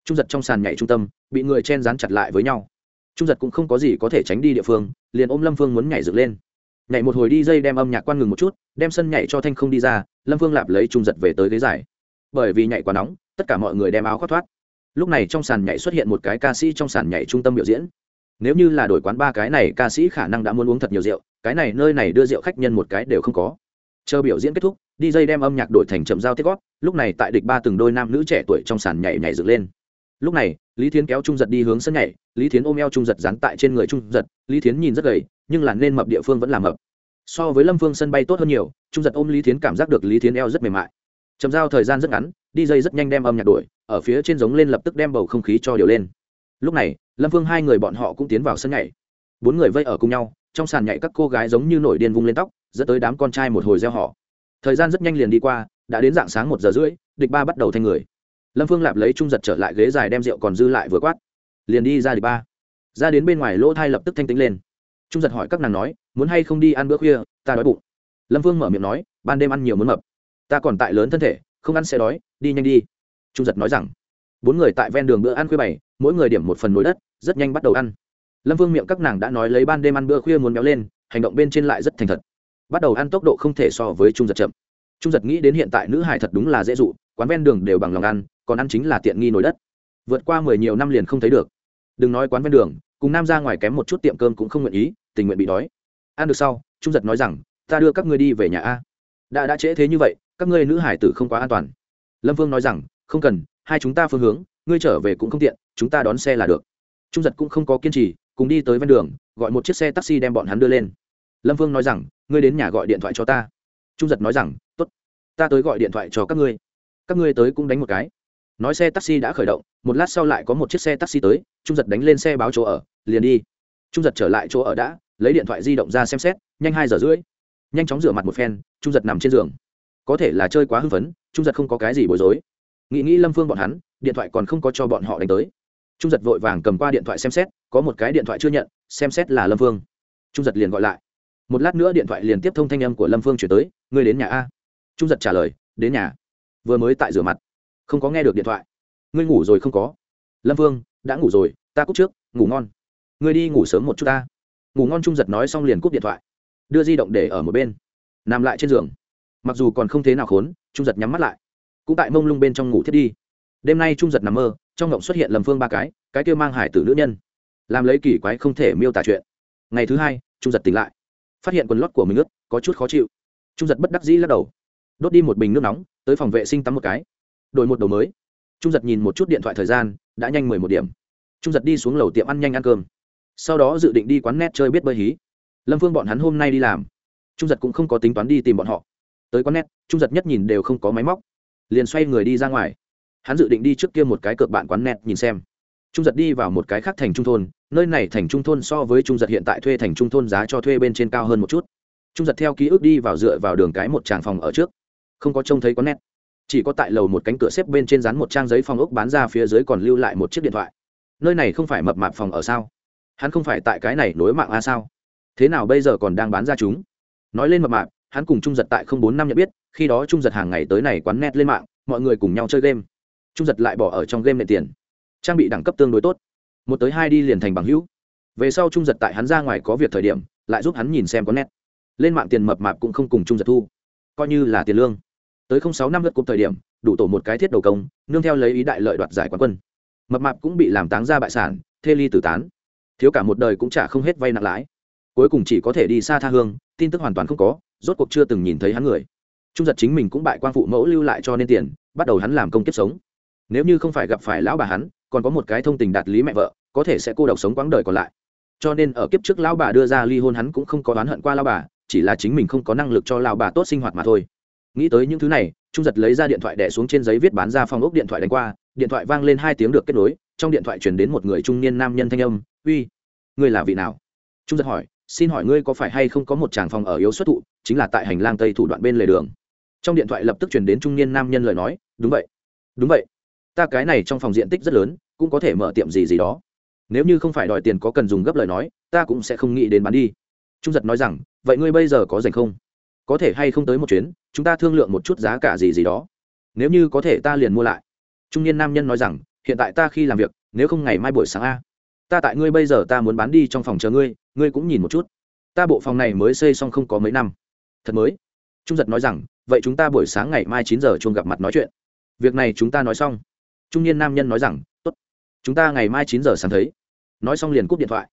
[SPEAKER 1] Trung giật trong sàn nhảy trung tâm, bị người chen dán chặt lại với nhau. Trung giật cũng không có gì có thể tránh đi địa phương, liền ôm lâm phương muốn nhảy dựng lên. Nhảy một hồi đi dây đem âm nhạc quan ngừng một chút, đem sân nhảy cho thanh không đi ra, lâm phương lạp lấy trung giật về tới ghế giải. bởi vì nhảy quá nóng, tất cả mọi người đem áo khoác thoát. Lúc này trong sàn nhảy xuất hiện một cái ca sĩ trong sàn nhảy trung tâm biểu diễn. Nếu như là đổi quán ba cái này, ca sĩ khả năng đã muốn uống thật nhiều rượu, cái này nơi này đưa rượu khách nhân một cái đều không có chờ biểu diễn kết thúc DJ đem âm nhạc đổi thành chậm giao tiết gót, lúc này tại địch ba từng đôi nam nữ trẻ tuổi trong sàn nhảy nhảy dựng lên. Lúc này, lý thiến kéo trung giật đi hướng sân nhảy, lý thiến ôm eo trung giật dán tại trên người trung giật, lý thiến nhìn rất gầy, nhưng là nên mập địa phương vẫn là mập. So với lâm phương sân bay tốt hơn nhiều, trung giật ôm lý thiến cảm giác được lý thiến eo rất mềm mại. Chậm giao thời gian rất ngắn DJ rất nhanh đem âm nhạc đổi, ở phía trên giống lên lập tức đem bầu không khí cho điều lên. Lúc này, lâm vương hai người bọn họ cũng tiến vào sân nhảy. Bốn người vây ở cùng nhau, trong sàn nhảy các cô gái giống như nổi điên vung lên tóc dẫn tới đám con trai một hồi gieo họ. Thời gian rất nhanh liền đi qua, đã đến dạng sáng một giờ rưỡi, địch ba bắt đầu thanh người. Lâm phương lạp lấy trung giật trở lại ghế dài đem rượu còn dư lại vừa quát. Liền đi ra địch ba. Ra đến bên ngoài lỗ thai lập tức thanh tính lên. Trung giật hỏi các nàng nói, muốn hay không đi ăn bữa khuya? Ta đói bụng. Lâm phương mở miệng nói, ban đêm ăn nhiều muốn mập. Ta còn tại lớn thân thể, không ăn sẽ đói, đi nhanh đi. Trung giật nói rằng, bốn người tại ven đường bữa ăn khuya bảy, mỗi người điểm một phần nồi đất, rất nhanh bắt đầu ăn. Lâm vương miệng các nàng đã nói lấy ban đêm ăn bữa khuya muốn béo lên, hành động bên trên lại rất thành thật bắt đầu ăn tốc độ không thể so với trung giật chậm. Trung giật nghĩ đến hiện tại nữ hải thật đúng là dễ dụ, quán ven đường đều bằng lòng ăn, còn ăn chính là tiện nghi nổi đất. Vượt qua mười nhiều năm liền không thấy được. Đừng nói quán ven đường, cùng nam ra ngoài kém một chút tiệm cơm cũng không nguyện ý, tình nguyện bị đói. Ăn được sau, trung giật nói rằng, ta đưa các ngươi đi về nhà a. Đã đã trễ thế như vậy, các ngươi nữ hải tử không quá an toàn. Lâm vương nói rằng, không cần, hai chúng ta phương hướng, ngươi trở về cũng không tiện, chúng ta đón xe là được. Trung giật cũng không có kiên trì, cùng đi tới ven đường, gọi một chiếc xe taxi đem bọn hắn đưa lên. Lâm vương nói rằng ngươi đến nhà gọi điện thoại cho ta. Trung giật nói rằng t ố t ta tới gọi điện thoại cho các ngươi. Các ngươi tới cũng đánh một cái. Nói xe taxi đã khởi động, một lát sau lại có một chiếc xe taxi tới, trung giật đánh lên xe báo chỗ ở, liền đi. Trung giật trở lại chỗ ở đã, lấy điện thoại di động ra xem xét, nhanh hai giờ rưỡi. Nhanh chóng rửa mặt một phen, trung giật nằm trên giường. Có thể là chơi quá hưng phấn, trung giật không có cái gì bối rối. Nghĩ nghĩ lâm phương bọn hắn, điện thoại còn không có cho bọn họ đánh tới. Trung giật vội vàng cầm qua điện thoại xem xét, có một cái điện thoại chưa nhận, xem xét là lâm phương. Trung giật liền gọi lại một lát nữa điện thoại liền tiếp thông thanh âm của lâm phương chuyển tới, ngươi đến nhà a. Trung giật trả lời, đến nhà. Vừa mới tại rửa mặt, không có nghe được điện thoại. Ngươi ngủ rồi không có? Lâm phương, đã ngủ rồi, ta cúp trước, ngủ ngon. Ngươi đi ngủ sớm một chút ta. Ngủ ngon trung giật nói xong liền cúp điện thoại, đưa di động để ở một bên, nằm lại trên giường. Mặc dù còn không thế nào khốn, trung giật nhắm mắt lại, cũng tại mông lung bên trong ngủ thiết đi. Đêm nay trung giật nằm mơ, trong ngộng xuất hiện lầm phương ba cái cái kêu mang hải tử nữ nhân, làm lấy kỳ quái không thể miêu tả chuyện. Ngày thứ hai, trung giật tỉnh lại phát hiện quần lót của mình ướt, có chút khó chịu. Trung giật bất đắc dĩ lắc đầu. Đốt đi một bình nước nóng, tới phòng vệ sinh tắm một cái. Đổi một đầu mới. Trung giật nhìn một chút điện thoại thời gian, đã nhanh mười một điểm. Trung giật đi xuống lầu tiệm ăn nhanh ăn cơm. Sau đó dự định đi quán net chơi biết bơi hí. Lâm phương bọn hắn hôm nay đi làm. Trung giật cũng không có tính toán đi tìm bọn họ. Tới quán net, trung giật nhất nhìn đều không có máy móc. Liền xoay người đi ra ngoài. Hắn dự định đi trước kia một cái cược bạn quán net nhìn xem trung giật đi vào một cái khác thành trung thôn, nơi này thành trung thôn so với trung giật hiện tại thuê thành trung thôn giá cho thuê bên trên cao hơn một chút. Trung giật theo ký ức đi vào dựa vào đường cái một tràng phòng ở trước. Không có trông thấy có net chỉ có tại lầu một cánh cửa xếp bên trên dán một trang giấy phòng ốc bán ra phía dưới còn lưu lại một chiếc điện thoại. Nơi này không phải mập mạp phòng ở sao? Hắn không phải tại cái này nối mạng a sao? Thế nào bây giờ còn đang bán ra chúng? Nói lên mập mạp, hắn cùng trung giật tại không bốn năm nhận biết, khi đó trung giật hàng ngày tới này quán net lên mạng, mọi người cùng nhau chơi game. Trung giật lại bỏ ở trong game nệ tiền trang bị đẳng cấp tương đối tốt. Một tới hai đi liền thành bằng hữu. Về sau trung giật tại hắn ra ngoài có việc thời điểm, lại giúp hắn nhìn xem có nét. Lên mạng tiền mập mạp cũng không cùng trung giật thu. Coi như là tiền lương. Tới không sáu năm lượt cục thời điểm, đủ tổ một cái thiết đầu công, nương theo lấy ý đại lợi đoạt giải quán quân. Mập mạp cũng bị làm táng ra bại sản, thê ly tử tán. Thiếu cả một đời cũng trả không hết vay nặng lãi. Cuối cùng chỉ có thể đi xa tha hương, tin tức hoàn toàn không có, rốt cuộc chưa từng nhìn thấy hắn người. Trung giật chính mình cũng bại quan phụ mẫu lưu lại cho nên tiền, bắt đầu hắn làm công kiếp sống. Nếu như không phải gặp phải lão bà hắn còn có một cái thông tình đạt lý mẹ vợ, có thể sẽ cô độc sống quãng đời còn lại. Cho nên ở kiếp trước lão bà đưa ra ly hôn hắn cũng không có oán hận qua lão bà, chỉ là chính mình không có năng lực cho lão bà tốt sinh hoạt mà thôi. Nghĩ tới những thứ này, trung giật lấy ra điện thoại đẻ xuống trên giấy viết bán ra phòng ốc điện thoại đánh qua, điện thoại vang lên hai tiếng được kết nối, trong điện thoại chuyển đến một người trung niên nam nhân thanh âm, uy, ngươi là vị nào? Trung giật hỏi, xin hỏi ngươi có phải hay không có một tràng phòng ở yếu xuất thụ, chính là tại hành lang tây thủ đoạn bên lề đường? Trong điện thoại lập tức chuyển đến trung niên nam nhân lời nói, đúng vậy đúng vậy ta cái này trong phòng diện tích rất lớn, cũng có thể mở tiệm gì gì đó. Nếu như không phải đòi tiền có cần dùng gấp lời nói, ta cũng sẽ không nghĩ đến bán đi. Trung giật nói rằng, vậy ngươi bây giờ có dành không? Có thể hay không tới một chuyến, chúng ta thương lượng một chút giá cả gì gì đó. Nếu như có thể ta liền mua lại. Trung niên nam nhân nói rằng, hiện tại ta khi làm việc, nếu không ngày mai buổi sáng a. Ta tại ngươi bây giờ ta muốn bán đi trong phòng chờ ngươi ngươi cũng nhìn một chút. Ta bộ phòng này mới xây xong không có mấy năm. Thật mới. Trung giật nói rằng, vậy chúng ta buổi sáng ngày mai chín giờ chuông gặp mặt nói chuyện. Việc này chúng ta nói xong trung niên nam nhân nói rằng, tốt, chúng ta ngày mai chín giờ sáng thấy. Nói xong liền cúp điện thoại.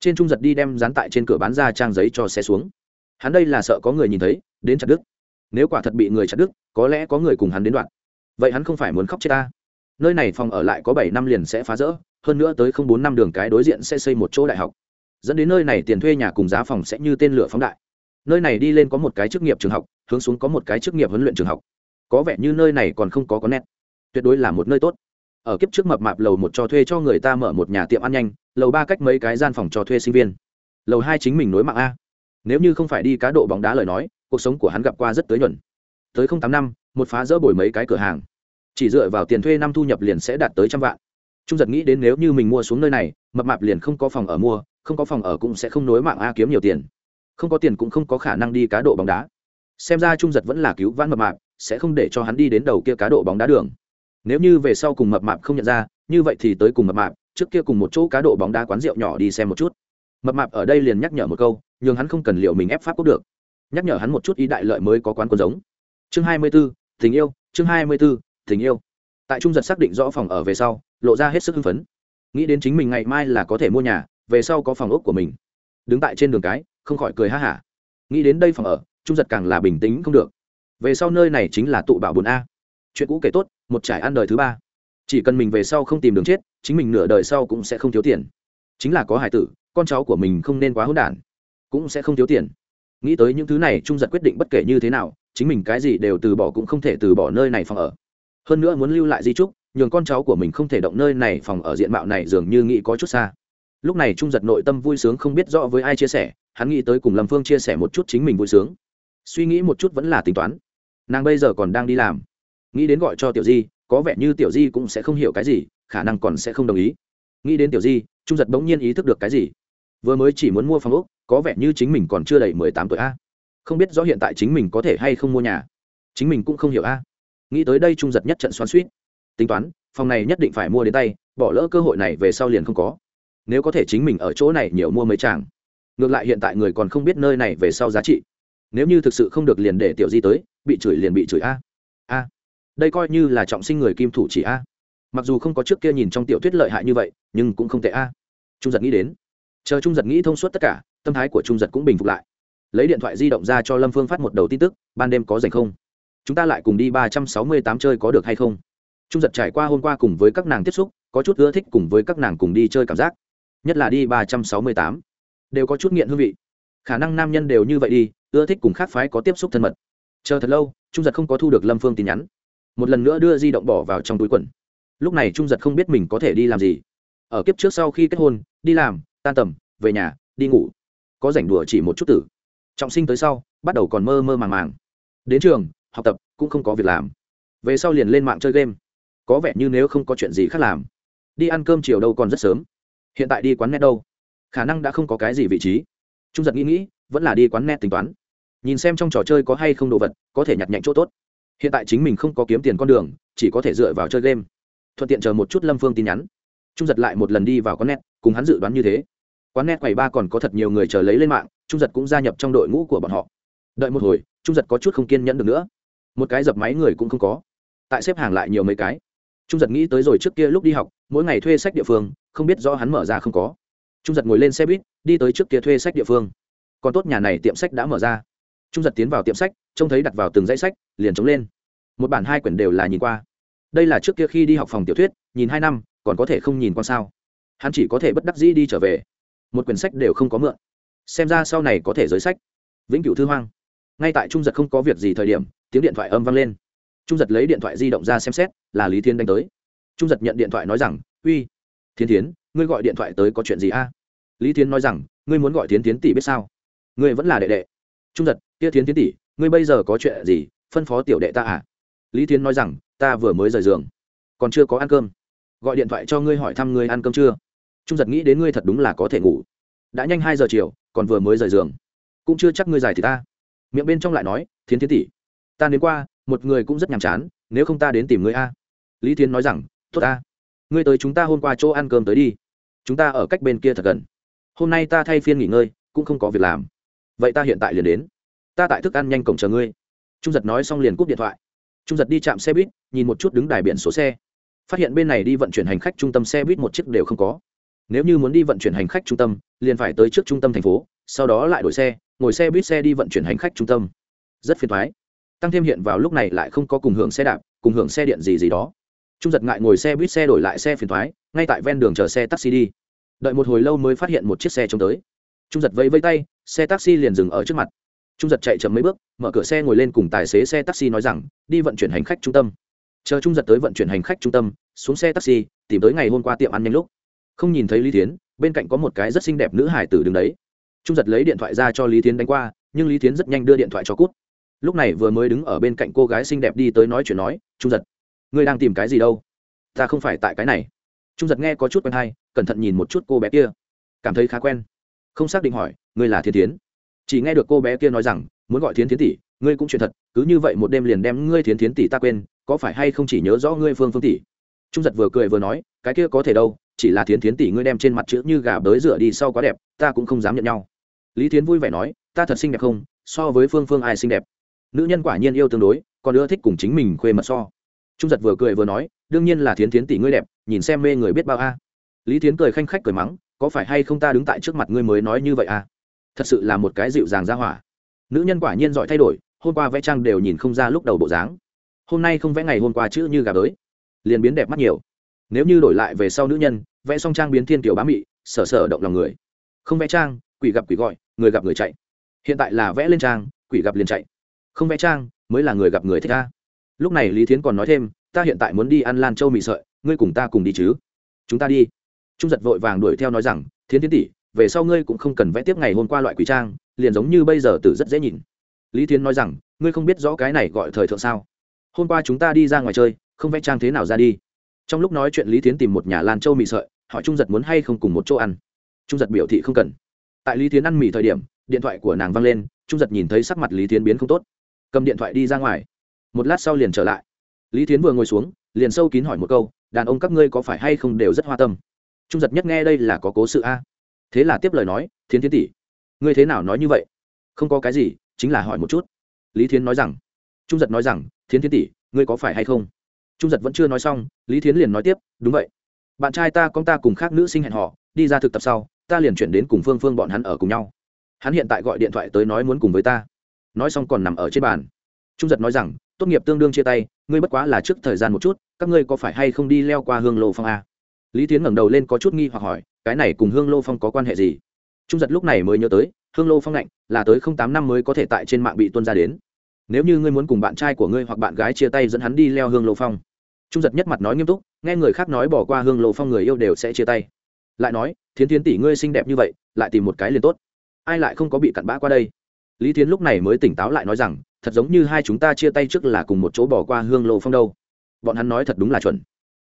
[SPEAKER 1] Trên trung giật đi đem dán tại trên cửa bán ra trang giấy cho xe xuống. Hắn đây là sợ có người nhìn thấy, đến chặt đức nếu quả thật bị người chặt đức có lẽ có người cùng hắn đến đoạn. Vậy hắn không phải muốn khóc chết ta. Nơi này phòng ở lại có bảy năm liền sẽ phá rỡ, hơn nữa tới không bốn năm đường cái đối diện sẽ xây một chỗ đại học. Dẫn đến nơi này tiền thuê nhà cùng giá phòng sẽ như tên lửa phóng đại. Nơi này đi lên có một cái chức nghiệp trường học, hướng xuống có một cái chức nghiệp huấn luyện trường học. Có vẻ như nơi này còn không có có nét tuyệt đối là một nơi tốt. Ở kiếp trước mập mạp lầu một cho thuê cho người ta mở một nhà tiệm ăn nhanh, lầu ba cách mấy cái gian phòng cho thuê sinh viên. Lầu hai chính mình nối mạng a. Nếu như không phải đi cá độ bóng đá lời nói, cuộc sống của hắn gặp qua rất tới nhuận. Tới không tám năm, một phá dỡ bồi mấy cái cửa hàng. Chỉ dựa vào tiền thuê năm thu nhập liền sẽ đạt tới trăm vạn. Trung giật nghĩ đến nếu như mình mua xuống nơi này, mập mạp liền không có phòng ở mua, không có phòng ở cũng sẽ không nối mạng a kiếm nhiều tiền. Không có tiền cũng không có khả năng đi cá độ bóng đá. Xem ra trung giật vẫn là cứu vãn mập mạp, sẽ không để cho hắn đi đến đầu kia cá độ bóng đá đường nếu như về sau cùng mập mạp không nhận ra như vậy thì tới cùng mập mạp trước kia cùng một chỗ cá độ bóng đá quán rượu nhỏ đi xem một chút. Mập mạp ở đây liền nhắc nhở một câu nhưng hắn không cần liệu mình ép pháp quốc được. Nhắc nhở hắn một chút ý đại lợi mới có quán quân giống. Chương hai mươi 24, tình yêu chương hai mươi 24, tình yêu. Tại trung giật xác định rõ phòng ở về sau lộ ra hết sức hưng phấn. Nghĩ đến chính mình ngày mai là có thể mua nhà về sau có phòng ốc của mình. Đứng tại trên đường cái không khỏi cười ha hả. Nghĩ đến đây phòng ở trung giật càng là bình tĩnh không được. Về sau nơi này chính là tụ bảo bốn a chuyện cũ kể tốt, một trải ăn đời thứ ba. Chỉ cần mình về sau không tìm đường chết, chính mình nửa đời sau cũng sẽ không thiếu tiền. Chính là có hải tử, con cháu của mình không nên quá hỗn đản, cũng sẽ không thiếu tiền. Nghĩ tới những thứ này, trung giật quyết định bất kể như thế nào, chính mình cái gì đều từ bỏ cũng không thể từ bỏ nơi này phòng ở. Hơn nữa muốn lưu lại di trúc, nhường con cháu của mình không thể động nơi này phòng ở diện mạo này dường như nghĩ có chút xa. Lúc này trung giật nội tâm vui sướng không biết rõ với ai chia sẻ, hắn nghĩ tới cùng lâm phương chia sẻ một chút chính mình vui sướng. Suy nghĩ một chút vẫn là tính toán. Nàng bây giờ còn đang đi làm nghĩ đến gọi cho tiểu di, có vẻ như tiểu di cũng sẽ không hiểu cái gì, khả năng còn sẽ không đồng ý. Nghĩ đến tiểu di, trung giật bỗng nhiên ý thức được cái gì. Vừa mới chỉ muốn mua phòng ốc, có vẻ như chính mình còn chưa đầy mười tám tuổi a. Không biết rõ hiện tại chính mình có thể hay không mua nhà. Chính mình cũng không hiểu a. Nghĩ tới đây trung giật nhất trận xoắn suýt tính toán, phòng này nhất định phải mua đến tay, bỏ lỡ cơ hội này về sau liền không có. Nếu có thể chính mình ở chỗ này nhiều mua mấy chàng ngược lại hiện tại người còn không biết nơi này về sau giá trị. Nếu như thực sự không được liền để tiểu di tới, bị chửi liền bị chửi a. A đây coi như là trọng sinh người kim thủ chỉ a. Mặc dù không có trước kia nhìn trong tiểu thuyết lợi hại như vậy, nhưng cũng không tệ a. Trung giật nghĩ đến. Chờ trung giật nghĩ thông suốt tất cả, tâm thái của trung giật cũng bình phục lại. Lấy điện thoại di động ra cho lâm phương phát một đầu tin tức, ban đêm có dành không? Chúng ta lại cùng đi ba trăm sáu mươi tám chơi có được hay không? Trung giật trải qua hôm qua cùng với các nàng tiếp xúc, có chút ưa thích cùng với các nàng cùng đi chơi cảm giác. Nhất là đi ba trăm sáu mươi tám. Đều có chút nghiện hương vị. Khả năng nam nhân đều như vậy đi, ưa thích cùng khác phái có tiếp xúc thân mật. Chờ thật lâu, trung giật không có thu được lâm phương tin nhắn một lần nữa đưa di động bỏ vào trong túi quần. Lúc này trung giật không biết mình có thể đi làm gì. Ở kiếp trước sau khi kết hôn, đi làm, tan tầm, về nhà, đi ngủ. Có rảnh đùa chỉ một chút tử. Trọng sinh tới sau, bắt đầu còn mơ mơ màng màng. Đến trường, học tập, cũng không có việc làm. Về sau liền lên mạng chơi game. Có vẻ như nếu không có chuyện gì khác làm. Đi ăn cơm chiều đâu còn rất sớm. Hiện tại đi quán net đâu? Khả năng đã không có cái gì vị trí. Trung giật nghĩ nghĩ, vẫn là đi quán net tính toán. Nhìn xem trong trò chơi có hay không đồ vật, có thể nhặt nhạnh chỗ tốt hiện tại chính mình không có kiếm tiền con đường, chỉ có thể dựa vào chơi game. Thuận tiện chờ một chút lâm phương tin nhắn. Trung giật lại một lần đi vào con net, cùng hắn dự đoán như thế. Quán net quầy ba còn có thật nhiều người chờ lấy lên mạng, trung giật cũng gia nhập trong đội ngũ của bọn họ. Đợi một hồi, trung giật có chút không kiên nhẫn được nữa. Một cái dập máy người cũng không có. Tại xếp hàng lại nhiều mấy cái. Trung giật nghĩ tới rồi trước kia lúc đi học, mỗi ngày thuê sách địa phương, không biết do hắn mở ra không có. Trung giật ngồi lên xe buýt, đi tới trước kia thuê sách địa phương. Còn tốt nhà này tiệm sách đã mở ra trung giật tiến vào tiệm sách, trông thấy đặt vào từng dãy sách, liền chống lên. Một bản hai quyển đều là nhìn qua. Đây là trước kia khi đi học phòng tiểu thuyết, nhìn hai năm, còn có thể không nhìn con sao? Hắn chỉ có thể bất đắc dĩ đi trở về. Một quyển sách đều không có mượn. Xem ra sau này có thể giới sách. Vĩnh cửu thư hoang. Ngay tại trung giật không có việc gì thời điểm, tiếng điện thoại âm vang lên. Trung giật lấy điện thoại di động ra xem xét, là lý thiên đánh tới. Trung giật nhận điện thoại nói rằng, uy, thiên tiến ngươi gọi điện thoại tới có chuyện gì a? Lý thiên nói rằng, ngươi muốn gọi tiến tiến tỷ biết sao? Ngươi vẫn là đệ đệ trung giật, kia tiến tiến tỷ, ngươi bây giờ có chuyện gì, phân phó tiểu đệ ta à? Lý thiên nói rằng, ta vừa mới rời giường, còn chưa có ăn cơm. Gọi điện thoại cho ngươi hỏi thăm ngươi ăn cơm chưa? Trung giật nghĩ đến ngươi thật đúng là có thể ngủ. Đã nhanh hai giờ chiều, còn vừa mới rời giường. Cũng chưa chắc ngươi dài thì ta. Miệng bên trong lại nói, thiến thiến tỷ, ta đến qua, một người cũng rất nhàm chán, nếu không ta đến tìm ngươi a. Lý thiến nói rằng, tốt ta. Ngươi tới chúng ta hôm qua chỗ ăn cơm tới đi. Chúng ta ở cách bên kia thật gần. Hôm nay ta thay phiên nghỉ ngơi, cũng không có việc làm vậy ta hiện tại liền đến. Ta tại thức ăn nhanh cổng chờ ngươi. Trung giật nói xong liền cúp điện thoại. Trung giật đi chạm xe buýt, nhìn một chút đứng đài biển số xe. Phát hiện bên này đi vận chuyển hành khách trung tâm xe buýt một chiếc đều không có. Nếu như muốn đi vận chuyển hành khách trung tâm, liền phải tới trước trung tâm thành phố, sau đó lại đổi xe, ngồi xe buýt xe đi vận chuyển hành khách trung tâm. Rất phiền thoái tăng thêm hiện vào lúc này lại không có cùng hưởng xe đạp, cùng hưởng xe điện gì gì đó. Trung giật ngại ngồi xe buýt xe đổi lại xe phiền thoái ngay tại ven đường chờ xe taxi đi. Đợi một hồi lâu mới phát hiện một chiếc xe trông tới. Trung giật vẫy vây tay xe taxi liền dừng ở trước mặt. Trung giật chạy chậm mấy bước, mở cửa xe ngồi lên cùng tài xế xe taxi nói rằng, đi vận chuyển hành khách trung tâm. Chờ trung giật tới vận chuyển hành khách trung tâm, xuống xe taxi, tìm tới ngày hôm qua tiệm ăn nhanh lúc. Không nhìn thấy lý tiến bên cạnh có một cái rất xinh đẹp nữ hải tử đứng đấy. Trung giật lấy điện thoại ra cho lý tiến đánh qua, nhưng lý tiến rất nhanh đưa điện thoại cho cút. Lúc này vừa mới đứng ở bên cạnh cô gái xinh đẹp đi tới nói chuyện nói, trung giật, ngươi đang tìm cái gì đâu? Ta không phải tại cái này. Trung giật nghe có chút quen hay, cẩn thận nhìn một chút cô bé kia. Cảm thấy khá quen không xác định hỏi, ngươi là thiên tiến chỉ nghe được cô bé kia nói rằng, muốn gọi thiến tiến tỷ, ngươi cũng chuyện thật, cứ như vậy một đêm liền đem ngươi thiến tiến tỷ ta quên, có phải hay không chỉ nhớ rõ ngươi phương phương tỷ? Trung giật vừa cười vừa nói, cái kia có thể đâu, chỉ là Thiên thiến tỷ ngươi đem trên mặt chữ như gà bới rửa đi sau quá đẹp, ta cũng không dám nhận nhau. Lý thiến vui vẻ nói, ta thật xinh đẹp không? So với phương phương ai xinh đẹp? Nữ nhân quả nhiên yêu tương đối, còn ưa thích cùng chính mình khuê mật so. Trung giật vừa cười vừa nói, đương nhiên là thiến thiến tỷ ngươi đẹp, nhìn xem mê người biết bao a. Lý thiến cười khanh khách cười mắng có phải hay không ta đứng tại trước mặt ngươi mới nói như vậy à? thật sự là một cái dịu dàng ra hỏa. Nữ nhân quả nhiên giỏi thay đổi, hôm qua vẽ trang đều nhìn không ra lúc đầu bộ dáng. Hôm nay không vẽ ngày hôm qua chữ như gà bới. Liền biến đẹp mắt nhiều. Nếu như đổi lại về sau nữ nhân, vẽ xong trang biến thiên tiểu bá mị, sở sở động lòng người. Không vẽ trang, quỷ gặp quỷ gọi, người gặp người chạy. Hiện tại là vẽ lên trang, quỷ gặp liền chạy. Không vẽ trang, mới là người gặp người thích ta lúc này lý thiến còn nói thêm, ta hiện tại muốn đi ăn lan châu mị sợi, ngươi cùng ta cùng đi chứ. Chúng ta đi trung giật vội vàng đuổi theo nói rằng, thiến tiến tỷ, về sau ngươi cũng không cần vẽ tiếp ngày hôm qua loại quỷ trang, liền giống như bây giờ tử rất dễ nhìn. Lý thiến nói rằng, ngươi không biết rõ cái này gọi thời thượng sao? Hôm qua chúng ta đi ra ngoài chơi, không vẽ trang thế nào ra đi? Trong lúc nói chuyện lý thiến tìm một nhà lan châu mì sợi, hỏi trung giật muốn hay không cùng một chỗ ăn. Trung giật biểu thị không cần. Tại lý thiến ăn mì thời điểm, điện thoại của nàng văng lên, trung giật nhìn thấy sắc mặt lý thiến biến không tốt. Cầm điện thoại đi ra ngoài. Một lát sau liền trở lại. Lý thiến vừa ngồi xuống, liền sâu kín hỏi một câu, đàn ông các ngươi có phải hay không đều rất hoa tâm? Trung giật nhất nghe đây là có cố sự a. Thế là tiếp lời nói, thiến thiến tỷ, ngươi thế nào nói như vậy? Không có cái gì, chính là hỏi một chút. Lý thiến nói rằng, trung giật nói rằng, thiến thiến tỷ, ngươi có phải hay không? Trung giật vẫn chưa nói xong, lý thiến liền nói tiếp, đúng vậy. Bạn trai ta con ta cùng khác nữ sinh hẹn họ đi ra thực tập sau, ta liền chuyển đến cùng phương phương bọn hắn ở cùng nhau. Hắn hiện tại gọi điện thoại tới nói muốn cùng với ta. Nói xong còn nằm ở trên bàn. Trung giật nói rằng, tốt nghiệp tương đương chia tay, ngươi bất quá là trước thời gian một chút, các ngươi có phải hay không đi leo qua hương lộ phong a? Lý tiến ngẩng đầu lên có chút nghi hoặc hỏi, cái này cùng hương lô phong có quan hệ gì? Trung giật lúc này mới nhớ tới, hương lô phong lạnh, là tới không tám năm mới có thể tại trên mạng bị tuân ra đến. Nếu như ngươi muốn cùng bạn trai của ngươi hoặc bạn gái chia tay dẫn hắn đi leo hương lô phong. Trung giật nhất mặt nói nghiêm túc, nghe người khác nói bỏ qua hương lô phong người yêu đều sẽ chia tay. Lại nói, thiến thiến tỷ ngươi xinh đẹp như vậy, lại tìm một cái liền tốt. Ai lại không có bị cặn bã qua đây? Lý Thiến lúc này mới tỉnh táo lại nói rằng, thật giống như hai chúng ta chia tay trước là cùng một chỗ bỏ qua hương lô phong đâu. Bọn hắn nói thật đúng là chuẩn.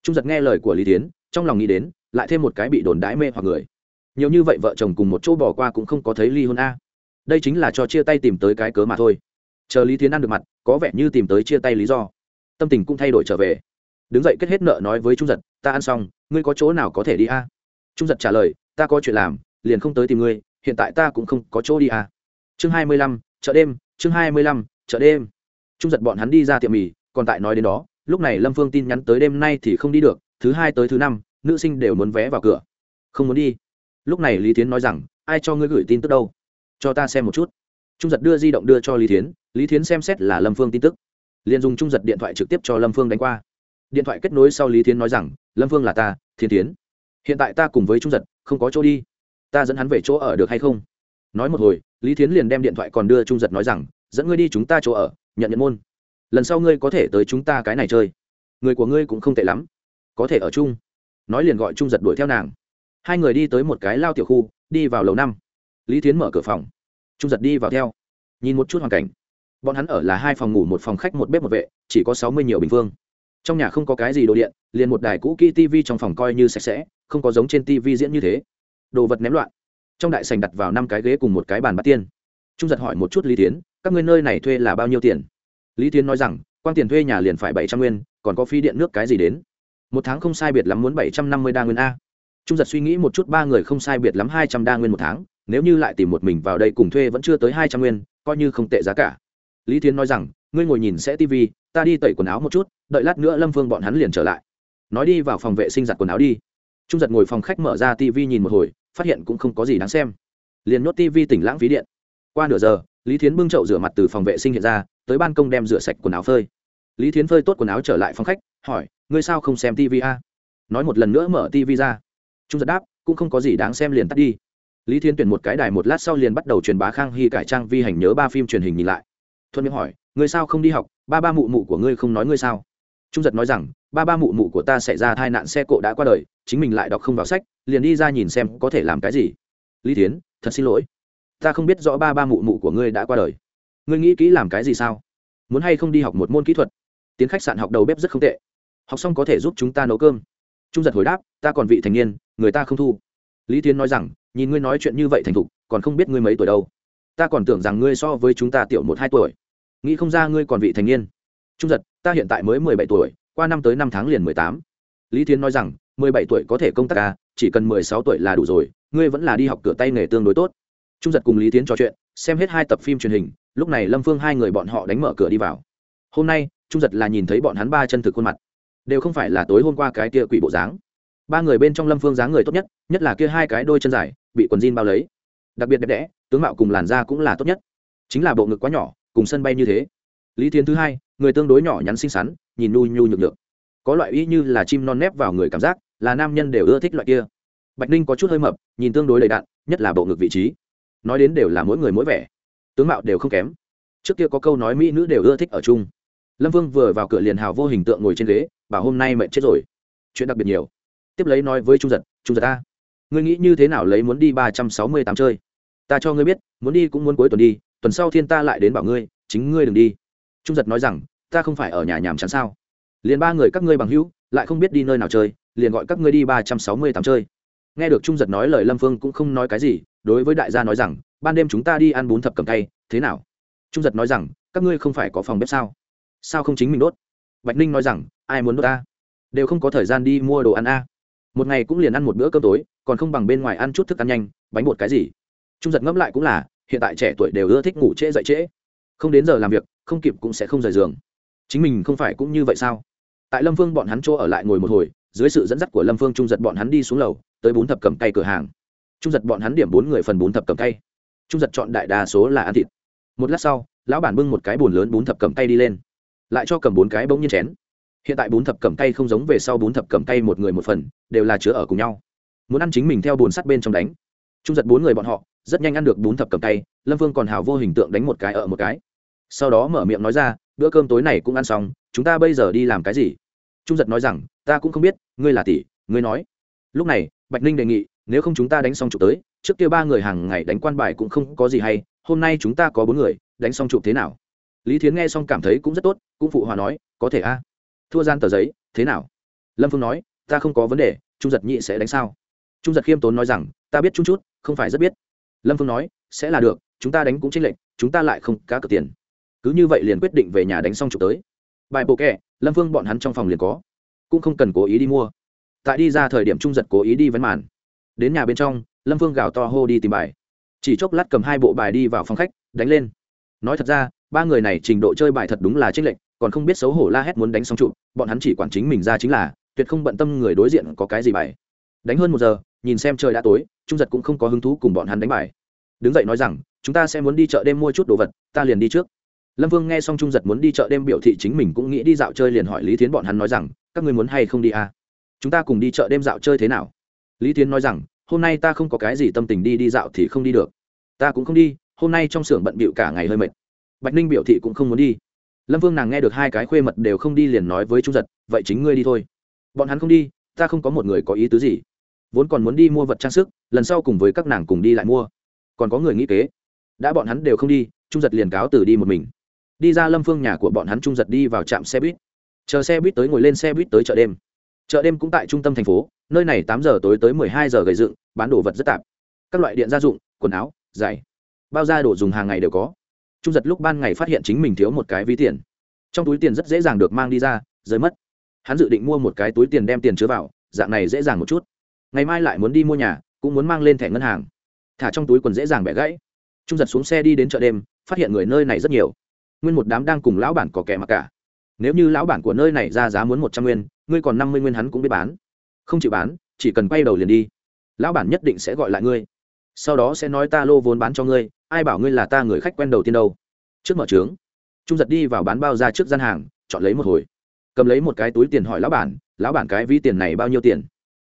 [SPEAKER 1] Trung giật nghe lời của lý Thiến trong lòng nghĩ đến, lại thêm một cái bị đồn đãi mê hoặc người. Nhiều như vậy vợ chồng cùng một chỗ bỏ qua cũng không có thấy ly hôn a. Đây chính là cho chia tay tìm tới cái cớ mà thôi. Chờ lý Thiến ăn được mặt, có vẻ như tìm tới chia tay lý do. Tâm tình cũng thay đổi trở về. Đứng dậy kết hết nợ nói với trung giật, ta ăn xong, ngươi có chỗ nào có thể đi a? Trung giật trả lời, ta có chuyện làm, liền không tới tìm ngươi, hiện tại ta cũng không có chỗ đi a. Chương hai mươi lăm, chợ đêm, chương hai mươi lăm, chợ đêm. Trung giật bọn hắn đi ra tiệm mì, còn tại nói đến đó, lúc này lâm phương tin nhắn tới đêm nay thì không đi được thứ hai tới thứ năm, nữ sinh đều muốn vé vào cửa. Không muốn đi. Lúc này lý tiến nói rằng, ai cho ngươi gửi tin tức đâu? Cho ta xem một chút. Trung giật đưa di động đưa cho lý tiến lý tiến xem xét là lâm phương tin tức. Liền dùng trung giật điện thoại trực tiếp cho lâm phương đánh qua. Điện thoại kết nối sau lý tiến nói rằng, lâm phương là ta thiên tiến hiện tại ta cùng với trung giật, không có chỗ đi. Ta dẫn hắn về chỗ ở được hay không? Nói một hồi, lý tiến liền đem điện thoại còn đưa trung giật nói rằng, dẫn ngươi đi chúng ta chỗ ở, nhận nhận môn. Lần sau ngươi có thể tới chúng ta cái này chơi. Người của ngươi cũng không tệ lắm có thể ở chung. Nói liền gọi trung giật đuổi theo nàng. Hai người đi tới một cái lao tiểu khu, đi vào lầu năm. Lý tiến mở cửa phòng. Trung giật đi vào theo. Nhìn một chút hoàn cảnh. Bọn hắn ở là hai phòng ngủ, một phòng khách, một bếp, một vệ, chỉ có sáu mươi nhiều bình phương. Trong nhà không có cái gì đồ điện, liền một đài cũ kỹ tv trong phòng coi như sạch sẽ, không có giống trên tv diễn như thế. Đồ vật ném loạn. Trong đại sành đặt vào năm cái ghế cùng một cái bàn bát tiên. Trung giật hỏi một chút lý tiến các ngươi nơi này thuê là bao nhiêu tiền? Lý tiến nói rằng quan tiền thuê nhà liền phải bảy trăm nguyên, còn có phí điện nước cái gì đến? Một tháng không sai biệt lắm muốn bảy trăm năm mươi đa nguyên a. Trung giật suy nghĩ một chút, ba người không sai biệt lắm hai trăm đa nguyên một tháng, nếu như lại tìm một mình vào đây cùng thuê vẫn chưa tới hai trăm nguyên, coi như không tệ giá cả. Lý thiến nói rằng, ngươi ngồi nhìn sẽ tv ta đi tẩy quần áo một chút, đợi lát nữa lâm phương bọn hắn liền trở lại. Nói đi vào phòng vệ sinh giặt quần áo đi. Trung giật ngồi phòng khách mở ra tv nhìn một hồi, phát hiện cũng không có gì đáng xem. Liền nhốt tv tỉnh lãng phí điện. Qua nửa giờ, lý thiến bưng chậu rửa mặt từ phòng vệ sinh hiện ra, tới ban công đem rửa sạch quần áo phơi. Lý thiến phơi tốt quần áo trở lại phòng khách, hỏi ngươi sao không xem tv a? Nói một lần nữa mở tv ra. Trung giật đáp, cũng không có gì đáng xem liền tắt đi. Lý thiên tuyển một cái đài một lát sau liền bắt đầu truyền bá khang hy cải trang vi hành nhớ ba phim truyền hình nhìn lại. Thuận miệng hỏi, ngươi sao không đi học? Ba ba mụ mụ của ngươi không nói ngươi sao? Trung giật nói rằng, ba ba mụ mụ của ta xảy ra tai nạn xe cộ đã qua đời, chính mình lại đọc không vào sách, liền đi ra nhìn xem có thể làm cái gì. Lý tiến thật xin lỗi. Ta không biết rõ ba ba mụ mụ của ngươi đã qua đời. Ngươi nghĩ kỹ làm cái gì sao? Muốn hay không đi học một môn kỹ thuật? Tiến khách sạn học đầu bếp rất không tệ học xong có thể giúp chúng ta nấu cơm. Trung giật hồi đáp, ta còn vị thành niên, người ta không thu. Lý tiến nói rằng, nhìn ngươi nói chuyện như vậy thành thục, còn không biết ngươi mấy tuổi đâu. Ta còn tưởng rằng ngươi so với chúng ta tiểu một, hai tuổi. Nghĩ không ra ngươi còn vị thành niên. Trung giật, ta hiện tại mới mười bảy tuổi, qua năm tới năm tháng liền mười tám. Lý tiến nói rằng, mười bảy tuổi có thể công tác ca chỉ cần mười sáu tuổi là đủ rồi, ngươi vẫn là đi học cửa tay nghề tương đối tốt. Trung giật cùng lý tiến trò chuyện, xem hết hai tập phim truyền hình, lúc này lâm phương hai người bọn họ đánh mở cửa đi vào. Hôm nay, trung giật là nhìn thấy bọn hắn ba chân thực khuôn mặt đều không phải là tối hôm qua cái kia quỷ bộ dáng. Ba người bên trong lâm phương dáng người tốt nhất nhất là kia hai cái đôi chân dài, bị quần jean bao lấy. Đặc biệt đẹp đẽ, tướng mạo cùng làn da cũng là tốt nhất. Chính là bộ ngực quá nhỏ, cùng sân bay như thế. Lý tiến thứ hai, người tương đối nhỏ nhắn xinh xắn, nhìn nhu nhu nhược lượng có loại ý như là chim non nép vào người cảm giác, là nam nhân đều ưa thích loại kia. Bạch ninh có chút hơi mập, nhìn tương đối đầy đạn nhất là bộ ngực vị trí. Nói đến đều là mỗi người mỗi vẻ. Tướng mạo đều không kém. Trước kia có câu nói mỹ nữ đều ưa thích ở chung. Lâm vương vừa vào cửa liền hào vô hình tượng ngồi trên ghế bảo hôm nay mệt chết rồi. Chuyện đặc biệt nhiều. Tiếp lấy nói với trung giật trung giật ta ngươi nghĩ như thế nào lấy muốn đi ba trăm sáu mươi tám chơi? Ta cho ngươi biết, muốn đi cũng muốn cuối tuần đi, tuần sau thiên ta lại đến bảo ngươi, chính ngươi đừng đi. Trung giật nói rằng, ta không phải ở nhà nhàm chán sao? Liền ba người các ngươi bằng hữu, lại không biết đi nơi nào chơi, liền gọi các ngươi đi ba trăm sáu mươi tám chơi. Nghe được trung giật nói lời, lâm phương cũng không nói cái gì, đối với đại gia nói rằng, ban đêm chúng ta đi ăn bún thập cầm tay thế nào? Trung giật nói rằng, các ngươi không phải có phòng bếp sao? Sao không chính mình đốt? Bạch ninh nói rằng, ai muốn đốt ta? Đều không có thời gian đi mua đồ ăn a. Một ngày cũng liền ăn một bữa cơm tối, còn không bằng bên ngoài ăn chút thức ăn nhanh, bánh bột cái gì? Trung giật ngẫm lại cũng là, hiện tại trẻ tuổi đều ưa thích ngủ trễ dậy trễ. Không đến giờ làm việc, không kịp cũng sẽ không rời giường. Chính mình không phải cũng như vậy sao? Tại lâm phương bọn hắn chỗ ở lại ngồi một hồi, dưới sự dẫn dắt của lâm phương trung giật bọn hắn đi xuống lầu, tới bốn thập cầm cây cửa hàng. Trung giật bọn hắn điểm bốn người phần bốn thập cầm cây trung giật chọn đại đa số là ăn thịt. Một lát sau, lão bản bưng một cái bồn lớn bốn thập cầm cây đi lên lại cho cầm bốn cái bỗng nhiên chén. Hiện tại bốn thập cầm tay không giống về sau bốn thập cầm tay một người một phần, đều là chứa ở cùng nhau. Muốn ăn chính mình theo bồn sắt bên trong đánh. Trung giật bốn người bọn họ, rất nhanh ăn được bốn thập cầm tay lâm vương còn hào vô hình tượng đánh một cái ở một cái. Sau đó mở miệng nói ra, bữa cơm tối này cũng ăn xong, chúng ta bây giờ đi làm cái gì? Trung giật nói rằng, ta cũng không biết, ngươi là tỷ, ngươi nói. Lúc này, bạch ninh đề nghị, nếu không chúng ta đánh xong chụp tới, trước kia ba người hàng ngày đánh quan bài cũng không có gì hay, hôm nay chúng ta có bốn người, đánh xong chụp thế nào? Lý thiến nghe xong cảm thấy cũng rất tốt, cũng phụ hòa nói, có thể a. Thua gian tờ giấy, thế nào? Lâm phương nói, ta không có vấn đề, trung giật nhị sẽ đánh sao? Trung giật khiêm tốn nói rằng, ta biết chút chút, không phải rất biết. Lâm phương nói, sẽ là được, chúng ta đánh cũng chênh lệch, chúng ta lại không cá cược tiền. Cứ như vậy liền quyết định về nhà đánh xong chụp tới. Bài bộ kẹ lâm phương bọn hắn trong phòng liền có. Cũng không cần cố ý đi mua. Tại đi ra thời điểm trung giật cố ý đi vấn màn. Đến nhà bên trong, lâm phương gào to hô đi tìm bài. Chỉ chốc lát cầm hai bộ bài đi vào phòng khách, đánh lên. Nói thật ra ba người này trình độ chơi bài thật đúng là chênh lệch, còn không biết xấu hổ la hét muốn đánh xong trụ, bọn hắn chỉ quản chính mình ra chính là, tuyệt không bận tâm người đối diện có cái gì bài. Đánh hơn một giờ, nhìn xem trời đã tối, trung giật cũng không có hứng thú cùng bọn hắn đánh bài. Đứng dậy nói rằng, chúng ta sẽ muốn đi chợ đêm mua chút đồ vật, ta liền đi trước. Lâm vương nghe xong trung giật muốn đi chợ đêm biểu thị chính mình cũng nghĩ đi dạo chơi liền hỏi lý thiến bọn hắn nói rằng, các người muốn hay không đi à? chúng ta cùng đi chợ đêm dạo chơi thế nào? Lý thiến nói rằng, hôm nay ta không có cái gì tâm tình đi đi dạo thì không đi được. Ta cũng không đi, hôm nay trong xưởng bận bịu cả ngày hơi mệt bạch ninh biểu thị cũng không muốn đi. Lâm vương nàng nghe được hai cái khuê mật đều không đi liền nói với trung giật, vậy chính ngươi đi thôi. Bọn hắn không đi, ta không có một người có ý tứ gì. Vốn còn muốn đi mua vật trang sức, lần sau cùng với các nàng cùng đi lại mua. Còn có người nghĩ kế. Đã bọn hắn đều không đi trung giật liền cáo từ đi một mình. Đi ra lâm phương nhà của bọn hắn trung giật đi vào trạm xe buýt. Chờ xe buýt tới ngồi lên xe buýt tới chợ đêm. Chợ đêm cũng tại trung tâm thành phố, nơi này tám giờ tối tới mười hai giờ gầy dựng, bán đồ vật rất tạp. Các loại điện gia dụng, quần áo, giày, bao da đồ dùng hàng ngày đều có trung giật lúc ban ngày phát hiện chính mình thiếu một cái ví tiền. Trong túi tiền rất dễ dàng được mang đi ra, rơi mất. Hắn dự định mua một cái túi tiền đem tiền chứa vào, dạng này dễ dàng một chút. Ngày mai lại muốn đi mua nhà, cũng muốn mang lên thẻ ngân hàng. Thả trong túi quần dễ dàng bẻ gãy. Trung giật xuống xe đi đến chợ đêm, phát hiện người nơi này rất nhiều. Nguyên một đám đang cùng lão bản có kẻ mặc cả. Nếu như lão bản của nơi này ra giá muốn một trăm nguyên, ngươi còn năm mươi nguyên hắn cũng biết bán. Không chịu bán, chỉ cần quay đầu liền đi. Lão bản nhất định sẽ gọi lại ngươi sau đó sẽ nói ta lô vốn bán cho ngươi, ai bảo ngươi là ta người khách quen đầu tiên đâu. Trước mở trướng, trung giật đi vào bán bao ra trước gian hàng, chọn lấy một hồi. Cầm lấy một cái túi tiền hỏi lão bản lão bản, cái ví tiền này bao nhiêu tiền?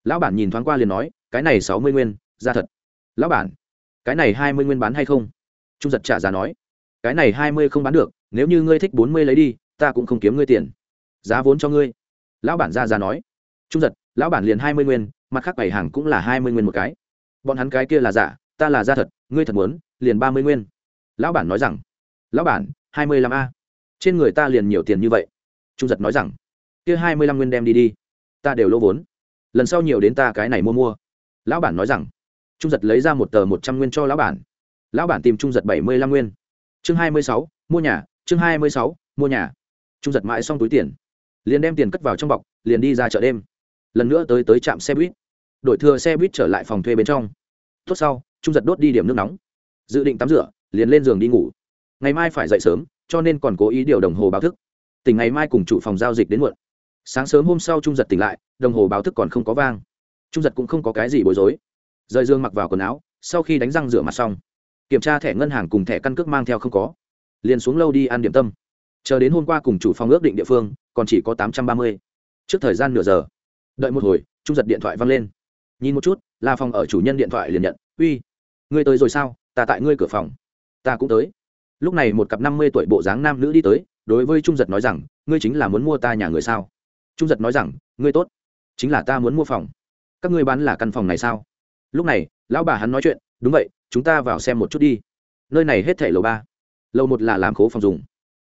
[SPEAKER 1] Lão bản nhìn thoáng qua liền nói, cái này sáu mươi nguyên, ra thật. Lão bản, cái này hai mươi nguyên bán hay không? Trung giật trả giá nói, cái này hai mươi không bán được, nếu như ngươi thích bốn mươi lấy đi, ta cũng không kiếm ngươi tiền. Giá vốn cho ngươi. Lão bản ra giá nói, trung giật, lão bản liền hai mươi nguyên, mặt khác bảy hàng cũng là hai mươi nguyên một cái bọn hắn cái kia là giả, ta là ra thật, ngươi thật muốn, liền ba mươi nguyên. Lão bản nói rằng, lão bản, hai mươi lăm a. Trên người ta liền nhiều tiền như vậy. Trung giật nói rằng, kia hai mươi lăm nguyên đem đi đi, ta đều lỗ vốn. Lần sau nhiều đến ta cái này mua mua. Lão bản nói rằng, trung giật lấy ra một tờ một trăm nguyên cho lão bản. Lão bản tìm trung giật bảy mươi lăm nguyên. Chương hai mươi sáu, mua nhà, chương hai mươi sáu, mua nhà. Trung giật mãi xong túi tiền, liền đem tiền cất vào trong bọc, liền đi ra chợ đêm. Lần nữa tới tới trạm xe buýt đổi thừa xe buýt trở lại phòng thuê bên trong. Tốt sau, trung giật đốt đi điểm nước nóng. Dự định tắm rửa, liền lên giường đi ngủ. Ngày mai phải dậy sớm, cho nên còn cố ý điều đồng hồ báo thức. Tỉnh ngày mai cùng chủ phòng giao dịch đến muộn. Sáng sớm hôm sau trung giật tỉnh lại, đồng hồ báo thức còn không có vang. Trung giật cũng không có cái gì bối rối. Rời dương mặc vào quần áo, sau khi đánh răng rửa mặt xong, kiểm tra thẻ ngân hàng cùng thẻ căn cước mang theo không có. Liền xuống lâu đi ăn điểm tâm. Chờ đến hôm qua cùng chủ phòng ước định địa phương, còn chỉ có tám trăm ba mươi. Trước thời gian nửa giờ. Đợi một hồi, trung giật điện thoại văng lên nhìn một chút là phòng ở chủ nhân điện thoại liền nhận, uy, ngươi tới rồi sao? Ta tại ngươi cửa phòng. Ta cũng tới. Lúc này một cặp năm mươi tuổi bộ dáng nam nữ đi tới, đối với trung giật nói rằng, ngươi chính là muốn mua ta nhà người sao? Trung giật nói rằng, ngươi tốt, chính là ta muốn mua phòng. Các ngươi bán là căn phòng này sao? Lúc này, lão bà hắn nói chuyện, đúng vậy, chúng ta vào xem một chút đi. Nơi này hết thảy lầu ba. Lầu một là làm khố phòng dùng.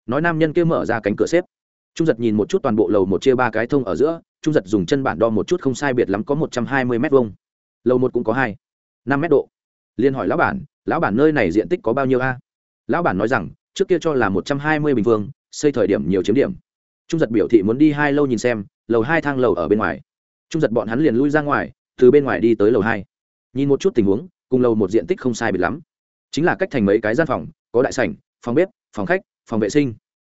[SPEAKER 1] Nói nam nhân kia mở ra cánh cửa xếp. Trung giật nhìn một chút toàn bộ lầu một chia ba cái thông ở giữa trung giật dùng chân bản đo một chút không sai biệt lắm có một trăm hai mươi m hai lầu một cũng có hai, năm m độ. Liên hỏi lão bản lão bản nơi này diện tích có bao nhiêu a? Lão bản nói rằng, trước kia cho là một trăm hai mươi bình phương xây thời điểm nhiều chiếm điểm. Trung giật biểu thị muốn đi hai lâu nhìn xem, lầu hai thang lầu ở bên ngoài. Trung giật bọn hắn liền lui ra ngoài, từ bên ngoài đi tới lầu hai. Nhìn một chút tình huống, cùng lầu một diện tích không sai biệt lắm. Chính là cách thành mấy cái gian phòng, có đại sảnh, phòng bếp, phòng khách, phòng vệ sinh.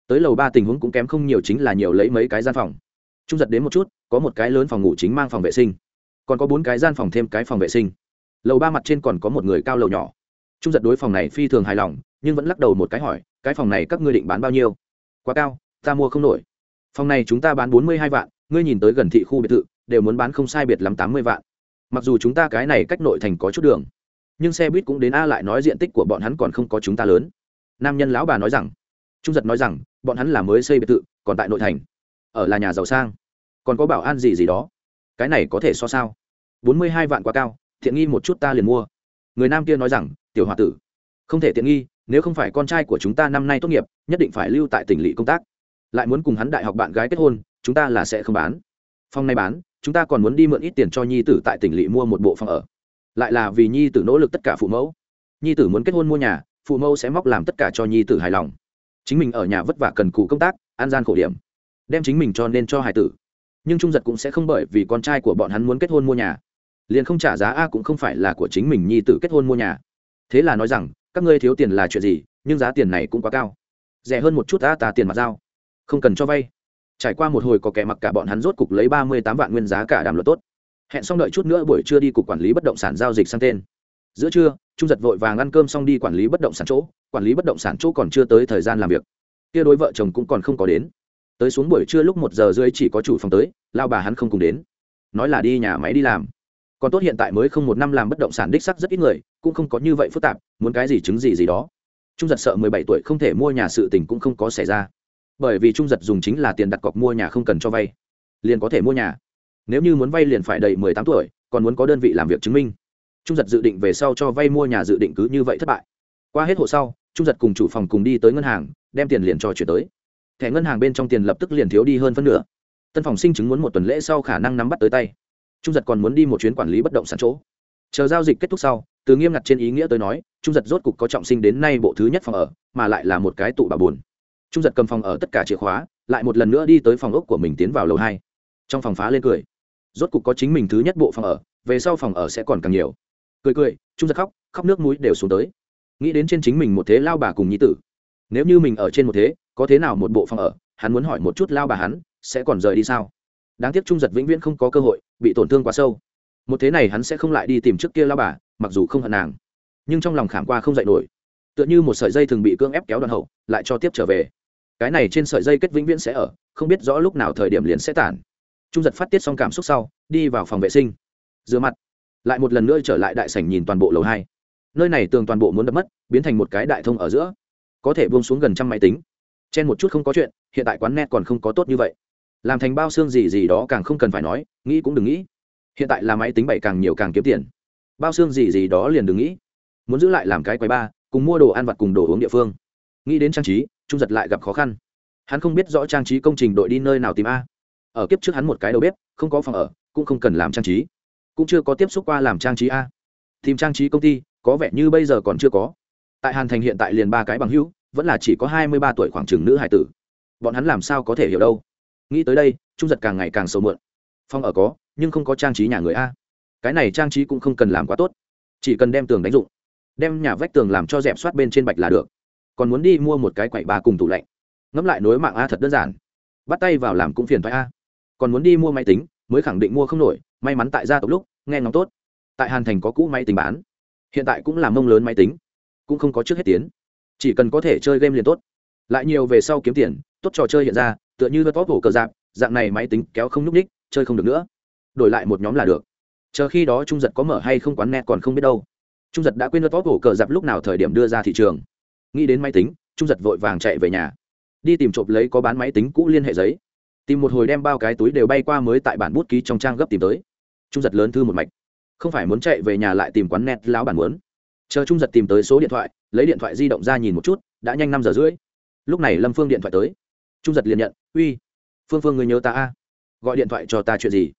[SPEAKER 1] Tới lầu ba tình huống cũng kém không nhiều chính là nhiều lấy mấy cái gian phòng trung giật đến một chút, có một cái lớn phòng ngủ chính mang phòng vệ sinh. Còn có bốn cái gian phòng thêm cái phòng vệ sinh. Lầu ba mặt trên còn có một người cao lầu nhỏ. Trung giật đối phòng này phi thường hài lòng, nhưng vẫn lắc đầu một cái hỏi, cái phòng này các ngươi định bán bao nhiêu? Quá cao, ta mua không nổi. Phòng này chúng ta bán bốn mươi hai vạn, ngươi nhìn tới gần thị khu biệt thự, đều muốn bán không sai biệt lắm tám mươi vạn. Mặc dù chúng ta cái này cách nội thành có chút đường, nhưng xe buýt cũng đến a lại nói diện tích của bọn hắn còn không có chúng ta lớn. Nam nhân lão bà nói rằng, trung giật nói rằng, bọn hắn là mới xây biệt thự, còn tại nội thành ở là nhà giàu sang. Còn có bảo an gì gì đó. Cái này có thể so sao? Bốn mươi hai vạn quá cao thiện nghi một chút ta liền mua. Người nam kia nói rằng, tiểu h o a tử, không thể tiện nghi, nếu không phải con trai của chúng ta năm nay tốt nghiệp, nhất định phải lưu tại tỉnh lỵ công tác. Lại muốn cùng hắn đại học bạn gái kết hôn, chúng ta là sẽ không bán. Phòng này bán, chúng ta còn muốn đi mượn ít tiền cho nhi tử tại tỉnh lỵ mua một bộ phòng ở. Lại là vì nhi tử nỗ lực tất cả phụ mẫu. Nhi tử muốn kết hôn mua nhà, phụ mẫu sẽ móc làm tất cả cho nhi tử hài lòng. Chính mình ở nhà vất vả cần cù công tác an gian khổ điểm đem chính mình cho nên cho Hải tử. Nhưng trung giật cũng sẽ không bởi vì con trai của bọn hắn muốn kết hôn mua nhà. Liền không trả giá a cũng không phải là của chính mình nhi tử kết hôn mua nhà. Thế là nói rằng, các ngươi thiếu tiền là chuyện gì, nhưng giá tiền này cũng quá cao. Rẻ hơn một chút ta ta tiền mặt giao. Không cần cho vay. Trải qua một hồi có kẻ mặc cả bọn hắn rốt cục lấy ba mươi tám vạn nguyên giá cả đàm luật tốt. Hẹn xong đợi chút nữa buổi trưa đi cục quản lý bất động sản giao dịch sang tên. Giữa trưa, trung giật vội vàng ăn cơm xong đi quản lý bất động sản chỗ, quản lý bất động sản chỗ còn chưa tới thời gian làm việc. Kia đối vợ chồng cũng còn không có đến tới xuống buổi trưa lúc một giờ rưỡi chỉ có chủ phòng tới, lao bà hắn không cùng đến. Nói là đi nhà máy đi làm. Còn tốt hiện tại mới không một năm làm bất động sản đích sắc rất ít người, cũng không có như vậy phức tạp, muốn cái gì chứng gì gì đó. Trung giật sợ mười bảy tuổi không thể mua nhà sự tình cũng không có xảy ra. Bởi vì trung giật dùng chính là tiền đặt cọc mua nhà không cần cho vay. Liền có thể mua nhà. Nếu như muốn vay liền phải đầy mười tám tuổi, còn muốn có đơn vị làm việc chứng minh. Trung giật dự định về sau cho vay mua nhà dự định cứ như vậy thất bại. Qua hết hộ sau, trung giật cùng chủ phòng cùng đi tới ngân hàng, đem tiền liền cho chuyển tới thẻ ngân hàng bên trong tiền lập tức liền thiếu đi hơn phân nửa. Tân phòng sinh chứng muốn một tuần lễ sau khả năng nắm bắt tới tay. Trung giật còn muốn đi một chuyến quản lý bất động sản chỗ. Chờ giao dịch kết thúc sau, từ nghiêm ngặt trên ý nghĩa tới nói, trung giật rốt cục có trọng sinh đến nay bộ thứ nhất phòng ở, mà lại là một cái tụ bà buồn. Trung giật cầm phòng ở tất cả chìa khóa, lại một lần nữa đi tới phòng ốc của mình tiến vào lầu hai. Trong phòng phá lên cười. Rốt cục có chính mình thứ nhất bộ phòng ở, về sau phòng ở sẽ còn càng nhiều. Cười cười, trung giật khóc khóc nước mũi đều xuống tới. Nghĩ đến trên chính mình một thế lao bà cùng nhi tử. Nếu như mình ở trên một thế có thế nào một bộ phòng ở? Hắn muốn hỏi một chút lao bà hắn, sẽ còn rời đi sao? Đáng tiếc trung giật vĩnh viễn không có cơ hội, bị tổn thương quá sâu. Một thế này hắn sẽ không lại đi tìm trước kia lao bà, mặc dù không hận nàng. Nhưng trong lòng khảm qua không dạy nổi. Tựa như một sợi dây thường bị cưỡng ép kéo đoàn hậu, lại cho tiếp trở về. Cái này trên sợi dây kết vĩnh viễn sẽ ở, không biết rõ lúc nào thời điểm liền sẽ tản. Trung giật phát tiết xong cảm xúc sau, đi vào phòng vệ sinh. Rửa mặt. Lại một lần nữa trở lại đại sảnh nhìn toàn bộ lầu hai. Nơi này tường toàn bộ muốn đập mất, biến thành một cái đại thông ở giữa. Có thể buông xuống gần trăm máy tính chen một chút không có chuyện, hiện tại quán net còn không có tốt như vậy. Làm thành bao xương gì gì đó càng không cần phải nói, nghĩ cũng đừng nghĩ. Hiện tại là máy tính bảy càng nhiều càng kiếm tiền. Bao xương gì gì đó liền đừng nghĩ. Muốn giữ lại làm cái quầy ba, cùng mua đồ ăn vặt cùng đồ uống địa phương. Nghĩ đến trang trí, trung giật lại gặp khó khăn. Hắn không biết rõ trang trí công trình đội đi nơi nào tìm a. Ở kiếp trước hắn một cái đầu bếp, không có phòng ở, cũng không cần làm trang trí. Cũng chưa có tiếp xúc qua làm trang trí a. Tìm trang trí công ty, có vẻ như bây giờ còn chưa có. Tại hàn thành hiện tại liền ba cái bằng hữu vẫn là chỉ có hai mươi ba tuổi khoảng chừng nữ hải tử. Bọn hắn làm sao có thể hiểu đâu? Nghĩ tới đây, trung giật càng ngày càng sâu mượn phòng ở có, nhưng không có trang trí nhà người a. Cái này trang trí cũng không cần làm quá tốt. Chỉ cần đem tường đánh dụng. Đem nhà vách tường làm cho dẹp soát bên trên bạch là được. Còn muốn đi mua một cái quậy bà cùng tủ lạnh. Ngẫm lại nối mạng a thật đơn giản. Bắt tay vào làm cũng phiền thoái a. Còn muốn đi mua máy tính, mới khẳng định mua không nổi, may mắn tại gia tộc lúc, nghe ngóng tốt. Tại hàn thành có cũ máy tính bán. Hiện tại cũng là mông lớn máy tính. Cũng không có trước hết tiến chỉ cần có thể chơi game liền tốt. Lại nhiều về sau kiếm tiền, tốt trò chơi hiện ra, tựa như vớt vót hổ cờ dạp dạng này máy tính kéo không n ú c ních chơi không được nữa. Đổi lại một nhóm là được. Chờ khi đó trung giật có mở hay không quán net còn không biết đâu. Trung giật đã quên vớt vót hổ cờ dạp lúc nào thời điểm đưa ra thị trường. Nghĩ đến máy tính, trung giật vội vàng chạy về nhà. Đi tìm trộm lấy có bán máy tính cũ liên hệ giấy. Tìm một hồi đem bao cái túi đều bay qua mới tại bản bút ký trong trang gấp tìm tới. Trung giật lớn thư một mạch. Không phải muốn chạy về nhà lại tìm quán net, lão bản muốn chờ trung giật tìm tới số điện thoại, lấy điện thoại di động ra nhìn một chút, đã nhanh năm giờ rưỡi. Lúc này lâm phương điện thoại tới. Trung giật liền nhận, uy, phương phương người nhớ ta a? Gọi điện thoại cho ta chuyện gì?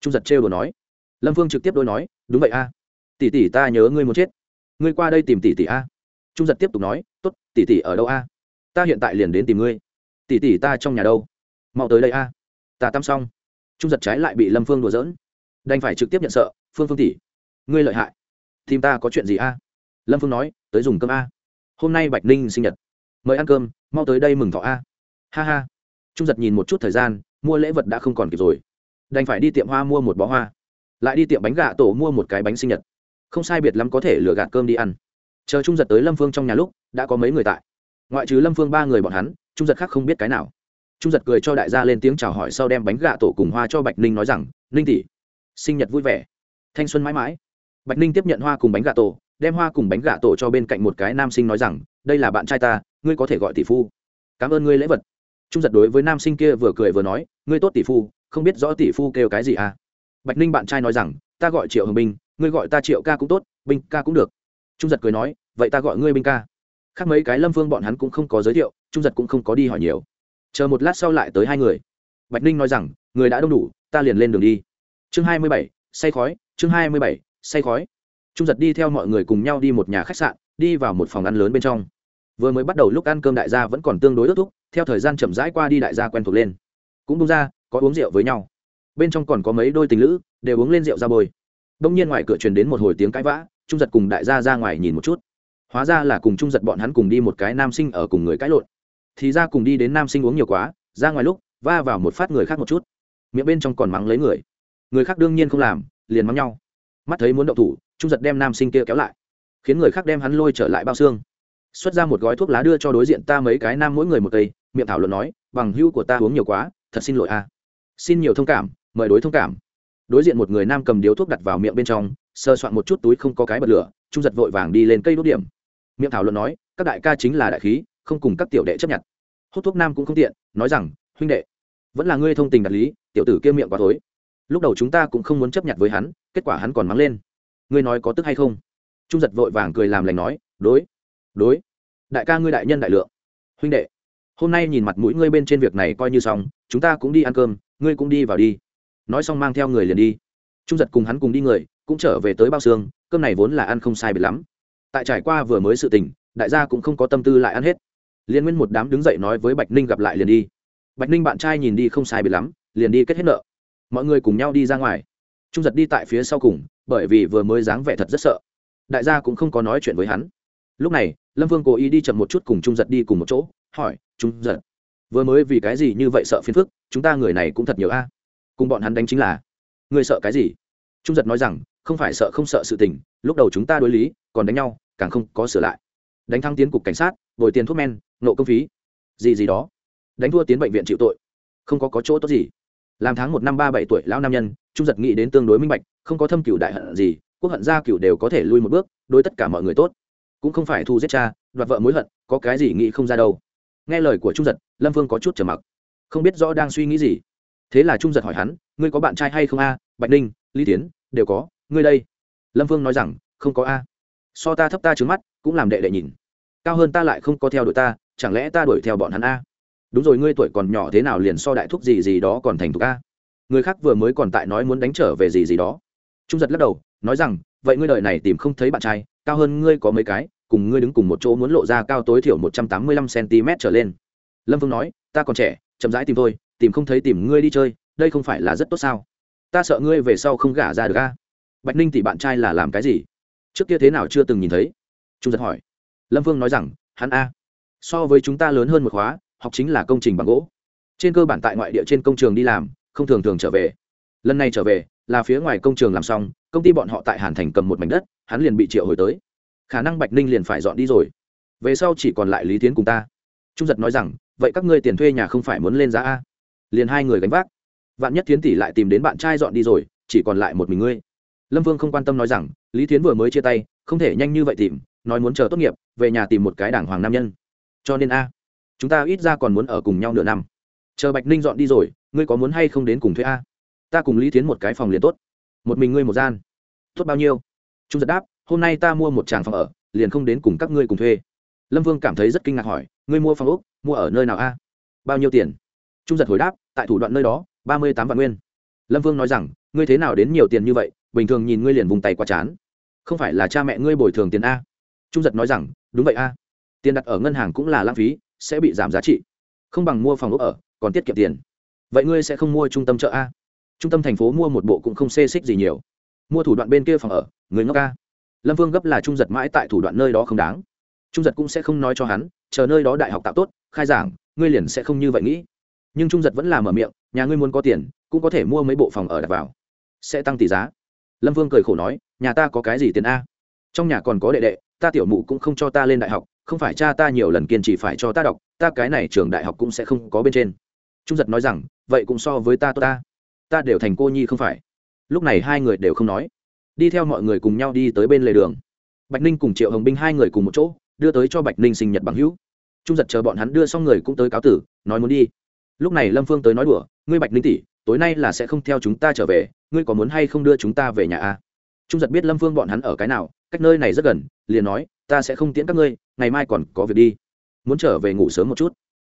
[SPEAKER 1] Trung giật trêu đồ nói. Lâm phương trực tiếp đôi nói, đúng vậy a. Tỷ tỷ ta nhớ ngươi muốn chết. Ngươi qua đây tìm tỷ tỷ a. Trung giật tiếp tục nói t ố t tỷ tỷ ở đâu a? Ta hiện tại liền đến tìm ngươi. Tỷ tỷ ta trong nhà đâu? Mau tới đây a. Ta tắm xong. Trung giật trái lại bị lâm phương đùa dỡn đành phải trực tiếp nhận sợ, phương phương tỷ. Ngươi lợi hại. Tìm ta có chuyện gì a? Lâm phương nói, tới dùng cơm a. Hôm nay bạch ninh sinh nhật. Mời ăn cơm, mau tới đây mừng thọ a. Ha ha. Trung giật nhìn một chút thời gian, mua lễ vật đã không còn kịp rồi. Đành phải đi tiệm hoa mua một bó hoa. Lại đi tiệm bánh gà tổ mua một cái bánh sinh nhật. Không sai biệt lắm có thể lừa gạt cơm đi ăn. Chờ trung giật tới lâm phương trong nhà lúc, đã có mấy người tại. Ngoại trừ lâm phương ba người bọn hắn, trung giật khác không biết cái nào. Trung giật cười cho đại gia lên tiếng chào hỏi sau đem bánh gà tổ cùng hoa cho bạch ninh nói rằng, ninh tỷ, sinh nhật vui vẻ. Thanh xuân mãi mãi. Bạch ninh tiếp nhận hoa cùng bánh gà tổ đem hoa cùng bánh gà tổ cho bên cạnh một cái nam sinh nói rằng, đây là bạn trai ta, ngươi có thể gọi tỷ phu. Cảm ơn ngươi lễ vật. Trung giật đối với nam sinh kia vừa cười vừa nói, ngươi tốt tỷ phu, không biết rõ tỷ phu kêu cái gì à? Bạch ninh bạn trai nói rằng, ta gọi triệu hồng binh ngươi gọi ta triệu ca cũng tốt binh ca cũng được. Trung giật cười nói, vậy ta gọi ngươi binh ca. Khác mấy cái lâm phương bọn hắn cũng không có giới thiệu, trung giật cũng không có đi hỏi nhiều. Chờ một lát sau lại tới hai người. Bạch ninh nói rằng, người đã đông đủ, ta liền lên đường đi. Chương hai mươi bảy, say khói, chương hai mươi bảy, say khói trung giật đi theo mọi người cùng nhau đi một nhà khách sạn, đi vào một phòng ăn lớn bên trong. Vừa mới bắt đầu lúc ăn cơm đại gia vẫn còn tương đối ước thúc, theo thời gian chậm rãi qua đi đại gia quen thuộc lên. Cũng bung ra, có uống rượu với nhau. Bên trong còn có mấy đôi tình lữ, đều uống lên rượu ra bồi. Đông nhiên ngoài cửa truyền đến một hồi tiếng cãi vã, trung giật cùng đại gia ra ngoài nhìn một chút. Hóa ra là cùng trung giật bọn hắn cùng đi một cái nam sinh ở cùng người cãi lộn. Thì ra cùng đi đến nam sinh uống nhiều quá, ra ngoài lúc, va vào một phát người khác một chút. Miệng bên trong còn mắng lấy người. Người khác đương nhiên không làm, liền mắng nhau. Mắt thấy muốn động thủ trung giật đem nam sinh kia kéo lại, khiến người khác đem hắn lôi trở lại bao xương. Xuất ra một gói thuốc lá đưa cho đối diện ta mấy cái nam mỗi người một cây, miệng thảo luận nói, bằng hữu của ta uống nhiều quá, thật xin lỗi a. Xin nhiều thông cảm, mời đối thông cảm. Đối diện một người nam cầm điếu thuốc đặt vào miệng bên trong, sơ soạn một chút túi không có cái bật lửa, trung giật vội vàng đi lên cây đốt điểm. Miệng thảo luận nói, các đại ca chính là đại khí, không cùng các tiểu đệ chấp nhận. Hút thuốc nam cũng không tiện, nói rằng, huynh đệ, vẫn là ngươi thông tình đạt lý, tiểu tử kia miệng quá tối lúc đầu chúng ta cũng không muốn chấp nhận với hắn, kết quả hắn còn mắng lên ngươi nói có tức hay không? Trung giật vội vàng cười làm lành nói, đối đối. Đại ca ngươi đại nhân đại lượng. Huynh đệ, hôm nay nhìn mặt mũi ngươi bên trên việc này coi như xong, chúng ta cũng đi ăn cơm, ngươi cũng đi vào đi. Nói xong mang theo người liền đi. Trung giật cùng hắn cùng đi người, cũng trở về tới bao xương, cơm này vốn là ăn không sai biệt lắm. Tại trải qua vừa mới sự tình, đại gia cũng không có tâm tư lại ăn hết. Liên nguyên một đám đứng dậy nói với bạch ninh gặp lại liền đi. Bạch ninh bạn trai nhìn đi không sai biệt lắm, liền đi kết hết nợ. Mọi người cùng nhau đi ra ngoài. Trung giật đi tại phía sau cùng bởi vì vừa mới dáng vẻ thật rất sợ. Đại gia cũng không có nói chuyện với hắn. Lúc này, lâm vương cố ý đi chậm một chút cùng trung giật đi cùng một chỗ, hỏi, trung giật, vừa mới vì cái gì như vậy sợ phiền phức? Chúng ta người này cũng thật nhiều a. Cùng bọn hắn đánh chính là người sợ cái gì? Trung giật nói rằng, không phải sợ không sợ sự tình, lúc đầu chúng ta đối lý, còn đánh nhau, càng không có sửa lại. Đánh thăng tiến cục cảnh sát, bồi tiền thuốc men, nộ công phí. Gì gì đó. Đánh thua tiến bệnh viện chịu tội. Không có có chỗ tốt gì. Làm tháng một năm ba bảy tuổi, lão nam nhân trung giật nghĩ đến tương đối minh bạch, không có thâm cửu đại hận gì, quốc hận gia cửu đều có thể lui một bước, đối tất cả mọi người tốt. Cũng không phải thu giết cha, đoạt vợ mối hận, có cái gì nghĩ không ra đâu. Nghe lời của trung giật, lâm vương có chút trầm mặc. Không biết rõ đang suy nghĩ gì. Thế là trung giật hỏi hắn, ngươi có bạn trai hay không a? Bạch ninh, lý tiến đều có, ngươi đây. Lâm vương nói rằng, không có a. So ta thấp ta trứng mắt, cũng làm đệ đệ nhìn. Cao hơn ta lại không có theo đuổi ta, chẳng lẽ ta đuổi theo bọn hắn a? Đúng rồi, ngươi tuổi còn nhỏ thế nào liền so đại thúc gì gì đó còn thành thục a? Người khác vừa mới còn tại nói muốn đánh trở về gì gì đó. Trung giật lắc đầu, nói rằng, vậy ngươi đợi này tìm không thấy bạn trai, cao hơn ngươi có mấy cái, cùng ngươi đứng cùng một chỗ muốn lộ ra cao tối thiểu một trăm tám mươi lăm cm trở lên. Lâm vương nói, ta còn trẻ, chậm rãi tìm thôi, tìm không thấy tìm ngươi đi chơi, đây không phải là rất tốt sao? Ta sợ ngươi về sau không gả ra được a. Bạch ninh tỷ bạn trai là làm cái gì? Trước kia thế nào chưa từng nhìn thấy? Trung giật hỏi. Lâm vương nói rằng, hắn a, so với chúng ta lớn hơn một khóa, học chính là công trình bằng gỗ. Trên cơ bản tại ngoại địa trên công trường đi làm không thường thường trở về. Lần này trở về, là phía ngoài công trường làm xong, công ty bọn họ tại hàn thành cầm một mảnh đất, hắn liền bị triệu hồi tới. Khả năng bạch ninh liền phải dọn đi rồi. Về sau chỉ còn lại lý tiến cùng ta. Trung giật nói rằng, vậy các ngươi tiền thuê nhà không phải muốn lên giá a? Liền hai người gánh vác. Vạn nhất tiến tỷ lại tìm đến bạn trai dọn đi rồi, chỉ còn lại một mình ngươi. Lâm vương không quan tâm nói rằng, lý tiến vừa mới chia tay, không thể nhanh như vậy tìm, nói muốn chờ tốt nghiệp, về nhà tìm một cái đảng hoàng nam nhân. Cho nên a, chúng ta ít ra còn muốn ở cùng nhau nửa năm chờ bạch ninh dọn đi rồi, ngươi có muốn hay không đến cùng thuê a? Ta cùng lý tiến một cái phòng liền tốt. Một mình ngươi một gian. Tốt bao nhiêu? Trung giật đáp, hôm nay ta mua một tràng phòng ở, liền không đến cùng các ngươi cùng thuê. Lâm vương cảm thấy rất kinh ngạc hỏi, ngươi mua phòng úc mua ở nơi nào a? Bao nhiêu tiền? Trung giật hồi đáp, tại thủ đoạn nơi đó, ba mươi tám vạn nguyên. Lâm vương nói rằng, ngươi thế nào đến nhiều tiền như vậy, bình thường nhìn ngươi liền vùng tay qua chán. Không phải là cha mẹ ngươi bồi thường tiền a? Trung giật nói rằng, đúng vậy a. Tiền đặt ở ngân hàng cũng là lãng phí, sẽ bị giảm giá trị. Không bằng mua phòng ốc ở còn tiết kiệm tiền. Vậy ngươi sẽ không mua trung tâm chợ a? Trung tâm thành phố mua một bộ cũng không xê xích gì nhiều. Mua thủ đoạn bên kia phòng ở, người ngốc a. Lâm vương gấp là trung giật mãi tại thủ đoạn nơi đó không đáng. Trung giật cũng sẽ không nói cho hắn, chờ nơi đó đại học tạo tốt, khai giảng, ngươi liền sẽ không như vậy nghĩ. Nhưng trung giật vẫn là mở miệng, nhà ngươi muốn có tiền, cũng có thể mua mấy bộ phòng ở đặt vào. Sẽ tăng tỷ giá. Lâm vương cười khổ nói, nhà ta có cái gì tiền a? Trong nhà còn có đệ đệ, ta tiểu mụ cũng không cho ta lên đại học, không phải cha ta nhiều lần kiên trì phải cho ta đọc, ta cái này trường đại học cũng sẽ không có bên trên trung giật nói rằng, vậy cũng so với ta tốt ta. Ta đều thành cô nhi không phải. Lúc này hai người đều không nói. Đi theo mọi người cùng nhau đi tới bên lề đường. Bạch ninh cùng triệu hồng binh hai người cùng một chỗ, đưa tới cho bạch ninh sinh nhật bằng hữu. Trung giật chờ bọn hắn đưa xong người cũng tới cáo tử, nói muốn đi. Lúc này lâm phương tới nói đùa, ngươi bạch ninh tỷ, tối nay là sẽ không theo chúng ta trở về, ngươi có muốn hay không đưa chúng ta về nhà a trung giật biết lâm phương bọn hắn ở cái nào, cách nơi này rất gần, liền nói, ta sẽ không tiễn các ngươi, ngày mai còn có việc đi. Muốn trở về ngủ sớm một chút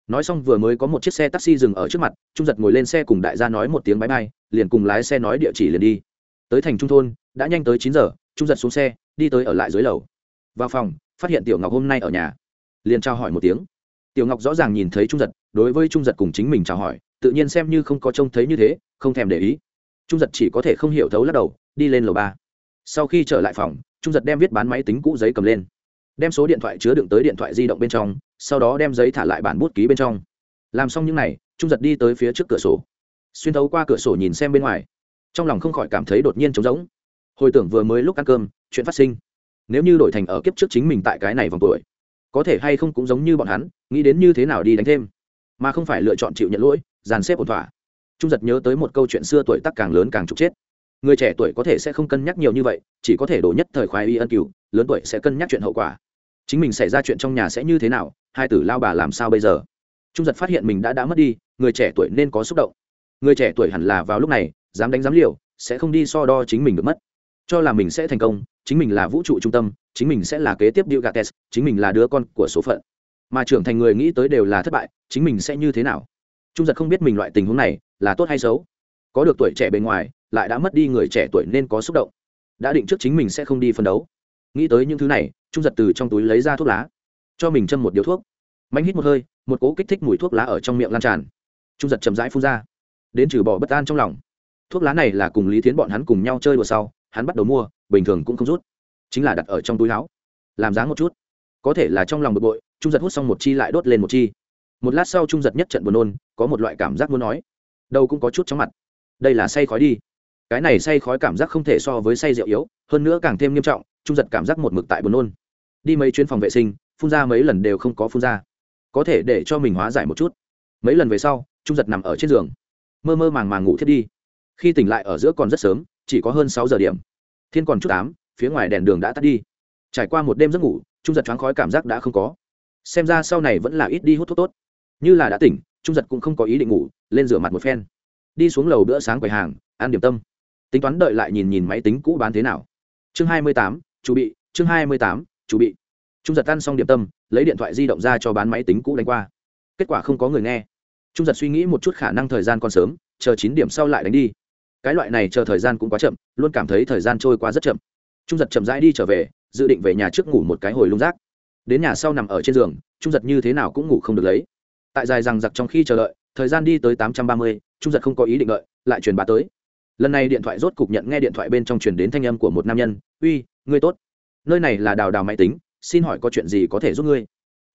[SPEAKER 1] nói xong vừa mới có một chiếc xe taxi dừng ở trước mặt, trung giật ngồi lên xe cùng đại gia nói một tiếng bãi bay liền cùng lái xe nói địa chỉ liền đi. Tới thành trung thôn, đã nhanh tới chín giờ, trung giật xuống xe, đi tới ở lại dưới lầu. Vào phòng, phát hiện tiểu ngọc hôm nay ở nhà. Liền trao hỏi một tiếng. Tiểu ngọc rõ ràng nhìn thấy trung giật, đối với trung giật cùng chính mình chào hỏi, tự nhiên xem như không có trông thấy như thế, không thèm để ý. Trung giật chỉ có thể không hiểu thấu lắc đầu, đi lên lầu ba. Sau khi trở lại phòng, trung giật đem viết bán máy tính cũ giấy cầm lên đem số điện thoại chứa đựng tới điện thoại di động bên trong, sau đó đem giấy thả lại bản bút ký bên trong. Làm xong những n à y trung giật đi tới phía trước cửa sổ. Xuyên thấu qua cửa sổ nhìn xem bên ngoài. Trong lòng không khỏi cảm thấy đột nhiên trống rỗng. Hồi tưởng vừa mới lúc ăn cơm, chuyện phát sinh. Nếu như đổi thành ở kiếp trước chính mình tại cái này vòng tuổi, có thể hay không cũng giống như bọn hắn, nghĩ đến như thế nào đi đánh thêm. Mà không phải lựa chọn chịu nhận lỗi, dàn xếp ổn thỏa. Trung giật nhớ tới một câu chuyện xưa tuổi tác càng lớn càng trục chết. Người trẻ tuổi có thể sẽ không cân nhắc nhiều như vậy, chỉ có thể đổ nhất thời khoái y ân cửu, lớn tuổi sẽ cân nhắc chuyện hậu quả chính mình xảy ra chuyện trong nhà sẽ như thế nào hai tử lao bà làm sao bây giờ trung giật phát hiện mình đã đã mất đi người trẻ tuổi nên có xúc động người trẻ tuổi hẳn là vào lúc này dám đánh dám liều sẽ không đi so đo chính mình được mất cho là mình sẽ thành công chính mình là vũ trụ trung tâm chính mình sẽ là kế tiếp điệu gà test chính mình là đứa con của số phận. Mà trưởng thành người nghĩ tới đều là thất bại, chính mình sẽ như thế nào? Trung giật không biết mình loại tình huống này là tốt hay xấu. Có được tuổi trẻ bên ngoài, lại đã mất đi người trẻ tuổi nên có xúc động. Đã định trước chính mình sẽ không đi phân đấu. Nghĩ tới những thứ này, Trung giật từ trong túi lấy ra thuốc lá, cho mình châm một điếu thuốc. Mạnh hít một hơi, một cỗ kích thích mùi thuốc lá ở trong miệng lan tràn. Trung giật chậm rãi phun ra, đến trừ bỏ bất an trong lòng. Thuốc lá này là cùng Lý Thiến bọn hắn cùng nhau chơi đùa sau, hắn bắt đầu mua, bình thường cũng không rút. Chính là đặt ở trong túi áo. Làm dáng một chút. Có thể là trong lòng bực bội trung giật hút xong một chi lại đốt lên một chi. Một lát sau trung giật nhất trận buồn nôn có một loại cảm giác muốn nói. Đâu cũng có chút chóng mặt. Đây là say khói đi. Cái này say khói cảm giác không thể so với say rượu yếu hơn nữa càng thêm nghiêm trọng trung giật cảm giác một mực tại buồn nôn. Đi mấy chuyến phòng vệ sinh, phun ra mấy lần đều không có phun ra. Có thể để cho mình hóa giải một chút. Mấy lần về sau, trung giật nằm ở trên giường, mơ mơ màng màng ngủ thiết đi. Khi tỉnh lại ở giữa còn rất sớm, chỉ có hơn sáu giờ điểm. Thiên còn chút tám phía ngoài đèn đường đã tắt đi. Trải qua một đêm giấc ngủ, trung giật choáng khói cảm giác đã không có. Xem ra sau này vẫn là ít đi hút thuốc tốt. Như là đã tỉnh, trung giật cũng không có ý định ngủ, lên rửa mặt một phen. Đi xuống lầu bữa sáng quầy hàng, ăn điểm tâm. Tính toán đợi lại nhìn nhìn máy tính cũ bán thế nào. Chương hai mươi tám chú bị, chương hai mươi tám chú bị. Trung giật ăn xong điểm tâm, lấy điện thoại di động ra cho bán máy tính cũ đánh qua. Kết quả không có người nghe. Trung giật suy nghĩ một chút khả năng thời gian còn sớm, chờ chín điểm sau lại đánh đi. Cái loại này chờ thời gian cũng quá chậm, luôn cảm thấy thời gian trôi qua rất chậm. Trung giật chậm rãi đi trở về, dự định về nhà trước ngủ một cái hồi lung rác. Đến nhà sau nằm ở trên giường, trung giật như thế nào cũng ngủ không được lấy. Tại dài rằng giặc trong khi chờ đợi, thời gian đi tới tám trăm ba mươi, trung giật không có ý định đợi, lại truyền bà tới. Lần này điện thoại rốt cục nhận nghe điện thoại bên trong truyền đến thanh âm của một nam nhân, uy ngươi tốt. Nơi này là đào đào máy tính, xin hỏi có chuyện gì có thể giúp ngươi?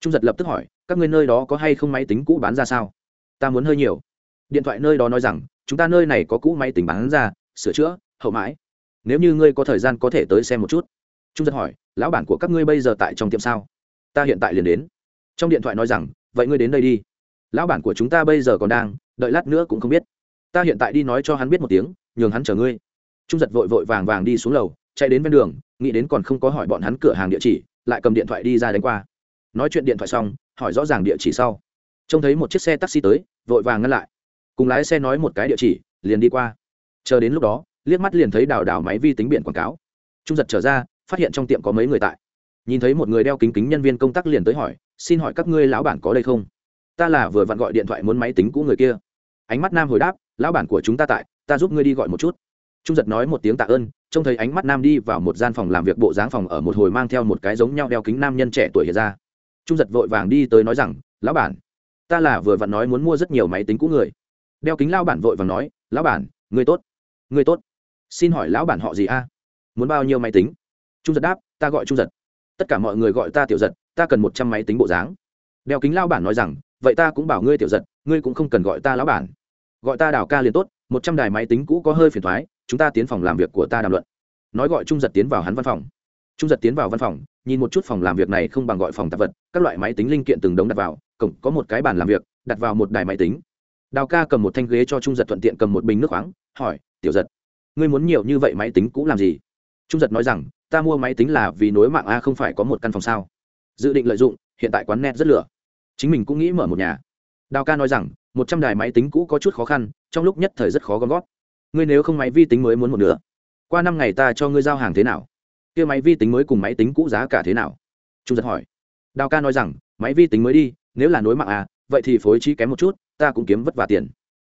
[SPEAKER 1] Trung giật lập tức hỏi, các ngươi nơi đó có hay không máy tính cũ bán ra sao? Ta muốn hơi nhiều. Điện thoại nơi đó nói rằng, chúng ta nơi này có cũ máy tính bán ra, sửa chữa, hậu mãi. Nếu như ngươi có thời gian có thể tới xem một chút. Trung giật hỏi, lão bản của các ngươi bây giờ tại trong tiệm sao? Ta hiện tại liền đến. Trong điện thoại nói rằng, vậy ngươi đến đây đi. Lão bản của chúng ta bây giờ còn đang, đợi lát nữa cũng không biết. Ta hiện tại đi nói cho hắn biết một tiếng, nhường hắn chờ ngươi. Trung giật vội vội vàng vàng đi xuống lầu, chạy đến bên đường nghĩ đến còn không có hỏi bọn hắn cửa hàng địa chỉ, lại cầm điện thoại đi ra đánh qua. Nói chuyện điện thoại xong, hỏi rõ ràng địa chỉ sau. Trông thấy một chiếc xe taxi tới, vội vàng ngăn lại. Cùng lái xe nói một cái địa chỉ, liền đi qua. Chờ đến lúc đó, liếc mắt liền thấy đào đào máy vi tính biển quảng cáo. Trung giật trở ra, phát hiện trong tiệm có mấy người tại. Nhìn thấy một người đeo kính kính nhân viên công tác liền tới hỏi, xin hỏi các ngươi lão bản có đây không? Ta là vừa vặn gọi điện thoại muốn máy tính cũ người kia. Ánh mắt nam hồi đáp, lão bản của chúng ta tại, ta giúp ngươi đi gọi một chút. Trung giật nói một tiếng tạ ơn trông thấy ánh mắt nam đi vào một gian phòng làm việc bộ dáng phòng ở một hồi mang theo một cái giống nhau đeo kính nam nhân trẻ tuổi hiện ra. Trung giật vội vàng đi tới nói rằng, lão bản, ta là vừa vặn nói muốn mua rất nhiều máy tính cũ người. Đeo kính lao bản vội vàng nói, lão bản, người tốt người tốt. Xin hỏi lão bản họ gì a? Muốn bao nhiêu máy tính? Trung giật đáp, ta gọi trung giật. Tất cả mọi người gọi ta tiểu giật, ta cần một trăm máy tính bộ dáng. Đeo kính lao bản nói rằng, vậy ta cũng bảo ngươi tiểu giật, ngươi cũng không cần gọi ta lão bản. Gọi ta đào ca liền tốt, một trăm đài máy tính cũ có hơi phiền thoái chúng ta tiến phòng làm việc của ta đàm luận. Nói gọi trung giật tiến vào hắn văn phòng. Trung giật tiến vào văn phòng, nhìn một chút phòng làm việc này không bằng gọi phòng tạp vật, các loại máy tính linh kiện từng đống đặt vào, cổng có một cái bàn làm việc, đặt vào một đài máy tính. Đào ca cầm một thanh ghế cho trung giật thuận tiện cầm một bình nước khoáng, hỏi, tiểu giật, ngươi muốn nhiều như vậy máy tính cũ làm gì? Trung giật nói rằng, ta mua máy tính là vì nối mạng a không phải có một căn phòng sao? Dự định lợi dụng, hiện tại quán net rất lửa. Chính mình cũng nghĩ mở một nhà. Đào ca nói rằng, một trăm đài máy tính cũ có chút khó khăn, trong lúc nhất thời rất khó gom góp ngươi nếu không máy vi tính mới muốn một nửa. Qua năm ngày ta cho ngươi giao hàng thế nào? Kia máy vi tính mới cùng máy tính cũ giá cả thế nào? Trung giật hỏi. Đào ca nói rằng, máy vi tính mới đi, nếu là nối mạng à vậy thì phối trí kém một chút, ta cũng kiếm vất vả tiền.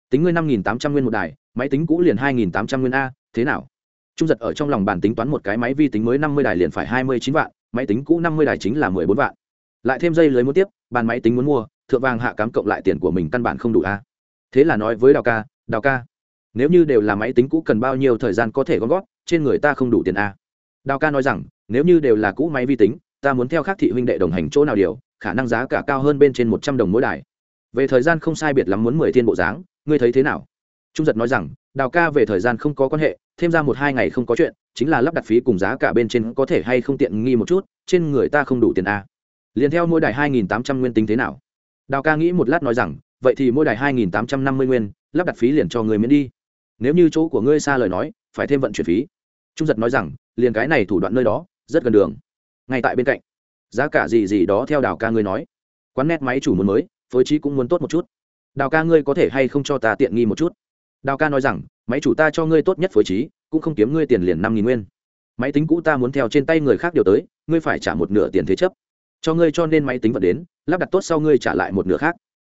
[SPEAKER 1] Tính ngươi năm nghìn tám trăm nguyên một đài, máy tính cũ liền hai nghìn tám trăm nguyên a, thế nào? Trung giật ở trong lòng bàn tính toán một cái máy vi tính mới năm mươi đài liền phải hai mươi chín vạn, máy tính cũ năm mươi đài chính là mười bốn vạn. Lại thêm dây lưới muốn tiếp, bàn máy tính muốn mua, thượng vàng hạ cám cộng lại tiền của mình căn bản không đủ a. Thế là nói với đào ca đào ca nếu như đều là máy tính cũ cần bao nhiêu thời gian có thể gom gót trên người ta không đủ tiền a đào ca nói rằng, nếu như đều là cũ máy vi tính, ta muốn theo các thị huynh đệ đồng hành chỗ nào điều, khả năng giá cả cao hơn bên trên một trăm đồng mỗi đài. Về thời gian không sai biệt lắm muốn mười thiên bộ dáng, ngươi thấy thế nào? Trung giật nói rằng, đào ca về thời gian không có quan hệ, thêm ra một hai ngày không có chuyện, chính là lắp đặt phí cùng giá cả bên trên có thể hay không tiện nghi một chút, trên người ta không đủ tiền a liền theo mỗi đài hai nghìn tám trăm nguyên tính thế nào? Đào ca nghĩ một lát nói rằng, vậy thì mỗi đài hai nghìn tám trăm năm mươi nguyên, lắp đặt phí liền cho người miễn đi nếu như chỗ của ngươi xa lời nói, phải thêm vận chuyển phí. Trung giật nói rằng, liền cái này thủ đoạn nơi đó, rất gần đường. Ngay tại bên cạnh, giá cả gì gì đó theo đào ca ngươi nói. Quán nét máy chủ muốn mới, phối trí cũng muốn tốt một chút. Đào ca ngươi có thể hay không cho ta tiện nghi một chút? Đào ca nói rằng, máy chủ ta cho ngươi tốt nhất phối trí, cũng không kiếm ngươi tiền liền năm nghìn nguyên. Máy tính cũ ta muốn theo trên tay người khác điều tới, ngươi phải trả một nửa tiền thế chấp. Cho ngươi cho nên máy tính vật đến, lắp đặt tốt sau ngươi trả lại một nửa khác.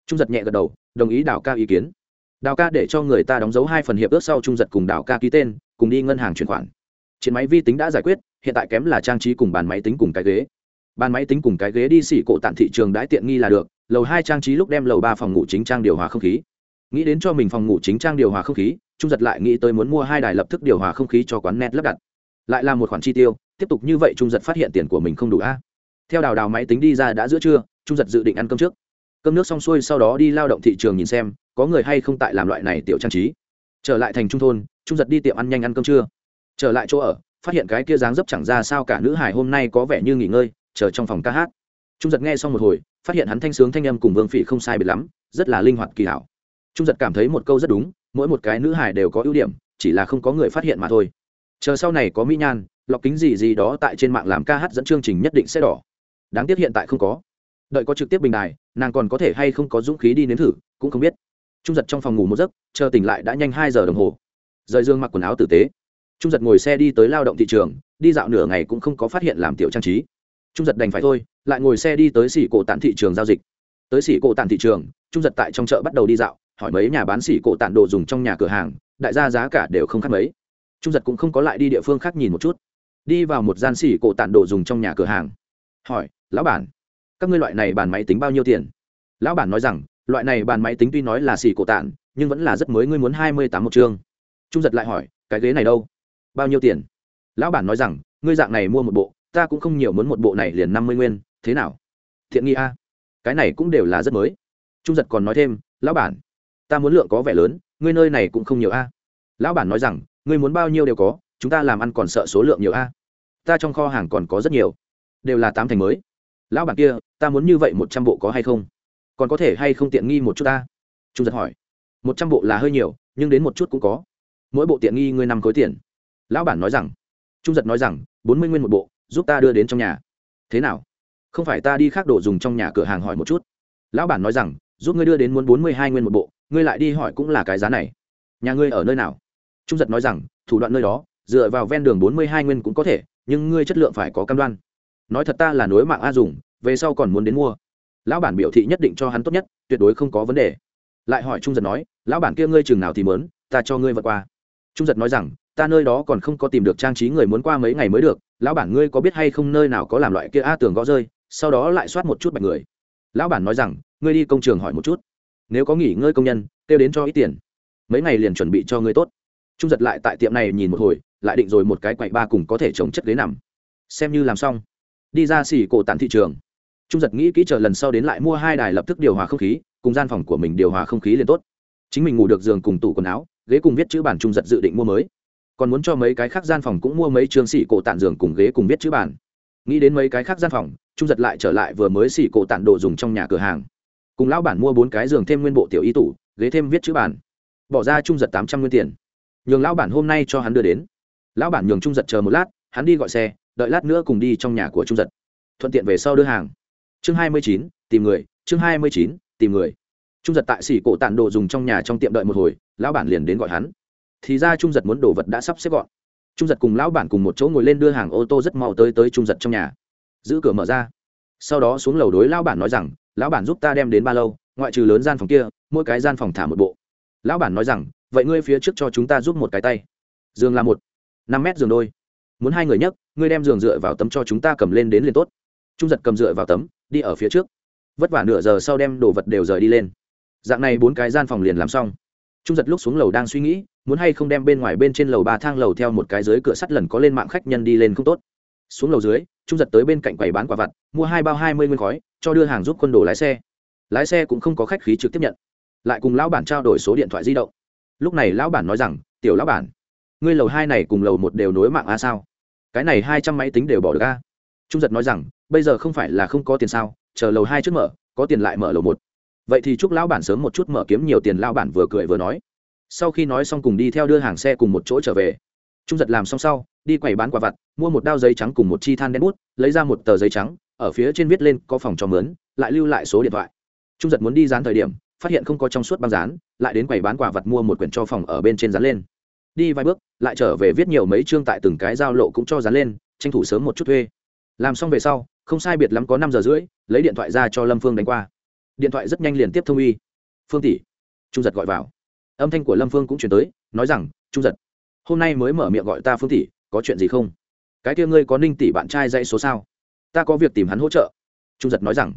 [SPEAKER 1] Trung giật nhẹ gật đầu, đồng ý đào ca ý kiến đào ca để cho người ta đóng dấu hai phần hiệp ước sau trung giật cùng đào ca ký tên, cùng đi ngân hàng chuyển khoản. Chiến máy vi tính đã giải quyết, hiện tại kém là trang trí cùng bàn máy tính cùng cái ghế. Bàn máy tính cùng cái ghế đi xỉ cổ tặng thị trường đãi tiện nghi là được, lầu hai trang trí lúc đem lầu ba phòng ngủ chính trang điều hòa không khí. Nghĩ đến cho mình phòng ngủ chính trang điều hòa không khí, trung giật lại nghĩ tới muốn mua hai đài lập tức điều hòa không khí cho quán net lắp đặt. Lại là một khoản chi tiêu, tiếp tục như vậy trung giật phát hiện tiền của mình không đủ a. Theo đào đào máy tính đi ra đã giữa trưa, trung giật dự định ăn cơm trước cơm nước xong xuôi sau đó đi lao động thị trường nhìn xem, có người hay không tại làm loại này tiểu trang trí. Trở lại thành trung thôn, trung giật đi tiệm ăn nhanh ăn cơm trưa. Trở lại chỗ ở, phát hiện cái kia dáng dấp chẳng ra sao cả nữ hải hôm nay có vẻ như nghỉ ngơi, chờ trong phòng ca hát. Trung giật nghe xong một hồi, phát hiện hắn thanh sướng thanh âm cùng vương phỉ không sai biệt lắm, rất là linh hoạt kỳ hảo. Trung giật cảm thấy một câu rất đúng, mỗi một cái nữ hải đều có ưu điểm, chỉ là không có người phát hiện mà thôi. Chờ sau này có mỹ nhan, lọc kính gì gì đó tại trên mạng làm ca hát dẫn chương trình nhất định sẽ đỏ. Đáng tiếc hiện tại không có đợi có trực tiếp bình đài, nàng còn có thể hay không có dũng khí đi nếm thử, cũng không biết. Trung giật trong phòng ngủ một giấc, chờ tỉnh lại đã nhanh hai giờ đồng hồ. Rời dương mặc quần áo tử tế. Trung giật ngồi xe đi tới lao động thị trường, đi dạo nửa ngày cũng không có phát hiện làm tiểu trang trí. Trung giật đành phải thôi, lại ngồi xe đi tới xỉ cổ tản thị trường giao dịch. Tới xỉ cổ tản thị trường, trung giật tại trong chợ bắt đầu đi dạo, hỏi mấy nhà bán xỉ cổ tản đồ dùng trong nhà cửa hàng, đại gia giá cả đều không khác mấy. Trung giật cũng không có lại đi địa phương khác nhìn một chút. Đi vào một gian xỉ cổ tản đồ dùng trong nhà cửa hàng. Hỏi, lão bản các ngươi loại này bàn máy tính bao nhiêu tiền? Lão bản nói rằng, loại này bàn máy tính tuy nói là xì cổ tản nhưng vẫn là rất mới, ngươi muốn hai mươi tám một chương. Trung giật lại hỏi, cái ghế này đâu? Bao nhiêu tiền? Lão bản nói rằng, ngươi dạng này mua một bộ, ta cũng không nhiều muốn một bộ này liền năm mươi nguyên, thế nào? Thiện nghi a. Cái này cũng đều là rất mới. Trung giật còn nói thêm, lão bản, ta muốn lượng có vẻ lớn, ngươi nơi này cũng không nhiều a. Lão bản nói rằng, ngươi muốn bao nhiêu đều có, chúng ta làm ăn còn sợ số lượng nhiều a. Ta trong kho hàng còn có rất nhiều, đều là tám thành mới lão bản kia, ta muốn như vậy một trăm bộ có hay không? Còn có thể hay không tiện nghi một chút ta? Trung giật hỏi. Một trăm bộ là hơi nhiều, nhưng đến một chút cũng có. Mỗi bộ tiện nghi ngươi năm khối tiền. Lão bản nói rằng. Trung giật nói rằng, bốn mươi nguyên một bộ, giúp ta đưa đến trong nhà. Thế nào? Không phải ta đi khác đồ dùng trong nhà cửa hàng hỏi một chút. Lão bản nói rằng, giúp ngươi đưa đến muốn bốn mươi hai nguyên một bộ, ngươi lại đi hỏi cũng là cái giá này. Nhà ngươi ở nơi nào? Trung giật nói rằng, thủ đoạn nơi đó, dựa vào ven đường bốn mươi hai nguyên cũng có thể, nhưng ngươi chất lượng phải có cam đoan nói thật ta là nối mạng a dùng, về sau còn muốn đến mua. Lão bản biểu thị nhất định cho hắn tốt nhất, tuyệt đối không có vấn đề. Lại hỏi trung giật nói, lão bản kia ngươi chừng nào thì mớn ta cho ngươi vượt qua. Trung giật nói rằng, ta nơi đó còn không có tìm được trang trí người muốn qua mấy ngày mới được, lão bản ngươi có biết hay không nơi nào có làm loại kia a tường gõ rơi, sau đó lại soát một chút bạch người. Lão bản nói rằng, ngươi đi công trường hỏi một chút. Nếu có nghỉ ngơi công nhân, kêu đến cho ít tiền. Mấy ngày liền chuẩn bị cho ngươi tốt. Trung giật lại tại tiệm này nhìn một hồi, lại định rồi một cái quậy ba cùng có thể chống chất ghế nằm. Xem như làm xong đi ra xỉ cổ tặng thị trường. Trung giật nghĩ kỹ chờ lần sau đến lại mua hai đài lập tức điều hòa không khí, cùng gian phòng của mình điều hòa không khí liền tốt. Chính mình ngủ được giường cùng tủ quần áo, ghế cùng viết chữ bản trung giật dự định mua mới. Còn muốn cho mấy cái khác gian phòng cũng mua mấy trường xỉ cổ tản giường cùng ghế cùng viết chữ bản. Nghĩ đến mấy cái khác gian phòng, trung giật lại trở lại vừa mới xỉ cổ tản đồ dùng trong nhà cửa hàng. Cùng lão bản mua bốn cái giường thêm nguyên bộ tiểu y tủ, ghế thêm viết chữ bản. Bỏ ra trung giật tám trăm nguyên tiền. Nhường lão bản hôm nay cho hắn đưa đến. Lão bản nhường trung giật chờ một lát, hắn đi gọi xe đợi lát nữa cùng đi trong nhà của trung giật. Thuận tiện về sau đưa hàng. Chương hai mươi chín, tìm người. Chương hai mươi chín, tìm người. Trung giật tại xỉ cổ tản đồ dùng trong nhà trong tiệm đợi một hồi, lão bản liền đến gọi hắn. Thì ra trung giật muốn đồ vật đã sắp xếp gọn. Trung giật cùng lão bản cùng một chỗ ngồi lên đưa hàng ô tô rất mau tới tới trung giật trong nhà. Giữ cửa mở ra. Sau đó xuống lầu đối lão bản nói rằng, lão bản giúp ta đem đến ba lâu ngoại trừ lớn gian phòng kia, mỗi cái gian phòng thả một bộ. Lão bản nói rằng, vậy ngươi phía trước cho chúng ta giúp một cái tay. Giường là một. Năm mét giường đôi muốn hai người nhấc, ngươi đem giường dựa vào tấm cho chúng ta cầm lên đến liền tốt. Trung giật cầm dựa vào tấm, đi ở phía trước. Vất vả nửa giờ sau đem đồ vật đều rời đi lên. Dạng này bốn cái gian phòng liền làm xong. Trung giật lúc xuống lầu đang suy nghĩ, muốn hay không đem bên ngoài bên trên lầu ba thang lầu theo một cái dưới cửa sắt lần có lên mạng khách nhân đi lên không tốt. Xuống lầu dưới, trung giật tới bên cạnh quầy bán quả vặt, mua hai bao hai mươi nguyên khói, cho đưa hàng giúp quân đồ lái xe. Lái xe cũng không có khách khí trực tiếp nhận. Lại cùng lão bản trao đổi số điện thoại di động. Lúc này lão bản nói rằng, tiểu lão bản, ngươi lầu hai này cùng lầu một đều nối mạng a sao? Cái này hai trăm máy tính đều bỏ được a. Trung giật nói rằng, bây giờ không phải là không có tiền sao, chờ lầu hai trước mở, có tiền lại mở lầu một. Vậy thì chúc lão bản sớm một chút mở kiếm nhiều tiền, lão bản vừa cười vừa nói. Sau khi nói xong cùng đi theo đưa hàng xe cùng một chỗ trở về. Trung giật làm xong sau, đi quầy bán quả vặt, mua một đao giấy trắng cùng một chi than đen bút, lấy ra một tờ giấy trắng, ở phía trên viết lên có phòng cho mướn, lại lưu lại số điện thoại. Trung giật muốn đi dán thời điểm, phát hiện không có trong suốt băng dán, lại đến quầy bán quả vặt mua một quyển cho phòng ở bên trên dán lên đi vài bước, lại trở về viết nhiều mấy chương tại từng cái giao lộ cũng cho dán lên, tranh thủ sớm một chút thuê. Làm xong về sau, không sai biệt lắm có năm giờ rưỡi, lấy điện thoại ra cho lâm phương đánh qua. Điện thoại rất nhanh liền tiếp thông uy. Phương tỷ. Trung giật gọi vào. Âm thanh của lâm phương cũng chuyển tới, nói rằng, trung giật, hôm nay mới mở miệng gọi ta phương tỷ, có chuyện gì không? Cái kia ngươi có ninh tỷ bạn trai dãy số sao? Ta có việc tìm hắn hỗ trợ. Trung giật nói rằng,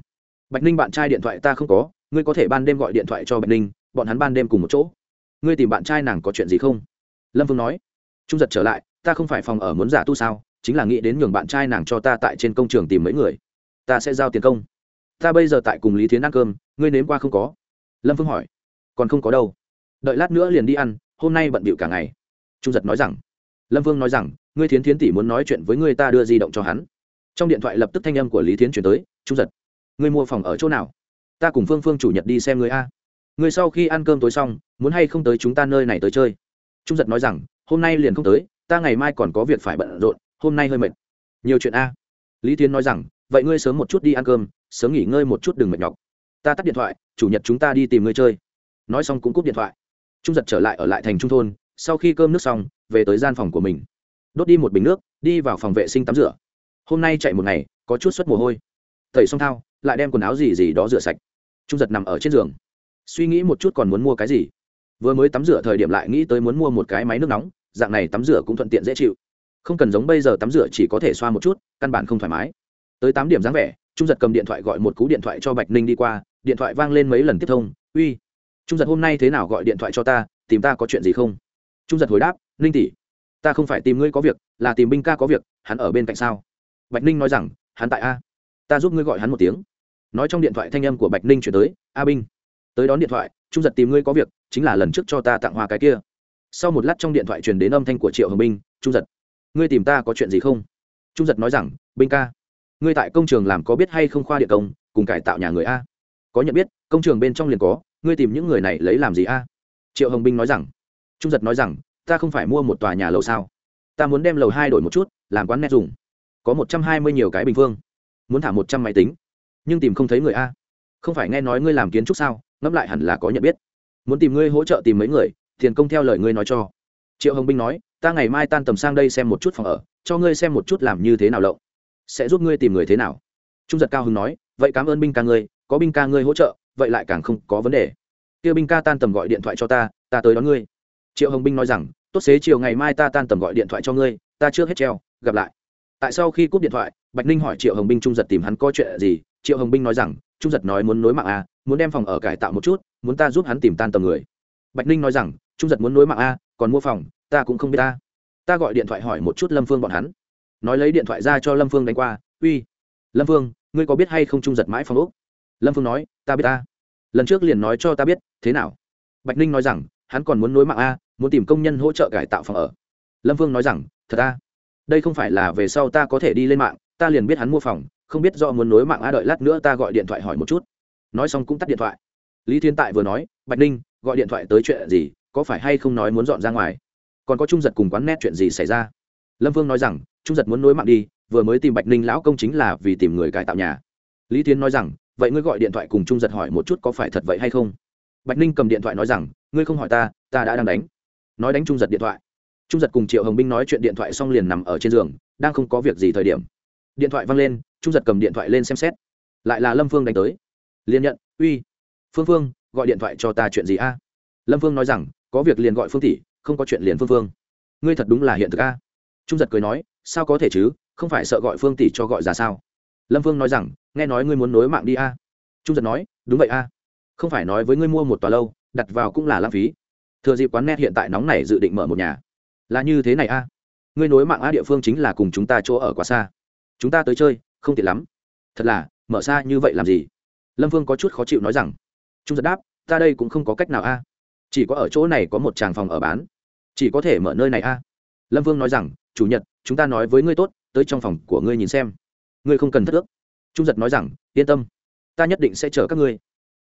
[SPEAKER 1] bạch ninh bạn trai điện thoại ta không có, ngươi có thể ban đêm gọi điện thoại cho bạch ninh, bọn hắn ban đêm cùng một chỗ. Ngươi tìm bạn trai nàng có chuyện gì không? Lâm Vương nói, trung giật trở lại, ta không phải phòng ở muốn giả tu sao? Chính là nghĩ đến nhường bạn trai nàng cho ta tại trên công trường tìm mấy người. Ta sẽ giao tiền công. Ta bây giờ tại cùng lý thiến ăn cơm, ngươi nếm qua không có? Lâm phương hỏi, còn không có đâu. Đợi lát nữa liền đi ăn, hôm nay bận bịu cả ngày. Trung giật nói rằng, lâm Vương nói rằng, ngươi thiến thiến tỷ muốn nói chuyện với ngươi ta đưa di động cho hắn. Trong điện thoại lập tức thanh âm của lý thiến chuyển tới, trung giật, ngươi mua phòng ở chỗ nào? Ta cùng phương phương chủ nhật đi xem ngươi a. Ngươi sau khi ăn cơm tối xong, muốn hay không tới chúng ta nơi này tới chơi? Trung giật nói rằng, hôm nay liền không tới, ta ngày mai còn có việc phải bận rộn, hôm nay hơi mệt. Nhiều chuyện a. Lý tiến nói rằng, vậy ngươi sớm một chút đi ăn cơm, sớm nghỉ ngơi một chút đừng mệt nhọc. Ta tắt điện thoại, chủ nhật chúng ta đi tìm ngươi chơi. Nói xong cũng cúp điện thoại. Trung giật trở lại ở lại thành trung thôn, sau khi cơm nước xong, về tới gian phòng của mình. Đốt đi một bình nước, đi vào phòng vệ sinh tắm rửa. Hôm nay chạy một ngày, có chút suất mồ hôi. Tẩy xong thao, lại đem quần áo gì gì đó rửa sạch. Trung giật nằm ở trên giường. Suy nghĩ một chút còn muốn mua cái gì? Vừa mới tắm rửa thời điểm lại nghĩ tới muốn mua một cái máy nước nóng, dạng này tắm rửa cũng thuận tiện dễ chịu. Không cần giống bây giờ tắm rửa chỉ có thể xoa một chút, căn bản không thoải mái. Tới tám điểm dáng vẻ, trung giật cầm điện thoại gọi một cú điện thoại cho bạch ninh đi qua, điện thoại vang lên mấy lần tiếp thông, uy, trung giật hôm nay thế nào gọi điện thoại cho ta, tìm ta có chuyện gì không? Trung giật hồi đáp, ninh tỷ, ta không phải tìm ngươi có việc, là tìm binh ca có việc, hắn ở bên cạnh sao? Bạch ninh nói rằng, hắn tại a. Ta giúp ngươi gọi hắn một tiếng. Nói trong điện thoại thanh âm của bạch ninh chuyển tới, a binh. Tới đón điện thoại trung giật tìm ngươi có việc, chính là lần trước cho ta tặng hoa cái kia. Sau một lát trong điện thoại truyền đến âm thanh của triệu hồng binh, trung giật, ngươi tìm ta có chuyện gì không? Trung giật nói rằng, binh ca, ngươi tại công trường làm có biết hay không khoa địa công, cùng cải tạo nhà người a. Có nhận biết, công trường bên trong liền có, ngươi tìm những người này lấy làm gì a? Triệu hồng binh nói rằng, trung giật nói rằng, ta không phải mua một tòa nhà lầu sao? Ta muốn đem lầu hai đổi một chút, làm quán net dùng. Có một trăm hai mươi nhiều cái bình phương. Muốn thả một trăm máy tính. Nhưng tìm không thấy người a. Không phải nghe nói ngươi làm kiến trúc sao? Ngẫm lại hẳn là có nhận biết. Muốn tìm ngươi hỗ trợ tìm mấy người, tiền công theo lời ngươi nói cho. Triệu hồng binh nói, ta ngày mai tan tầm sang đây xem một chút phòng ở, cho ngươi xem một chút làm như thế nào lộng. Sẽ giúp ngươi tìm người thế nào. Trung giật cao hưng nói, vậy cảm ơn binh ca ngươi, có binh ca ngươi hỗ trợ, vậy lại càng không có vấn đề. Kia binh ca tan tầm gọi điện thoại cho ta ta tới đón ngươi. Triệu hồng binh nói rằng, tốt xế chiều ngày mai ta tan tầm gọi điện thoại cho ngươi, ta chưa hết treo, gặp lại. Tại sau khi cúp điện thoại, bạch ninh hỏi triệu hồng binh trung giật tìm hắn có chuyện gì triệu hồng binh nói rằng, trung giật nói muốn nối mạng a, muốn đem phòng ở cải tạo một chút, muốn ta giúp hắn tìm tan tầm người. Bạch ninh nói rằng, trung giật muốn nối mạng a, còn mua phòng, ta cũng không biết ta. Ta gọi điện thoại hỏi một chút lâm phương bọn hắn. Nói lấy điện thoại ra cho lâm phương đánh qua, uy, lâm phương, ngươi có biết hay không trung giật mãi phòng úc lâm phương nói, ta biết ta. Lần trước liền nói cho ta biết, thế nào? Bạch ninh nói rằng, hắn còn muốn nối mạng a, muốn tìm công nhân hỗ trợ cải tạo phòng ở. Lâm phương nói rằng, thật a, đây không phải là về sau ta có thể đi lên mạng, ta liền biết hắn mua phòng không biết do muốn nối mạng a đợi lát nữa ta gọi điện thoại hỏi một chút. Nói xong cũng tắt điện thoại. Lý thiên tại vừa nói, bạch ninh, gọi điện thoại tới chuyện gì, có phải hay không nói muốn dọn ra ngoài? Còn có trung giật cùng quán nét chuyện gì xảy ra? Lâm vương nói rằng, trung giật muốn nối mạng đi, vừa mới tìm bạch ninh lão công chính là vì tìm người cải tạo nhà. Lý Thiên nói rằng, vậy ngươi gọi điện thoại cùng trung giật hỏi một chút có phải thật vậy hay không? Bạch ninh cầm điện thoại nói rằng, ngươi không hỏi ta ta đã đang đánh. Nói đánh trung giật điện thoại. Trung giật cùng triệu hồng binh nói chuyện điện thoại xong liền nằm ở trên giường, đang không có việc gì thời điểm. Điện thoại văng lên trung giật cầm điện thoại lên xem xét. Lại là lâm phương đánh tới. Liền nhận, uy, phương phương, gọi điện thoại cho ta chuyện gì a? Lâm phương nói rằng, có việc liền gọi phương tỷ, không có chuyện liền phương phương. Ngươi thật đúng là hiện thực a. Trung giật cười nói, sao có thể chứ, không phải sợ gọi phương tỷ cho gọi ra sao? Lâm phương nói rằng, nghe nói ngươi muốn nối mạng đi a. Trung giật nói, đúng vậy a. Không phải nói với ngươi mua một tòa lâu, đặt vào cũng là lãng phí. Thừa dịp quán net hiện tại nóng này dự định mở một nhà. Là như thế này a. Ngươi nối mạng a địa phương chính là cùng chúng ta chỗ ở quá xa. Chúng ta tới chơi không tiện lắm. Thật là, mở xa như vậy làm gì? Lâm Vương có chút khó chịu nói rằng, trung giật đáp, ta đây cũng không có cách nào a. Chỉ có ở chỗ này có một tràng phòng ở bán. Chỉ có thể mở nơi này a. Lâm vương nói rằng, chủ nhật, chúng ta nói với ngươi tốt, tới trong phòng của ngươi nhìn xem. Ngươi không cần thất ước. Trung giật nói rằng, yên tâm, ta nhất định sẽ chở các ngươi.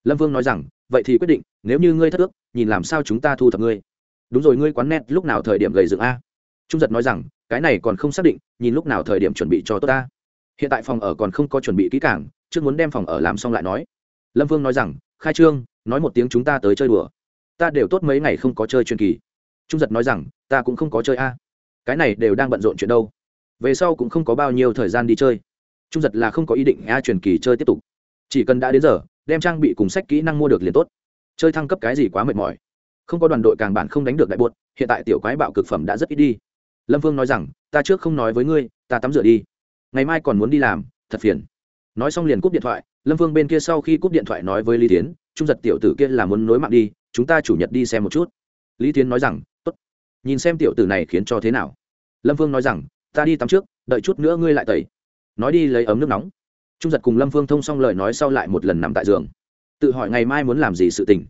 [SPEAKER 1] Lâm vương nói rằng, vậy thì quyết định, nếu như ngươi thất ước, nhìn làm sao chúng ta thu thập ngươi. Đúng rồi, ngươi quán nét lúc nào thời điểm gầy dựng a? Trung giật nói rằng, cái này còn không xác định, nhìn lúc nào thời điểm chuẩn bị cho tốt ta hiện tại phòng ở còn không có chuẩn bị kỹ càng, trước muốn đem phòng ở làm xong lại nói. Lâm vương nói rằng, khai trương, nói một tiếng chúng ta tới chơi đùa. Ta đều tốt mấy ngày không có chơi truyền kỳ. Trung giật nói rằng, ta cũng không có chơi a. Cái này đều đang bận rộn chuyện đâu. Về sau cũng không có bao nhiêu thời gian đi chơi. Trung giật là không có ý định a truyền kỳ chơi tiếp tục. Chỉ cần đã đến giờ, đem trang bị cùng sách kỹ năng mua được liền tốt. Chơi thăng cấp cái gì quá mệt mỏi. Không có đoàn đội càng bản không đánh được đại buốt hiện tại tiểu quái bạo cực phẩm đã rất ít đi. Lâm vương nói rằng, ta trước không nói với ngươi, ta tắm rửa đi ngày mai còn muốn đi làm, thật phiền. Nói xong liền cúp điện thoại, lâm vương bên kia sau khi cúp điện thoại nói với lý tiến trung giật tiểu tử kia là muốn nối mạng đi, chúng ta chủ nhật đi xem một chút. Lý tiến nói rằng, tốt. Nhìn xem tiểu tử này khiến cho thế nào. Lâm vương nói rằng, ta đi tắm trước, đợi chút nữa ngươi lại tẩy. Nói đi lấy ấm nước nóng. Trung giật cùng lâm vương thông xong lời nói sau lại một lần nằm tại giường. Tự hỏi ngày mai muốn làm gì sự tình.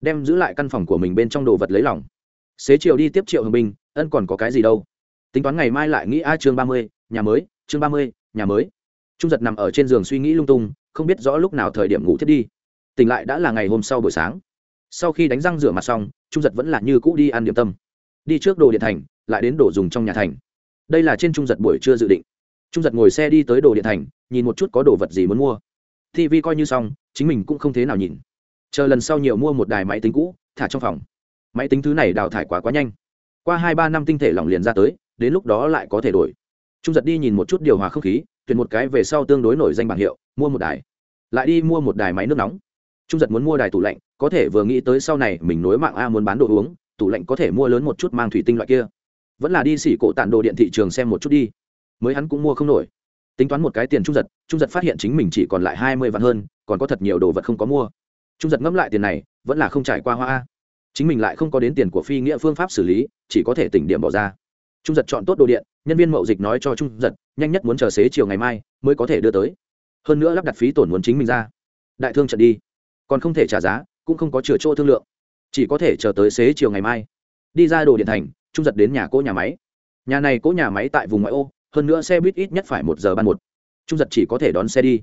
[SPEAKER 1] Đem giữ lại căn phòng của mình bên trong đồ vật lấy lòng. Xế chiều đi tiếp triệu hồng binh ân còn có cái gì đâu? Tính toán ngày mai lại nghĩ a chương ba mươi, nhà mới chương ba mươi, nhà mới. Trung giật nằm ở trên giường suy nghĩ lung tung, không biết rõ lúc nào thời điểm ngủ thiết đi. Tỉnh lại đã là ngày hôm sau buổi sáng. Sau khi đánh răng rửa mặt xong, trung giật vẫn là như cũ đi ăn điểm tâm. Đi trước đồ điện thành, lại đến đồ dùng trong nhà thành. Đây là trên trung giật buổi trưa dự định. Trung giật ngồi xe đi tới đồ điện thành, nhìn một chút có đồ vật gì muốn mua. Tv coi như xong, chính mình cũng không thế nào nhìn. Chờ lần sau nhiều mua một đài máy tính cũ, thả trong phòng. Máy tính thứ này đào thải quá quá nhanh. Qua hai ba năm tinh thể lỏng liền ra tới, đến lúc đó lại có thể đổi trung giật đi nhìn một chút điều hòa không khí, tuyển một cái về sau tương đối nổi danh bảng hiệu, mua một đài. Lại đi mua một đài máy nước nóng. Trung giật muốn mua đài tủ lạnh, có thể vừa nghĩ tới sau này mình nối mạng a muốn bán đồ uống, tủ lạnh có thể mua lớn một chút mang thủy tinh loại kia. Vẫn là đi xỉ cổ tản đồ điện thị trường xem một chút đi. Mới hắn cũng mua không nổi. Tính toán một cái tiền trung giật trung giật phát hiện chính mình chỉ còn lại hai mươi vạn hơn, còn có thật nhiều đồ vật không có mua. Trung giật ngẫm lại tiền này, vẫn là không trải qua hoa a. Chính mình lại không có đến tiền của phi nghĩa phương pháp xử lý, chỉ có thể tỉnh điểm bỏ ra trung giật chọn tốt đồ điện, nhân viên mậu dịch nói cho trung giật, nhanh nhất muốn chờ xế chiều ngày mai mới có thể đưa tới. Hơn nữa lắp đặt phí tổn muốn chính mình ra. Đại thương trận đi. Còn không thể trả giá, cũng không có chừa chỗ thương lượng. Chỉ có thể chờ tới xế chiều ngày mai. Đi ra đồ điện thành, trung giật đến nhà cỗ nhà máy. Nhà này cỗ nhà máy tại vùng ngoại ô, hơn nữa xe buýt ít nhất phải một giờ ban một. Trung giật chỉ có thể đón xe đi.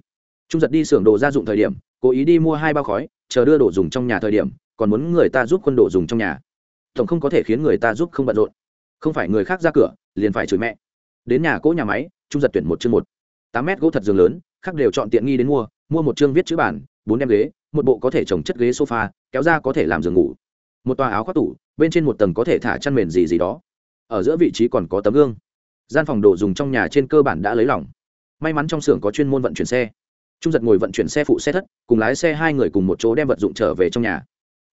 [SPEAKER 1] Trung giật đi xưởng đồ gia dụng thời điểm, cố ý đi mua hai bao khói, chờ đưa đồ dùng trong nhà thời điểm, còn muốn người ta giúp quân đồ dùng trong nhà. Tổng không có thể khiến người ta giúp không bận rộn không phải người khác ra cửa, liền phải chửi mẹ. Đến nhà cỗ nhà máy, trung giật tuyển một chương một. Tám mét gỗ thật giường lớn, khác đều chọn tiện nghi đến mua mua một chương viết chữ bản, bốn đem ghế, một bộ có thể trồng chất ghế sofa, kéo ra có thể làm giường ngủ. Một tòa áo khoác tủ, bên trên một tầng có thể thả chăn mền gì gì đó. Ở giữa vị trí còn có tấm gương. Gian phòng đồ dùng trong nhà trên cơ bản đã lấy lỏng. May mắn trong xưởng có chuyên môn vận chuyển xe. Trung giật ngồi vận chuyển xe phụ xe thất, cùng lái xe hai người cùng một chỗ đem vật dụng trở về trong nhà.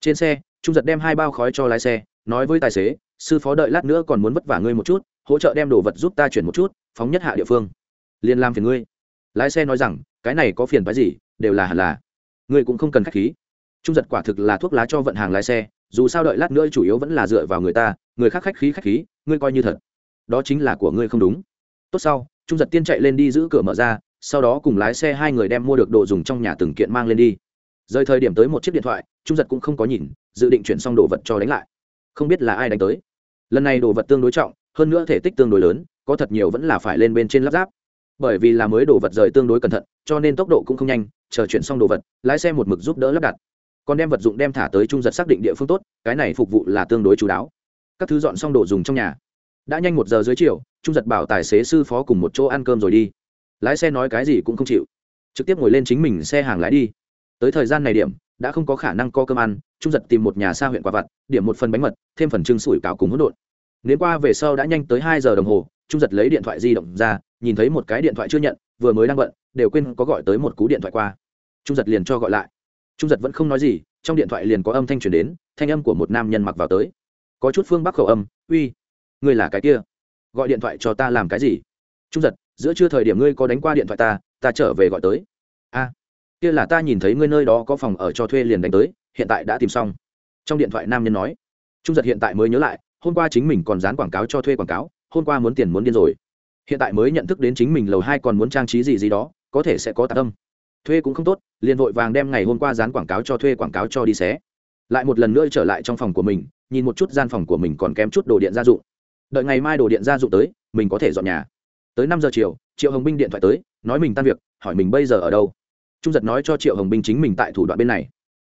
[SPEAKER 1] Trên xe, trung giật đem hai bao khói cho lái xe, nói với tài xế sư phó đợi lát nữa còn muốn vất vả ngươi một chút, hỗ trợ đem đồ vật giúp ta chuyển một chút, phóng nhất hạ địa phương. Liền làm phiền ngươi. Lái xe nói rằng, cái này có phiền phái gì, đều là hẳn là. Ngươi cũng không cần khách khí. Trung giật quả thực là thuốc lá cho vận hàng lái xe, dù sao đợi lát nữa chủ yếu vẫn là dựa vào người ta, người khác khách khí khách khí, ngươi coi như thật. Đó chính là của ngươi không đúng. Tốt sau, trung giật tiên chạy lên đi giữ cửa mở ra, sau đó cùng lái xe hai người đem mua được đồ dùng trong nhà từng kiện mang lên đi. Rời thời điểm tới một chiếc điện thoại, trung giật cũng không có nhìn, dự định chuyển xong đồ vật cho đánh lại. Không biết là ai đánh tới lần này đồ vật tương đối trọng, hơn nữa thể tích tương đối lớn, có thật nhiều vẫn là phải lên bên trên lắp ráp. Bởi vì là mới đồ vật rời tương đối cẩn thận, cho nên tốc độ cũng không nhanh, chờ chuyển xong đồ vật, lái xe một mực giúp đỡ lắp đặt. Còn đem vật dụng đem thả tới trung giật xác định địa phương tốt, cái này phục vụ là tương đối chú đáo. Các thứ dọn xong đồ dùng trong nhà. Đã nhanh một giờ dưới chiều, trung giật bảo tài xế sư phó cùng một chỗ ăn cơm rồi đi. Lái xe nói cái gì cũng không chịu. Trực tiếp ngồi lên chính mình xe hàng lái đi. Tới thời gian này điểm đã không có khả năng co cơm ăn, trung giật tìm một nhà xa huyện quả vặt, điểm một phần bánh mật, thêm phần trưng sủi cảo cùng hỗn độn. Nếu qua về sau đã nhanh tới hai giờ đồng hồ, trung giật lấy điện thoại di động ra, nhìn thấy một cái điện thoại chưa nhận, vừa mới đang bận, đều quên có gọi tới một cú điện thoại qua. Trung giật liền cho gọi lại. Trung giật vẫn không nói gì, trong điện thoại liền có âm thanh truyền đến, thanh âm của một nam nhân mặc vào tới. Có chút phương bắc khẩu âm, uy, ngươi là cái kia? Gọi điện thoại cho ta làm cái gì? Trung giật, giữa trưa thời điểm ngươi có đánh qua điện thoại ta ta trở về gọi tới. A kia là ta nhìn thấy ngươi nơi đó có phòng ở cho thuê liền đánh tới, hiện tại đã tìm xong. Trong điện thoại nam nhân nói. Trung giật hiện tại mới nhớ lại, hôm qua chính mình còn dán quảng cáo cho thuê quảng cáo, hôm qua muốn tiền muốn điên rồi. Hiện tại mới nhận thức đến chính mình lầu hai còn muốn trang trí gì gì đó, có thể sẽ có tạ tâm. Thuê cũng không tốt, liền vội vàng đem ngày hôm qua dán quảng cáo cho thuê quảng cáo cho đi xé. Lại một lần nữa trở lại trong phòng của mình, nhìn một chút gian phòng của mình còn kém chút đồ điện gia dụng. Đợi ngày mai đồ điện gia dụng tới, mình có thể dọn nhà. Tới năm giờ chiều, triệu hồng binh điện thoại tới, nói mình tan việc, hỏi mình bây giờ ở đâu trung giật nói cho triệu hồng binh chính mình tại thủ đoạn bên này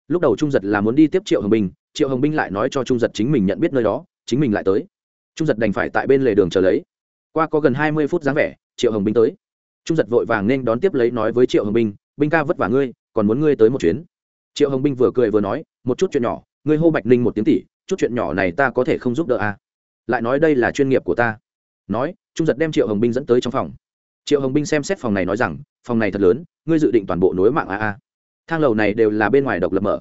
[SPEAKER 1] lúc đầu trung giật là muốn đi tiếp triệu hồng binh triệu hồng binh lại nói cho trung giật chính mình nhận biết nơi đó chính mình lại tới trung giật đành phải tại bên lề đường chờ lấy qua có gần hai mươi phút dáng vẻ triệu hồng binh tới trung giật vội vàng nên đón tiếp lấy nói với triệu hồng binh binh ca vất vả ngươi còn muốn ngươi tới một chuyến triệu hồng binh vừa cười vừa nói một chút chuyện nhỏ ngươi hô bạch ninh một tiếng tỷ chút chuyện nhỏ này ta có thể không giúp đỡ à. lại nói đây là chuyên nghiệp của ta nói trung giật đem triệu hồng binh dẫn tới trong phòng triệu hồng binh xem xét phòng này nói rằng, phòng này thật lớn, ngươi dự định toàn bộ nối mạng a a. Thang lầu này đều là bên ngoài độc lập mở.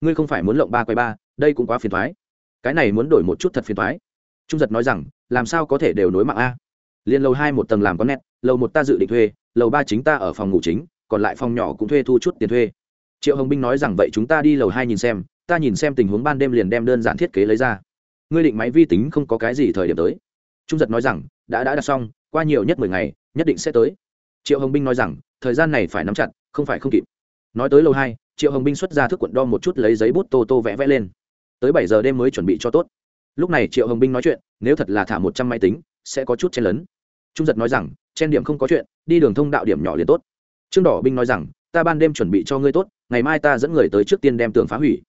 [SPEAKER 1] Ngươi không phải muốn lộng ba quay ba, đây cũng quá phiền thoái. Cái này muốn đổi một chút thật phiền thoái. Trung giật nói rằng, làm sao có thể đều nối mạng a? Liền lầu hai một tầng làm có nét, lầu một ta dự định thuê, lầu ba chính ta ở phòng ngủ chính, còn lại phòng nhỏ cũng thuê thu chút tiền thuê. Triệu hồng binh nói rằng, vậy chúng ta đi lầu hai nhìn xem, ta nhìn xem tình huống ban đêm liền đem đơn giản thiết kế lấy ra. Ngươi định máy vi tính không có cái gì thời điểm tới. Trung giật nói rằng, đã đã đặt xong qua nhiều nhất mười ngày, nhất định sẽ tới. Triệu hồng binh nói rằng, thời gian này phải nắm chặt, không phải không kịp. Nói tới lầu hai, triệu hồng binh xuất ra thước quận đo một chút lấy giấy bút tô tô vẽ vẽ lên. Tới bảy giờ đêm mới chuẩn bị cho tốt. Lúc này triệu hồng binh nói chuyện, nếu thật là thả một trăm máy tính, sẽ có chút chen lấn. Trung giật nói rằng, chen điểm không có chuyện, đi đường thông đạo điểm nhỏ liền tốt. Trương đỏ binh nói rằng, ta ban đêm chuẩn bị cho ngươi tốt, ngày mai ta dẫn người tới trước tiên đem tường phá hủy.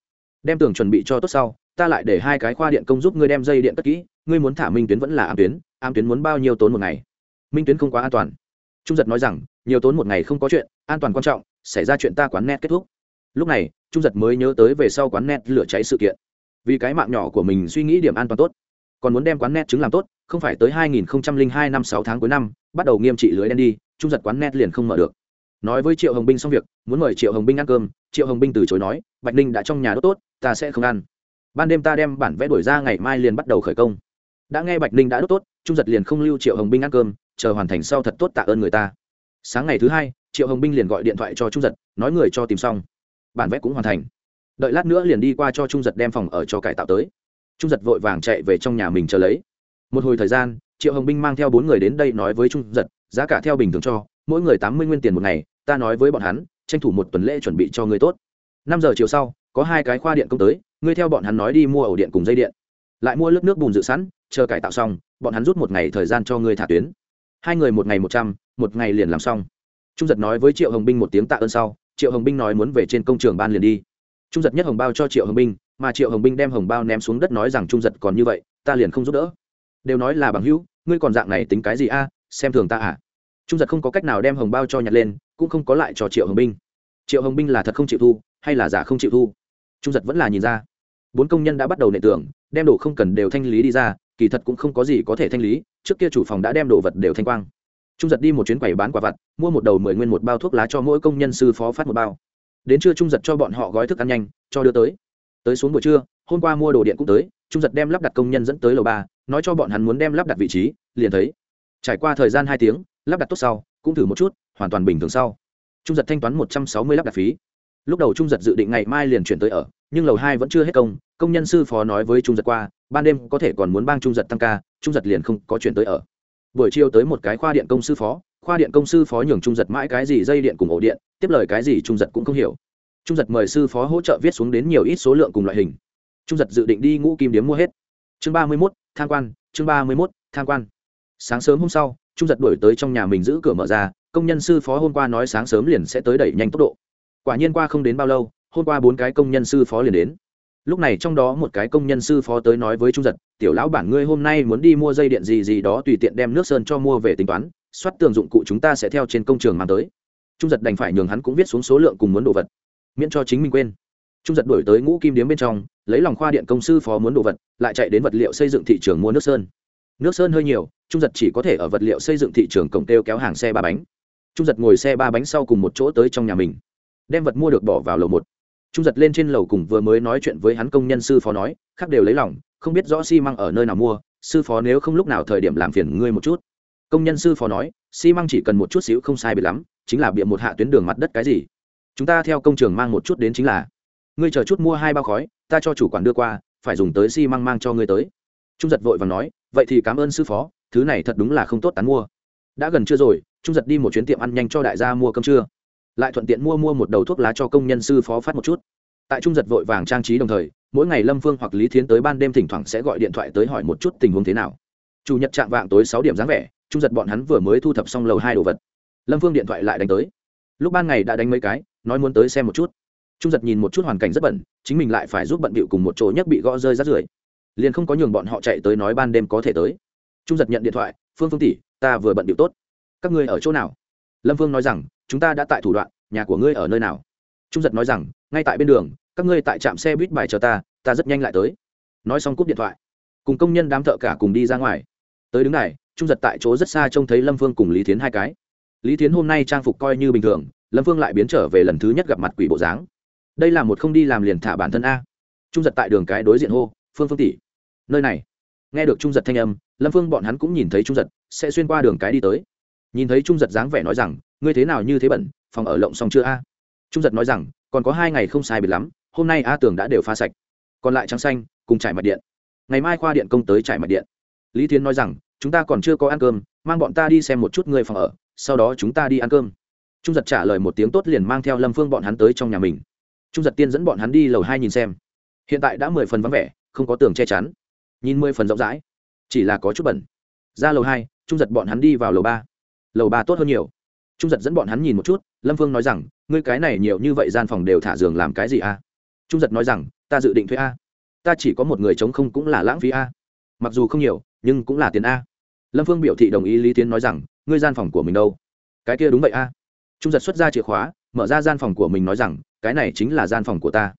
[SPEAKER 1] Đem tường chuẩn bị cho tốt sau, ta lại để hai cái khoa điện công giúp ngươi đem dây điện cất kỹ, ngươi muốn thả minh tuyến vẫn là ám tuyến ám tuyến muốn bao nhiêu tốn một ngày? Minh tuyến không quá an toàn. Trung giật nói rằng, nhiều tốn một ngày không có chuyện, an toàn quan trọng, xảy ra chuyện ta quán net kết thúc. Lúc này, trung giật mới nhớ tới về sau quán net lửa cháy sự kiện. Vì cái mạng nhỏ của mình suy nghĩ điểm an toàn tốt, còn muốn đem quán net chứng làm tốt, không phải tới 2002 năm 6 tháng cuối năm, bắt đầu nghiêm trị lưới đen đi, trung giật quán net liền không mở được. Nói với triệu hồng binh xong việc, muốn mời triệu hồng binh ăn cơm, triệu hồng binh từ chối nói, bạch ninh đã trong nhà đốt tốt, ta sẽ không ăn. Ban đêm ta đem bản vẽ đổi ra, ngày mai liền bắt đầu khởi công. Đã nghe bạch ninh đã đốt tốt, trung giật liền không lưu triệu hồng binh ăn cơm chờ hoàn thành sau thật tốt tạ ơn người ta. Sáng ngày thứ hai, triệu hồng binh liền gọi điện thoại cho trung giật, nói người cho tìm xong. Bản vẽ cũng hoàn thành. Đợi lát nữa liền đi qua cho trung giật đem phòng ở cho cải tạo tới. Trung giật vội vàng chạy về trong nhà mình chờ lấy. Một hồi thời gian, triệu hồng binh mang theo bốn người đến đây nói với trung giật, giá cả theo bình thường cho, mỗi người tám mươi nguyên tiền một ngày, ta nói với bọn hắn, tranh thủ một tuần lễ chuẩn bị cho người tốt. Năm giờ chiều sau, có hai cái khoa điện công tới, ngươi theo bọn hắn nói đi mua ổ điện cùng dây điện. Lại mua lớp nước bùn dự sẵn, chờ cải tạo xong, bọn hắn rút một ngày thời gian cho ngươi thả tuyến hai người một ngày một trăm, một ngày liền làm xong. Trung giật nói với triệu hồng binh một tiếng tạ ơn sau, triệu hồng binh nói muốn về trên công trường ban liền đi. Trung giật nhất hồng bao cho triệu hồng binh, mà triệu hồng binh đem hồng bao ném xuống đất nói rằng trung giật còn như vậy, ta liền không giúp đỡ. Đều nói là bằng hữu, ngươi còn dạng này tính cái gì a, xem thường ta à? Trung giật không có cách nào đem hồng bao cho nhặt lên, cũng không có lại cho triệu hồng binh. Triệu hồng binh là thật không chịu thu, hay là giả không chịu thu? Trung giật vẫn là nhìn ra. Bốn công nhân đã bắt đầu nệ tưởng, đem đồ không cần đều thanh lý đi ra, kỳ thật cũng không có gì có thể thanh lý trước kia chủ phòng đã đem đồ vật đều thanh quang. Trung giật đi một chuyến quầy bán quả vặt, mua một đầu mười nguyên một bao thuốc lá cho mỗi công nhân sư phó phát một bao. Đến trưa trung giật cho bọn họ gói thức ăn nhanh, cho đưa tới. Tới xuống buổi trưa, hôm qua mua đồ điện cũng tới, trung giật đem lắp đặt công nhân dẫn tới lầu ba, nói cho bọn hắn muốn đem lắp đặt vị trí, liền thấy. Trải qua thời gian hai tiếng, lắp đặt tốt sau, cũng thử một chút, hoàn toàn bình thường sau. Trung giật thanh toán một trăm sáu mươi lắp đặt phí. Lúc đầu trung giật dự định ngày mai liền chuyển tới ở, nhưng lầu hai vẫn chưa hết công công nhân sư phó nói với trung giật qua ban đêm có thể còn muốn bang trung giật tăng ca, trung giật liền không có chuyển tới ở. Buổi chiều tới một cái khoa điện công sư phó, khoa điện công sư phó nhường trung giật mãi cái gì dây điện cùng ổ điện, tiếp lời cái gì trung giật cũng không hiểu. Trung giật mời sư phó hỗ trợ viết xuống đến nhiều ít số lượng cùng loại hình. Trung giật dự định đi ngũ kim điếm mua hết. Chương ba mươi mốt, tham quan, chương ba mươi mốt, tham quan. Sáng sớm hôm sau, trung giật đổi tới trong nhà mình giữ cửa mở ra, công nhân sư phó hôm qua nói sáng sớm liền sẽ tới đẩy nhanh tốc độ. Quả nhiên qua không đến bao lâu, hôm qua bốn cái công nhân sư phó liền đến lúc này trong đó một cái công nhân sư phó tới nói với trung giật, tiểu lão bản ngươi hôm nay muốn đi mua dây điện gì gì đó tùy tiện đem nước sơn cho mua về tính toán, soát tường dụng cụ chúng ta sẽ theo trên công trường mang tới. Trung giật đành phải nhường hắn cũng viết xuống số lượng cùng muốn đồ vật, miễn cho chính mình quên. Trung giật đổi tới ngũ kim điếm bên trong, lấy lòng khoa điện công sư phó muốn đồ vật, lại chạy đến vật liệu xây dựng thị trường mua nước sơn. Nước sơn hơi nhiều, trung giật chỉ có thể ở vật liệu xây dựng thị trường cổng têu kéo hàng xe ba bánh. Trung giật ngồi xe ba bánh sau cùng một chỗ tới trong nhà mình, đem vật mua được bỏ vào lầu một trung giật lên trên lầu cùng vừa mới nói chuyện với hắn công nhân sư phó nói, khác đều lấy lòng, không biết rõ xi măng ở nơi nào mua, sư phó nếu không lúc nào thời điểm làm phiền ngươi một chút. Công nhân sư phó nói, xi măng chỉ cần một chút xíu không sai biệt lắm, chính là bịa một hạ tuyến đường mặt đất cái gì. Chúng ta theo công trường mang một chút đến chính là, ngươi chờ chút mua hai bao khói, ta cho chủ quản đưa qua, phải dùng tới xi măng mang cho ngươi tới. Trung giật vội và nói, vậy thì cảm ơn sư phó, thứ này thật đúng là không tốt tán mua. Đã gần trưa rồi, trung giật đi một chuyến tiệm ăn nhanh cho đại gia mua cơm trưa lại thuận tiện mua mua một đầu thuốc lá cho công nhân sư phó phát một chút. Tại trung giật vội vàng trang trí đồng thời, mỗi ngày lâm phương hoặc lý thiến tới ban đêm thỉnh thoảng sẽ gọi điện thoại tới hỏi một chút tình huống thế nào. Chủ nhật chạm vạng tối sáu điểm dáng vẻ, trung giật bọn hắn vừa mới thu thập xong lầu hai đồ vật. Lâm phương điện thoại lại đánh tới. Lúc ban ngày đã đánh mấy cái, nói muốn tới xem một chút. Trung giật nhìn một chút hoàn cảnh rất bẩn, chính mình lại phải giúp bận bịu cùng một chỗ nhấc bị gõ rơi rát rưởi. Liền không có nhường bọn họ chạy tới nói ban đêm có thể tới. Trung giật nhận điện thoại, phương phương tỷ, ta vừa bận bịu tốt. Các ngươi ở chỗ nào? Lâm phương nói rằng chúng ta đã tại thủ đoạn, nhà của ngươi ở nơi nào? Trung giật nói rằng, ngay tại bên đường, các ngươi tại trạm xe buýt bài chờ ta ta rất nhanh lại tới. Nói xong cúp điện thoại. Cùng công nhân đám thợ cả cùng đi ra ngoài. Tới đứng này, trung giật tại chỗ rất xa trông thấy lâm phương cùng lý thiến hai cái. Lý thiến hôm nay trang phục coi như bình thường, lâm phương lại biến trở về lần thứ nhất gặp mặt quỷ bộ dáng. Đây là một không đi làm liền thả bản thân a. Trung giật tại đường cái đối diện hô, phương phương tỷ, nơi này. Nghe được trung giật thanh âm, lâm phương bọn hắn cũng nhìn thấy trung giật, sẽ xuyên qua đường cái đi tới. Nhìn thấy trung giật dáng vẻ nói rằng ngươi thế nào như thế bẩn, phòng ở lộng xong chưa a? Trung giật nói rằng, còn có hai ngày không sai biệt lắm, hôm nay a tường đã đều pha sạch. Còn lại trắng xanh, cùng trải mặt điện. Ngày mai khoa điện công tới trải mặt điện. Lý tiến nói rằng, chúng ta còn chưa có ăn cơm, mang bọn ta đi xem một chút người phòng ở, sau đó chúng ta đi ăn cơm. Trung giật trả lời một tiếng tốt liền mang theo lâm phương bọn hắn tới trong nhà mình. Trung giật tiên dẫn bọn hắn đi lầu hai nhìn xem. Hiện tại đã mười phần vắng vẻ, không có tường che chắn. Nhìn mười phần rộng rãi, chỉ là có chút bẩn. Ra lầu hai, trung giật bọn hắn đi vào lầu ba. Lầu ba tốt hơn nhiều trung giật dẫn bọn hắn nhìn một chút, lâm phương nói rằng, ngươi cái này nhiều như vậy gian phòng đều thả giường làm cái gì a? Trung giật nói rằng, ta dự định thuê a. Ta chỉ có một người chống không cũng là lãng phí a. Mặc dù không nhiều, nhưng cũng là tiền a. Lâm phương biểu thị đồng ý lý tiến nói rằng, ngươi gian phòng của mình đâu? Cái kia đúng vậy a. Trung giật xuất ra chìa khóa, mở ra gian phòng của mình nói rằng, cái này chính là gian phòng của ta.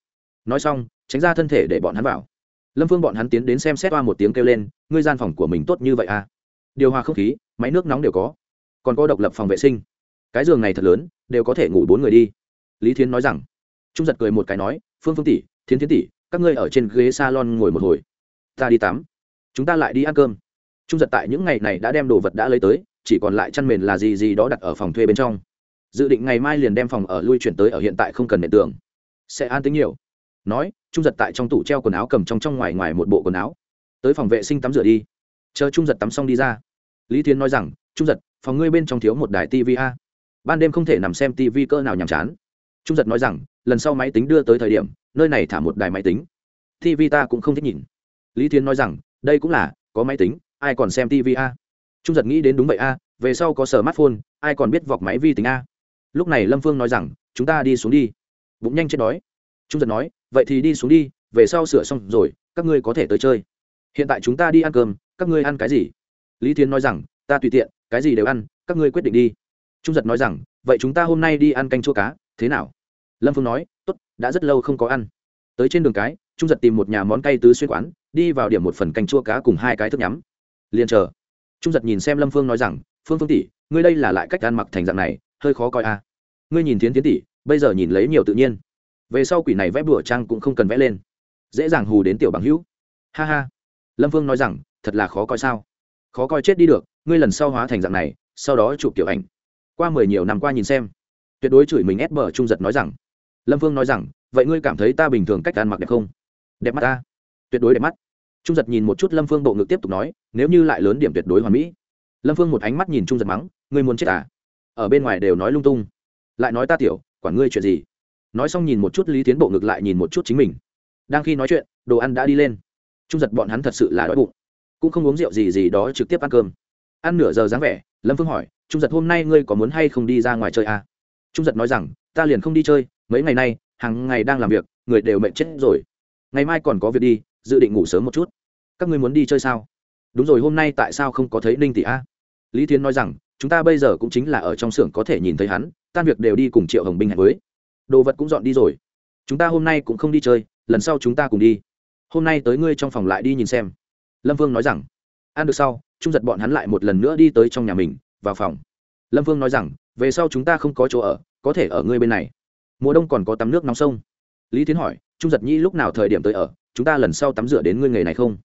[SPEAKER 1] Nói xong, tránh ra thân thể để bọn hắn vào. Lâm phương bọn hắn tiến đến xem xét qua một tiếng kêu lên, ngươi gian phòng của mình tốt như vậy a. Điều hòa không khí, máy nước nóng đều có. Còn có độc lập phòng vệ sinh cái giường này thật lớn, đều có thể ngủ bốn người đi. Lý thiến nói rằng, trung giật cười một cái nói, phương phương tỷ, thiến thiến tỷ, các ngươi ở trên ghế salon ngồi một hồi. Ta đi tắm. Chúng ta lại đi ăn cơm. Trung giật tại những ngày này đã đem đồ vật đã lấy tới, chỉ còn lại chăn mền là gì gì đó đặt ở phòng thuê bên trong. Dự định ngày mai liền đem phòng ở lui chuyển tới ở hiện tại không cần nền tường. Sẽ an tính nhiều. Nói, trung giật tại trong tủ treo quần áo cầm trong trong ngoài ngoài một bộ quần áo. Tới phòng vệ sinh tắm rửa đi. Chờ trung giật tắm xong đi ra. Lý thiến nói rằng, trung giật, phòng ngươi bên trong thiếu một đài tv a ban đêm không thể nằm xem tv cơ nào nhàm chán. Trung giật nói rằng, lần sau máy tính đưa tới thời điểm, nơi này thả một đài máy tính. Tv ta cũng không thích nhìn. Lý Thiên nói rằng, đây cũng là, có máy tính, ai còn xem tv a? Trung giật nghĩ đến đúng vậy a, về sau có smartphone, ai còn biết vọc máy vi tính a? Lúc này lâm phương nói rằng, chúng ta đi xuống đi. Bụng nhanh chết đói. Trung giật nói, vậy thì đi xuống đi, về sau sửa xong rồi, các ngươi có thể tới chơi. Hiện tại chúng ta đi ăn cơm, các ngươi ăn cái gì? Lý Thiên nói rằng, ta tùy tiện, cái gì đều ăn, các ngươi quyết định đi trung giật nói rằng, vậy chúng ta hôm nay đi ăn canh chua cá, thế nào? Lâm phương nói, tốt, đã rất lâu không có ăn. Tới trên đường cái, trung giật tìm một nhà món cay tứ xuyên quán, đi vào điểm một phần canh chua cá cùng hai cái thức nhắm. Liền chờ. Trung giật nhìn xem lâm phương nói rằng, phương phương tỷ, ngươi đây là lại cách ăn mặc thành dạng này, hơi khó coi à. ngươi nhìn tiến tiến tỷ, bây giờ nhìn lấy nhiều tự nhiên. Về sau quỷ này vẽ bửa trang cũng không cần vẽ lên. Dễ dàng hù đến tiểu bằng hữu. Ha ha. Lâm Phương nói rằng, thật là khó coi sao? Khó coi chết đi được, ngươi lần sau hóa thành dạng này, sau đó chụp tiểu ảnh qua mười nhiều năm qua nhìn xem. Tuyệt đối chửi mình ép bờ trung giật nói rằng, lâm vương nói rằng, vậy ngươi cảm thấy ta bình thường cách ăn mặc đẹp không? Đẹp mắt ta. Tuyệt đối đẹp mắt. Trung giật nhìn một chút lâm phương bộ ngực tiếp tục nói, nếu như lại lớn điểm tuyệt đối hoàn mỹ. Lâm phương một ánh mắt nhìn trung giật mắng, ngươi muốn chết à? Ở bên ngoài đều nói lung tung. Lại nói ta tiểu, quản ngươi chuyện gì? Nói xong nhìn một chút lý tiến bộ ngực lại nhìn một chút chính mình. Đang khi nói chuyện, đồ ăn đã đi lên. Trung giật bọn hắn thật sự là đói bụng. Cũng không uống rượu gì gì đó trực tiếp ăn cơm. Ăn nửa giờ dáng vẻ lâm phương hỏi, trung giật hôm nay ngươi có muốn hay không đi ra ngoài chơi à? trung giật nói rằng, ta liền không đi chơi, mấy ngày nay, hàng ngày đang làm việc, người đều mệt chết rồi. Ngày mai còn có việc đi, dự định ngủ sớm một chút. Các ngươi muốn đi chơi sao? Đúng rồi, hôm nay tại sao không có thấy ninh tỷ a? Lý thiến nói rằng, chúng ta bây giờ cũng chính là ở trong xưởng có thể nhìn thấy hắn, tan việc đều đi cùng triệu hồng binh hẹn với. Đồ vật cũng dọn đi rồi. Chúng ta hôm nay cũng không đi chơi, lần sau chúng ta cùng đi. Hôm nay tới ngươi trong phòng lại đi nhìn xem. Lâm vương nói rằng, ăn được sau trung giật bọn hắn lại một lần nữa đi tới trong nhà mình, vào phòng. Lâm vương nói rằng, về sau chúng ta không có chỗ ở, có thể ở ngươi bên này. Mùa đông còn có tắm nước nóng sông. Lý tiến hỏi, trung giật nhi lúc nào thời điểm tới ở? Chúng ta lần sau tắm rửa đến ngươi nghề này không?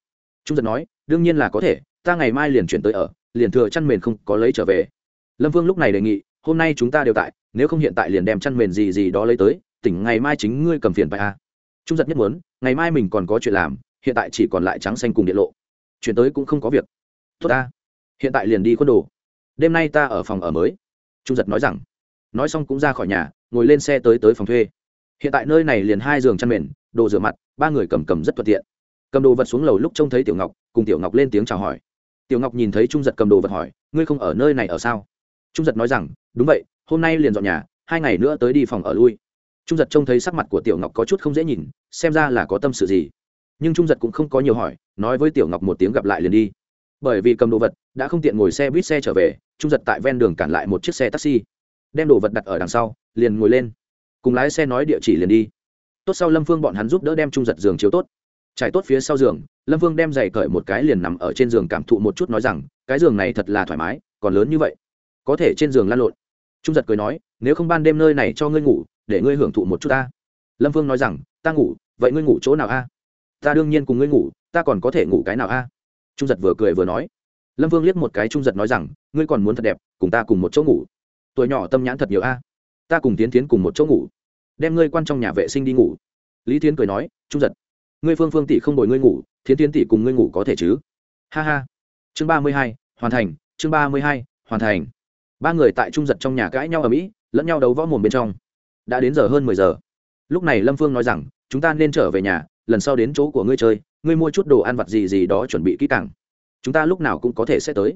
[SPEAKER 1] Trung giật nói, đương nhiên là có thể, ta ngày mai liền chuyển tới ở, liền thừa chăn mền không có lấy trở về. Lâm vương lúc này đề nghị, hôm nay chúng ta đều tại, nếu không hiện tại liền đem chăn mền gì gì đó lấy tới, tỉnh ngày mai chính ngươi cầm phiền phải a à. trung giật nhất muốn, ngày mai mình còn có chuyện làm, hiện tại chỉ còn lại trắng xanh cùng điện lộ. Chuyển tới cũng không có việc tốt ta. Hiện tại liền đi khuôn đồ. Đêm nay ta ở phòng ở mới. Trung giật nói rằng. Nói xong cũng ra khỏi nhà, ngồi lên xe tới tới phòng thuê. Hiện tại nơi này liền hai giường chăn mền, đồ rửa mặt, ba người cầm cầm rất thuận tiện. Cầm đồ vật xuống lầu lúc trông thấy tiểu ngọc, cùng tiểu ngọc lên tiếng chào hỏi. Tiểu ngọc nhìn thấy trung giật cầm đồ vật hỏi, ngươi không ở nơi này ở sao? Trung giật nói rằng, đúng vậy, hôm nay liền dọn nhà, hai ngày nữa tới đi phòng ở lui. Trung giật trông thấy sắc mặt của tiểu ngọc có chút không dễ nhìn, xem ra là có tâm sự gì. Nhưng trung giật cũng không có nhiều hỏi, nói với tiểu ngọc một tiếng gặp lại liền đi bởi vì cầm đồ vật, đã không tiện ngồi xe buýt xe trở về, trung giật tại ven đường cản lại một chiếc xe taxi. Đem đồ vật đặt ở đằng sau, liền ngồi lên. Cùng lái xe nói địa chỉ liền đi. Tốt sau lâm phương bọn hắn giúp đỡ đem trung giật giường chiếu tốt. Trải tốt phía sau giường, lâm phương đem giày cởi một cái liền nằm ở trên giường cảm thụ một chút nói rằng, cái giường này thật là thoải mái, còn lớn như vậy. Có thể trên giường lăn lộn. Trung giật cười nói, nếu không ban đêm nơi này cho ngươi ngủ, để ngươi hưởng thụ một chút ta. Lâm phương nói rằng, ta ngủ, vậy ngươi ngủ chỗ nào a? Ta đương nhiên cùng ngươi ngủ, ta còn có thể ngủ cái nào a? Trung giật vừa cười vừa nói. Lâm vương liếc một cái trung giật nói rằng, ngươi còn muốn thật đẹp, cùng ta cùng một chỗ ngủ. Tuổi nhỏ tâm nhãn thật nhiều a. Ta cùng tiến tiến cùng một chỗ ngủ. Đem ngươi quan trong nhà vệ sinh đi ngủ. Lý tiến cười nói, trung giật, ngươi phương phương tỷ không đổi ngươi ngủ thiến tiến tỷ cùng ngươi ngủ có thể chứ? Ha ha. Chương ba mươi hai, hoàn thành, chương ba mươi hai, hoàn thành. Ba người tại trung giật trong nhà cãi nhau ở mỹ, lẫn nhau đấu võ mồm bên trong. Đã đến giờ hơn mười giờ. Lúc này lâm phương nói rằng, chúng ta nên trở về nhà, lần sau đến chỗ của ngươi chơi ngươi mua chút đồ ăn vặt gì gì đó chuẩn bị kỹ càng. Chúng ta lúc nào cũng có thể sẽ tới.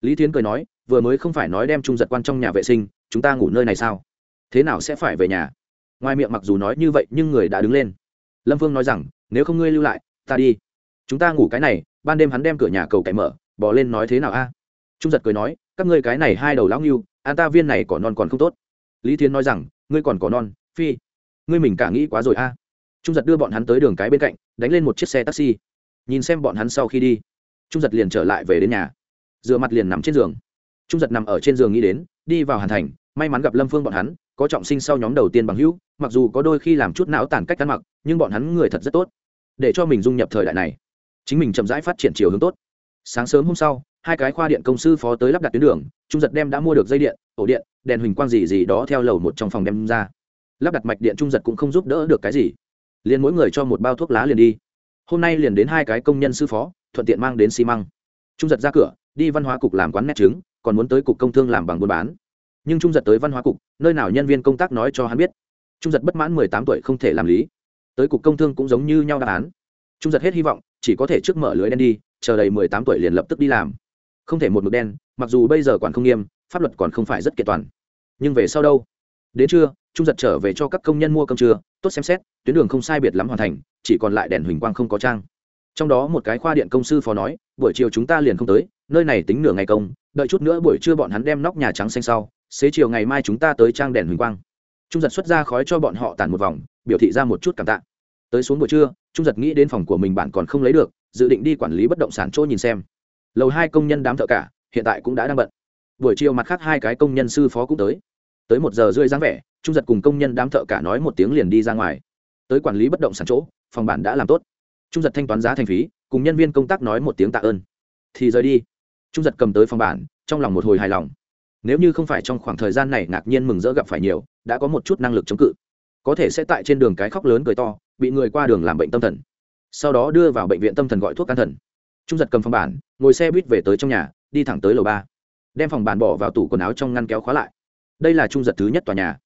[SPEAKER 1] Lý thiến cười nói, vừa mới không phải nói đem trung giật quan trong nhà vệ sinh, chúng ta ngủ nơi này sao? Thế nào sẽ phải về nhà? Ngoài miệng mặc dù nói như vậy, nhưng người đã đứng lên. Lâm phương nói rằng, nếu không ngươi lưu lại, ta đi. Chúng ta ngủ cái này, ban đêm hắn đem cửa nhà cầu cậy mở bỏ lên nói thế nào a? Trung giật cười nói, các ngươi cái này hai đầu lão nghiêu an ta viên này còn non còn không tốt. Lý thiến nói rằng, ngươi còn cỏ non, phi. Ngươi mình cả nghĩ quá rồi a trung giật đưa bọn hắn tới đường cái bên cạnh đánh lên một chiếc xe taxi nhìn xem bọn hắn sau khi đi trung giật liền trở lại về đến nhà dựa mặt liền nằm trên giường trung giật nằm ở trên giường nghĩ đến đi vào hàn thành may mắn gặp lâm phương bọn hắn có trọng sinh sau nhóm đầu tiên bằng hữu mặc dù có đôi khi làm chút não tàn cách ăn mặc nhưng bọn hắn người thật rất tốt để cho mình dung nhập thời đại này chính mình chậm rãi phát triển chiều hướng tốt sáng sớm hôm sau hai cái khoa điện công sư phó tới lắp đặt tuyến đường trung giật đem đã mua được dây điện ổ điện đèn huỳnh quang gì gì đó theo lầu một trong phòng đem ra lắp đặt mạch điện trung giật cũng không giúp đỡ được cái gì liền mỗi người cho một bao thuốc lá liền đi. Hôm nay liền đến hai cái công nhân sư phó, thuận tiện mang đến xi măng. Trung giật ra cửa, đi văn hóa cục làm quán nét trứng, còn muốn tới cục công thương làm bằng buôn bán. Nhưng trung giật tới văn hóa cục, nơi nào nhân viên công tác nói cho hắn biết. Trung giật bất mãn mười tám tuổi không thể làm lý. Tới cục công thương cũng giống như nhau đáp án. Trung giật hết hy vọng, chỉ có thể trước mở lưới đen đi, chờ đầy mười tám tuổi liền lập tức đi làm. Không thể một mực đen, mặc dù bây giờ quản không nghiêm, pháp luật còn không phải rất kiện toàn. Nhưng về sau đâu? Đến trưa, trung giật trở về cho các công nhân mua cơm trưa tốt xem xét, tuyến đường không sai biệt lắm hoàn thành, chỉ còn lại đèn huỳnh quang không có trang. Trong đó một cái khoa điện công sư phó nói, buổi chiều chúng ta liền không tới, nơi này tính nửa ngày công, đợi chút nữa buổi trưa bọn hắn đem nóc nhà trắng xanh sau, xế chiều ngày mai chúng ta tới trang đèn huỳnh quang. Trung giật xuất ra khói cho bọn họ tàn một vòng, biểu thị ra một chút cảm tạ. Tới xuống buổi trưa, trung giật nghĩ đến phòng của mình bạn còn không lấy được, dự định đi quản lý bất động sản chỗ nhìn xem. Lầu hai công nhân đám thợ cả, hiện tại cũng đã đang bận. Buổi chiều mặt khác hai cái công nhân sư phó cũng tới. Tới một giờ rưỡi dáng vẻ trung giật cùng công nhân đám thợ cả nói một tiếng liền đi ra ngoài. Tới quản lý bất động sản chỗ, phòng bản đã làm tốt. Trung giật thanh toán giá thành phí, cùng nhân viên công tác nói một tiếng tạ ơn. Thì rời đi. Trung giật cầm tới phòng bản, trong lòng một hồi hài lòng. Nếu như không phải trong khoảng thời gian này ngạc nhiên mừng rỡ gặp phải nhiều, đã có một chút năng lực chống cự. Có thể sẽ tại trên đường cái khóc lớn cười to, bị người qua đường làm bệnh tâm thần. Sau đó đưa vào bệnh viện tâm thần gọi thuốc can thần. Trung giật cầm phòng bản, ngồi xe buýt về tới trong nhà, đi thẳng tới lầu ba. Đem phòng bản bỏ vào tủ quần áo trong ngăn kéo khóa lại. Đây là trung giật thứ nhất tòa nhà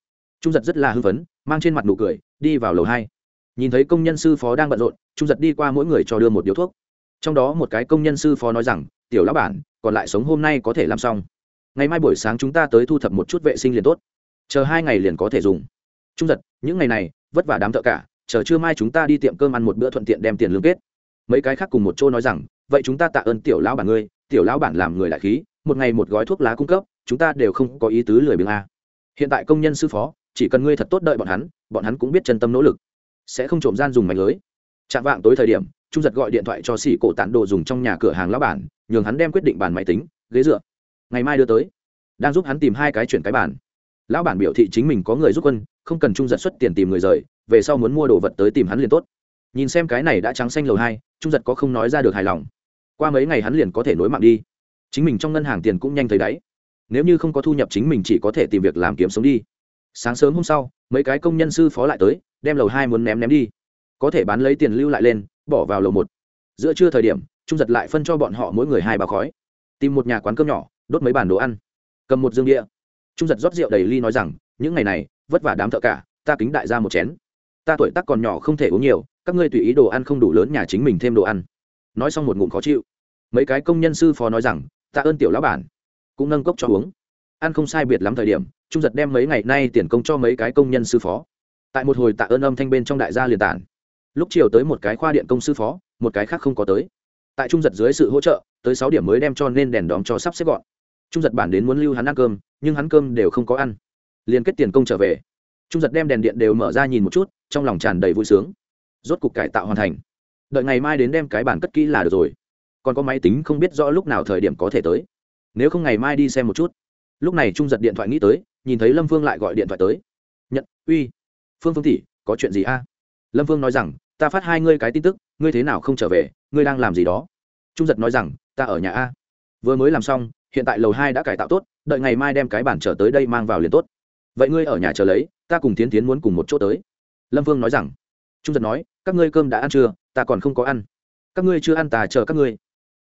[SPEAKER 1] trung giật rất là hưng phấn, mang trên mặt nụ cười, đi vào lầu hai. Nhìn thấy công nhân sư phó đang bận rộn, trung giật đi qua mỗi người cho đưa một điếu thuốc. Trong đó một cái công nhân sư phó nói rằng, tiểu lão bản, còn lại sống hôm nay có thể làm xong. Ngày mai buổi sáng chúng ta tới thu thập một chút vệ sinh liền tốt. Chờ hai ngày liền có thể dùng. Trung giật, những ngày này, vất vả đám thợ cả, chờ trưa mai chúng ta đi tiệm cơm ăn một bữa thuận tiện đem tiền lương kết. Mấy cái khác cùng một chỗ nói rằng, vậy chúng ta tạ ơn tiểu lão bản ngươi, tiểu lão bản làm người đại khí, một ngày một gói thuốc lá cung cấp, chúng ta đều không có ý tứ lười biếng a. Hiện tại công nhân sư phó chỉ cần ngươi thật tốt đợi bọn hắn bọn hắn cũng biết chân tâm nỗ lực. Sẽ không trộm gian dùng mảnh lưới. Chạm vạng tối thời điểm, trung giật gọi điện thoại cho xỉ cổ tản đồ dùng trong nhà cửa hàng lão bản, nhường hắn đem quyết định bàn máy tính, ghế dựa. Ngày mai đưa tới, đang giúp hắn tìm hai cái chuyển cái bản lão bản biểu thị chính mình có người giúp quân, không cần trung giật xuất tiền tìm người rời, về sau muốn mua đồ vật tới tìm hắn liền tốt. Nhìn xem cái này đã trắng xanh lầu hai, trung giật có không nói ra được hài lòng. Qua mấy ngày hắn liền có thể nối mạng đi. Chính mình trong ngân hàng tiền cũng nhanh thấy đáy. Nếu như không có thu nhập chính mình chỉ có thể tìm việc làm kiếm sống đi sáng sớm hôm sau, mấy cái công nhân sư phó lại tới, đem lầu hai muốn ném ném đi. Có thể bán lấy tiền lưu lại lên, bỏ vào lầu một. Giữa trưa thời điểm, trung giật lại phân cho bọn họ mỗi người hai bà khói. Tìm một nhà quán cơm nhỏ, đốt mấy bàn đồ ăn. Cầm một dương địa trung giật rót rượu đầy ly nói rằng, những ngày này, vất vả đám thợ cả, ta kính đại ra một chén. Ta tuổi tác còn nhỏ không thể uống nhiều, các ngươi tùy ý đồ ăn không đủ lớn nhà chính mình thêm đồ ăn. Nói xong một ngụm khó chịu. Mấy cái công nhân sư phó nói rằng, ta ơn tiểu lão bản. Cũng nâng cốc cho uống. Ăn không sai biệt lắm thời điểm trung giật đem mấy ngày nay tiền công cho mấy cái công nhân sư phó. Tại một hồi tạ ơn âm thanh bên trong đại gia liền tản. Lúc chiều tới một cái khoa điện công sư phó, một cái khác không có tới. Tại trung giật dưới sự hỗ trợ, tới sáu điểm mới đem cho nên đèn đóm cho sắp xếp gọn. Trung giật bản đến muốn lưu hắn ăn cơm, nhưng hắn cơm đều không có ăn. Liền kết tiền công trở về. Trung giật đem đèn điện đều mở ra nhìn một chút, trong lòng tràn đầy vui sướng. Rốt cục cải tạo hoàn thành. Đợi ngày mai đến đem cái bản cất kỹ là được rồi. Còn có máy tính không biết rõ lúc nào thời điểm có thể tới. Nếu không ngày mai đi xem một chút. Lúc này trung giật điện thoại nghĩ tới nhìn thấy lâm phương lại gọi điện thoại tới. Nhận, uy, phương phương tỷ, có chuyện gì a? Lâm phương nói rằng, ta phát hai ngươi cái tin tức, ngươi thế nào không trở về, ngươi đang làm gì đó. Trung giật nói rằng, ta ở nhà a. Vừa mới làm xong, hiện tại lầu hai đã cải tạo tốt, đợi ngày mai đem cái bản trở tới đây mang vào liền tốt. Vậy ngươi ở nhà chờ lấy, ta cùng tiến tiến muốn cùng một chỗ tới. Lâm vương nói rằng, trung giật nói, các ngươi cơm đã ăn chưa, ta còn không có ăn. Các ngươi chưa ăn ta chờ các ngươi.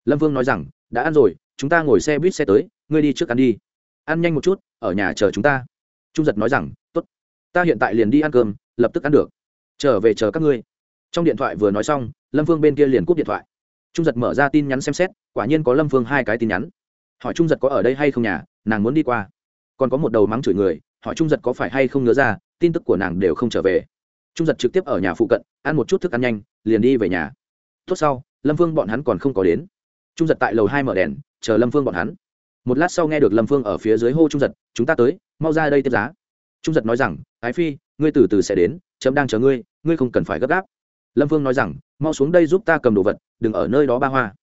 [SPEAKER 1] Lâm vương nói rằng, đã ăn rồi, chúng ta ngồi xe buýt xe tới, ngươi đi trước ăn đi ăn nhanh một chút, ở nhà chờ chúng ta. Trung giật nói rằng t ố t ta hiện tại liền đi ăn cơm, lập tức ăn được. Trở về chờ các ngươi. Trong điện thoại vừa nói xong, lâm phương bên kia liền cúp điện thoại. Trung giật mở ra tin nhắn xem xét, quả nhiên có lâm phương hai cái tin nhắn. Hỏi trung giật có ở đây hay không nhà, nàng muốn đi qua. Còn có một đầu mắng chửi người, hỏi trung giật có phải hay không nhớ ra, tin tức của nàng đều không trở về. Trung giật trực tiếp ở nhà phụ cận, ăn một chút thức ăn nhanh, liền đi về nhà. Tốt sau, lâm phương bọn hắn còn không có đến. Trung giật tại lầu hai mở đèn, chờ lâm phương bọn hắn một lát sau nghe được lâm phương ở phía dưới hô trung giật, chúng ta tới, mau ra đây tiếp giá. Trung giật nói rằng, ái phi, ngươi từ từ sẽ đến, chấm đang chờ ngươi ngươi không cần phải gấp gáp. Lâm phương nói rằng, mau xuống đây giúp ta cầm đồ vật, đừng ở nơi đó ba hoa.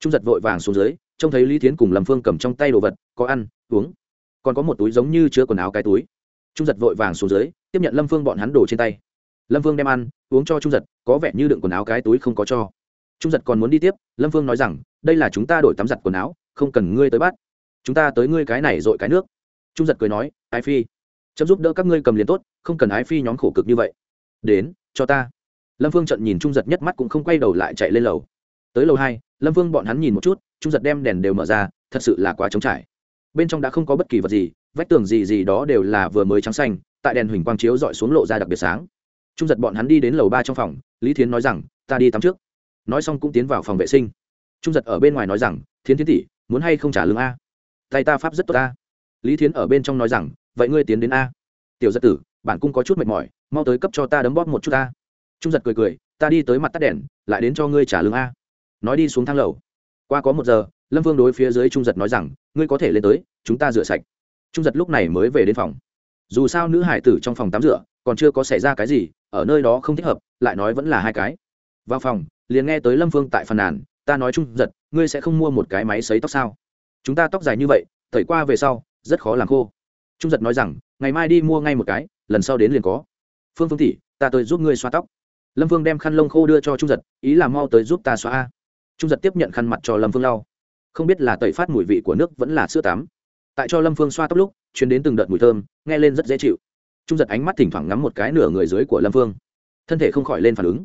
[SPEAKER 1] Trung giật vội vàng xuống dưới, trông thấy lý thiến cùng lâm phương cầm trong tay đồ vật, có ăn, uống. Còn có một túi giống như chứa quần áo cái túi. Trung giật vội vàng xuống dưới, tiếp nhận lâm phương bọn hắn đổ trên tay. Lâm phương đem ăn, uống cho trung giật, có vẻ như đựng quần áo cái túi không có cho. Trung giật còn muốn đi tiếp, lâm phương nói rằng, đây là chúng ta đổi tắm giặt quần áo, không cần ngươi tới bắt chúng ta tới ngươi cái này dội cái nước. Trung giật cười nói, ái phi, chấm giúp đỡ các ngươi cầm liền tốt, không cần ái phi nhóm khổ cực như vậy. Đến, cho ta. Lâm phương trận nhìn trung giật nhất mắt cũng không quay đầu lại chạy lên lầu. Tới lầu hai, lâm phương bọn hắn nhìn một chút, trung giật đem đèn đều mở ra, thật sự là quá trống trải. Bên trong đã không có bất kỳ vật gì, vách tường gì gì đó đều là vừa mới trắng xanh, tại đèn huỳnh quang chiếu dọi xuống lộ ra đặc biệt sáng. Trung giật bọn hắn đi đến lầu ba trong phòng, lý thiến nói rằng, ta đi tắm trước. Nói xong cũng tiến vào phòng vệ sinh. Trung giật ở bên ngoài nói rằng, thiến thiến tỷ, muốn hay không trả lương a? Tay ta pháp rất tốt ta. Lý thiến ở bên trong nói rằng, vậy ngươi tiến đến a. Tiểu giật tử bản cung có chút mệt mỏi, mau tới cấp cho ta đấm bóp một chút ta trung giật cười cười, ta đi tới mặt tắt đèn, lại đến cho ngươi trả lương a. Nói đi xuống thang lầu. Qua có một giờ, lâm vương đối phía dưới trung giật nói rằng, ngươi có thể lên tới, chúng ta rửa sạch. Trung giật lúc này mới về đến phòng. Dù sao nữ hải tử trong phòng tắm rửa, còn chưa có xảy ra cái gì, ở nơi đó không thích hợp, lại nói vẫn là hai cái. Vào phòng, liền nghe tới lâm phương tại phần nàn, ta nói trung giật, ngươi sẽ không mua một cái máy xấy tóc sao? Chúng ta tóc dài như vậy thầy qua về sau, rất khó làm khô. Trung giật nói rằng, ngày mai đi mua ngay một cái, lần sau đến liền có. Phương phương tỷ, ta tới giúp ngươi xoa tóc. Lâm phương đem khăn lông khô đưa cho trung giật, ý là mau tới giúp ta xóa a. Trung giật tiếp nhận khăn mặt cho lâm phương lau. Không biết là tẩy phát mùi vị của nước vẫn là sữa tắm. Tại cho lâm phương xoa tóc lúc chuyến đến từng đợt mùi thơm, nghe lên rất dễ chịu. Trung giật ánh mắt thỉnh thoảng ngắm một cái nửa người dưới của lâm phương. Thân thể không khỏi lên phản ứng.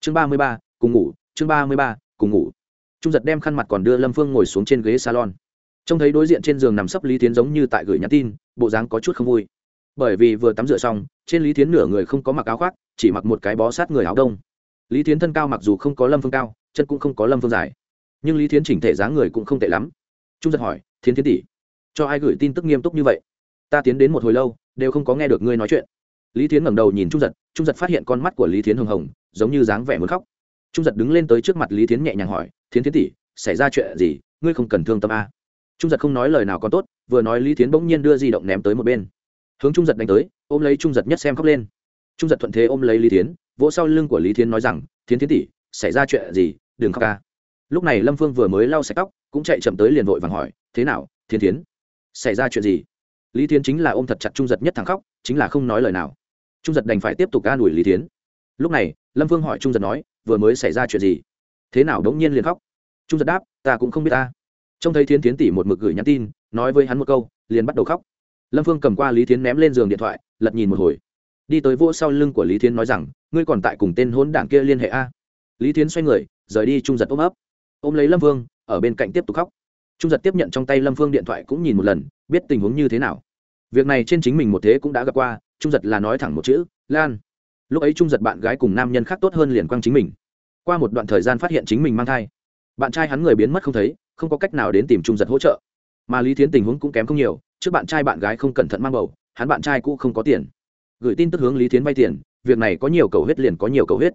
[SPEAKER 1] Chương ba mươi ba, cùng ngủ, chương ba mươi ba, cùng ngủ. Trung giật đem khăn mặt còn đưa lâm phương ngồi xuống trên ghế salon trông thấy đối diện trên giường nằm sấp lý tiến giống như tại gửi nhắn tin, bộ dáng có chút không vui. Bởi vì vừa tắm rửa xong, trên lý tiến nửa người không có mặc áo khoác, chỉ mặc một cái bó sát người áo đông. Lý tiến thân cao mặc dù không có lâm phương cao, chân cũng không có lâm phương dài. Nhưng lý tiến chỉnh thể dáng người cũng không tệ lắm. Trung giật hỏi, thiến tiến tỷ, cho ai gửi tin tức nghiêm túc như vậy? Ta tiến đến một hồi lâu, đều không có nghe được ngươi nói chuyện. Lý tiến ngẩng đầu nhìn trung giật trung giật phát hiện con mắt của lý tiến hồng hồng, giống như dáng vẻ muốn khóc. Trung giật đứng lên tới trước mặt lý tiến nhẹ nhàng hỏi, thiến tiến tỷ, xảy ra chuyện gì? Ngươi không cần thương tâm a trung giật không nói lời nào còn tốt, vừa nói lý tiến bỗng nhiên đưa di động ném tới một bên. Hướng trung giật đánh tới, ôm lấy trung giật nhất xem khóc lên. Trung giật thuận thế ôm lấy lý tiến vỗ sau lưng của lý tiến nói rằng, thiến tiến tỷ, xảy ra chuyện gì? Đừng khóc ca. Lúc này lâm phương vừa mới lau sạch tóc, cũng chạy chậm tới liền vội vàng hỏi, thế nào thiên tiến xảy ra chuyện gì? Lý tiến chính là ôm thật chặt trung giật nhất thằng khóc, chính là không nói lời nào. Trung giật đành phải tiếp tục ca đuổi lý tiến lúc này, lâm phương hỏi trung giật nói, vừa mới xảy ra chuyện gì? Thế nào đống nhiên liền khóc? Trung giật đáp, ta cũng không biết ta trông thấy thiến tiến tỷ một mực gửi nhắn tin, nói với hắn một câu, liền bắt đầu khóc. Lâm phương cầm qua lý tiến ném lên giường điện thoại, lật nhìn một hồi. Đi tới vỗ sau lưng của lý tiến nói rằng, ngươi còn tại cùng tên hôn đảng kia liên hệ a? Lý tiến xoay người, rời đi trung giật ôm ấp. Ôm lấy lâm vương ở bên cạnh tiếp tục khóc. Trung giật tiếp nhận trong tay lâm vương điện thoại cũng nhìn một lần, biết tình huống như thế nào. Việc này trên chính mình một thế cũng đã gặp qua, trung giật là nói thẳng một chữ, lan. Lúc ấy trung giật bạn gái cùng nam nhân khác tốt hơn liền quang chính mình. Qua một đoạn thời gian phát hiện chính mình mang thai. Bạn trai hắn người biến mất không thấy không có cách nào đến tìm trung giật hỗ trợ. Mà lý Thiến tình huống cũng kém không nhiều, trước bạn trai bạn gái không cẩn thận mang bầu, hắn bạn trai cũ không có tiền. Gửi tin tức hướng lý Thiến vay tiền, việc này có nhiều cầu huyết liền có nhiều cầu huyết.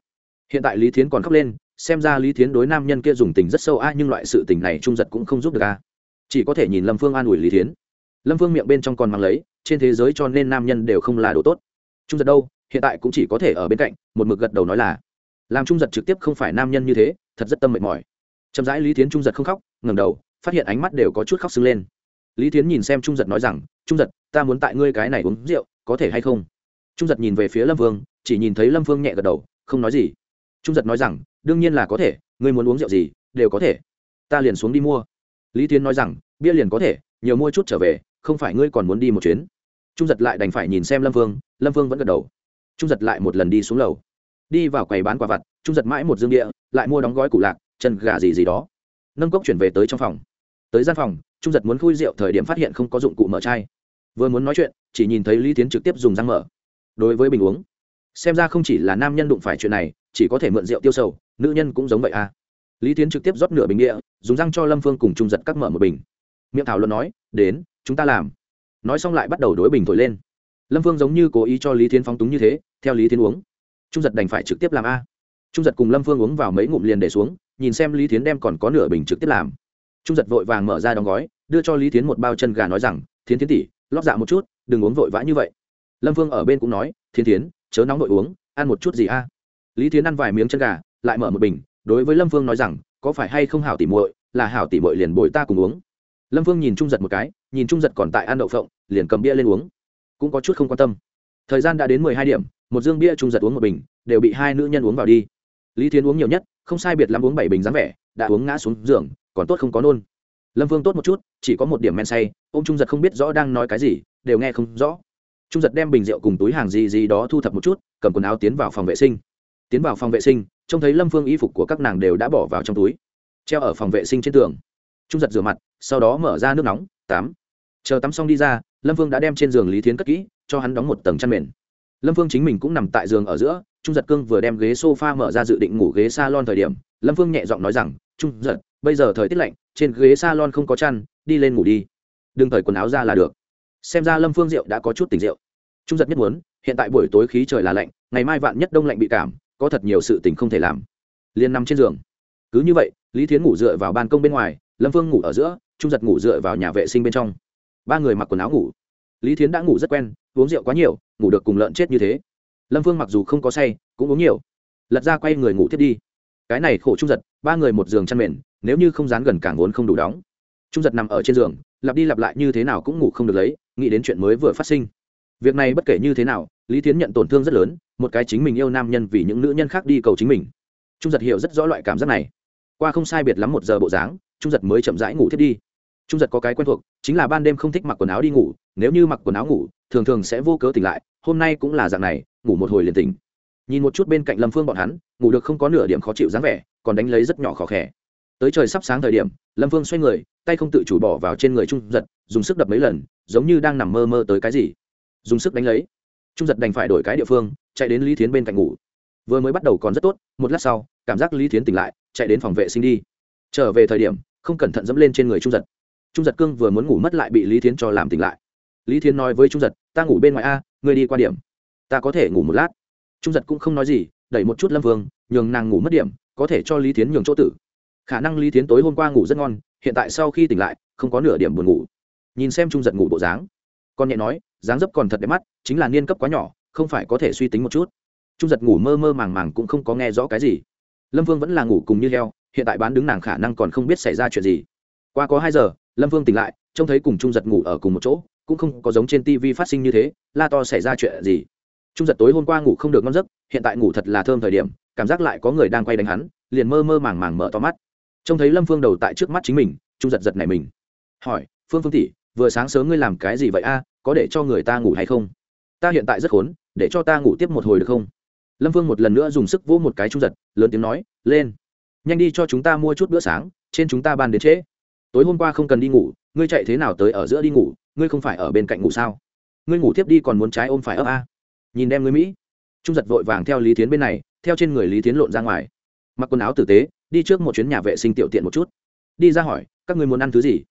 [SPEAKER 1] Hiện tại lý Thiến còn khóc lên, xem ra lý Thiến đối nam nhân kia dùng tình rất sâu a, nhưng loại sự tình này trung giật cũng không giúp được a. Chỉ có thể nhìn lâm phương an ủi lý Thiến. lâm phương miệng bên trong còn mang lấy, trên thế giới cho nên nam nhân đều không là đồ tốt. Trung giật đâu, hiện tại cũng chỉ có thể ở bên cạnh, một mực gật đầu nói là, làm trung giật trực tiếp không phải nam nhân như thế, thật rất tâm mệt mỏi chậm rãi lý tiến trung giật không khóc ngẩng đầu phát hiện ánh mắt đều có chút khóc sưng lên lý tiến nhìn xem trung giật nói rằng trung giật ta muốn tại ngươi cái này uống rượu có thể hay không trung giật nhìn về phía lâm vương chỉ nhìn thấy lâm vương nhẹ gật đầu không nói gì trung giật nói rằng đương nhiên là có thể ngươi muốn uống rượu gì đều có thể ta liền xuống đi mua lý tiến nói rằng bia liền có thể nhiều mua chút trở về không phải ngươi còn muốn đi một chuyến trung giật lại đành phải nhìn xem lâm vương lâm vương vẫn gật đầu trung giật lại một lần đi xuống lầu đi vào quầy bán quả vặt trung giật mãi một dương địa lại mua đóng gói củ lạc chân gà gì gì đó. Nâng cốc chuyển về tới trong phòng. Tới gian phòng, trung giật muốn khui rượu thời điểm phát hiện không có dụng cụ mở chai. Vừa muốn nói chuyện, chỉ nhìn thấy lý tiến trực tiếp dùng răng mở. Đối với bình uống, xem ra không chỉ là nam nhân đụng phải chuyện này, chỉ có thể mượn rượu tiêu sầu, nữ nhân cũng giống vậy à. Lý tiến trực tiếp rót nửa bình địa, dùng răng cho lâm phương cùng trung giật cắt mở một bình. Miệng thảo luận nói, đến, chúng ta làm. Nói xong lại bắt đầu đối bình thổi lên. Lâm phương giống như cố ý cho lý tiến phóng túng như thế, theo lý tiến uống. Trung giật đành phải trực tiếp làm a. Trung giật cùng lâm phương uống vào mấy ngụm liền để xuống nhìn xem lý tiến đem còn có nửa bình trực tiếp làm. Trung giật vội vàng mở ra đóng gói, đưa cho lý tiến một bao chân gà nói rằng, thiến tiến tỷ, lót dạ một chút, đừng uống vội vã như vậy. Lâm Vương ở bên cũng nói, Thiến tiến chớ nóng vội uống, ăn một chút gì a? Lý tiến ăn vài miếng chân gà, lại mở một bình, đối với lâm Vương nói rằng, có phải hay không hảo tỉ muội, là hảo tỉ muội liền bồi ta cùng uống. Lâm Vương nhìn trung giật một cái, nhìn trung giật còn tại ăn đậu phộng, liền cầm bia lên uống. Cũng có chút không quan tâm. Thời gian đã đến mười hai điểm, một dương bia trung giật uống một bình, đều bị hai nữ nhân uống vào đi lý Thiên uống nhiều nhất, không sai biệt lắm uống bảy bình dáng vẻ, đã uống ngã xuống giường, còn tốt không có nôn. Lâm Vương tốt một chút, chỉ có một điểm men say ô m trung giật không biết rõ đang nói cái gì, đều nghe không rõ. Trung giật đem bình rượu cùng túi hàng gì gì đó thu thập một chút, cầm quần áo tiến vào phòng vệ sinh. Tiến vào phòng vệ sinh, trông thấy lâm phương y phục của các nàng đều đã bỏ vào trong túi. Treo ở phòng vệ sinh trên tường. Trung giật rửa mặt, sau đó mở ra nước nóng, tắm. Chờ tắm xong đi ra, lâm phương đã đem trên giường lý thiến cất kỹ, cho hắn đóng một tầng chăn mền. Lâm phương chính mình cũng nằm tại giường ở giữa trung giật cương vừa đem ghế sofa mở ra dự định ngủ ghế salon thời điểm, lâm phương nhẹ giọng nói rằng, trung giật, bây giờ thời tiết lạnh, trên ghế salon không có chăn, đi lên ngủ đi. Đừng thời quần áo ra là được. Xem ra lâm phương rượu đã có chút tỉnh rượu. Trung giật nhất muốn, hiện tại buổi tối khí trời là lạnh, ngày mai vạn nhất đông lạnh bị cảm, có thật nhiều sự tình không thể làm. Liền nằm trên giường. Cứ như vậy, lý thiến ngủ dựa vào ban công bên ngoài, lâm phương ngủ ở giữa, trung giật ngủ dựa vào nhà vệ sinh bên trong. Ba người mặc quần áo ngủ. Lý thiến đã ngủ rất quen, uống rượu quá nhiều, ngủ được cùng lợn chết như thế lâm phương mặc dù không có say, cũng uống nhiều. Lật ra quay người ngủ thiết đi. Cái này khổ trung giật, ba người một giường chăn mền, nếu như không dán gần càng vốn không đủ đóng. Trung giật nằm ở trên giường, lặp đi lặp lại như thế nào cũng ngủ không được lấy, nghĩ đến chuyện mới vừa phát sinh. Việc này bất kể như thế nào, lý tiến nhận tổn thương rất lớn, một cái chính mình yêu nam nhân vì những nữ nhân khác đi cầu chính mình. Trung giật hiểu rất rõ loại cảm giác này. Qua không sai biệt lắm một giờ bộ dáng, trung giật mới chậm rãi ngủ thiết đi. Trung giật có cái quen thuộc, chính là ban đêm không thích mặc quần áo đi ngủ, nếu như mặc quần áo ngủ, thường thường sẽ vô cớ tỉnh lại, hôm nay cũng là dạng này ngủ một hồi liền tỉnh. Nhìn một chút bên cạnh lâm phương bọn hắn, ngủ được không có nửa điểm khó chịu dáng vẻ, còn đánh lấy rất nhỏ khó khẽ tới trời sắp sáng thời điểm, lâm phương xoay người, tay không tự chủ bỏ vào trên người trung giật, dùng sức đập mấy lần, giống như đang nằm mơ mơ tới cái gì. Dùng sức đánh lấy. Trung giật đành phải đổi cái địa phương, chạy đến lý thiến bên cạnh ngủ. Vừa mới bắt đầu còn rất tốt, một lát sau, cảm giác lý thiến tỉnh lại, chạy đến phòng vệ sinh đi. Trở về thời điểm, không cẩn thận dẫm lên trên người trung giật. Trung giật cương vừa muốn ngủ mất lại bị lý thiến cho làm tỉnh lại. Lý thiến nói với trung giật, ta ngủ bên ngoài a, ngươi đi qua điểm ta có thể ngủ một lát. Trung giật cũng không nói gì, đẩy một chút lâm vương, nhường nàng ngủ mất điểm, có thể cho lý thiến nhường chỗ tử. Khả năng lý thiến tối hôm qua ngủ rất ngon, hiện tại sau khi tỉnh lại, không có nửa điểm buồn ngủ. Nhìn xem trung giật ngủ bộ dáng, con nhẹ nói, dáng dấp còn thật đẹp mắt, chính là niên cấp quá nhỏ, không phải có thể suy tính một chút. Trung giật ngủ mơ mơ màng màng cũng không có nghe rõ cái gì. Lâm vương vẫn là ngủ cùng như heo, hiện tại bán đứng nàng khả năng còn không biết xảy ra chuyện gì. Qua có hai giờ, lâm vương tỉnh lại, trông thấy cùng trung giật ngủ ở cùng một chỗ, cũng không có giống trên tv phát sinh như thế, la to xảy ra chuyện gì trung giật tối hôm qua ngủ không được ngon giấc, hiện tại ngủ thật là thơm thời điểm, cảm giác lại có người đang quay đánh hắn, liền mơ mơ màng màng mở to mắt. Trông thấy lâm phương đầu tại trước mắt chính mình, trung giật giật này mình. Hỏi, phương phương tỷ, vừa sáng sớm ngươi làm cái gì vậy a? Có để cho người ta ngủ hay không? Ta hiện tại rất khốn, để cho ta ngủ tiếp một hồi được không? Lâm Phương một lần nữa dùng sức vỗ một cái trung giật, lớn tiếng nói, lên, nhanh đi cho chúng ta mua chút bữa sáng, trên chúng ta ban đến trễ. Tối hôm qua không cần đi ngủ, ngươi chạy thế nào tới ở giữa đi ngủ, ngươi không phải ở bên cạnh ngủ sao? Ngươi ngủ tiếp đi còn muốn trái ôm phải ấp a? Nhìn đem người mỹ. Trung giật vội vàng theo lý tiến bên này, theo trên người lý tiến lộn ra ngoài. Mặc quần áo tử tế, đi trước một chuyến nhà vệ sinh tiểu tiện một chút. Đi ra hỏi, các ngươi muốn ăn thứ gì?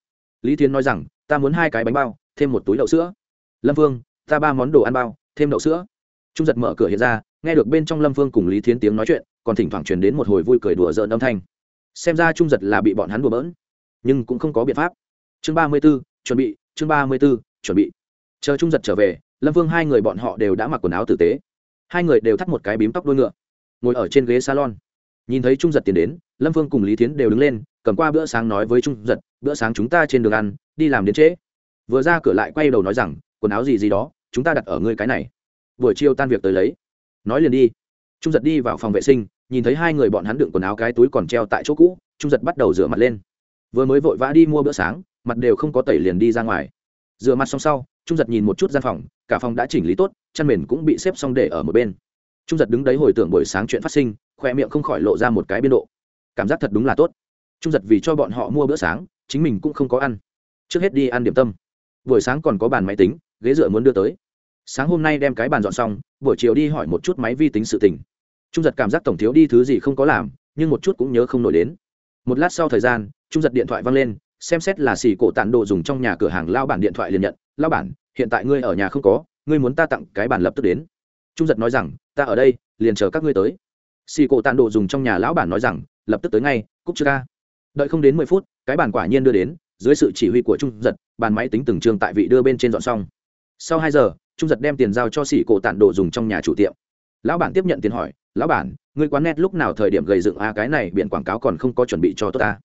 [SPEAKER 1] Lý tiến nói rằng, ta muốn hai cái bánh bao, thêm một túi đậu sữa. Lâm vương, ta ba món đồ ăn bao, thêm đậu sữa. Trung giật mở cửa hiện ra, nghe được bên trong lâm vương cùng lý tiến tiếng nói chuyện, còn thỉnh thoảng truyền đến một hồi vui cười đùa rợn âm thanh. Xem ra trung giật là bị bọn hắn đùa bỡn, nhưng cũng không có biện pháp. Chương ba mươi b ố chuẩn bị, chương ba mươi b ố chuẩn bị. Chờ trung giật trở về lâm vương hai người bọn họ đều đã mặc quần áo tử tế. Hai người đều thắt một cái bím tóc đuôi ngựa, ngồi ở trên ghế salon. Nhìn thấy trung giật tiến đến, lâm vương cùng lý thiến đều đứng lên, cầm qua bữa sáng nói với trung giật, bữa sáng chúng ta trên đường ăn, đi làm đến trễ. Vừa ra cửa lại quay đầu nói rằng, quần áo gì gì đó, chúng ta đặt ở ngươi cái này. Buổi chiều tan việc tới lấy. Nói liền đi. Trung giật đi vào phòng vệ sinh, nhìn thấy hai người bọn hắn đựng quần áo cái túi còn treo tại chỗ cũ, trung giật bắt đầu rửa mặt lên. Vừa mới vội vã đi mua bữa sáng, mặt đều không có tẩy liền đi ra ngoài. Rửa mặt xong sau trung giật nhìn một chút gian phòng, cả phòng đã chỉnh lý tốt, chăn mền cũng bị xếp xong để ở một bên. Trung giật đứng đấy hồi tưởng buổi sáng chuyện phát sinh, khoe miệng không khỏi lộ ra một cái biên độ. Cảm giác thật đúng là tốt. Trung giật vì cho bọn họ mua bữa sáng, chính mình cũng không có ăn. Trước hết đi ăn điểm tâm. Buổi sáng còn có bàn máy tính, ghế dựa muốn đưa tới. Sáng hôm nay đem cái bàn dọn xong, buổi chiều đi hỏi một chút máy vi tính sự tình. Trung giật cảm giác tổng thiếu đi thứ gì không có làm, nhưng một chút cũng nhớ không nổi đến. Một lát sau thời gian, trung giật điện thoại văng lên, xem xét là xì cổ tản đồ dùng trong nhà cửa hàng lao bản điện thoại liền nhận lao bản, hiện tại ngươi ở nhà không có, ngươi muốn ta tặng cái bản lập tức đến. Trung giật nói rằng, ta ở đây, liền chờ các ngươi tới. Xì cổ tản đồ dùng trong nhà lão bản nói rằng, lập tức tới ngay, cúc chưa ca. Đợi không đến mười phút, cái bản quả nhiên đưa đến, dưới sự chỉ huy của trung giật, bàn máy tính từng trường tại vị đưa bên trên dọn xong. Sau hai giờ, trung giật đem tiền giao cho xì cổ tản đồ dùng trong nhà chủ tiệm. Lão bản tiếp nhận tiền hỏi, lão bản người quán net lúc nào thời điểm gầy dựng? A cái này biển quảng cáo còn không có chuẩn bị cho tốt ta.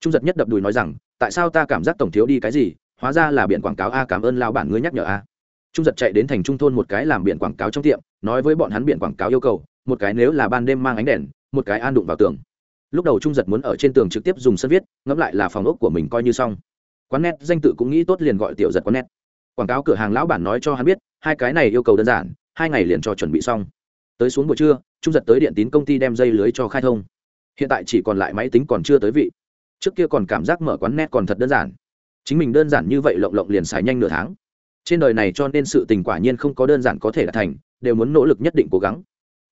[SPEAKER 1] Trung giật nhất đập đùi nói rằng, tại sao ta cảm giác tổng thiếu đi cái gì? Hóa ra là biển quảng cáo a, cảm ơn lão bản ngươi nhắc nhở a. Trung giật chạy đến thành trung thôn một cái làm biển quảng cáo trong tiệm, nói với bọn hắn biển quảng cáo yêu cầu, một cái nếu là ban đêm mang ánh đèn, một cái an đụng vào tường. Lúc đầu trung giật muốn ở trên tường trực tiếp dùng sân viết, ngẫm lại là phòng ốc của mình coi như xong. Quán net danh tự cũng nghĩ tốt liền gọi tiểu giật quán net. Quảng cáo cửa hàng lão bản nói cho hắn biết, hai cái này yêu cầu đơn giản, hai ngày liền cho chuẩn bị xong. Tới xuống buổi trưa, trung giật tới điện tín công ty đem dây lưới cho khai thông. Hiện tại chỉ còn lại máy tính còn chưa tới vị. Trước kia còn cảm giác mở quán net còn thật đơn giản chính mình đơn giản như vậy lộng lộng liền xài nhanh nửa tháng. Trên đời này cho nên sự tình quả nhiên không có đơn giản có thể đạt thành, đều muốn nỗ lực nhất định cố gắng.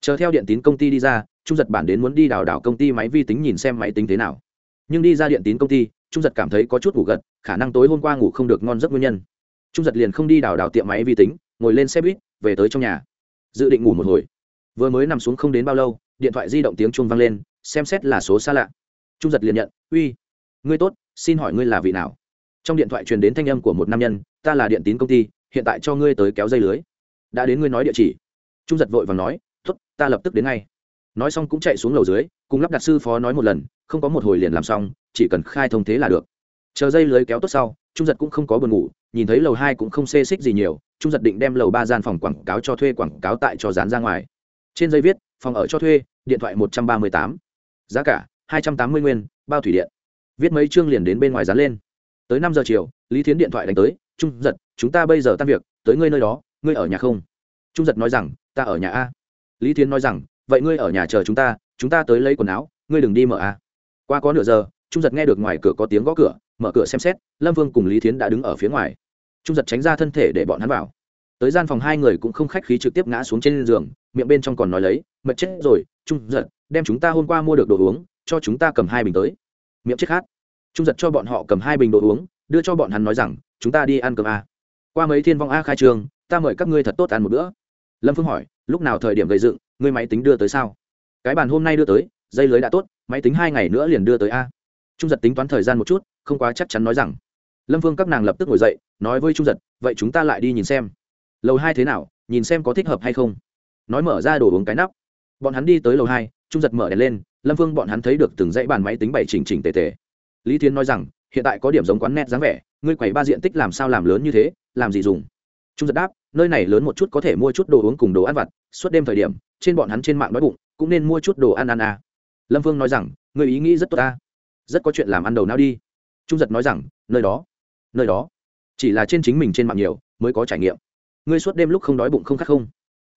[SPEAKER 1] Chờ theo điện tín công ty đi ra, trung giật bản đến muốn đi đào đảo công ty máy vi tính nhìn xem máy tính thế nào. Nhưng đi ra điện tín công ty, trung giật cảm thấy có chút ngủ gật, khả năng tối hôm qua ngủ không được ngon giấc nguyên nhân. Trung giật liền không đi đào đào tiệm máy vi tính, ngồi lên xe buýt, về tới trong nhà. Dự định ngủ một hồi. Vừa mới nằm xuống không đến bao lâu, điện thoại di động tiếng chuông vang lên, xem xét là số xa lạ. Trung giật liền nhận, uy, ngươi tốt, xin hỏi ngươi là vị nào? Trong điện thoại truyền đến thanh âm của một nam nhân, ta là điện tín công ty, hiện tại cho ngươi tới kéo dây lưới. Đã đến ngươi nói địa chỉ. Trung giật vội và nói t ố t ta lập tức đến ngay. Nói xong cũng chạy xuống lầu dưới, cùng lắp đặt sư phó nói một lần, không có một hồi liền làm xong, chỉ cần khai thông thế là được. Chờ dây lưới kéo tốt sau, trung giật cũng không có buồn ngủ, nhìn thấy lầu hai cũng không xê xích gì nhiều, trung giật định đem lầu ba gian phòng quảng cáo cho thuê quảng cáo tại cho dán ra ngoài. Trên dây viết, phòng ở cho thuê, điện thoại một trăm ba mươi tám, giá cả hai trăm tám mươi nguyên, bao thủy điện. Viết mấy chương liền đến bên ngoài dán lên tới năm giờ chiều, lý thiến điện thoại đánh tới, trung giật, chúng ta bây giờ tan việc, tới ngươi nơi đó, ngươi ở nhà không? Trung giật nói rằng, ta ở nhà a. Lý thiến nói rằng, vậy ngươi ở nhà chờ chúng ta chúng ta tới lấy quần áo, ngươi đừng đi mở a. Qua có nửa giờ, trung giật nghe được ngoài cửa có tiếng gõ cửa, mở cửa xem xét, lâm vương cùng lý thiến đã đứng ở phía ngoài. Trung giật tránh ra thân thể để bọn hắn vào. Tới gian phòng hai người cũng không khách khí trực tiếp ngã xuống trên giường, miệng bên trong còn nói lấy mật chết rồi, trung giật, đem chúng ta hôm qua mua được đồ uống, cho chúng ta cầm hai bình tới. Miệng chết khát trung giật cho bọn họ cầm hai bình đồ uống, đưa cho bọn hắn nói rằng, chúng ta đi ăn cơm a. Qua mấy thiên vong a khai trường, ta mời các ngươi thật tốt ăn một bữa. Lâm phương hỏi, lúc nào thời điểm gây dựng, ngươi máy tính đưa tới sao? Cái bàn hôm nay đưa tới, dây lưới đã tốt, máy tính hai ngày nữa liền đưa tới a. Trung giật tính toán thời gian một chút, không quá chắc chắn nói rằng. Lâm Phương các nàng lập tức ngồi dậy, nói với trung giật, vậy chúng ta lại đi nhìn xem. Lầu hai thế nào, nhìn xem có thích hợp hay không. Nói mở ra đồ uống cái nắp. Bọn hắn đi tới lầu hai, trung giật mở đèn lên, lâm Phương bọn hắn thấy được từng dãy bàn máy tính bày chỉnh chỉnh tề tề lý Thiên nói rằng, hiện tại có điểm giống quán net dáng vẻ, ngươi quầy ba diện tích làm sao làm lớn như thế, làm gì dùng? Trung giật đáp, nơi này lớn một chút có thể mua chút đồ uống cùng đồ ăn vặt, suốt đêm thời điểm, trên bọn hắn trên mạng nói bụng, cũng nên mua chút đồ ăn ăn à. lâm vương nói rằng người ý nghĩ rất tốt ta. Rất có chuyện làm ăn đầu nào đi. Trung giật nói rằng, nơi đó nơi đó. Chỉ là trên chính mình trên mạng nhiều, mới có trải nghiệm. Ngươi suốt đêm lúc không đói bụng không khát không?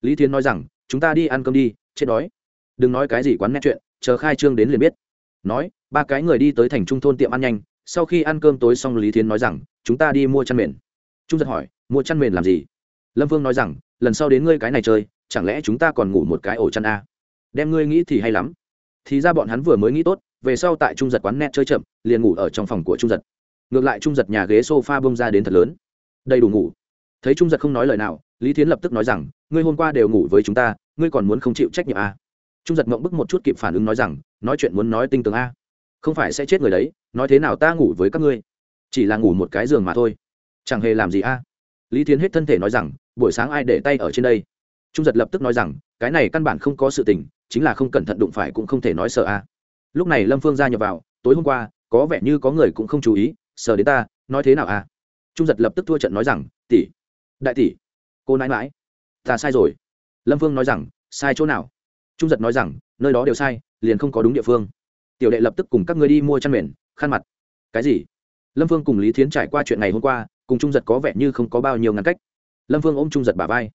[SPEAKER 1] Lý Thiên nói rằng, chúng ta đi ăn cơm đi, chết đói. Đừng nói cái gì quán nét chuyện, chờ khai trương đến liền biết nói, ba cái người đi tới thành trung thôn tiệm ăn nhanh, sau khi ăn cơm tối xong lý thiến nói rằng, chúng ta đi mua chăn mền. Trung giật hỏi, mua chăn mền làm gì? Lâm vương nói rằng, lần sau đến ngươi cái này chơi, chẳng lẽ chúng ta còn ngủ một cái ổ chăn a? À? đem ngươi nghĩ thì hay lắm. Thì ra bọn hắn vừa mới nghĩ tốt, về sau tại trung giật quán net chơi chậm, liền ngủ ở trong phòng của trung giật. Ngược lại trung giật nhà ghế s o f a bông ra đến thật lớn. Đầy đủ ngủ. Thấy trung giật không nói lời nào, lý thiến lập tức nói rằng, ngươi hôm qua đều ngủ với chúng ta, ngươi còn muốn không chịu trách nhiệm à? Trung giật mộng bức một chút kịp phản ứng nói rằng, nói chuyện muốn nói tinh tường a. Không phải sẽ chết người đấy, nói thế nào ta ngủ với các ngươi? Chỉ là ngủ một cái giường mà thôi. Chẳng hề làm gì a. Lý thiến hết thân thể nói rằng, buổi sáng ai để tay ở trên đây? Trung giật lập tức nói rằng, cái này căn bản không có sự tình, chính là không cẩn thận đụng phải cũng không thể nói sợ a. Lúc này lâm phương gia nhập vào, tối hôm qua, có vẻ như có người cũng không chú ý, sờ đến ta, nói thế nào à trung giật lập tức thua trận nói rằng, tỷ, đại tỷ, cô nãi mãi ta sai rồi. Lâm phương nói rằng, sai chỗ nào? Trung giật nói rằng, nơi đó đều sai, liền không có đúng địa phương. Tiểu đệ lập tức cùng các người đi mua chăn mền, khăn mặt. Cái gì? Lâm phương cùng lý thiến trải qua chuyện ngày hôm qua, cùng trung giật có vẻ như không có bao nhiêu ngăn cách. Lâm phương ôm trung giật bà vai.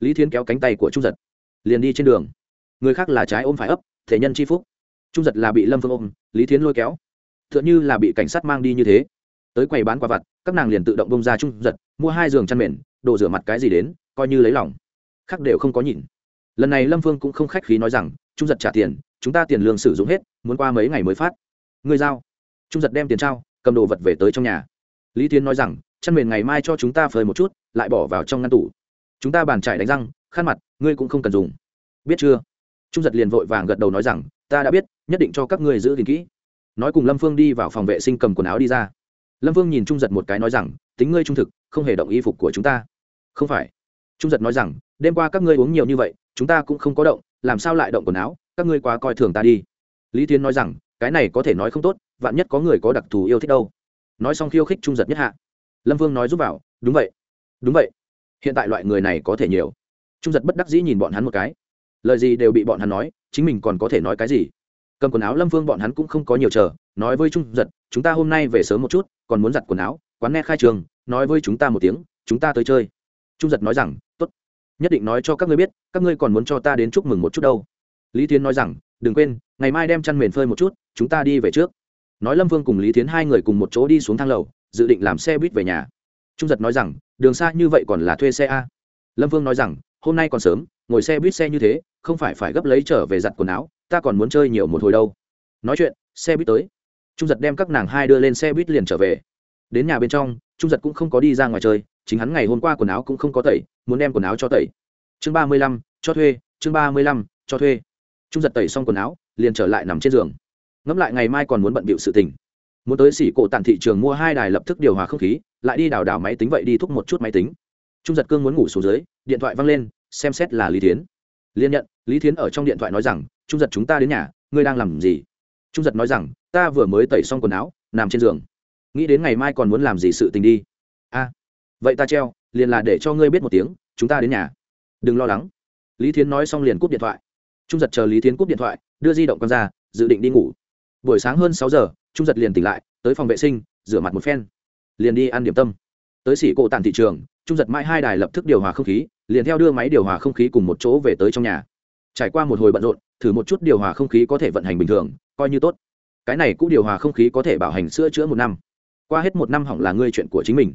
[SPEAKER 1] Lý thiến kéo cánh tay của trung giật. Liền đi trên đường. Người khác là trái ôm phải ấp, thể nhân c h i phúc. Trung giật là bị lâm phương ôm, lý thiến lôi kéo. T h ư ợ n h ư là bị cảnh sát mang đi như thế. Tới quầy bán quả vặt, các nàng liền tự động bông ra trung giật, mua hai giường chăn mền, đồ rửa mặt cái gì đến, coi như lấy lòng. Khác đều không có nhìn lần này lâm phương cũng không khách khí nói rằng, trung giật trả tiền, chúng ta tiền lương sử dụng hết, muốn qua mấy ngày mới phát. Người giao. Trung giật đem tiền trao, cầm đồ vật về tới trong nhà. Lý tiến nói rằng, chăn mền ngày mai cho chúng ta phơi một chút, lại bỏ vào trong ngăn tủ. Chúng ta bàn trải đánh răng, khăn mặt, ngươi cũng không cần dùng. Biết chưa? Trung giật liền vội vàng gật đầu nói rằng, ta đã biết, nhất định cho các ngươi giữ gìn kỹ. Nói cùng lâm phương đi vào phòng vệ sinh cầm quần áo đi ra. Lâm phương nhìn trung giật một cái nói rằng, tính ngươi trung thực, không hề động y phục của chúng ta. Không phải. Trung giật nói rằng, đêm qua các ngươi uống nhiều như vậy chúng ta cũng không có động, làm sao lại động quần áo, các ngươi quá coi thường ta đi. Lý tiến nói rằng, cái này có thể nói không tốt, vạn nhất có người có đặc thù yêu thích đâu. Nói xong khiêu khích trung giật nhất hạ. Lâm vương nói giúp vào, đúng vậy đúng vậy. Hiện tại loại người này có thể nhiều. Trung giật bất đắc dĩ nhìn bọn hắn một cái. Lời gì đều bị bọn hắn nói, chính mình còn có thể nói cái gì? Cầm quần áo lâm Vương bọn hắn cũng không có nhiều chờ, nói với trung giật, chúng ta hôm nay về sớm một chút, còn muốn giặt quần áo, quán nghe khai trường, nói với chúng ta một tiếng, chúng ta tới chơi. Trung giật nói rằng, tốt nhất định nói cho các ngươi biết, các ngươi còn muốn cho ta đến chúc mừng một chút đâu. Lý tiến nói rằng, đừng quên, ngày mai đem chăn mền phơi một chút, chúng ta đi về trước. Nói lâm vương cùng lý tiến hai người cùng một chỗ đi xuống thang lầu, dự định làm xe buýt về nhà. Trung giật nói rằng, đường xa như vậy còn là thuê xe a. Lâm vương nói rằng, hôm nay còn sớm, ngồi xe buýt xe như thế, không phải phải gấp lấy trở về giặt quần áo, ta còn muốn chơi nhiều một hồi đâu. Nói chuyện, xe buýt tới. Trung giật đem các nàng hai đưa lên xe buýt liền trở về đến nhà bên trong, trung giật cũng không có đi ra ngoài chơi, chính hắn ngày hôm qua quần áo cũng không có tẩy, muốn đem quần áo cho tẩy. Chương ba mươi lăm, cho thuê, chương ba mươi lăm, cho thuê. Trung giật tẩy xong quần áo, liền trở lại nằm trên giường. Ngẫm lại ngày mai còn muốn bận bịu sự tình. Muốn tới xỉ cổ tàn thị trường mua hai đài lập tức điều hòa không khí, lại đi đào đào máy tính vậy đi thúc một chút máy tính. Trung giật cương muốn ngủ xuống dưới, điện thoại văng lên, xem xét là lý thiến. Liên nhận, lý thiến ở trong điện thoại nói rằng, trung giật chúng ta đến nhà, ngươi đang làm gì? Trung giật nói rằng, ta vừa mới tẩy xong quần áo, nằm trên giường nghĩ đến ngày mai còn muốn làm gì sự tình đi. A, vậy ta treo, liền là để cho ngươi biết một tiếng, chúng ta đến nhà. Đừng lo lắng. Lý thiến nói xong liền cúp điện thoại. Trung giật chờ lý thiến cúp điện thoại, đưa di động con ra, dự định đi ngủ. Buổi sáng hơn sáu giờ, trung giật liền tỉnh lại, tới phòng vệ sinh, rửa mặt một phen. Liền đi ăn điểm tâm. Tới xỉ cộ tàn thị trường, trung giật mãi hai đài lập tức điều hòa không khí, liền theo đưa máy điều hòa không khí cùng một chỗ về tới trong nhà. Trải qua một hồi bận rộn, thử một chút điều hòa không khí có thể vận hành bình thường, coi như tốt. Cái này cũng điều hòa không khí có thể bảo hành sữa chữa một năm qua hết một năm hỏng là ngươi chuyện của chính mình.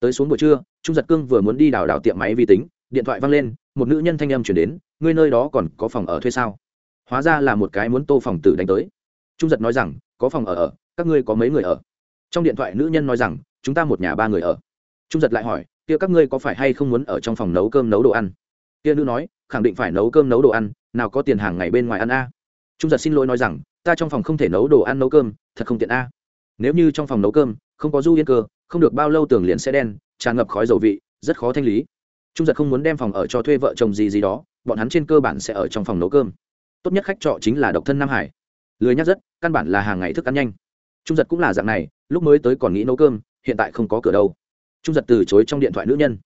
[SPEAKER 1] Tới xuống buổi trưa, trung giật cương vừa muốn đi đào đào tiệm máy vi tính, điện thoại văng lên, một nữ nhân thanh âm chuyển đến, ngươi nơi đó còn có phòng ở thuê sao? Hóa ra là một cái muốn tô phòng tử đánh tới. Trung giật nói rằng, có phòng ở ở, các ngươi có mấy người ở? Trong điện thoại nữ nhân nói rằng, chúng ta một nhà ba người ở. Trung giật lại hỏi, kia các ngươi có phải hay không muốn ở trong phòng nấu cơm nấu đồ ăn? Kia nữ nói, khẳng định phải nấu cơm nấu đồ ăn, nào có tiền hàng ngày bên ngoài ăn a. Trung giật xin lỗi nói rằng, ta trong phòng không thể nấu đồ ăn nấu cơm, thật không tiện a. Nếu như trong phòng nấu cơm không có du yên cơ, không được bao lâu tường liền sẽ đen, tràn ngập khói dầu vị, rất khó thanh lý. Trung giật không muốn đem phòng ở cho thuê vợ chồng gì gì đó, bọn hắn trên cơ bản sẽ ở trong phòng nấu cơm. Tốt nhất khách trọ chính là độc thân nam hải. Lười nhắc rất, căn bản là hàng ngày thức ăn nhanh. Trung giật cũng là dạng này, lúc mới tới còn nghĩ nấu cơm, hiện tại không có cửa đâu. Trung giật từ chối trong điện thoại nữ nhân.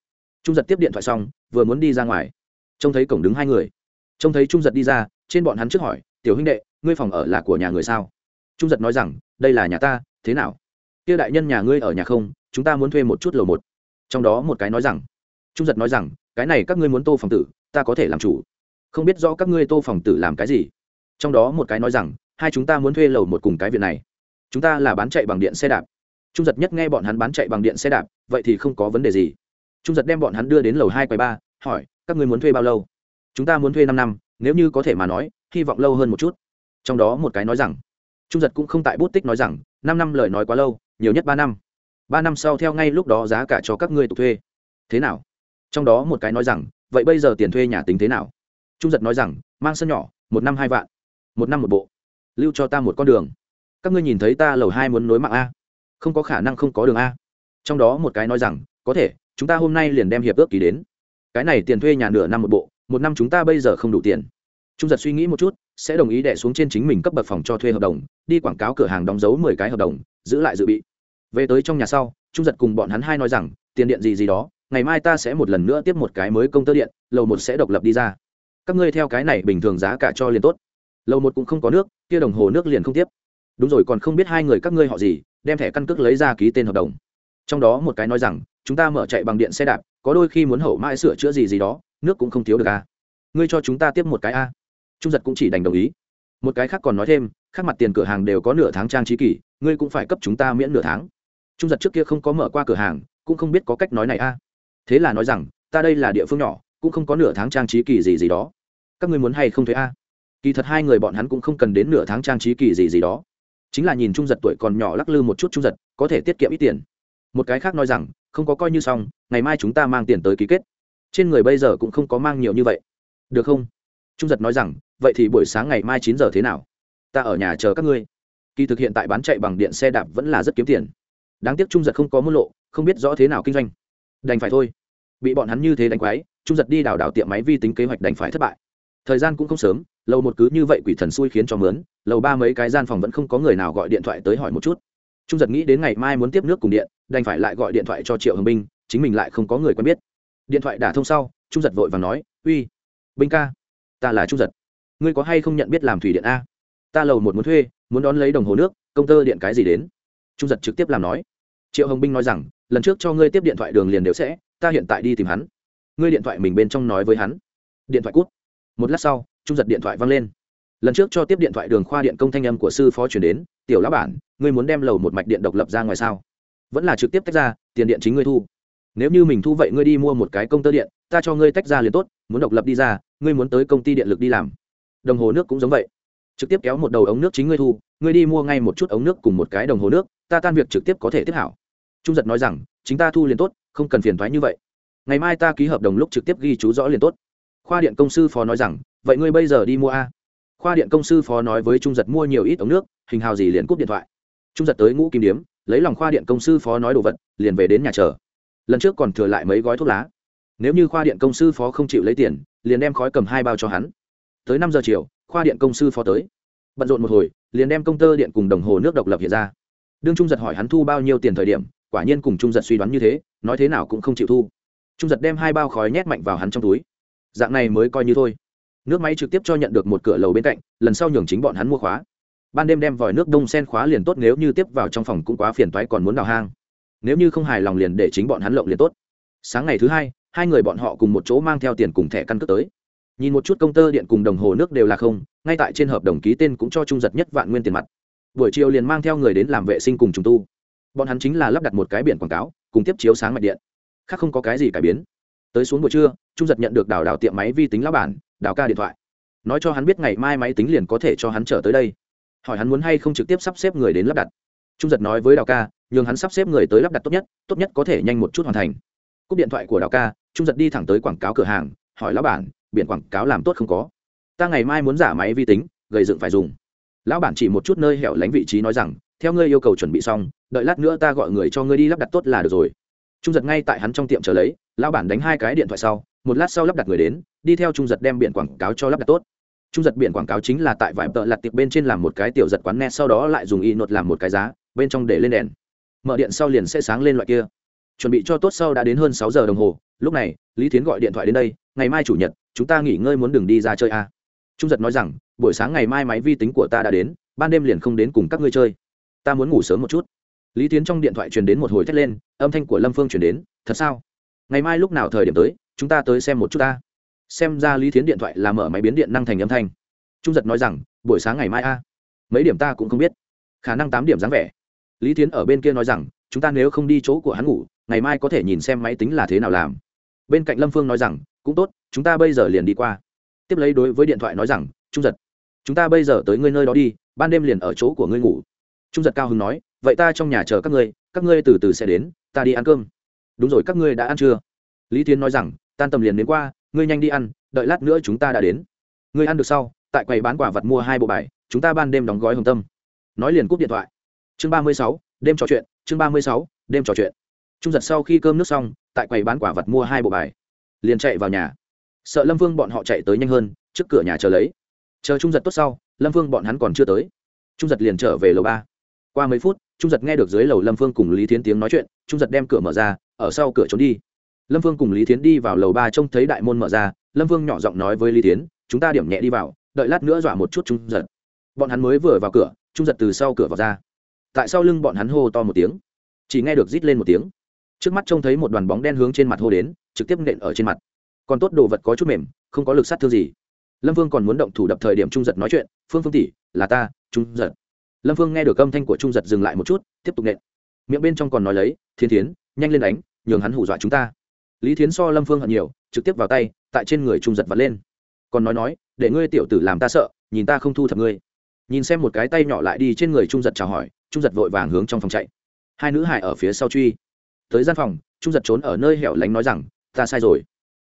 [SPEAKER 1] Trung giật tiếp điện thoại xong, vừa muốn đi ra ngoài. Trông thấy cổng đứng hai người. Trông thấy trung giật đi ra, trên bọn hắn trước hỏi, tiểu huynh đệ, ngươi phòng ở là của nhà người sao? Trung giật nói rằng, đây là nhà ta, thế nào? Kia đại nhân nhà ngươi ở nhà không? Chúng ta muốn thuê một chút lầu một. Trong đó một cái nói rằng, trung giật nói rằng, cái này các ngươi muốn tô phòng tử, ta có thể làm chủ. Không biết rõ các ngươi tô phòng tử làm cái gì. Trong đó một cái nói rằng, hai chúng ta muốn thuê lầu một cùng cái viện này. Chúng ta là bán chạy bằng điện xe đạp. Trung giật nhất nghe bọn hắn bán chạy bằng điện xe đạp, vậy thì không có vấn đề gì. Trung giật đem bọn hắn đưa đến lầu hai quầy ba, hỏi, các ngươi muốn thuê bao lâu? Chúng ta muốn thuê năm năm, nếu như có thể mà nói, hy vọng lâu hơn một chút. Trong đó một cái nói rằng, trung giật cũng không tại bút tích nói rằng, năm năm lời nói quá lâu nhiều nhất ba năm. Ba năm sau theo ngay lúc đó giá cả cho các ngươi tục thuê. Thế nào? Trong đó một cái nói rằng, vậy bây giờ tiền thuê nhà tính thế nào? Trung giật nói rằng, mang sân nhỏ, một năm hai vạn. Một năm một bộ. Lưu cho ta một con đường. Các ngươi nhìn thấy ta lầu hai muốn nối mạng a. Không có khả năng không có đường a. Trong đó một cái nói rằng, có thể, chúng ta hôm nay liền đem hiệp ước ký đến. Cái này tiền thuê nhà nửa năm một bộ, một năm chúng ta bây giờ không đủ tiền trung giật suy nghĩ một chút, sẽ đồng ý đẻ xuống trên chính mình cấp bậc phòng cho thuê hợp đồng, đi quảng cáo cửa hàng đóng dấu mười cái hợp đồng, giữ lại dự bị. Về tới trong nhà sau, trung giật cùng bọn hắn hai nói rằng, tiền điện gì gì đó, ngày mai ta sẽ một lần nữa tiếp một cái mới công tơ điện, lầu một sẽ độc lập đi ra. Các ngươi theo cái này bình thường giá cả cho liền tốt. Lầu một cũng không có nước, kia đồng hồ nước liền không tiếp. Đúng rồi còn không biết hai người các ngươi họ gì, đem thẻ căn cước lấy ra ký tên hợp đồng. Trong đó một cái nói rằng, chúng ta mở chạy bằng điện xe đạp, có đôi khi muốn hậu mãi sửa chữa gì gì đó, nước cũng không thiếu được a à. ngươi cho chúng ta tiếp một cái a trung giật cũng chỉ đành đồng ý. Một cái khác còn nói thêm, khác mặt tiền cửa hàng đều có nửa tháng trang trí kỷ ngươi cũng phải cấp chúng ta miễn nửa tháng. Trung giật trước kia không có mở qua cửa hàng, cũng không biết có cách nói này a. Thế là nói rằng, ta đây là địa phương nhỏ, cũng không có nửa tháng trang trí kỳ gì gì đó. Các ngươi muốn hay không thuế a? Kỳ thật hai người bọn hắn cũng không cần đến nửa tháng trang trí kỳ gì gì đó. Chính là nhìn trung giật tuổi còn nhỏ lắc lư một chút trung giật, có thể tiết kiệm ít tiền. Một cái khác nói rằng, không có coi như xong, ngày mai chúng ta mang tiền tới ký kết. Trên người bây giờ cũng không có mang nhiều như vậy. Được không? Trung giật nói rằng vậy thì buổi sáng ngày mai chín giờ thế nào? Ta ở nhà chờ các ngươi. Kỳ thực hiện tại bán chạy bằng điện xe đạp vẫn là rất kiếm tiền. Đáng tiếc trung giật không có môn lộ, không biết rõ thế nào kinh doanh. Đành phải thôi. Bị bọn hắn như thế đánh quái, trung giật đi đào đảo tiệm máy vi tính kế hoạch đành phải thất bại. Thời gian cũng không sớm lầu một cứ như vậy quỷ thần xui khiến cho mướn lầu ba mấy cái gian phòng vẫn không có người nào gọi điện thoại tới hỏi một chút. Trung giật nghĩ đến ngày mai muốn tiếp nước cùng điện, đành phải lại gọi điện thoại cho triệu hồng binh, chính mình lại không có người quen biết. Điện thoại đả thông sau, trung giật vội và nói, uy, binh ca, ta là trung giật ngươi có hay không nhận biết làm thủy điện a? Ta lầu một muốn thuê, muốn đón lấy đồng hồ nước, công tơ điện cái gì đến? Trung giật trực tiếp làm nói. Triệu hồng binh nói rằng, lần trước cho ngươi tiếp điện thoại đường liền đều sẽ, ta hiện tại đi tìm hắn. Ngươi điện thoại mình bên trong nói với hắn. Điện thoại cút. Một lát sau, trung giật điện thoại văng lên. Lần trước cho tiếp điện thoại đường khoa điện công thanh âm của sư phó chuyển đến, tiểu lão bản, ngươi muốn đem lầu một mạch điện độc lập ra ngoài sao? Vẫn là trực tiếp tách ra, tiền điện chính ngươi thu. Nếu như mình thu vậy ngươi đi mua một cái công tơ điện, ta cho ngươi tách ra liền tốt, muốn độc lập đi ra, ngươi muốn tới công ty điện lực đi làm đồng hồ nước cũng giống vậy. Trực tiếp kéo một đầu ống nước chính ngươi thu, ngươi đi mua ngay một chút ống nước cùng một cái đồng hồ nước, ta tan việc trực tiếp có thể tiếp hảo. Trung giật nói rằng, chính ta thu liền tốt, không cần phiền thoái như vậy. Ngày mai ta ký hợp đồng lúc trực tiếp ghi chú rõ liền tốt. Khoa điện công sư phó nói rằng, vậy ngươi bây giờ đi mua a. Khoa điện công sư phó nói với trung giật, mua nhiều ít ống nước, hình hào gì liền cúp điện thoại. Trung giật tới ngũ kim điếm, lấy lòng khoa điện công sư phó nói đồ vật, liền về đến nhà chờ. Lần trước còn thừa lại mấy gói thuốc lá. Nếu như khoa điện công sư phó không chịu lấy tiền, liền đem khói cầm hai bao cho hắn tới năm giờ chiều, khoa điện công sư phó tới. Bận rộn một hồi, liền đem công tơ điện cùng đồng hồ nước độc lập hiện ra. Đương trung giật hỏi hắn thu bao nhiêu tiền thời điểm, quả nhiên cùng trung giật suy đoán như thế, nói thế nào cũng không chịu thu. Trung giật đem hai bao khói nhét mạnh vào hắn trong túi. Dạng này mới coi như thôi. Nước máy trực tiếp cho nhận được một cửa lầu bên cạnh, lần sau nhường chính bọn hắn mua khóa. Ban đêm đem vòi nước đông sen khóa liền tốt, nếu như tiếp vào trong phòng cũng quá phiền toái còn muốn đào hang. Nếu như không hài lòng liền để chính bọn hắn lộng liền tốt. Sáng ngày thứ hai hai người bọn họ cùng một chỗ mang theo tiền cùng thẻ căn cước tới nhìn một chút công tơ điện cùng đồng hồ nước đều là không, ngay tại trên hợp đồng ký tên cũng cho trung giật nhất vạn nguyên tiền mặt. Buổi chiều liền mang theo người đến làm vệ sinh cùng trùng tu. Bọn hắn chính là lắp đặt một cái biển quảng cáo, cùng tiếp chiếu sáng mạch điện. Khác không có cái gì cải biến. Tới xuống buổi trưa, trung giật nhận được đào đào tiệm máy vi tính lão bản đào ca điện thoại. Nói cho hắn biết ngày mai máy tính liền có thể cho hắn trở tới đây. Hỏi hắn muốn hay không trực tiếp sắp xếp người đến lắp đặt. Trung giật nói với đào ca, nhường hắn sắp xếp người tới lắp đặt tốt nhất tốt nhất có thể nhanh một chút hoàn thành. Cúp điện thoại của đào ca, trung giật đi thẳng tới quảng cáo cửa hàng, hỏi lão bản biển quảng cáo làm tốt không có. Ta ngày mai muốn giả máy vi tính, gầy dựng phải dùng. Lão bản chỉ một chút nơi hẻo lánh vị trí nói rằng, theo ngươi yêu cầu chuẩn bị xong, đợi lát nữa ta gọi người cho ngươi đi lắp đặt tốt là được rồi. Trung giật ngay tại hắn trong tiệm chờ lấy, lão bản đánh hai cái điện thoại sau, một lát sau lắp đặt người đến, đi theo trung giật đem biển quảng cáo cho lắp đặt tốt. Trung giật biển quảng cáo chính là tại vải tợ lặt tiệc bên trên làm một cái tiểu giật quán net sau đó lại dùng y nột làm một cái giá, bên trong để lên đèn. Mở điện sau liền sẽ sáng lên loại kia. Chuẩn bị cho tốt sau đã đến hơn sáu giờ đồng hồ, lúc này, lý tiến gọi điện thoại đến đây, ngày mai chủ nhật chúng ta nghỉ ngơi muốn đừng đi ra chơi à. trung giật nói rằng, buổi sáng ngày mai máy vi tính của ta đã đến, ban đêm liền không đến cùng các ngươi chơi. Ta muốn ngủ sớm một chút. Lý tiến trong điện thoại truyền đến một hồi thét lên, âm thanh của lâm phương truyền đến, thật sao? Ngày mai lúc nào thời điểm tới, chúng ta tới xem một chút ta? Xem ra lý tiến điện thoại là mở máy biến điện năng thành âm thanh. Trung giật nói rằng, buổi sáng ngày mai a? Mấy điểm ta cũng không biết. Khả năng tám điểm dáng vẻ. Lý tiến ở bên kia nói rằng, chúng ta nếu không đi chỗ của hắn ngủ, ngày mai có thể nhìn xem máy tính là thế nào làm. Bên cạnh lâm phương nói rằng cũng tốt, chúng ta bây giờ liền đi qua. Tiếp lấy đối với điện thoại nói rằng, trung giật, chúng ta bây giờ tới ngươi nơi đó đi, ban đêm liền ở chỗ của ngươi ngủ. Trung giật cao hứng nói, vậy ta trong nhà chờ các ngươi các ngươi từ từ sẽ đến, ta đi ăn cơm. Đúng rồi, các ngươi đã ăn chưa? Lý tiến nói rằng, tan tầm liền đến qua, ngươi nhanh đi ăn, đợi lát nữa chúng ta đã đến. Ngươi ăn được sau, tại quầy bán quả vật mua hai bộ bài, chúng ta ban đêm đóng gói hồng tâm. Nói liền cúp điện thoại. Chương ba mươi sáu, đêm trò chuyện, chương ba mươi sáu, đêm trò chuyện. Trung giật sau khi cơm nước xong, tại quầy bán quả vật mua hai bộ bài liền chạy vào nhà. Sợ lâm vương bọn họ chạy tới nhanh hơn, trước cửa nhà chờ lấy. Chờ trung giật tốt sau, lâm vương bọn hắn còn chưa tới. Trung giật liền trở về lầu ba. Qua mấy phút, trung giật nghe được dưới lầu lâm phương cùng lý thiến tiếng nói chuyện, trung giật đem cửa mở ra, ở sau cửa trốn đi. Lâm phương cùng lý thiến đi vào lầu ba trông thấy đại môn mở ra, lâm phương nhỏ giọng nói với lý thiến, chúng ta điểm nhẹ đi vào, đợi lát nữa dọa một chút trung giật. Bọn hắn mới vừa vào cửa, trung giật từ sau cửa vào ra. Tại sau lưng bọn hắn hô to một tiếng. Chỉ nghe được rít lên một tiếng trước mắt trông thấy một đoàn bóng đen hướng trên mặt hô đến, trực tiếp nện ở trên mặt. Còn tốt đồ vật có chút mềm, không có lực sát thương gì. Lâm vương còn muốn động thủ đập thời điểm trung giật nói chuyện, phương phương tỷ, là ta, trung giật. Lâm vương nghe được âm thanh của trung giật dừng lại một chút, tiếp tục nện. Miệng bên trong còn nói lấy, thiên thiến, nhanh lên đánh, nhường hắn hủ dọa chúng ta. Lý thiến so lâm vương hận nhiều, trực tiếp vào tay, tại trên người trung giật vật lên. Còn nói nói, để ngươi tiểu tử làm ta sợ, nhìn ta không thu thập ngươi. Nhìn xem một cái tay nhỏ lại đi trên người trung giật chào hỏi, trung giật vội vàng hướng trong phòng chạy. Hai nữ hải ở phía sau truy tới gian phòng, trung giật trốn ở nơi hẻo lánh nói rằng, ta sai rồi,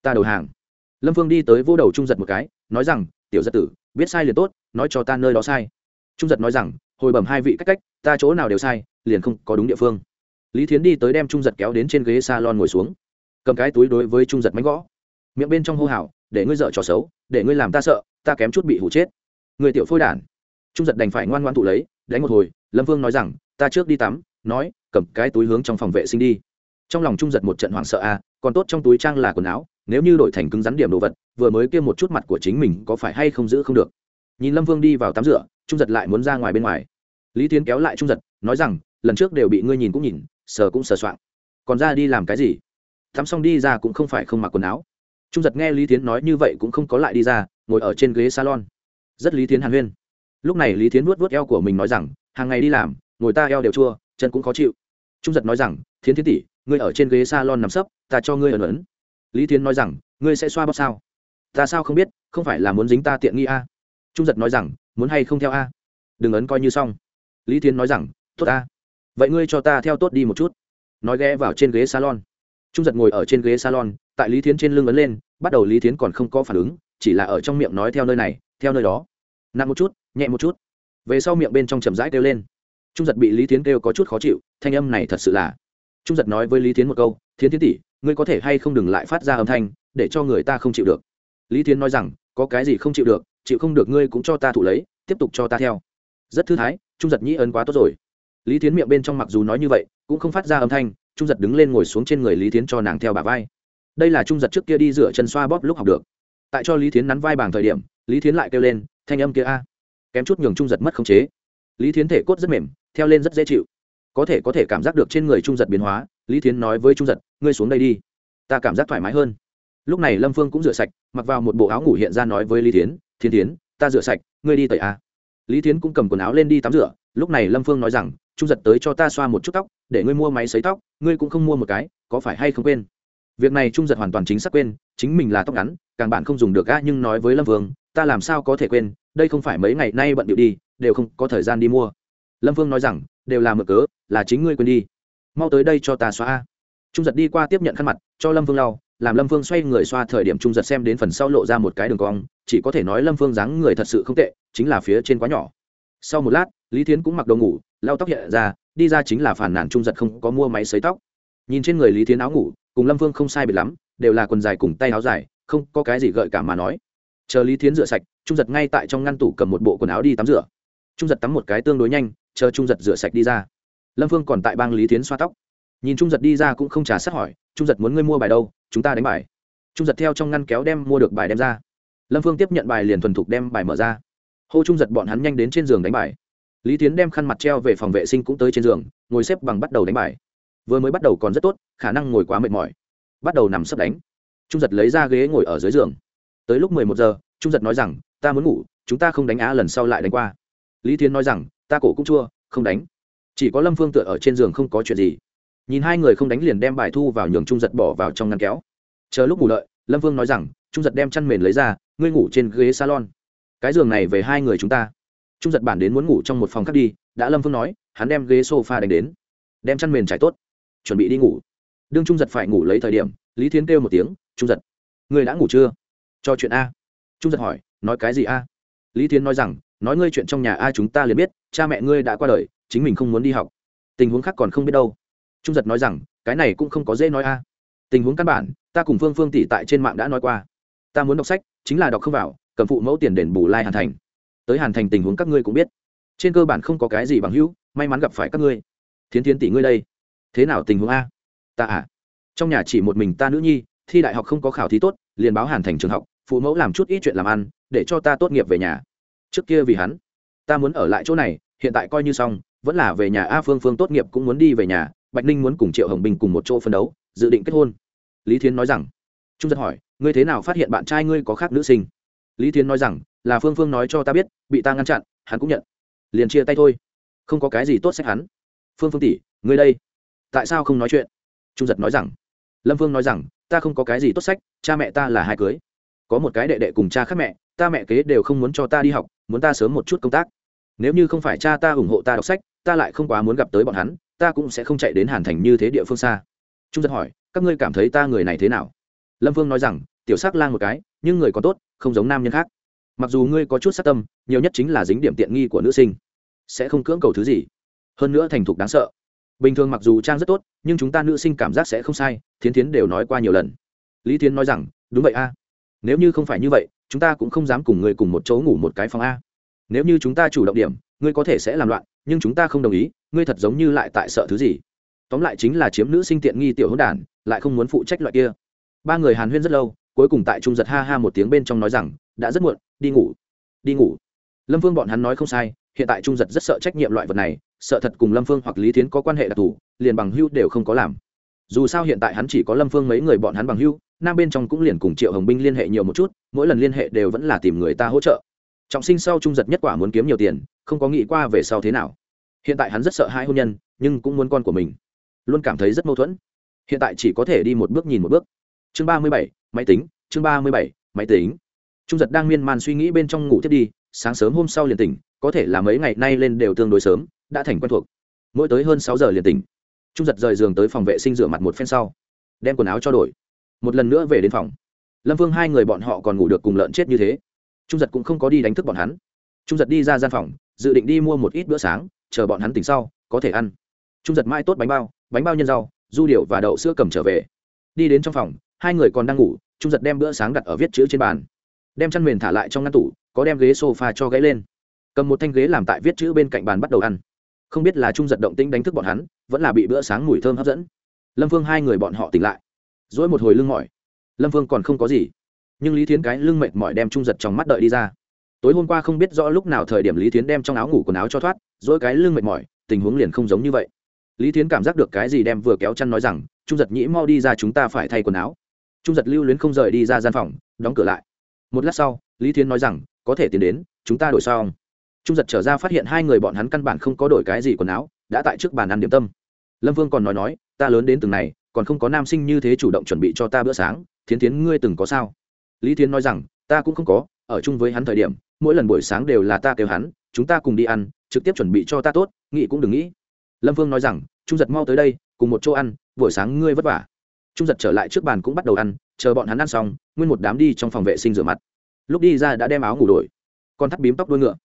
[SPEAKER 1] ta đầu hàng. Lâm phương đi tới vô đầu trung giật một cái, nói rằng, tiểu giật tử, biết sai liền tốt, nói cho ta nơi đó sai. Trung giật nói rằng, hồi bẩm hai vị cách cách, ta chỗ nào đều sai, liền không có đúng địa phương. Lý thiến đi tới đem trung giật kéo đến trên ghế s a lon ngồi xuống. Cầm cái túi đối với trung giật mánh gõ. Miệng bên trong hô hào, để ngươi dợ trò xấu, để ngươi làm ta sợ, ta kém chút bị hủ chết. Người tiểu phôi đản. Trung giật đành phải ngoan ngoan tụ lấy, đánh một hồi, lâm vương nói rằng, ta trước đi tắm nói, cầm cái túi hướng trong phòng vệ sinh đi. Trong lòng trung giật một trận hoảng sợ a còn tốt trong túi trang là quần áo, nếu như đổi thành cứng rắn điểm đồ vật, vừa mới kêu một chút mặt của chính mình có phải hay không giữ không được. Nhìn lâm vương đi vào tắm rửa, trung giật lại muốn ra ngoài bên ngoài. Lý tiến kéo lại trung giật, nói rằng, lần trước đều bị ngươi nhìn cũng nhìn, sờ cũng sờ soạng. Còn ra đi làm cái gì? Tắm xong đi ra cũng không phải không mặc quần áo. Trung giật nghe lý tiến nói như vậy cũng không có lại đi ra, ngồi ở trên ghế salon. Rất lý tiến hàn huyên. Lúc này lý tiến vuốt vuốt eo của mình nói rằng, hàng ngày đi làm, ngồi ta eo đều chua chân cũng khó chịu. Trung giật nói rằng, thiến thiến tỷ, ngươi ở trên ghế salon nằm sấp, ta cho ngươi ẩn ẩn. Lý thiến nói rằng, ngươi sẽ xoa bóp sao? Ta sao không biết, không phải là muốn dính ta tiện nghi a? Trung giật nói rằng, muốn hay không theo a? Đừng ấn coi như xong. Lý thiến nói rằng, tốt a. Vậy ngươi cho ta theo tốt đi một chút. Nói ghé vào trên ghế salon. Trung giật ngồi ở trên ghế salon, tại lý thiến trên lưng ấn lên, bắt đầu lý thiến còn không có phản ứng, chỉ là ở trong miệng nói theo nơi này, theo nơi đó. Nặng một chút, nhẹ một chút. Về sau miệng bên trong chầm rãi kêu lên trung giật bị lý tiến kêu có chút khó chịu, thanh âm này thật sự là. Trung giật nói với lý tiến một câu, thiến tiến tỷ, ngươi có thể hay không đừng lại phát ra âm thanh, để cho người ta không chịu được. Lý tiến nói rằng, có cái gì không chịu được, chịu không được ngươi cũng cho ta thụ lấy, tiếp tục cho ta theo. Rất thư thái, trung giật nhĩ ấn quá tốt rồi. Lý tiến miệng bên trong mặc dù nói như vậy, cũng không phát ra âm thanh, trung giật đứng lên ngồi xuống trên người lý tiến cho nàng theo bà vai. Đây là trung giật trước kia đi rửa chân xoa bóp lúc học được. Tại cho lý tiến nắn vai bằng thời điểm, lý tiến lại kêu lên, thanh âm kia a. Kém chút nhường trung giật mất khống chế. Lý tiến thể cốt rất mềm theo lên rất dễ chịu. Có thể có thể cảm giác được trên người trung giật biến hóa lý Thiến nói với trung giật ngươi xuống đây đi ta cảm giác thoải mái hơn. Lúc này lâm phương cũng rửa sạch mặc vào một bộ áo ngủ hiện ra nói với lý Thiến, thiên Thiến, ta rửa sạch ngươi đi tẩy a lý Thiến cũng cầm quần áo lên đi tắm rửa lúc này lâm phương nói rằng trung giật tới cho ta xoa một chút tóc để ngươi mua máy xấy tóc ngươi cũng không mua một cái có phải hay không quên? Việc này trung giật hoàn toàn chính xác quên chính mình là tóc ngắn càng bạn không dùng được ga nhưng nói với lâm vương ta làm sao có thể quên đây không phải mấy ngày nay bận điệu đi đều không có thời gian đi mua lâm vương nói rằng, đều là mở cớ, là chính ngươi quên đi. Mau tới đây cho ta xóa a. Trung giật đi qua tiếp nhận khăn mặt, cho lâm vương lau, làm lâm vương xoay người xoa thời điểm trung giật xem đến phần sau lộ ra một cái đường cong, chỉ có thể nói lâm vương dáng người thật sự không tệ, chính là phía trên quá nhỏ. Sau một lát, lý thiến cũng mặc đồ ngủ, lau tóc hiện ra, đi ra chính là phản nản trung giật không có mua máy xấy tóc. Nhìn trên người lý thiến áo ngủ, cùng lâm vương không sai biệt lắm, đều là quần dài cùng tay áo dài, không có cái gì gợi cả mà nói. Chờ lý thiến rửa sạch, trung giật ngay tại trong ngăn tủ cầm một bộ quần áo đi tắm rửa. Trung giật tắm một cái tương đối nhanh chờ trung giật rửa sạch đi ra. Lâm phương còn tại bang lý thiến xoa tóc. Nhìn trung giật đi ra cũng không trả sát hỏi, trung giật muốn ngươi mua bài đâu? Chúng ta đánh bài. Trung giật theo trong ngăn kéo đem mua được bài đem ra. Lâm phương tiếp nhận bài liền thuần thục đem bài mở ra. Hô trung giật bọn hắn nhanh đến trên giường đánh bài. Lý tiến đem khăn mặt treo về phòng vệ sinh cũng tới trên giường, ngồi xếp bằng bắt đầu đánh bài. Vừa mới bắt đầu còn rất tốt, khả năng ngồi quá mệt mỏi. Bắt đầu nằm sấp đánh. Trung giật lấy ra ghế ngồi ở dưới giường. Tới lúc mười một giờ, trung giật nói rằng, ta muốn ngủ, chúng ta không đánh á lần sau lại đánh qua. Lý tiến nói rằng ta cổ cũng chua, không đánh. Chỉ có lâm phương tựa ở trên giường không có chuyện gì. Nhìn hai người không đánh liền đem bài thu vào nhường trung giật bỏ vào trong ngăn kéo. Chờ lúc ngủ lợi, lâm phương nói rằng, trung giật đem chăn mền lấy ra, ngươi ngủ trên ghế salon. Cái giường này về hai người chúng ta. Trung giật bản đến muốn ngủ trong một phòng khác đi, đã lâm phương nói, hắn đem ghế sofa đánh đến. Đem chăn mền trải tốt, chuẩn bị đi ngủ. Đương trung giật phải ngủ lấy thời điểm, lý thiến kêu một tiếng, trung giật, ngươi đã ngủ chưa? Cho chuyện a. Trung giật hỏi, nói cái gì a? Lý thiến nói rằng nói ngươi chuyện trong nhà ai chúng ta liền biết, cha mẹ ngươi đã qua đời, chính mình không muốn đi học. Tình huống khác còn không biết đâu. Trung giật nói rằng, cái này cũng không có dễ nói a. Tình huống căn bản, ta cùng phương phương tỷ tại trên mạng đã nói qua. Ta muốn đọc sách, chính là đọc không vào, cầm phụ mẫu tiền đền bù lai hàn thành. Tới hàn thành tình huống các ngươi cũng biết. Trên cơ bản không có cái gì bằng hữu, may mắn gặp phải các ngươi. Thiến thiến tỷ ngươi đây, thế nào tình huống a? Ta à trong nhà chỉ một mình ta nữ nhi, thi đại học không có khảo thí tốt, liền báo hàn thành trường học, phụ mẫu làm chút ít chuyện làm ăn, để cho ta tốt nghiệp về nhà trước kia vì hắn. Ta muốn ở lại chỗ này, hiện tại coi như xong, vẫn là về nhà a phương phương tốt nghiệp cũng muốn đi về nhà, bạch ninh muốn cùng triệu hồng bình cùng một chỗ phân đấu, dự định kết hôn. Lý thiến nói rằng, trung dân hỏi, ngươi thế nào phát hiện bạn trai ngươi có khác nữ sinh? Lý thiến nói rằng, là phương phương nói cho ta biết, bị ta ngăn chặn, hắn cũng nhận. Liền chia tay thôi. Không có cái gì tốt sách hắn. Phương phương tỷ, ngươi đây. Tại sao không nói chuyện? Trung giật nói rằng, lâm phương nói rằng, ta không có cái gì tốt sách, cha mẹ ta là hai cưới. Có một cái đệ đệ cùng cha khác mẹ ta mẹ kế đều không muốn cho ta đi học, muốn ta sớm một chút công tác. Nếu như không phải cha ta ủng hộ ta đọc sách, ta lại không quá muốn gặp tới bọn hắn, ta cũng sẽ không chạy đến hàn thành như thế địa phương xa. Trung dân hỏi, các ngươi cảm thấy ta người này thế nào? Lâm vương nói rằng, tiểu sắc lang một cái, nhưng người có tốt, không giống nam nhân khác. Mặc dù ngươi có chút sát tâm, nhiều nhất chính là dính điểm tiện nghi của nữ sinh. Sẽ không cưỡng cầu thứ gì. Hơn nữa thành thục đáng sợ. Bình thường mặc dù trang rất tốt, nhưng chúng ta nữ sinh cảm giác sẽ không sai, thiến thiến đều nói qua nhiều lần. Lý thiến nói rằng, đúng vậy a. Nếu như không phải như vậy chúng ta cũng không dám cùng người cùng một chỗ ngủ một cái phòng a. Nếu như chúng ta chủ động điểm, ngươi có thể sẽ làm loạn, nhưng chúng ta không đồng ý, ngươi thật giống như lại tại sợ thứ gì. Tóm lại chính là chiếm nữ sinh tiện nghi tiểu hỗn đản, lại không muốn phụ trách loại kia. Ba người hàn huyên rất lâu, cuối cùng tại trung giật ha ha một tiếng bên trong nói rằng, đã rất muộn, đi ngủ đi ngủ. Lâm Vương bọn hắn nói không sai, hiện tại trung giật rất sợ trách nhiệm loại vật này, sợ thật cùng lâm phương hoặc lý thiến có quan hệ đặc thù, liền bằng hưu đều không có làm. Dù sao hiện tại hắn chỉ có lâm phương mấy người bọn hắn bằng hưu nam bên trong cũng liền cùng triệu hồng binh liên hệ nhiều một chút, mỗi lần liên hệ đều vẫn là tìm người ta hỗ trợ. Trọng sinh sau trung giật nhất quả muốn kiếm nhiều tiền, không có nghĩ qua về sau thế nào. Hiện tại hắn rất sợ hai hôn nhân, nhưng cũng muốn con của mình. Luôn cảm thấy rất mâu thuẫn. Hiện tại chỉ có thể đi một bước nhìn một bước. Chương ba mươi bảy, máy tính, chương ba mươi bảy, máy tính. Trung giật đang miên man suy nghĩ bên trong ngủ thiết đi, sáng sớm hôm sau liền tỉnh, có thể là mấy ngày nay lên đều tương đối sớm, đã thành quen thuộc. Mỗi tới hơn sáu giờ liền tỉnh. Trung giật rời giường tới phòng vệ sinh rửa mặt một phen sau, đem quần áo cho đổi một lần nữa về đến phòng. Lâm vương hai người bọn họ còn ngủ được cùng lợn chết như thế. Trung giật cũng không có đi đánh thức bọn hắn. Trung giật đi ra gian phòng, dự định đi mua một ít bữa sáng, chờ bọn hắn tỉnh sau, có thể ăn. Trung giật mai tốt bánh bao bánh bao nhân rau, du điệu và đậu sữa cầm trở về. Đi đến trong phòng, hai người còn đang ngủ, trung giật đem bữa sáng đặt ở viết chữ trên bàn. Đem chăn mền thả lại trong ngăn tủ, có đem ghế s o f a cho gãy lên. Cầm một thanh ghế làm tại viết chữ bên cạnh bàn bắt đầu ăn. Không biết là trung giật động tĩnh đánh thức bọn hắn, vẫn là bị bữa sáng mùi thơm hấp dẫn. Lâm phương hai người bọn họ tỉnh lại dỗi một hồi lưng mỏi. Lâm phương còn không có gì. Nhưng lý thiến cái lưng mệt mỏi đem trung giật trong mắt đợi đi ra. Tối hôm qua không biết rõ lúc nào thời điểm lý thiến đem trong áo ngủ quần áo cho thoát, dỗi cái lưng mệt mỏi, tình huống liền không giống như vậy. Lý thiến cảm giác được cái gì đem vừa kéo chăn nói rằng, trung giật nhĩ mau đi ra chúng ta phải thay quần áo. Trung giật lưu luyến không rời đi ra gian phòng, đóng cửa lại. Một lát sau, lý thiến nói rằng, có thể tiến đến, chúng ta đổi xong. Trung giật trở ra phát hiện hai người bọn hắn căn bản không có đổi cái gì quần áo, đã tại trước bàn ăn điểm tâm. Lâm vương còn nói nói, ta lớn đến từng này còn không có nam sinh như thế chủ động chuẩn bị cho ta bữa sáng, thiến thiến ngươi từng có sao? Lý thiến nói rằng, ta cũng không có, ở chung với hắn thời điểm, mỗi lần buổi sáng đều là ta kêu hắn, chúng ta cùng đi ăn, trực tiếp chuẩn bị cho ta tốt, nghĩ cũng đừng nghĩ. Lâm vương nói rằng, trung giật mau tới đây, cùng một chỗ ăn, buổi sáng ngươi vất vả. Trung giật trở lại trước bàn cũng bắt đầu ăn, chờ bọn hắn ăn xong, nguyên một đám đi trong phòng vệ sinh rửa mặt. Lúc đi ra đã đem áo ngủ đổi con thắt bím tóc đuôi ngựa.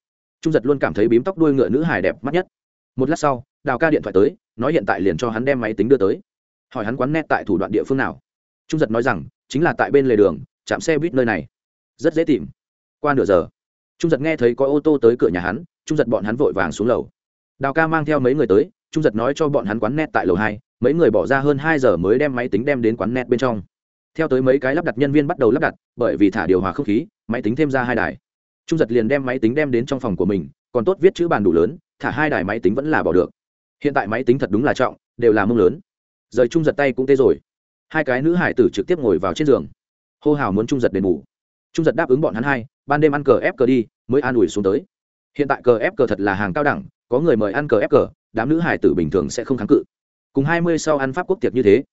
[SPEAKER 1] Trung giật luôn cảm thấy bím tóc đuôi ngựa nữ hài đẹp mắt nhất. Một lát sau, đào ca điện thoại tới, nói hiện tại liền cho hắn đem máy tính đưa tới hỏi hắn quán net tại thủ đoạn địa phương nào. Trung giật nói rằng, chính là tại bên lề đường, chạm xe buýt nơi này. Rất dễ tìm. Qua nửa giờ, trung giật nghe thấy có ô tô tới cửa nhà hắn, trung giật bọn hắn vội vàng xuống lầu. Đào ca mang theo mấy người tới, trung giật nói cho bọn hắn quán net tại lầu hai, mấy người bỏ ra hơn hai giờ mới đem máy tính đem đến quán net bên trong. Theo tới mấy cái lắp đặt nhân viên bắt đầu lắp đặt, bởi vì thả điều hòa không khí, máy tính thêm ra hai đài. Trung giật liền đem máy tính đem đến trong phòng của mình, còn tốt viết chữ bàn đủ lớn, thả hai đài máy tính vẫn là bỏ được. Hiện tại máy tính thật đúng là trọng, đều là mông lớn rời trung giật tay cũng tê rồi. Hai cái nữ hải tử trực tiếp ngồi vào trên giường. Hô hào muốn trung giật đền bù. Trung giật đáp ứng bọn hắn hai ban đêm ăn cờ ép cờ đi mới an ủi xuống tới. Hiện tại cờ ép cờ thật là hàng cao đẳng có người mời ăn cờ ép cờ đám nữ hải tử bình thường sẽ không kháng cự. Cùng hai mươi sau ăn pháp quốc tiệc như thế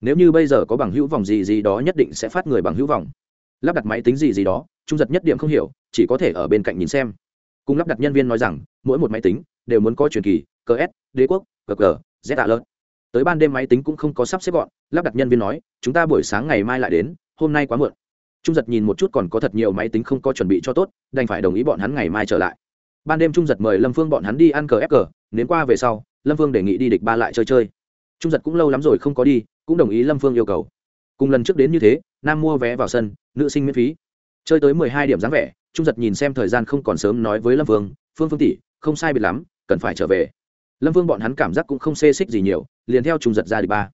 [SPEAKER 1] nếu như bây giờ có bằng hữu vòng gì gì đó nhất định sẽ phát người bằng hữu vòng. Lắp đặt máy tính gì gì đó trung giật nhất điểm không hiểu chỉ có thể ở bên cạnh nhìn xem. Cùng lắp đặt nhân viên nói rằng mỗi một máy tính đều muốn có truyền kỳ cờ s đế quốc cờ cờ, z tạ lớn tới ban đêm máy tính cũng không có sắp xếp gọn, lắp đặt nhân viên nói, chúng ta buổi sáng ngày mai lại đến, hôm nay quá muộn. Trung giật nhìn một chút còn có thật nhiều máy tính không có chuẩn bị cho tốt, đành phải đồng ý bọn hắn ngày mai trở lại. Ban đêm trung giật mời lâm phương bọn hắn đi ăn cờ ép cờ nến qua về sau, lâm phương đề nghị đi địch ba lại chơi chơi. Trung giật cũng lâu lắm rồi không có đi, cũng đồng ý lâm phương yêu cầu. Cùng lần trước đến như thế, nam mua vé vào sân, nữ sinh miễn phí. Chơi tới mười hai điểm dáng vẻ, trung giật nhìn xem thời gian không còn sớm nói với lâm phương phương phương tỷ, không sai biệt lắm, cần phải trở về. Lâm phương bọn hắn cảm giác cũng không xê xích gì nhiều liền theo trung giật ra địch ba.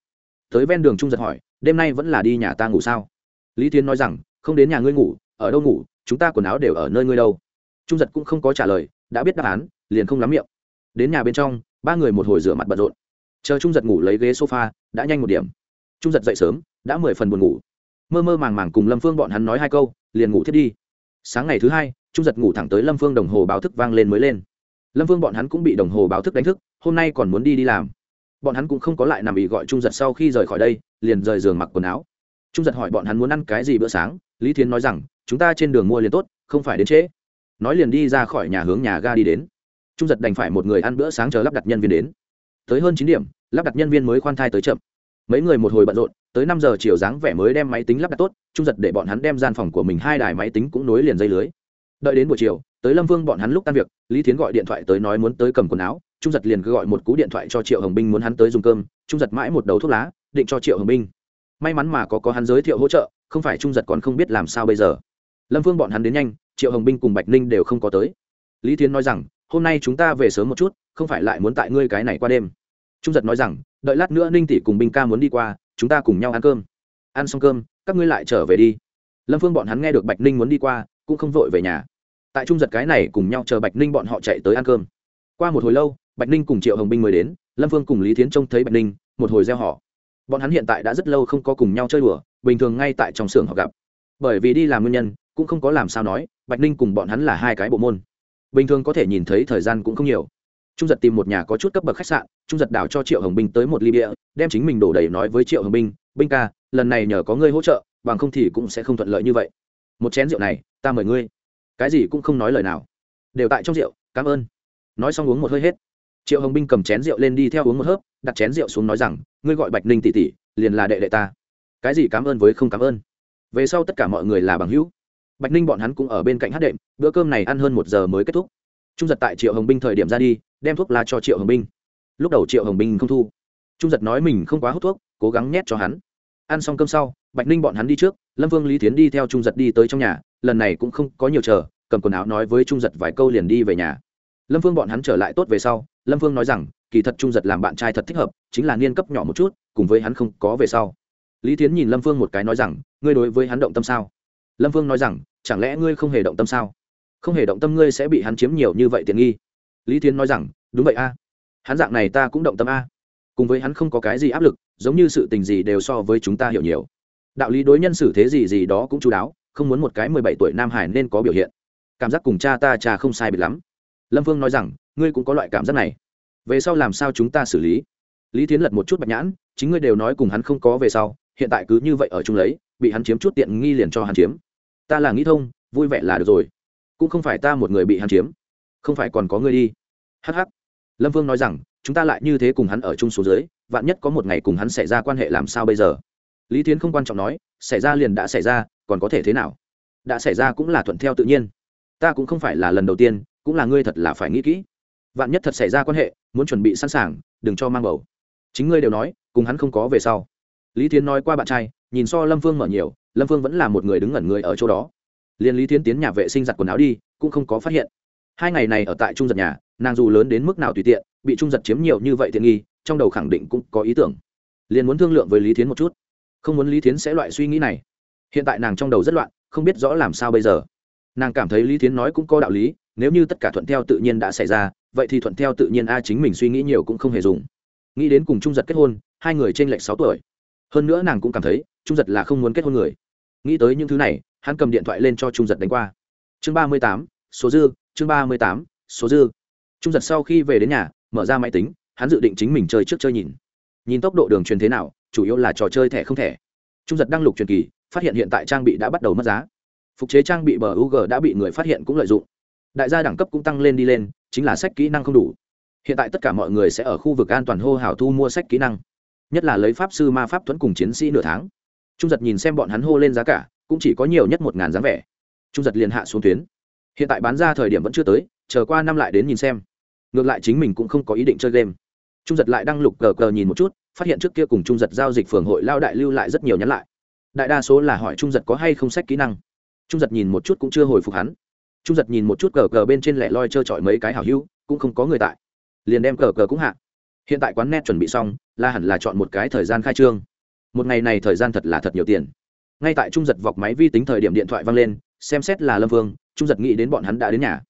[SPEAKER 1] Tới ven đường trung giật hỏi, đêm nay vẫn là đi nhà ta ngủ sao? Lý tiến nói rằng, không đến nhà ngươi ngủ, ở đâu ngủ, chúng ta quần áo đều ở nơi ngươi đâu. Trung giật cũng không có trả lời, đã biết đáp án, liền không lắm miệng. Đến nhà bên trong, ba người một hồi rửa mặt bận rộn. Chờ trung giật ngủ lấy ghế sofa, đã nhanh một điểm. Trung giật dậy sớm, đã mười phần buồn ngủ. Mơ mơ màng màng cùng lâm phương bọn hắn nói hai câu, liền ngủ thiết đi. Sáng ngày thứ hai, trung giật ngủ thẳng tới lâm phương đồng hồ báo thức vang lên mới lên. Lâm phương bọn hắn cũng bị đồng hồ báo thức đánh thức, hôm nay còn muốn đi đi làm bọn hắn cũng không có lại nằm ý gọi trung giật sau khi rời khỏi đây, liền rời giường mặc quần áo. Trung giật hỏi bọn hắn muốn ăn cái gì bữa sáng, lý thiến nói rằng, chúng ta trên đường mua liền tốt, không phải đến trễ. Nói liền đi ra khỏi nhà hướng nhà ga đi đến. Trung giật đành phải một người ăn bữa sáng chờ lắp đặt nhân viên đến. Tới hơn chín điểm, lắp đặt nhân viên mới khoan thai tới chậm. Mấy người một hồi bận rộn, tới năm giờ chiều dáng vẻ mới đem máy tính lắp đặt tốt, trung giật để bọn hắn đem gian phòng của mình hai đài máy tính cũng nối liền dây lưới. Đợi đến buổi chiều, tới lâm vương bọn hắn lúc tan việc, lý thiến gọi điện thoại tới nói muốn tới cầm quần áo trung giật liền cứ gọi một cú điện thoại cho triệu hồng binh muốn hắn tới dùng cơm, trung giật mãi một đầu thuốc lá, định cho triệu hồng binh. May mắn mà có có hắn giới thiệu hỗ trợ, không phải trung giật còn không biết làm sao bây giờ. Lâm phương bọn hắn đến nhanh, triệu hồng binh cùng bạch ninh đều không có tới. Lý thiến nói rằng, hôm nay chúng ta về sớm một chút, không phải lại muốn tại ngươi cái này qua đêm. Trung giật nói rằng, đợi lát nữa ninh tỷ cùng binh ca muốn đi qua, chúng ta cùng nhau ăn cơm. Ăn xong cơm, các ngươi lại trở về đi. Lâm phương bọn hắn nghe được bạch ninh muốn đi qua, cũng không vội về nhà. Tại trung giật cái này cùng nhau chờ bạch ninh bọn họ chạy tới ăn cơm. Qua một hồi lâu bạch ninh cùng triệu hồng binh mới đến, lâm phương cùng lý thiến trông thấy bạch ninh, một hồi gieo họ. Bọn hắn hiện tại đã rất lâu không có cùng nhau chơi đùa, bình thường ngay tại trong xưởng họ gặp. Bởi vì đi làm nguyên nhân, cũng không có làm sao nói, bạch ninh cùng bọn hắn là hai cái bộ môn. Bình thường có thể nhìn thấy thời gian cũng không nhiều. Trung giật tìm một nhà có chút cấp bậc khách sạn, trung giật đảo cho triệu hồng binh tới một ly bia, đem chính mình đổ đầy nói với triệu hồng binh binh ca, lần này nhờ có ngươi hỗ trợ, bằng không thì cũng sẽ không thuận lợi như vậy. Một chén rượu này, ta mời ngươi. Cái gì cũng không nói lời nào. Đều tại trong rượu, cảm ơn. Nói xong uống một hơi hết triệu hồng binh cầm chén rượu lên đi theo uống một hớp, đặt chén rượu xuống nói rằng, ngươi gọi bạch ninh tỷ tỷ, liền là đệ đệ ta. Cái gì cảm ơn với không cảm ơn? Về sau tất cả mọi người là bằng hữu. Bạch ninh bọn hắn cũng ở bên cạnh hát đệm, bữa cơm này ăn hơn một giờ mới kết thúc. Trung giật tại triệu hồng binh thời điểm ra đi, đem thuốc lá cho triệu hồng binh. Lúc đầu triệu hồng binh không thu. Trung giật nói mình không quá hút thuốc, cố gắng nhét cho hắn. Ăn xong cơm sau, bạch ninh bọn hắn đi trước, lâm vương lý tiến đi theo trung giật đi tới trong nhà, lần này cũng không có nhiều chờ, cầm quần áo nói với trung giật vài câu liền đi về nhà lâm phương bọn hắn trở lại tốt về sau, lâm phương nói rằng, kỳ thật trung giật làm bạn trai thật thích hợp, chính là niên cấp nhỏ một chút, cùng với hắn không có về sau. Lý tiến nhìn lâm phương một cái nói rằng, ngươi đối với hắn động tâm sao? Lâm phương nói rằng, chẳng lẽ ngươi không hề động tâm sao? Không hề động tâm ngươi sẽ bị hắn chiếm nhiều như vậy tiện nghi. Lý tiến nói rằng, đúng vậy a. Hắn dạng này ta cũng động tâm a. Cùng với hắn không có cái gì áp lực, giống như sự tình gì đều so với chúng ta hiểu nhiều. Đạo lý đối nhân xử thế gì gì đó cũng chú đáo, không muốn một cái mười bảy tuổi nam hải nên có biểu hiện. Cảm giác cùng cha ta cha không sai biệt lắm lâm vương nói rằng, ngươi cũng có loại cảm giác này. Về sau làm sao chúng ta xử lý? Lý tiến lật một chút bạch nhãn, chính ngươi đều nói cùng hắn không có về sau, hiện tại cứ như vậy ở chung lấy, bị hắn chiếm chút tiện nghi liền cho hắn chiếm. Ta là nghĩ thông, vui vẻ là được rồi. Cũng không phải ta một người bị hắn chiếm. Không phải còn có ngươi đi. Hh lâm vương nói rằng, chúng ta lại như thế cùng hắn ở chung số dưới, vạn nhất có một ngày cùng hắn xảy ra quan hệ làm sao bây giờ? Lý tiến không quan trọng nói, xảy ra liền đã xảy ra, còn có thể thế nào? Đã xảy ra cũng là thuận theo tự nhiên. Ta cũng không phải là lần đầu tiên cũng là ngươi thật là phải nghĩ kỹ. Vạn nhất thật xảy ra quan hệ, muốn chuẩn bị sẵn sàng, đừng cho mang bầu. Chính ngươi đều nói, cùng hắn không có về sau. Lý Thiến nói qua bạn trai, nhìn so lâm phương mở nhiều, lâm phương vẫn là một người đứng ngẩn người ở chỗ đó. Liền lý Thiến tiến nhà vệ sinh giặt quần áo đi, cũng không có phát hiện. Hai ngày này ở tại trung giật nhà, nàng dù lớn đến mức nào tùy tiện, bị trung giật chiếm nhiều như vậy tiện nghi, trong đầu khẳng định cũng có ý tưởng. Liền muốn thương lượng với lý Thiến một chút. Không muốn lý Thiến sẽ loại suy nghĩ này. Hiện tại nàng trong đầu rất loạn, không biết rõ làm sao bây giờ. Nàng cảm thấy lý Thiến nói cũng có đạo lý nếu như tất cả thuận theo tự nhiên đã xảy ra, vậy thì thuận theo tự nhiên a chính mình suy nghĩ nhiều cũng không hề dùng. Nghĩ đến cùng trung giật kết hôn, hai người trên lệch sáu tuổi. Hơn nữa nàng cũng cảm thấy, trung giật là không muốn kết hôn người. Nghĩ tới những thứ này, hắn cầm điện thoại lên cho trung giật đánh qua. Chương ba mươi tám, số dư, chương ba mươi tám, số dư. Trung giật sau khi về đến nhà, mở ra máy tính, hắn dự định chính mình chơi trước chơi nhìn. Nhìn tốc độ đường truyền thế nào, chủ yếu là trò chơi thẻ không thẻ. Trung giật đăng lục truyền kỳ, phát hiện hiện tại trang bị đã bắt đầu mất giá. Phục chế trang bị bờ g đã bị người phát hiện cũng lợi dụng đại gia đẳng cấp cũng tăng lên đi lên, chính là sách kỹ năng không đủ. Hiện tại tất cả mọi người sẽ ở khu vực an toàn hô hào thu mua sách kỹ năng, nhất là lấy pháp sư ma pháp thuẫn cùng chiến sĩ nửa tháng. Trung giật nhìn xem bọn hắn hô lên giá cả, cũng chỉ có nhiều nhất một ngàn dáng vẻ. Trung giật liền hạ xuống tuyến. Hiện tại bán ra thời điểm vẫn chưa tới, chờ qua năm lại đến nhìn xem. Ngược lại chính mình cũng không có ý định chơi game. Trung giật lại đăng lục cờ cờ nhìn một chút, phát hiện trước kia cùng trung giật giao dịch phường hội lao đại lưu lại rất nhiều nhắn lại. Đại đa số là hỏi trung giật có hay không sách kỹ năng. Trung giật nhìn một chút cũng chưa hồi phục hắn trung giật nhìn một chút cờ cờ bên trên lẻ loi trơ trọi mấy cái hảo hữu, cũng không có người tại. Liền đem cờ cờ cũng hạ. Hiện tại quán net chuẩn bị xong, là hẳn là chọn một cái thời gian khai trương. Một ngày này thời gian thật là thật nhiều tiền. Ngay tại trung giật vọc máy vi tính thời điểm điện thoại văng lên, xem xét là lâm phương trung giật nghĩ đến bọn hắn đã đến nhà.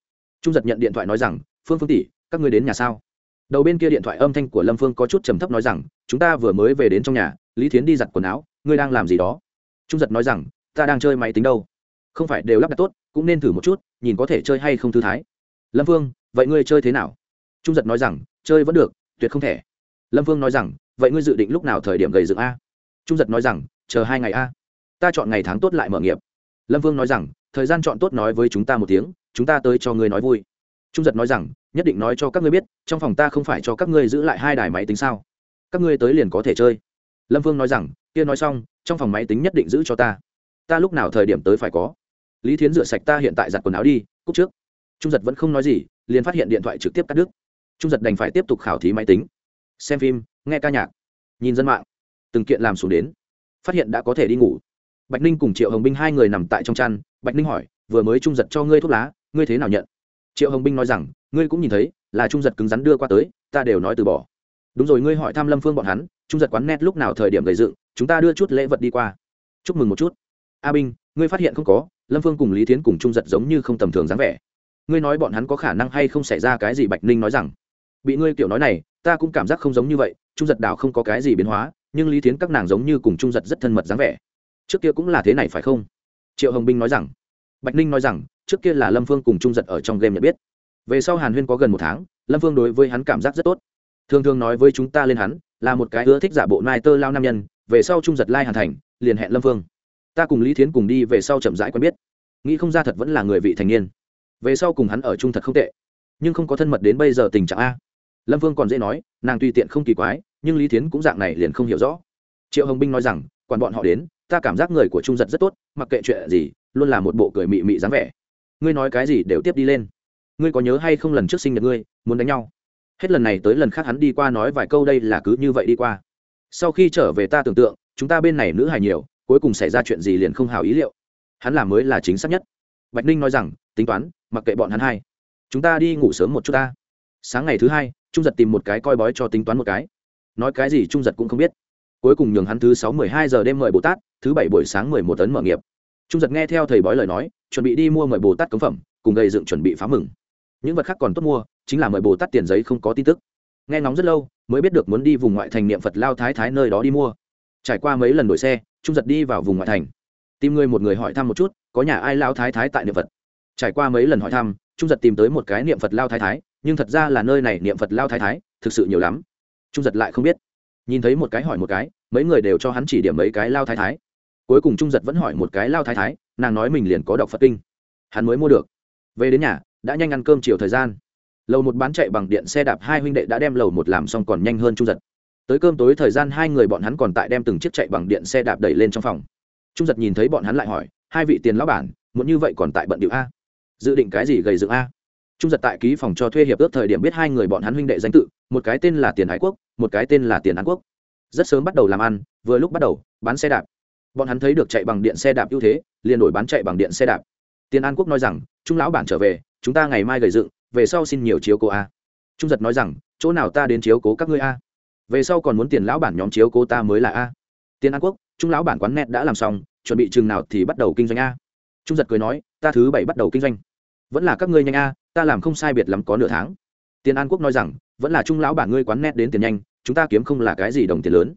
[SPEAKER 1] Trung giật nhận điện thoại nói rằng, phương phương tỷ, các người đến nhà sao? Đầu bên kia điện thoại âm thanh của lâm phương có chút trầm thấp nói rằng, chúng ta vừa mới về đến trong nhà, lý thiến đi giặt quần áo, ngươi đang làm gì đó? Trung giật nói rằng, ta đang chơi máy tính đâu. Không phải đều lắp đặt tốt, cũng nên thử một chút nhìn có thể chơi hay không thư thái. Lâm Vương, vậy ngươi chơi thế nào? Trung giật nói rằng, chơi vẫn được, tuyệt không thể. Lâm Vương nói rằng, vậy ngươi dự định lúc nào thời điểm gầy dựng a? Trung giật nói rằng, chờ hai ngày a. Ta chọn ngày tháng tốt lại mở nghiệp. Lâm Vương nói rằng, thời gian chọn tốt nói với chúng ta một tiếng, chúng ta tới cho ngươi nói vui. Trung giật nói rằng, nhất định nói cho các ngươi biết, trong phòng ta không phải cho các ngươi giữ lại hai đài máy tính sao? Các ngươi tới liền có thể chơi. Lâm Vương nói rằng, kia nói xong, trong phòng máy tính nhất định giữ cho ta. Ta lúc nào thời điểm tới phải có? Lý thiến rửa sạch ta hiện tại giặt quần áo đi, cúc trước. Trung giật vẫn không nói gì, liền phát hiện điện thoại trực tiếp cắt đứt. Trung giật đành phải tiếp tục khảo thí máy tính, xem phim, nghe ca nhạc, nhìn dân mạng, từng kiện làm xuống đến, phát hiện đã có thể đi ngủ. Bạch ninh cùng triệu hồng binh hai người nằm tại trong chăn, bạch ninh hỏi, vừa mới trung giật cho ngươi thuốc lá, ngươi thế nào nhận? Triệu hồng binh nói rằng, ngươi cũng nhìn thấy, là trung giật cứng rắn đưa qua tới, ta đều nói từ bỏ. Đúng rồi, ngươi hỏi thăm lâm phương bọn hắn, trung giật quán net lúc nào thời điểm gầy dựng, chúng ta đưa chút lễ vật đi qua. Chúc mừng một chút a binh, ngươi phát hiện không có, lâm phương cùng lý thiến cùng trung giật giống như không tầm thường dáng vẻ. Ngươi nói bọn hắn có khả năng hay không xảy ra cái gì bạch ninh nói rằng? Bị ngươi kiểu nói này, ta cũng cảm giác không giống như vậy trung giật đảo không có cái gì biến hóa, nhưng lý thiến các nàng giống như cùng trung giật rất thân mật dáng vẻ. Trước kia cũng là thế này phải không? Triệu hồng binh nói rằng. Bạch ninh nói rằng, trước kia là lâm phương cùng trung giật ở trong game nhận biết. Về sau hàn huyên có gần một tháng, lâm phương đối với hắn cảm giác rất tốt. Thường thường nói với chúng ta lên hắn, là một cái ưa thích giả bộ nai tơ lao nam nhân, về sau trung giật lai hàn thành, liền hẹn lâm phương ta cùng lý thiến cùng đi về sau chậm rãi quen biết. nghĩ không ra thật vẫn là người vị thành niên. về sau cùng hắn ở chung thật không tệ. nhưng không có thân mật đến bây giờ tình trạng a. lâm vương còn dễ nói, nàng tùy tiện không kỳ quái, nhưng lý thiến cũng dạng này liền không hiểu rõ. triệu hồng binh nói rằng, quản bọn họ đến, ta cảm giác người của trung giật rất tốt, mặc kệ chuyện gì, luôn là một bộ cười mị mị dáng vẻ. ngươi nói cái gì đều tiếp đi lên. ngươi có nhớ hay không lần trước sinh nhật ngươi, muốn đánh nhau? hết lần này tới lần khác hắn đi qua nói vài câu đây là cứ như vậy đi qua. sau khi trở về ta tưởng tượng, chúng ta bên này nữ hài nhiều cuối cùng xảy ra chuyện gì liền không hào ý liệu. Hắn làm mới là chính xác nhất. Bạch ninh nói rằng, tính toán, mặc kệ bọn hắn hai. Chúng ta đi ngủ sớm một chút ta. Sáng ngày thứ hai, trung giật tìm một cái coi bói cho tính toán một cái. Nói cái gì trung giật cũng không biết. Cuối cùng nhường hắn thứ sáu mười hai giờ đêm mời bồ tát, thứ bảy buổi sáng mười một tấn mở nghiệp. Trung giật nghe theo thầy bói lời nói, chuẩn bị đi mua mời bồ tát cống phẩm, cùng gây dựng chuẩn bị phá mừng. Những vật khác còn tốt mua, chính là mời bồ tát tiền giấy không có tin tức. Nghe ngóng rất lâu, mới biết được muốn đi vùng ngoại thành niệm phật lao thái thái nơi đó đi mua trải qua mấy lần đổi xe, trung giật đi vào vùng ngoại thành. Tìm người một người hỏi thăm một chút, có nhà ai lao thái thái tại niệm phật. Trải qua mấy lần hỏi thăm, trung giật tìm tới một cái niệm phật lao thái thái, nhưng thật ra là nơi này niệm phật lao thái thái, thực sự nhiều lắm. Trung giật lại không biết. Nhìn thấy một cái hỏi một cái, mấy người đều cho hắn chỉ điểm mấy cái lao thái thái. Cuối cùng trung giật vẫn hỏi một cái lao thái thái, nàng nói mình liền có đọc phật kinh. Hắn mới mua được. Về đến nhà, đã nhanh ăn cơm chiều thời gian. Lầu một bán chạy bằng điện xe đạp hai huynh đệ đã đem lầu một làm xong còn nhanh hơn trung giật tới cơm tối thời gian hai người bọn hắn còn tại đem từng chiếc chạy bằng điện xe đạp đẩy lên trong phòng. Trung giật nhìn thấy bọn hắn lại hỏi, hai vị tiền lão bản, muốn như vậy còn tại bận điệu a? Dự định cái gì gầy dựng a? Trung giật tại ký phòng cho thuê hiệp ước thời điểm biết hai người bọn hắn huynh đệ danh tự, một cái tên là tiền ái quốc, một cái tên là tiền an quốc. Rất sớm bắt đầu làm ăn, vừa lúc bắt đầu, bán xe đạp. Bọn hắn thấy được chạy bằng điện xe đạp ưu thế, liền đổi bán chạy bằng điện xe đạp. Tiền an quốc nói rằng, trung lão bản trở về, chúng ta ngày mai gầy dựng, về sau xin nhiều chiếu cố a. Trung giật nói rằng, chỗ nào ta đến chiếu cố các ngươi a? Về sau còn muốn tiền lão bản nhóm chiếu cố ta mới là a. Tiền an quốc, trung lão bản quán net đã làm xong, chuẩn bị chừng nào thì bắt đầu kinh doanh a. Trung giật cười nói, ta thứ bảy bắt đầu kinh doanh. Vẫn là các ngươi nhanh a, ta làm không sai biệt lắm có nửa tháng. Tiền an quốc nói rằng, vẫn là trung lão bản ngươi quán net đến tiền nhanh, chúng ta kiếm không là cái gì đồng tiền lớn.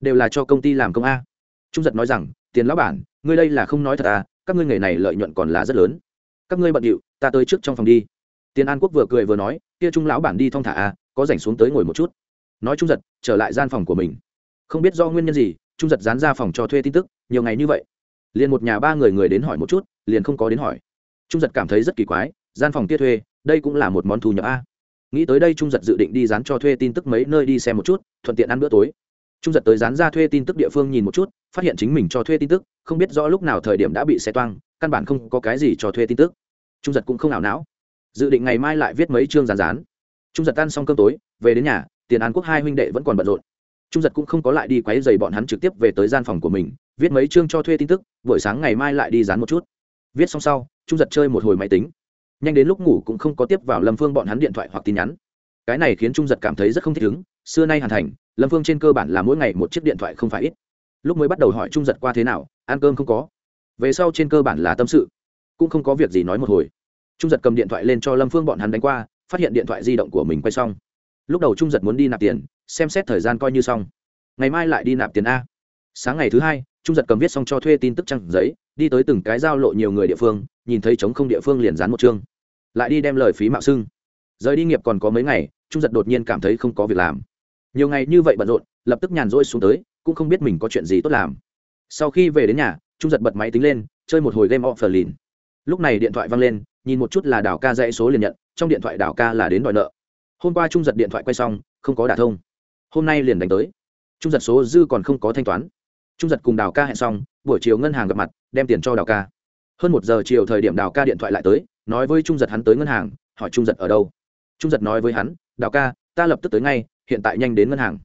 [SPEAKER 1] Đều là cho công ty làm công a. Trung giật nói rằng, tiền lão bản, ngươi đây là không nói thật à các ngươi nghề này lợi nhuận còn là rất lớn. Các ngươi bận điệu, ta tới trước trong phòng đi. Tiền an quốc vừa cười vừa nói, kia trung lão bản đi thong thả a, có rảnh xuống tới ngồi một chút nói trung giật, trở lại gian phòng của mình. Không biết do nguyên nhân gì, trung giật dán ra phòng cho thuê tin tức, nhiều ngày như vậy. Liền một nhà ba người người đến hỏi một chút, liền không có đến hỏi. Trung giật cảm thấy rất kỳ quái, gian phòng kia thuê, đây cũng là một món thu nhập a. Nghĩ tới đây trung giật dự định đi dán cho thuê tin tức mấy nơi đi xem một chút, thuận tiện ăn bữa tối. Trung giật tới dán ra thuê tin tức địa phương nhìn một chút, phát hiện chính mình cho thuê tin tức, không biết rõ lúc nào thời điểm đã bị xe toang, căn bản không có cái gì cho thuê tin tức. Trung giật cũng không ảo não. Dự định ngày mai lại viết mấy chương rán rán trung giật ăn xong cơm tối, về đến nhà tiền an quốc hai huynh đệ vẫn còn bận rộn. Trung giật cũng không có lại đi quấy dày bọn hắn trực tiếp về tới gian phòng của mình, viết mấy chương cho thuê tin tức, buổi sáng ngày mai lại đi dán một chút. Viết xong sau, trung giật chơi một hồi máy tính. Nhanh đến lúc ngủ cũng không có tiếp vào lâm phương bọn hắn điện thoại hoặc tin nhắn. Cái này khiến trung giật cảm thấy rất không thích ứng, xưa nay hàn thành, lâm phương trên cơ bản là mỗi ngày một chiếc điện thoại không phải ít. Lúc mới bắt đầu hỏi trung giật qua thế nào, ăn cơm không có. Về sau trên cơ bản là tâm sự, cũng không có việc gì nói một hồi. Trung giật cầm điện thoại lên cho lâm phương bọn hắn đánh qua, phát hiện điện thoại di động của mình quay xong lúc đầu trung giật muốn đi nạp tiền, xem xét thời gian coi như xong. Ngày mai lại đi nạp tiền a. Sáng ngày thứ hai, trung giật cầm viết xong cho thuê tin tức trăng giấy, đi tới từng cái giao lộ nhiều người địa phương, nhìn thấy chống không địa phương liền dán một chương. Lại đi đem lời phí mạo xưng. Rời đi nghiệp còn có mấy ngày, trung giật đột nhiên cảm thấy không có việc làm. Nhiều ngày như vậy bận rộn, lập tức nhàn rỗi xuống tới, cũng không biết mình có chuyện gì tốt làm. Sau khi về đến nhà, trung giật bật máy tính lên, chơi một hồi game offer lìn lúc này điện thoại văng lên, nhìn một chút là đảo ca dãy số liền nhận, trong điện thoại đảo ca là đến đòi nợ hôm qua trung giật điện thoại quay xong, không có đả thông. Hôm nay liền đánh tới. Trung giật số dư còn không có thanh toán. Trung giật cùng đào ca hẹn xong, buổi chiều ngân hàng gặp mặt, đem tiền cho đào ca. Hơn một giờ chiều thời điểm đào ca điện thoại lại tới, nói với trung giật hắn tới ngân hàng, hỏi trung giật ở đâu. Trung giật nói với hắn, đào ca, ta lập tức tới ngay, hiện tại nhanh đến ngân hàng.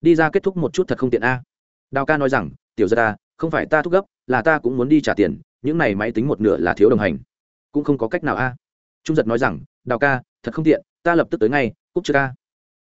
[SPEAKER 1] Đi ra kết thúc một chút thật không tiện a. Đào ca nói rằng, tiểu giật ta không phải ta thúc gấp, là ta cũng muốn đi trả tiền, những này máy tính một nửa là thiếu đồng hành. Cũng không có cách nào a. Trung giật nói rằng, đào ca, thật không tiện ta lập tức tới ngay cúc chưa ca?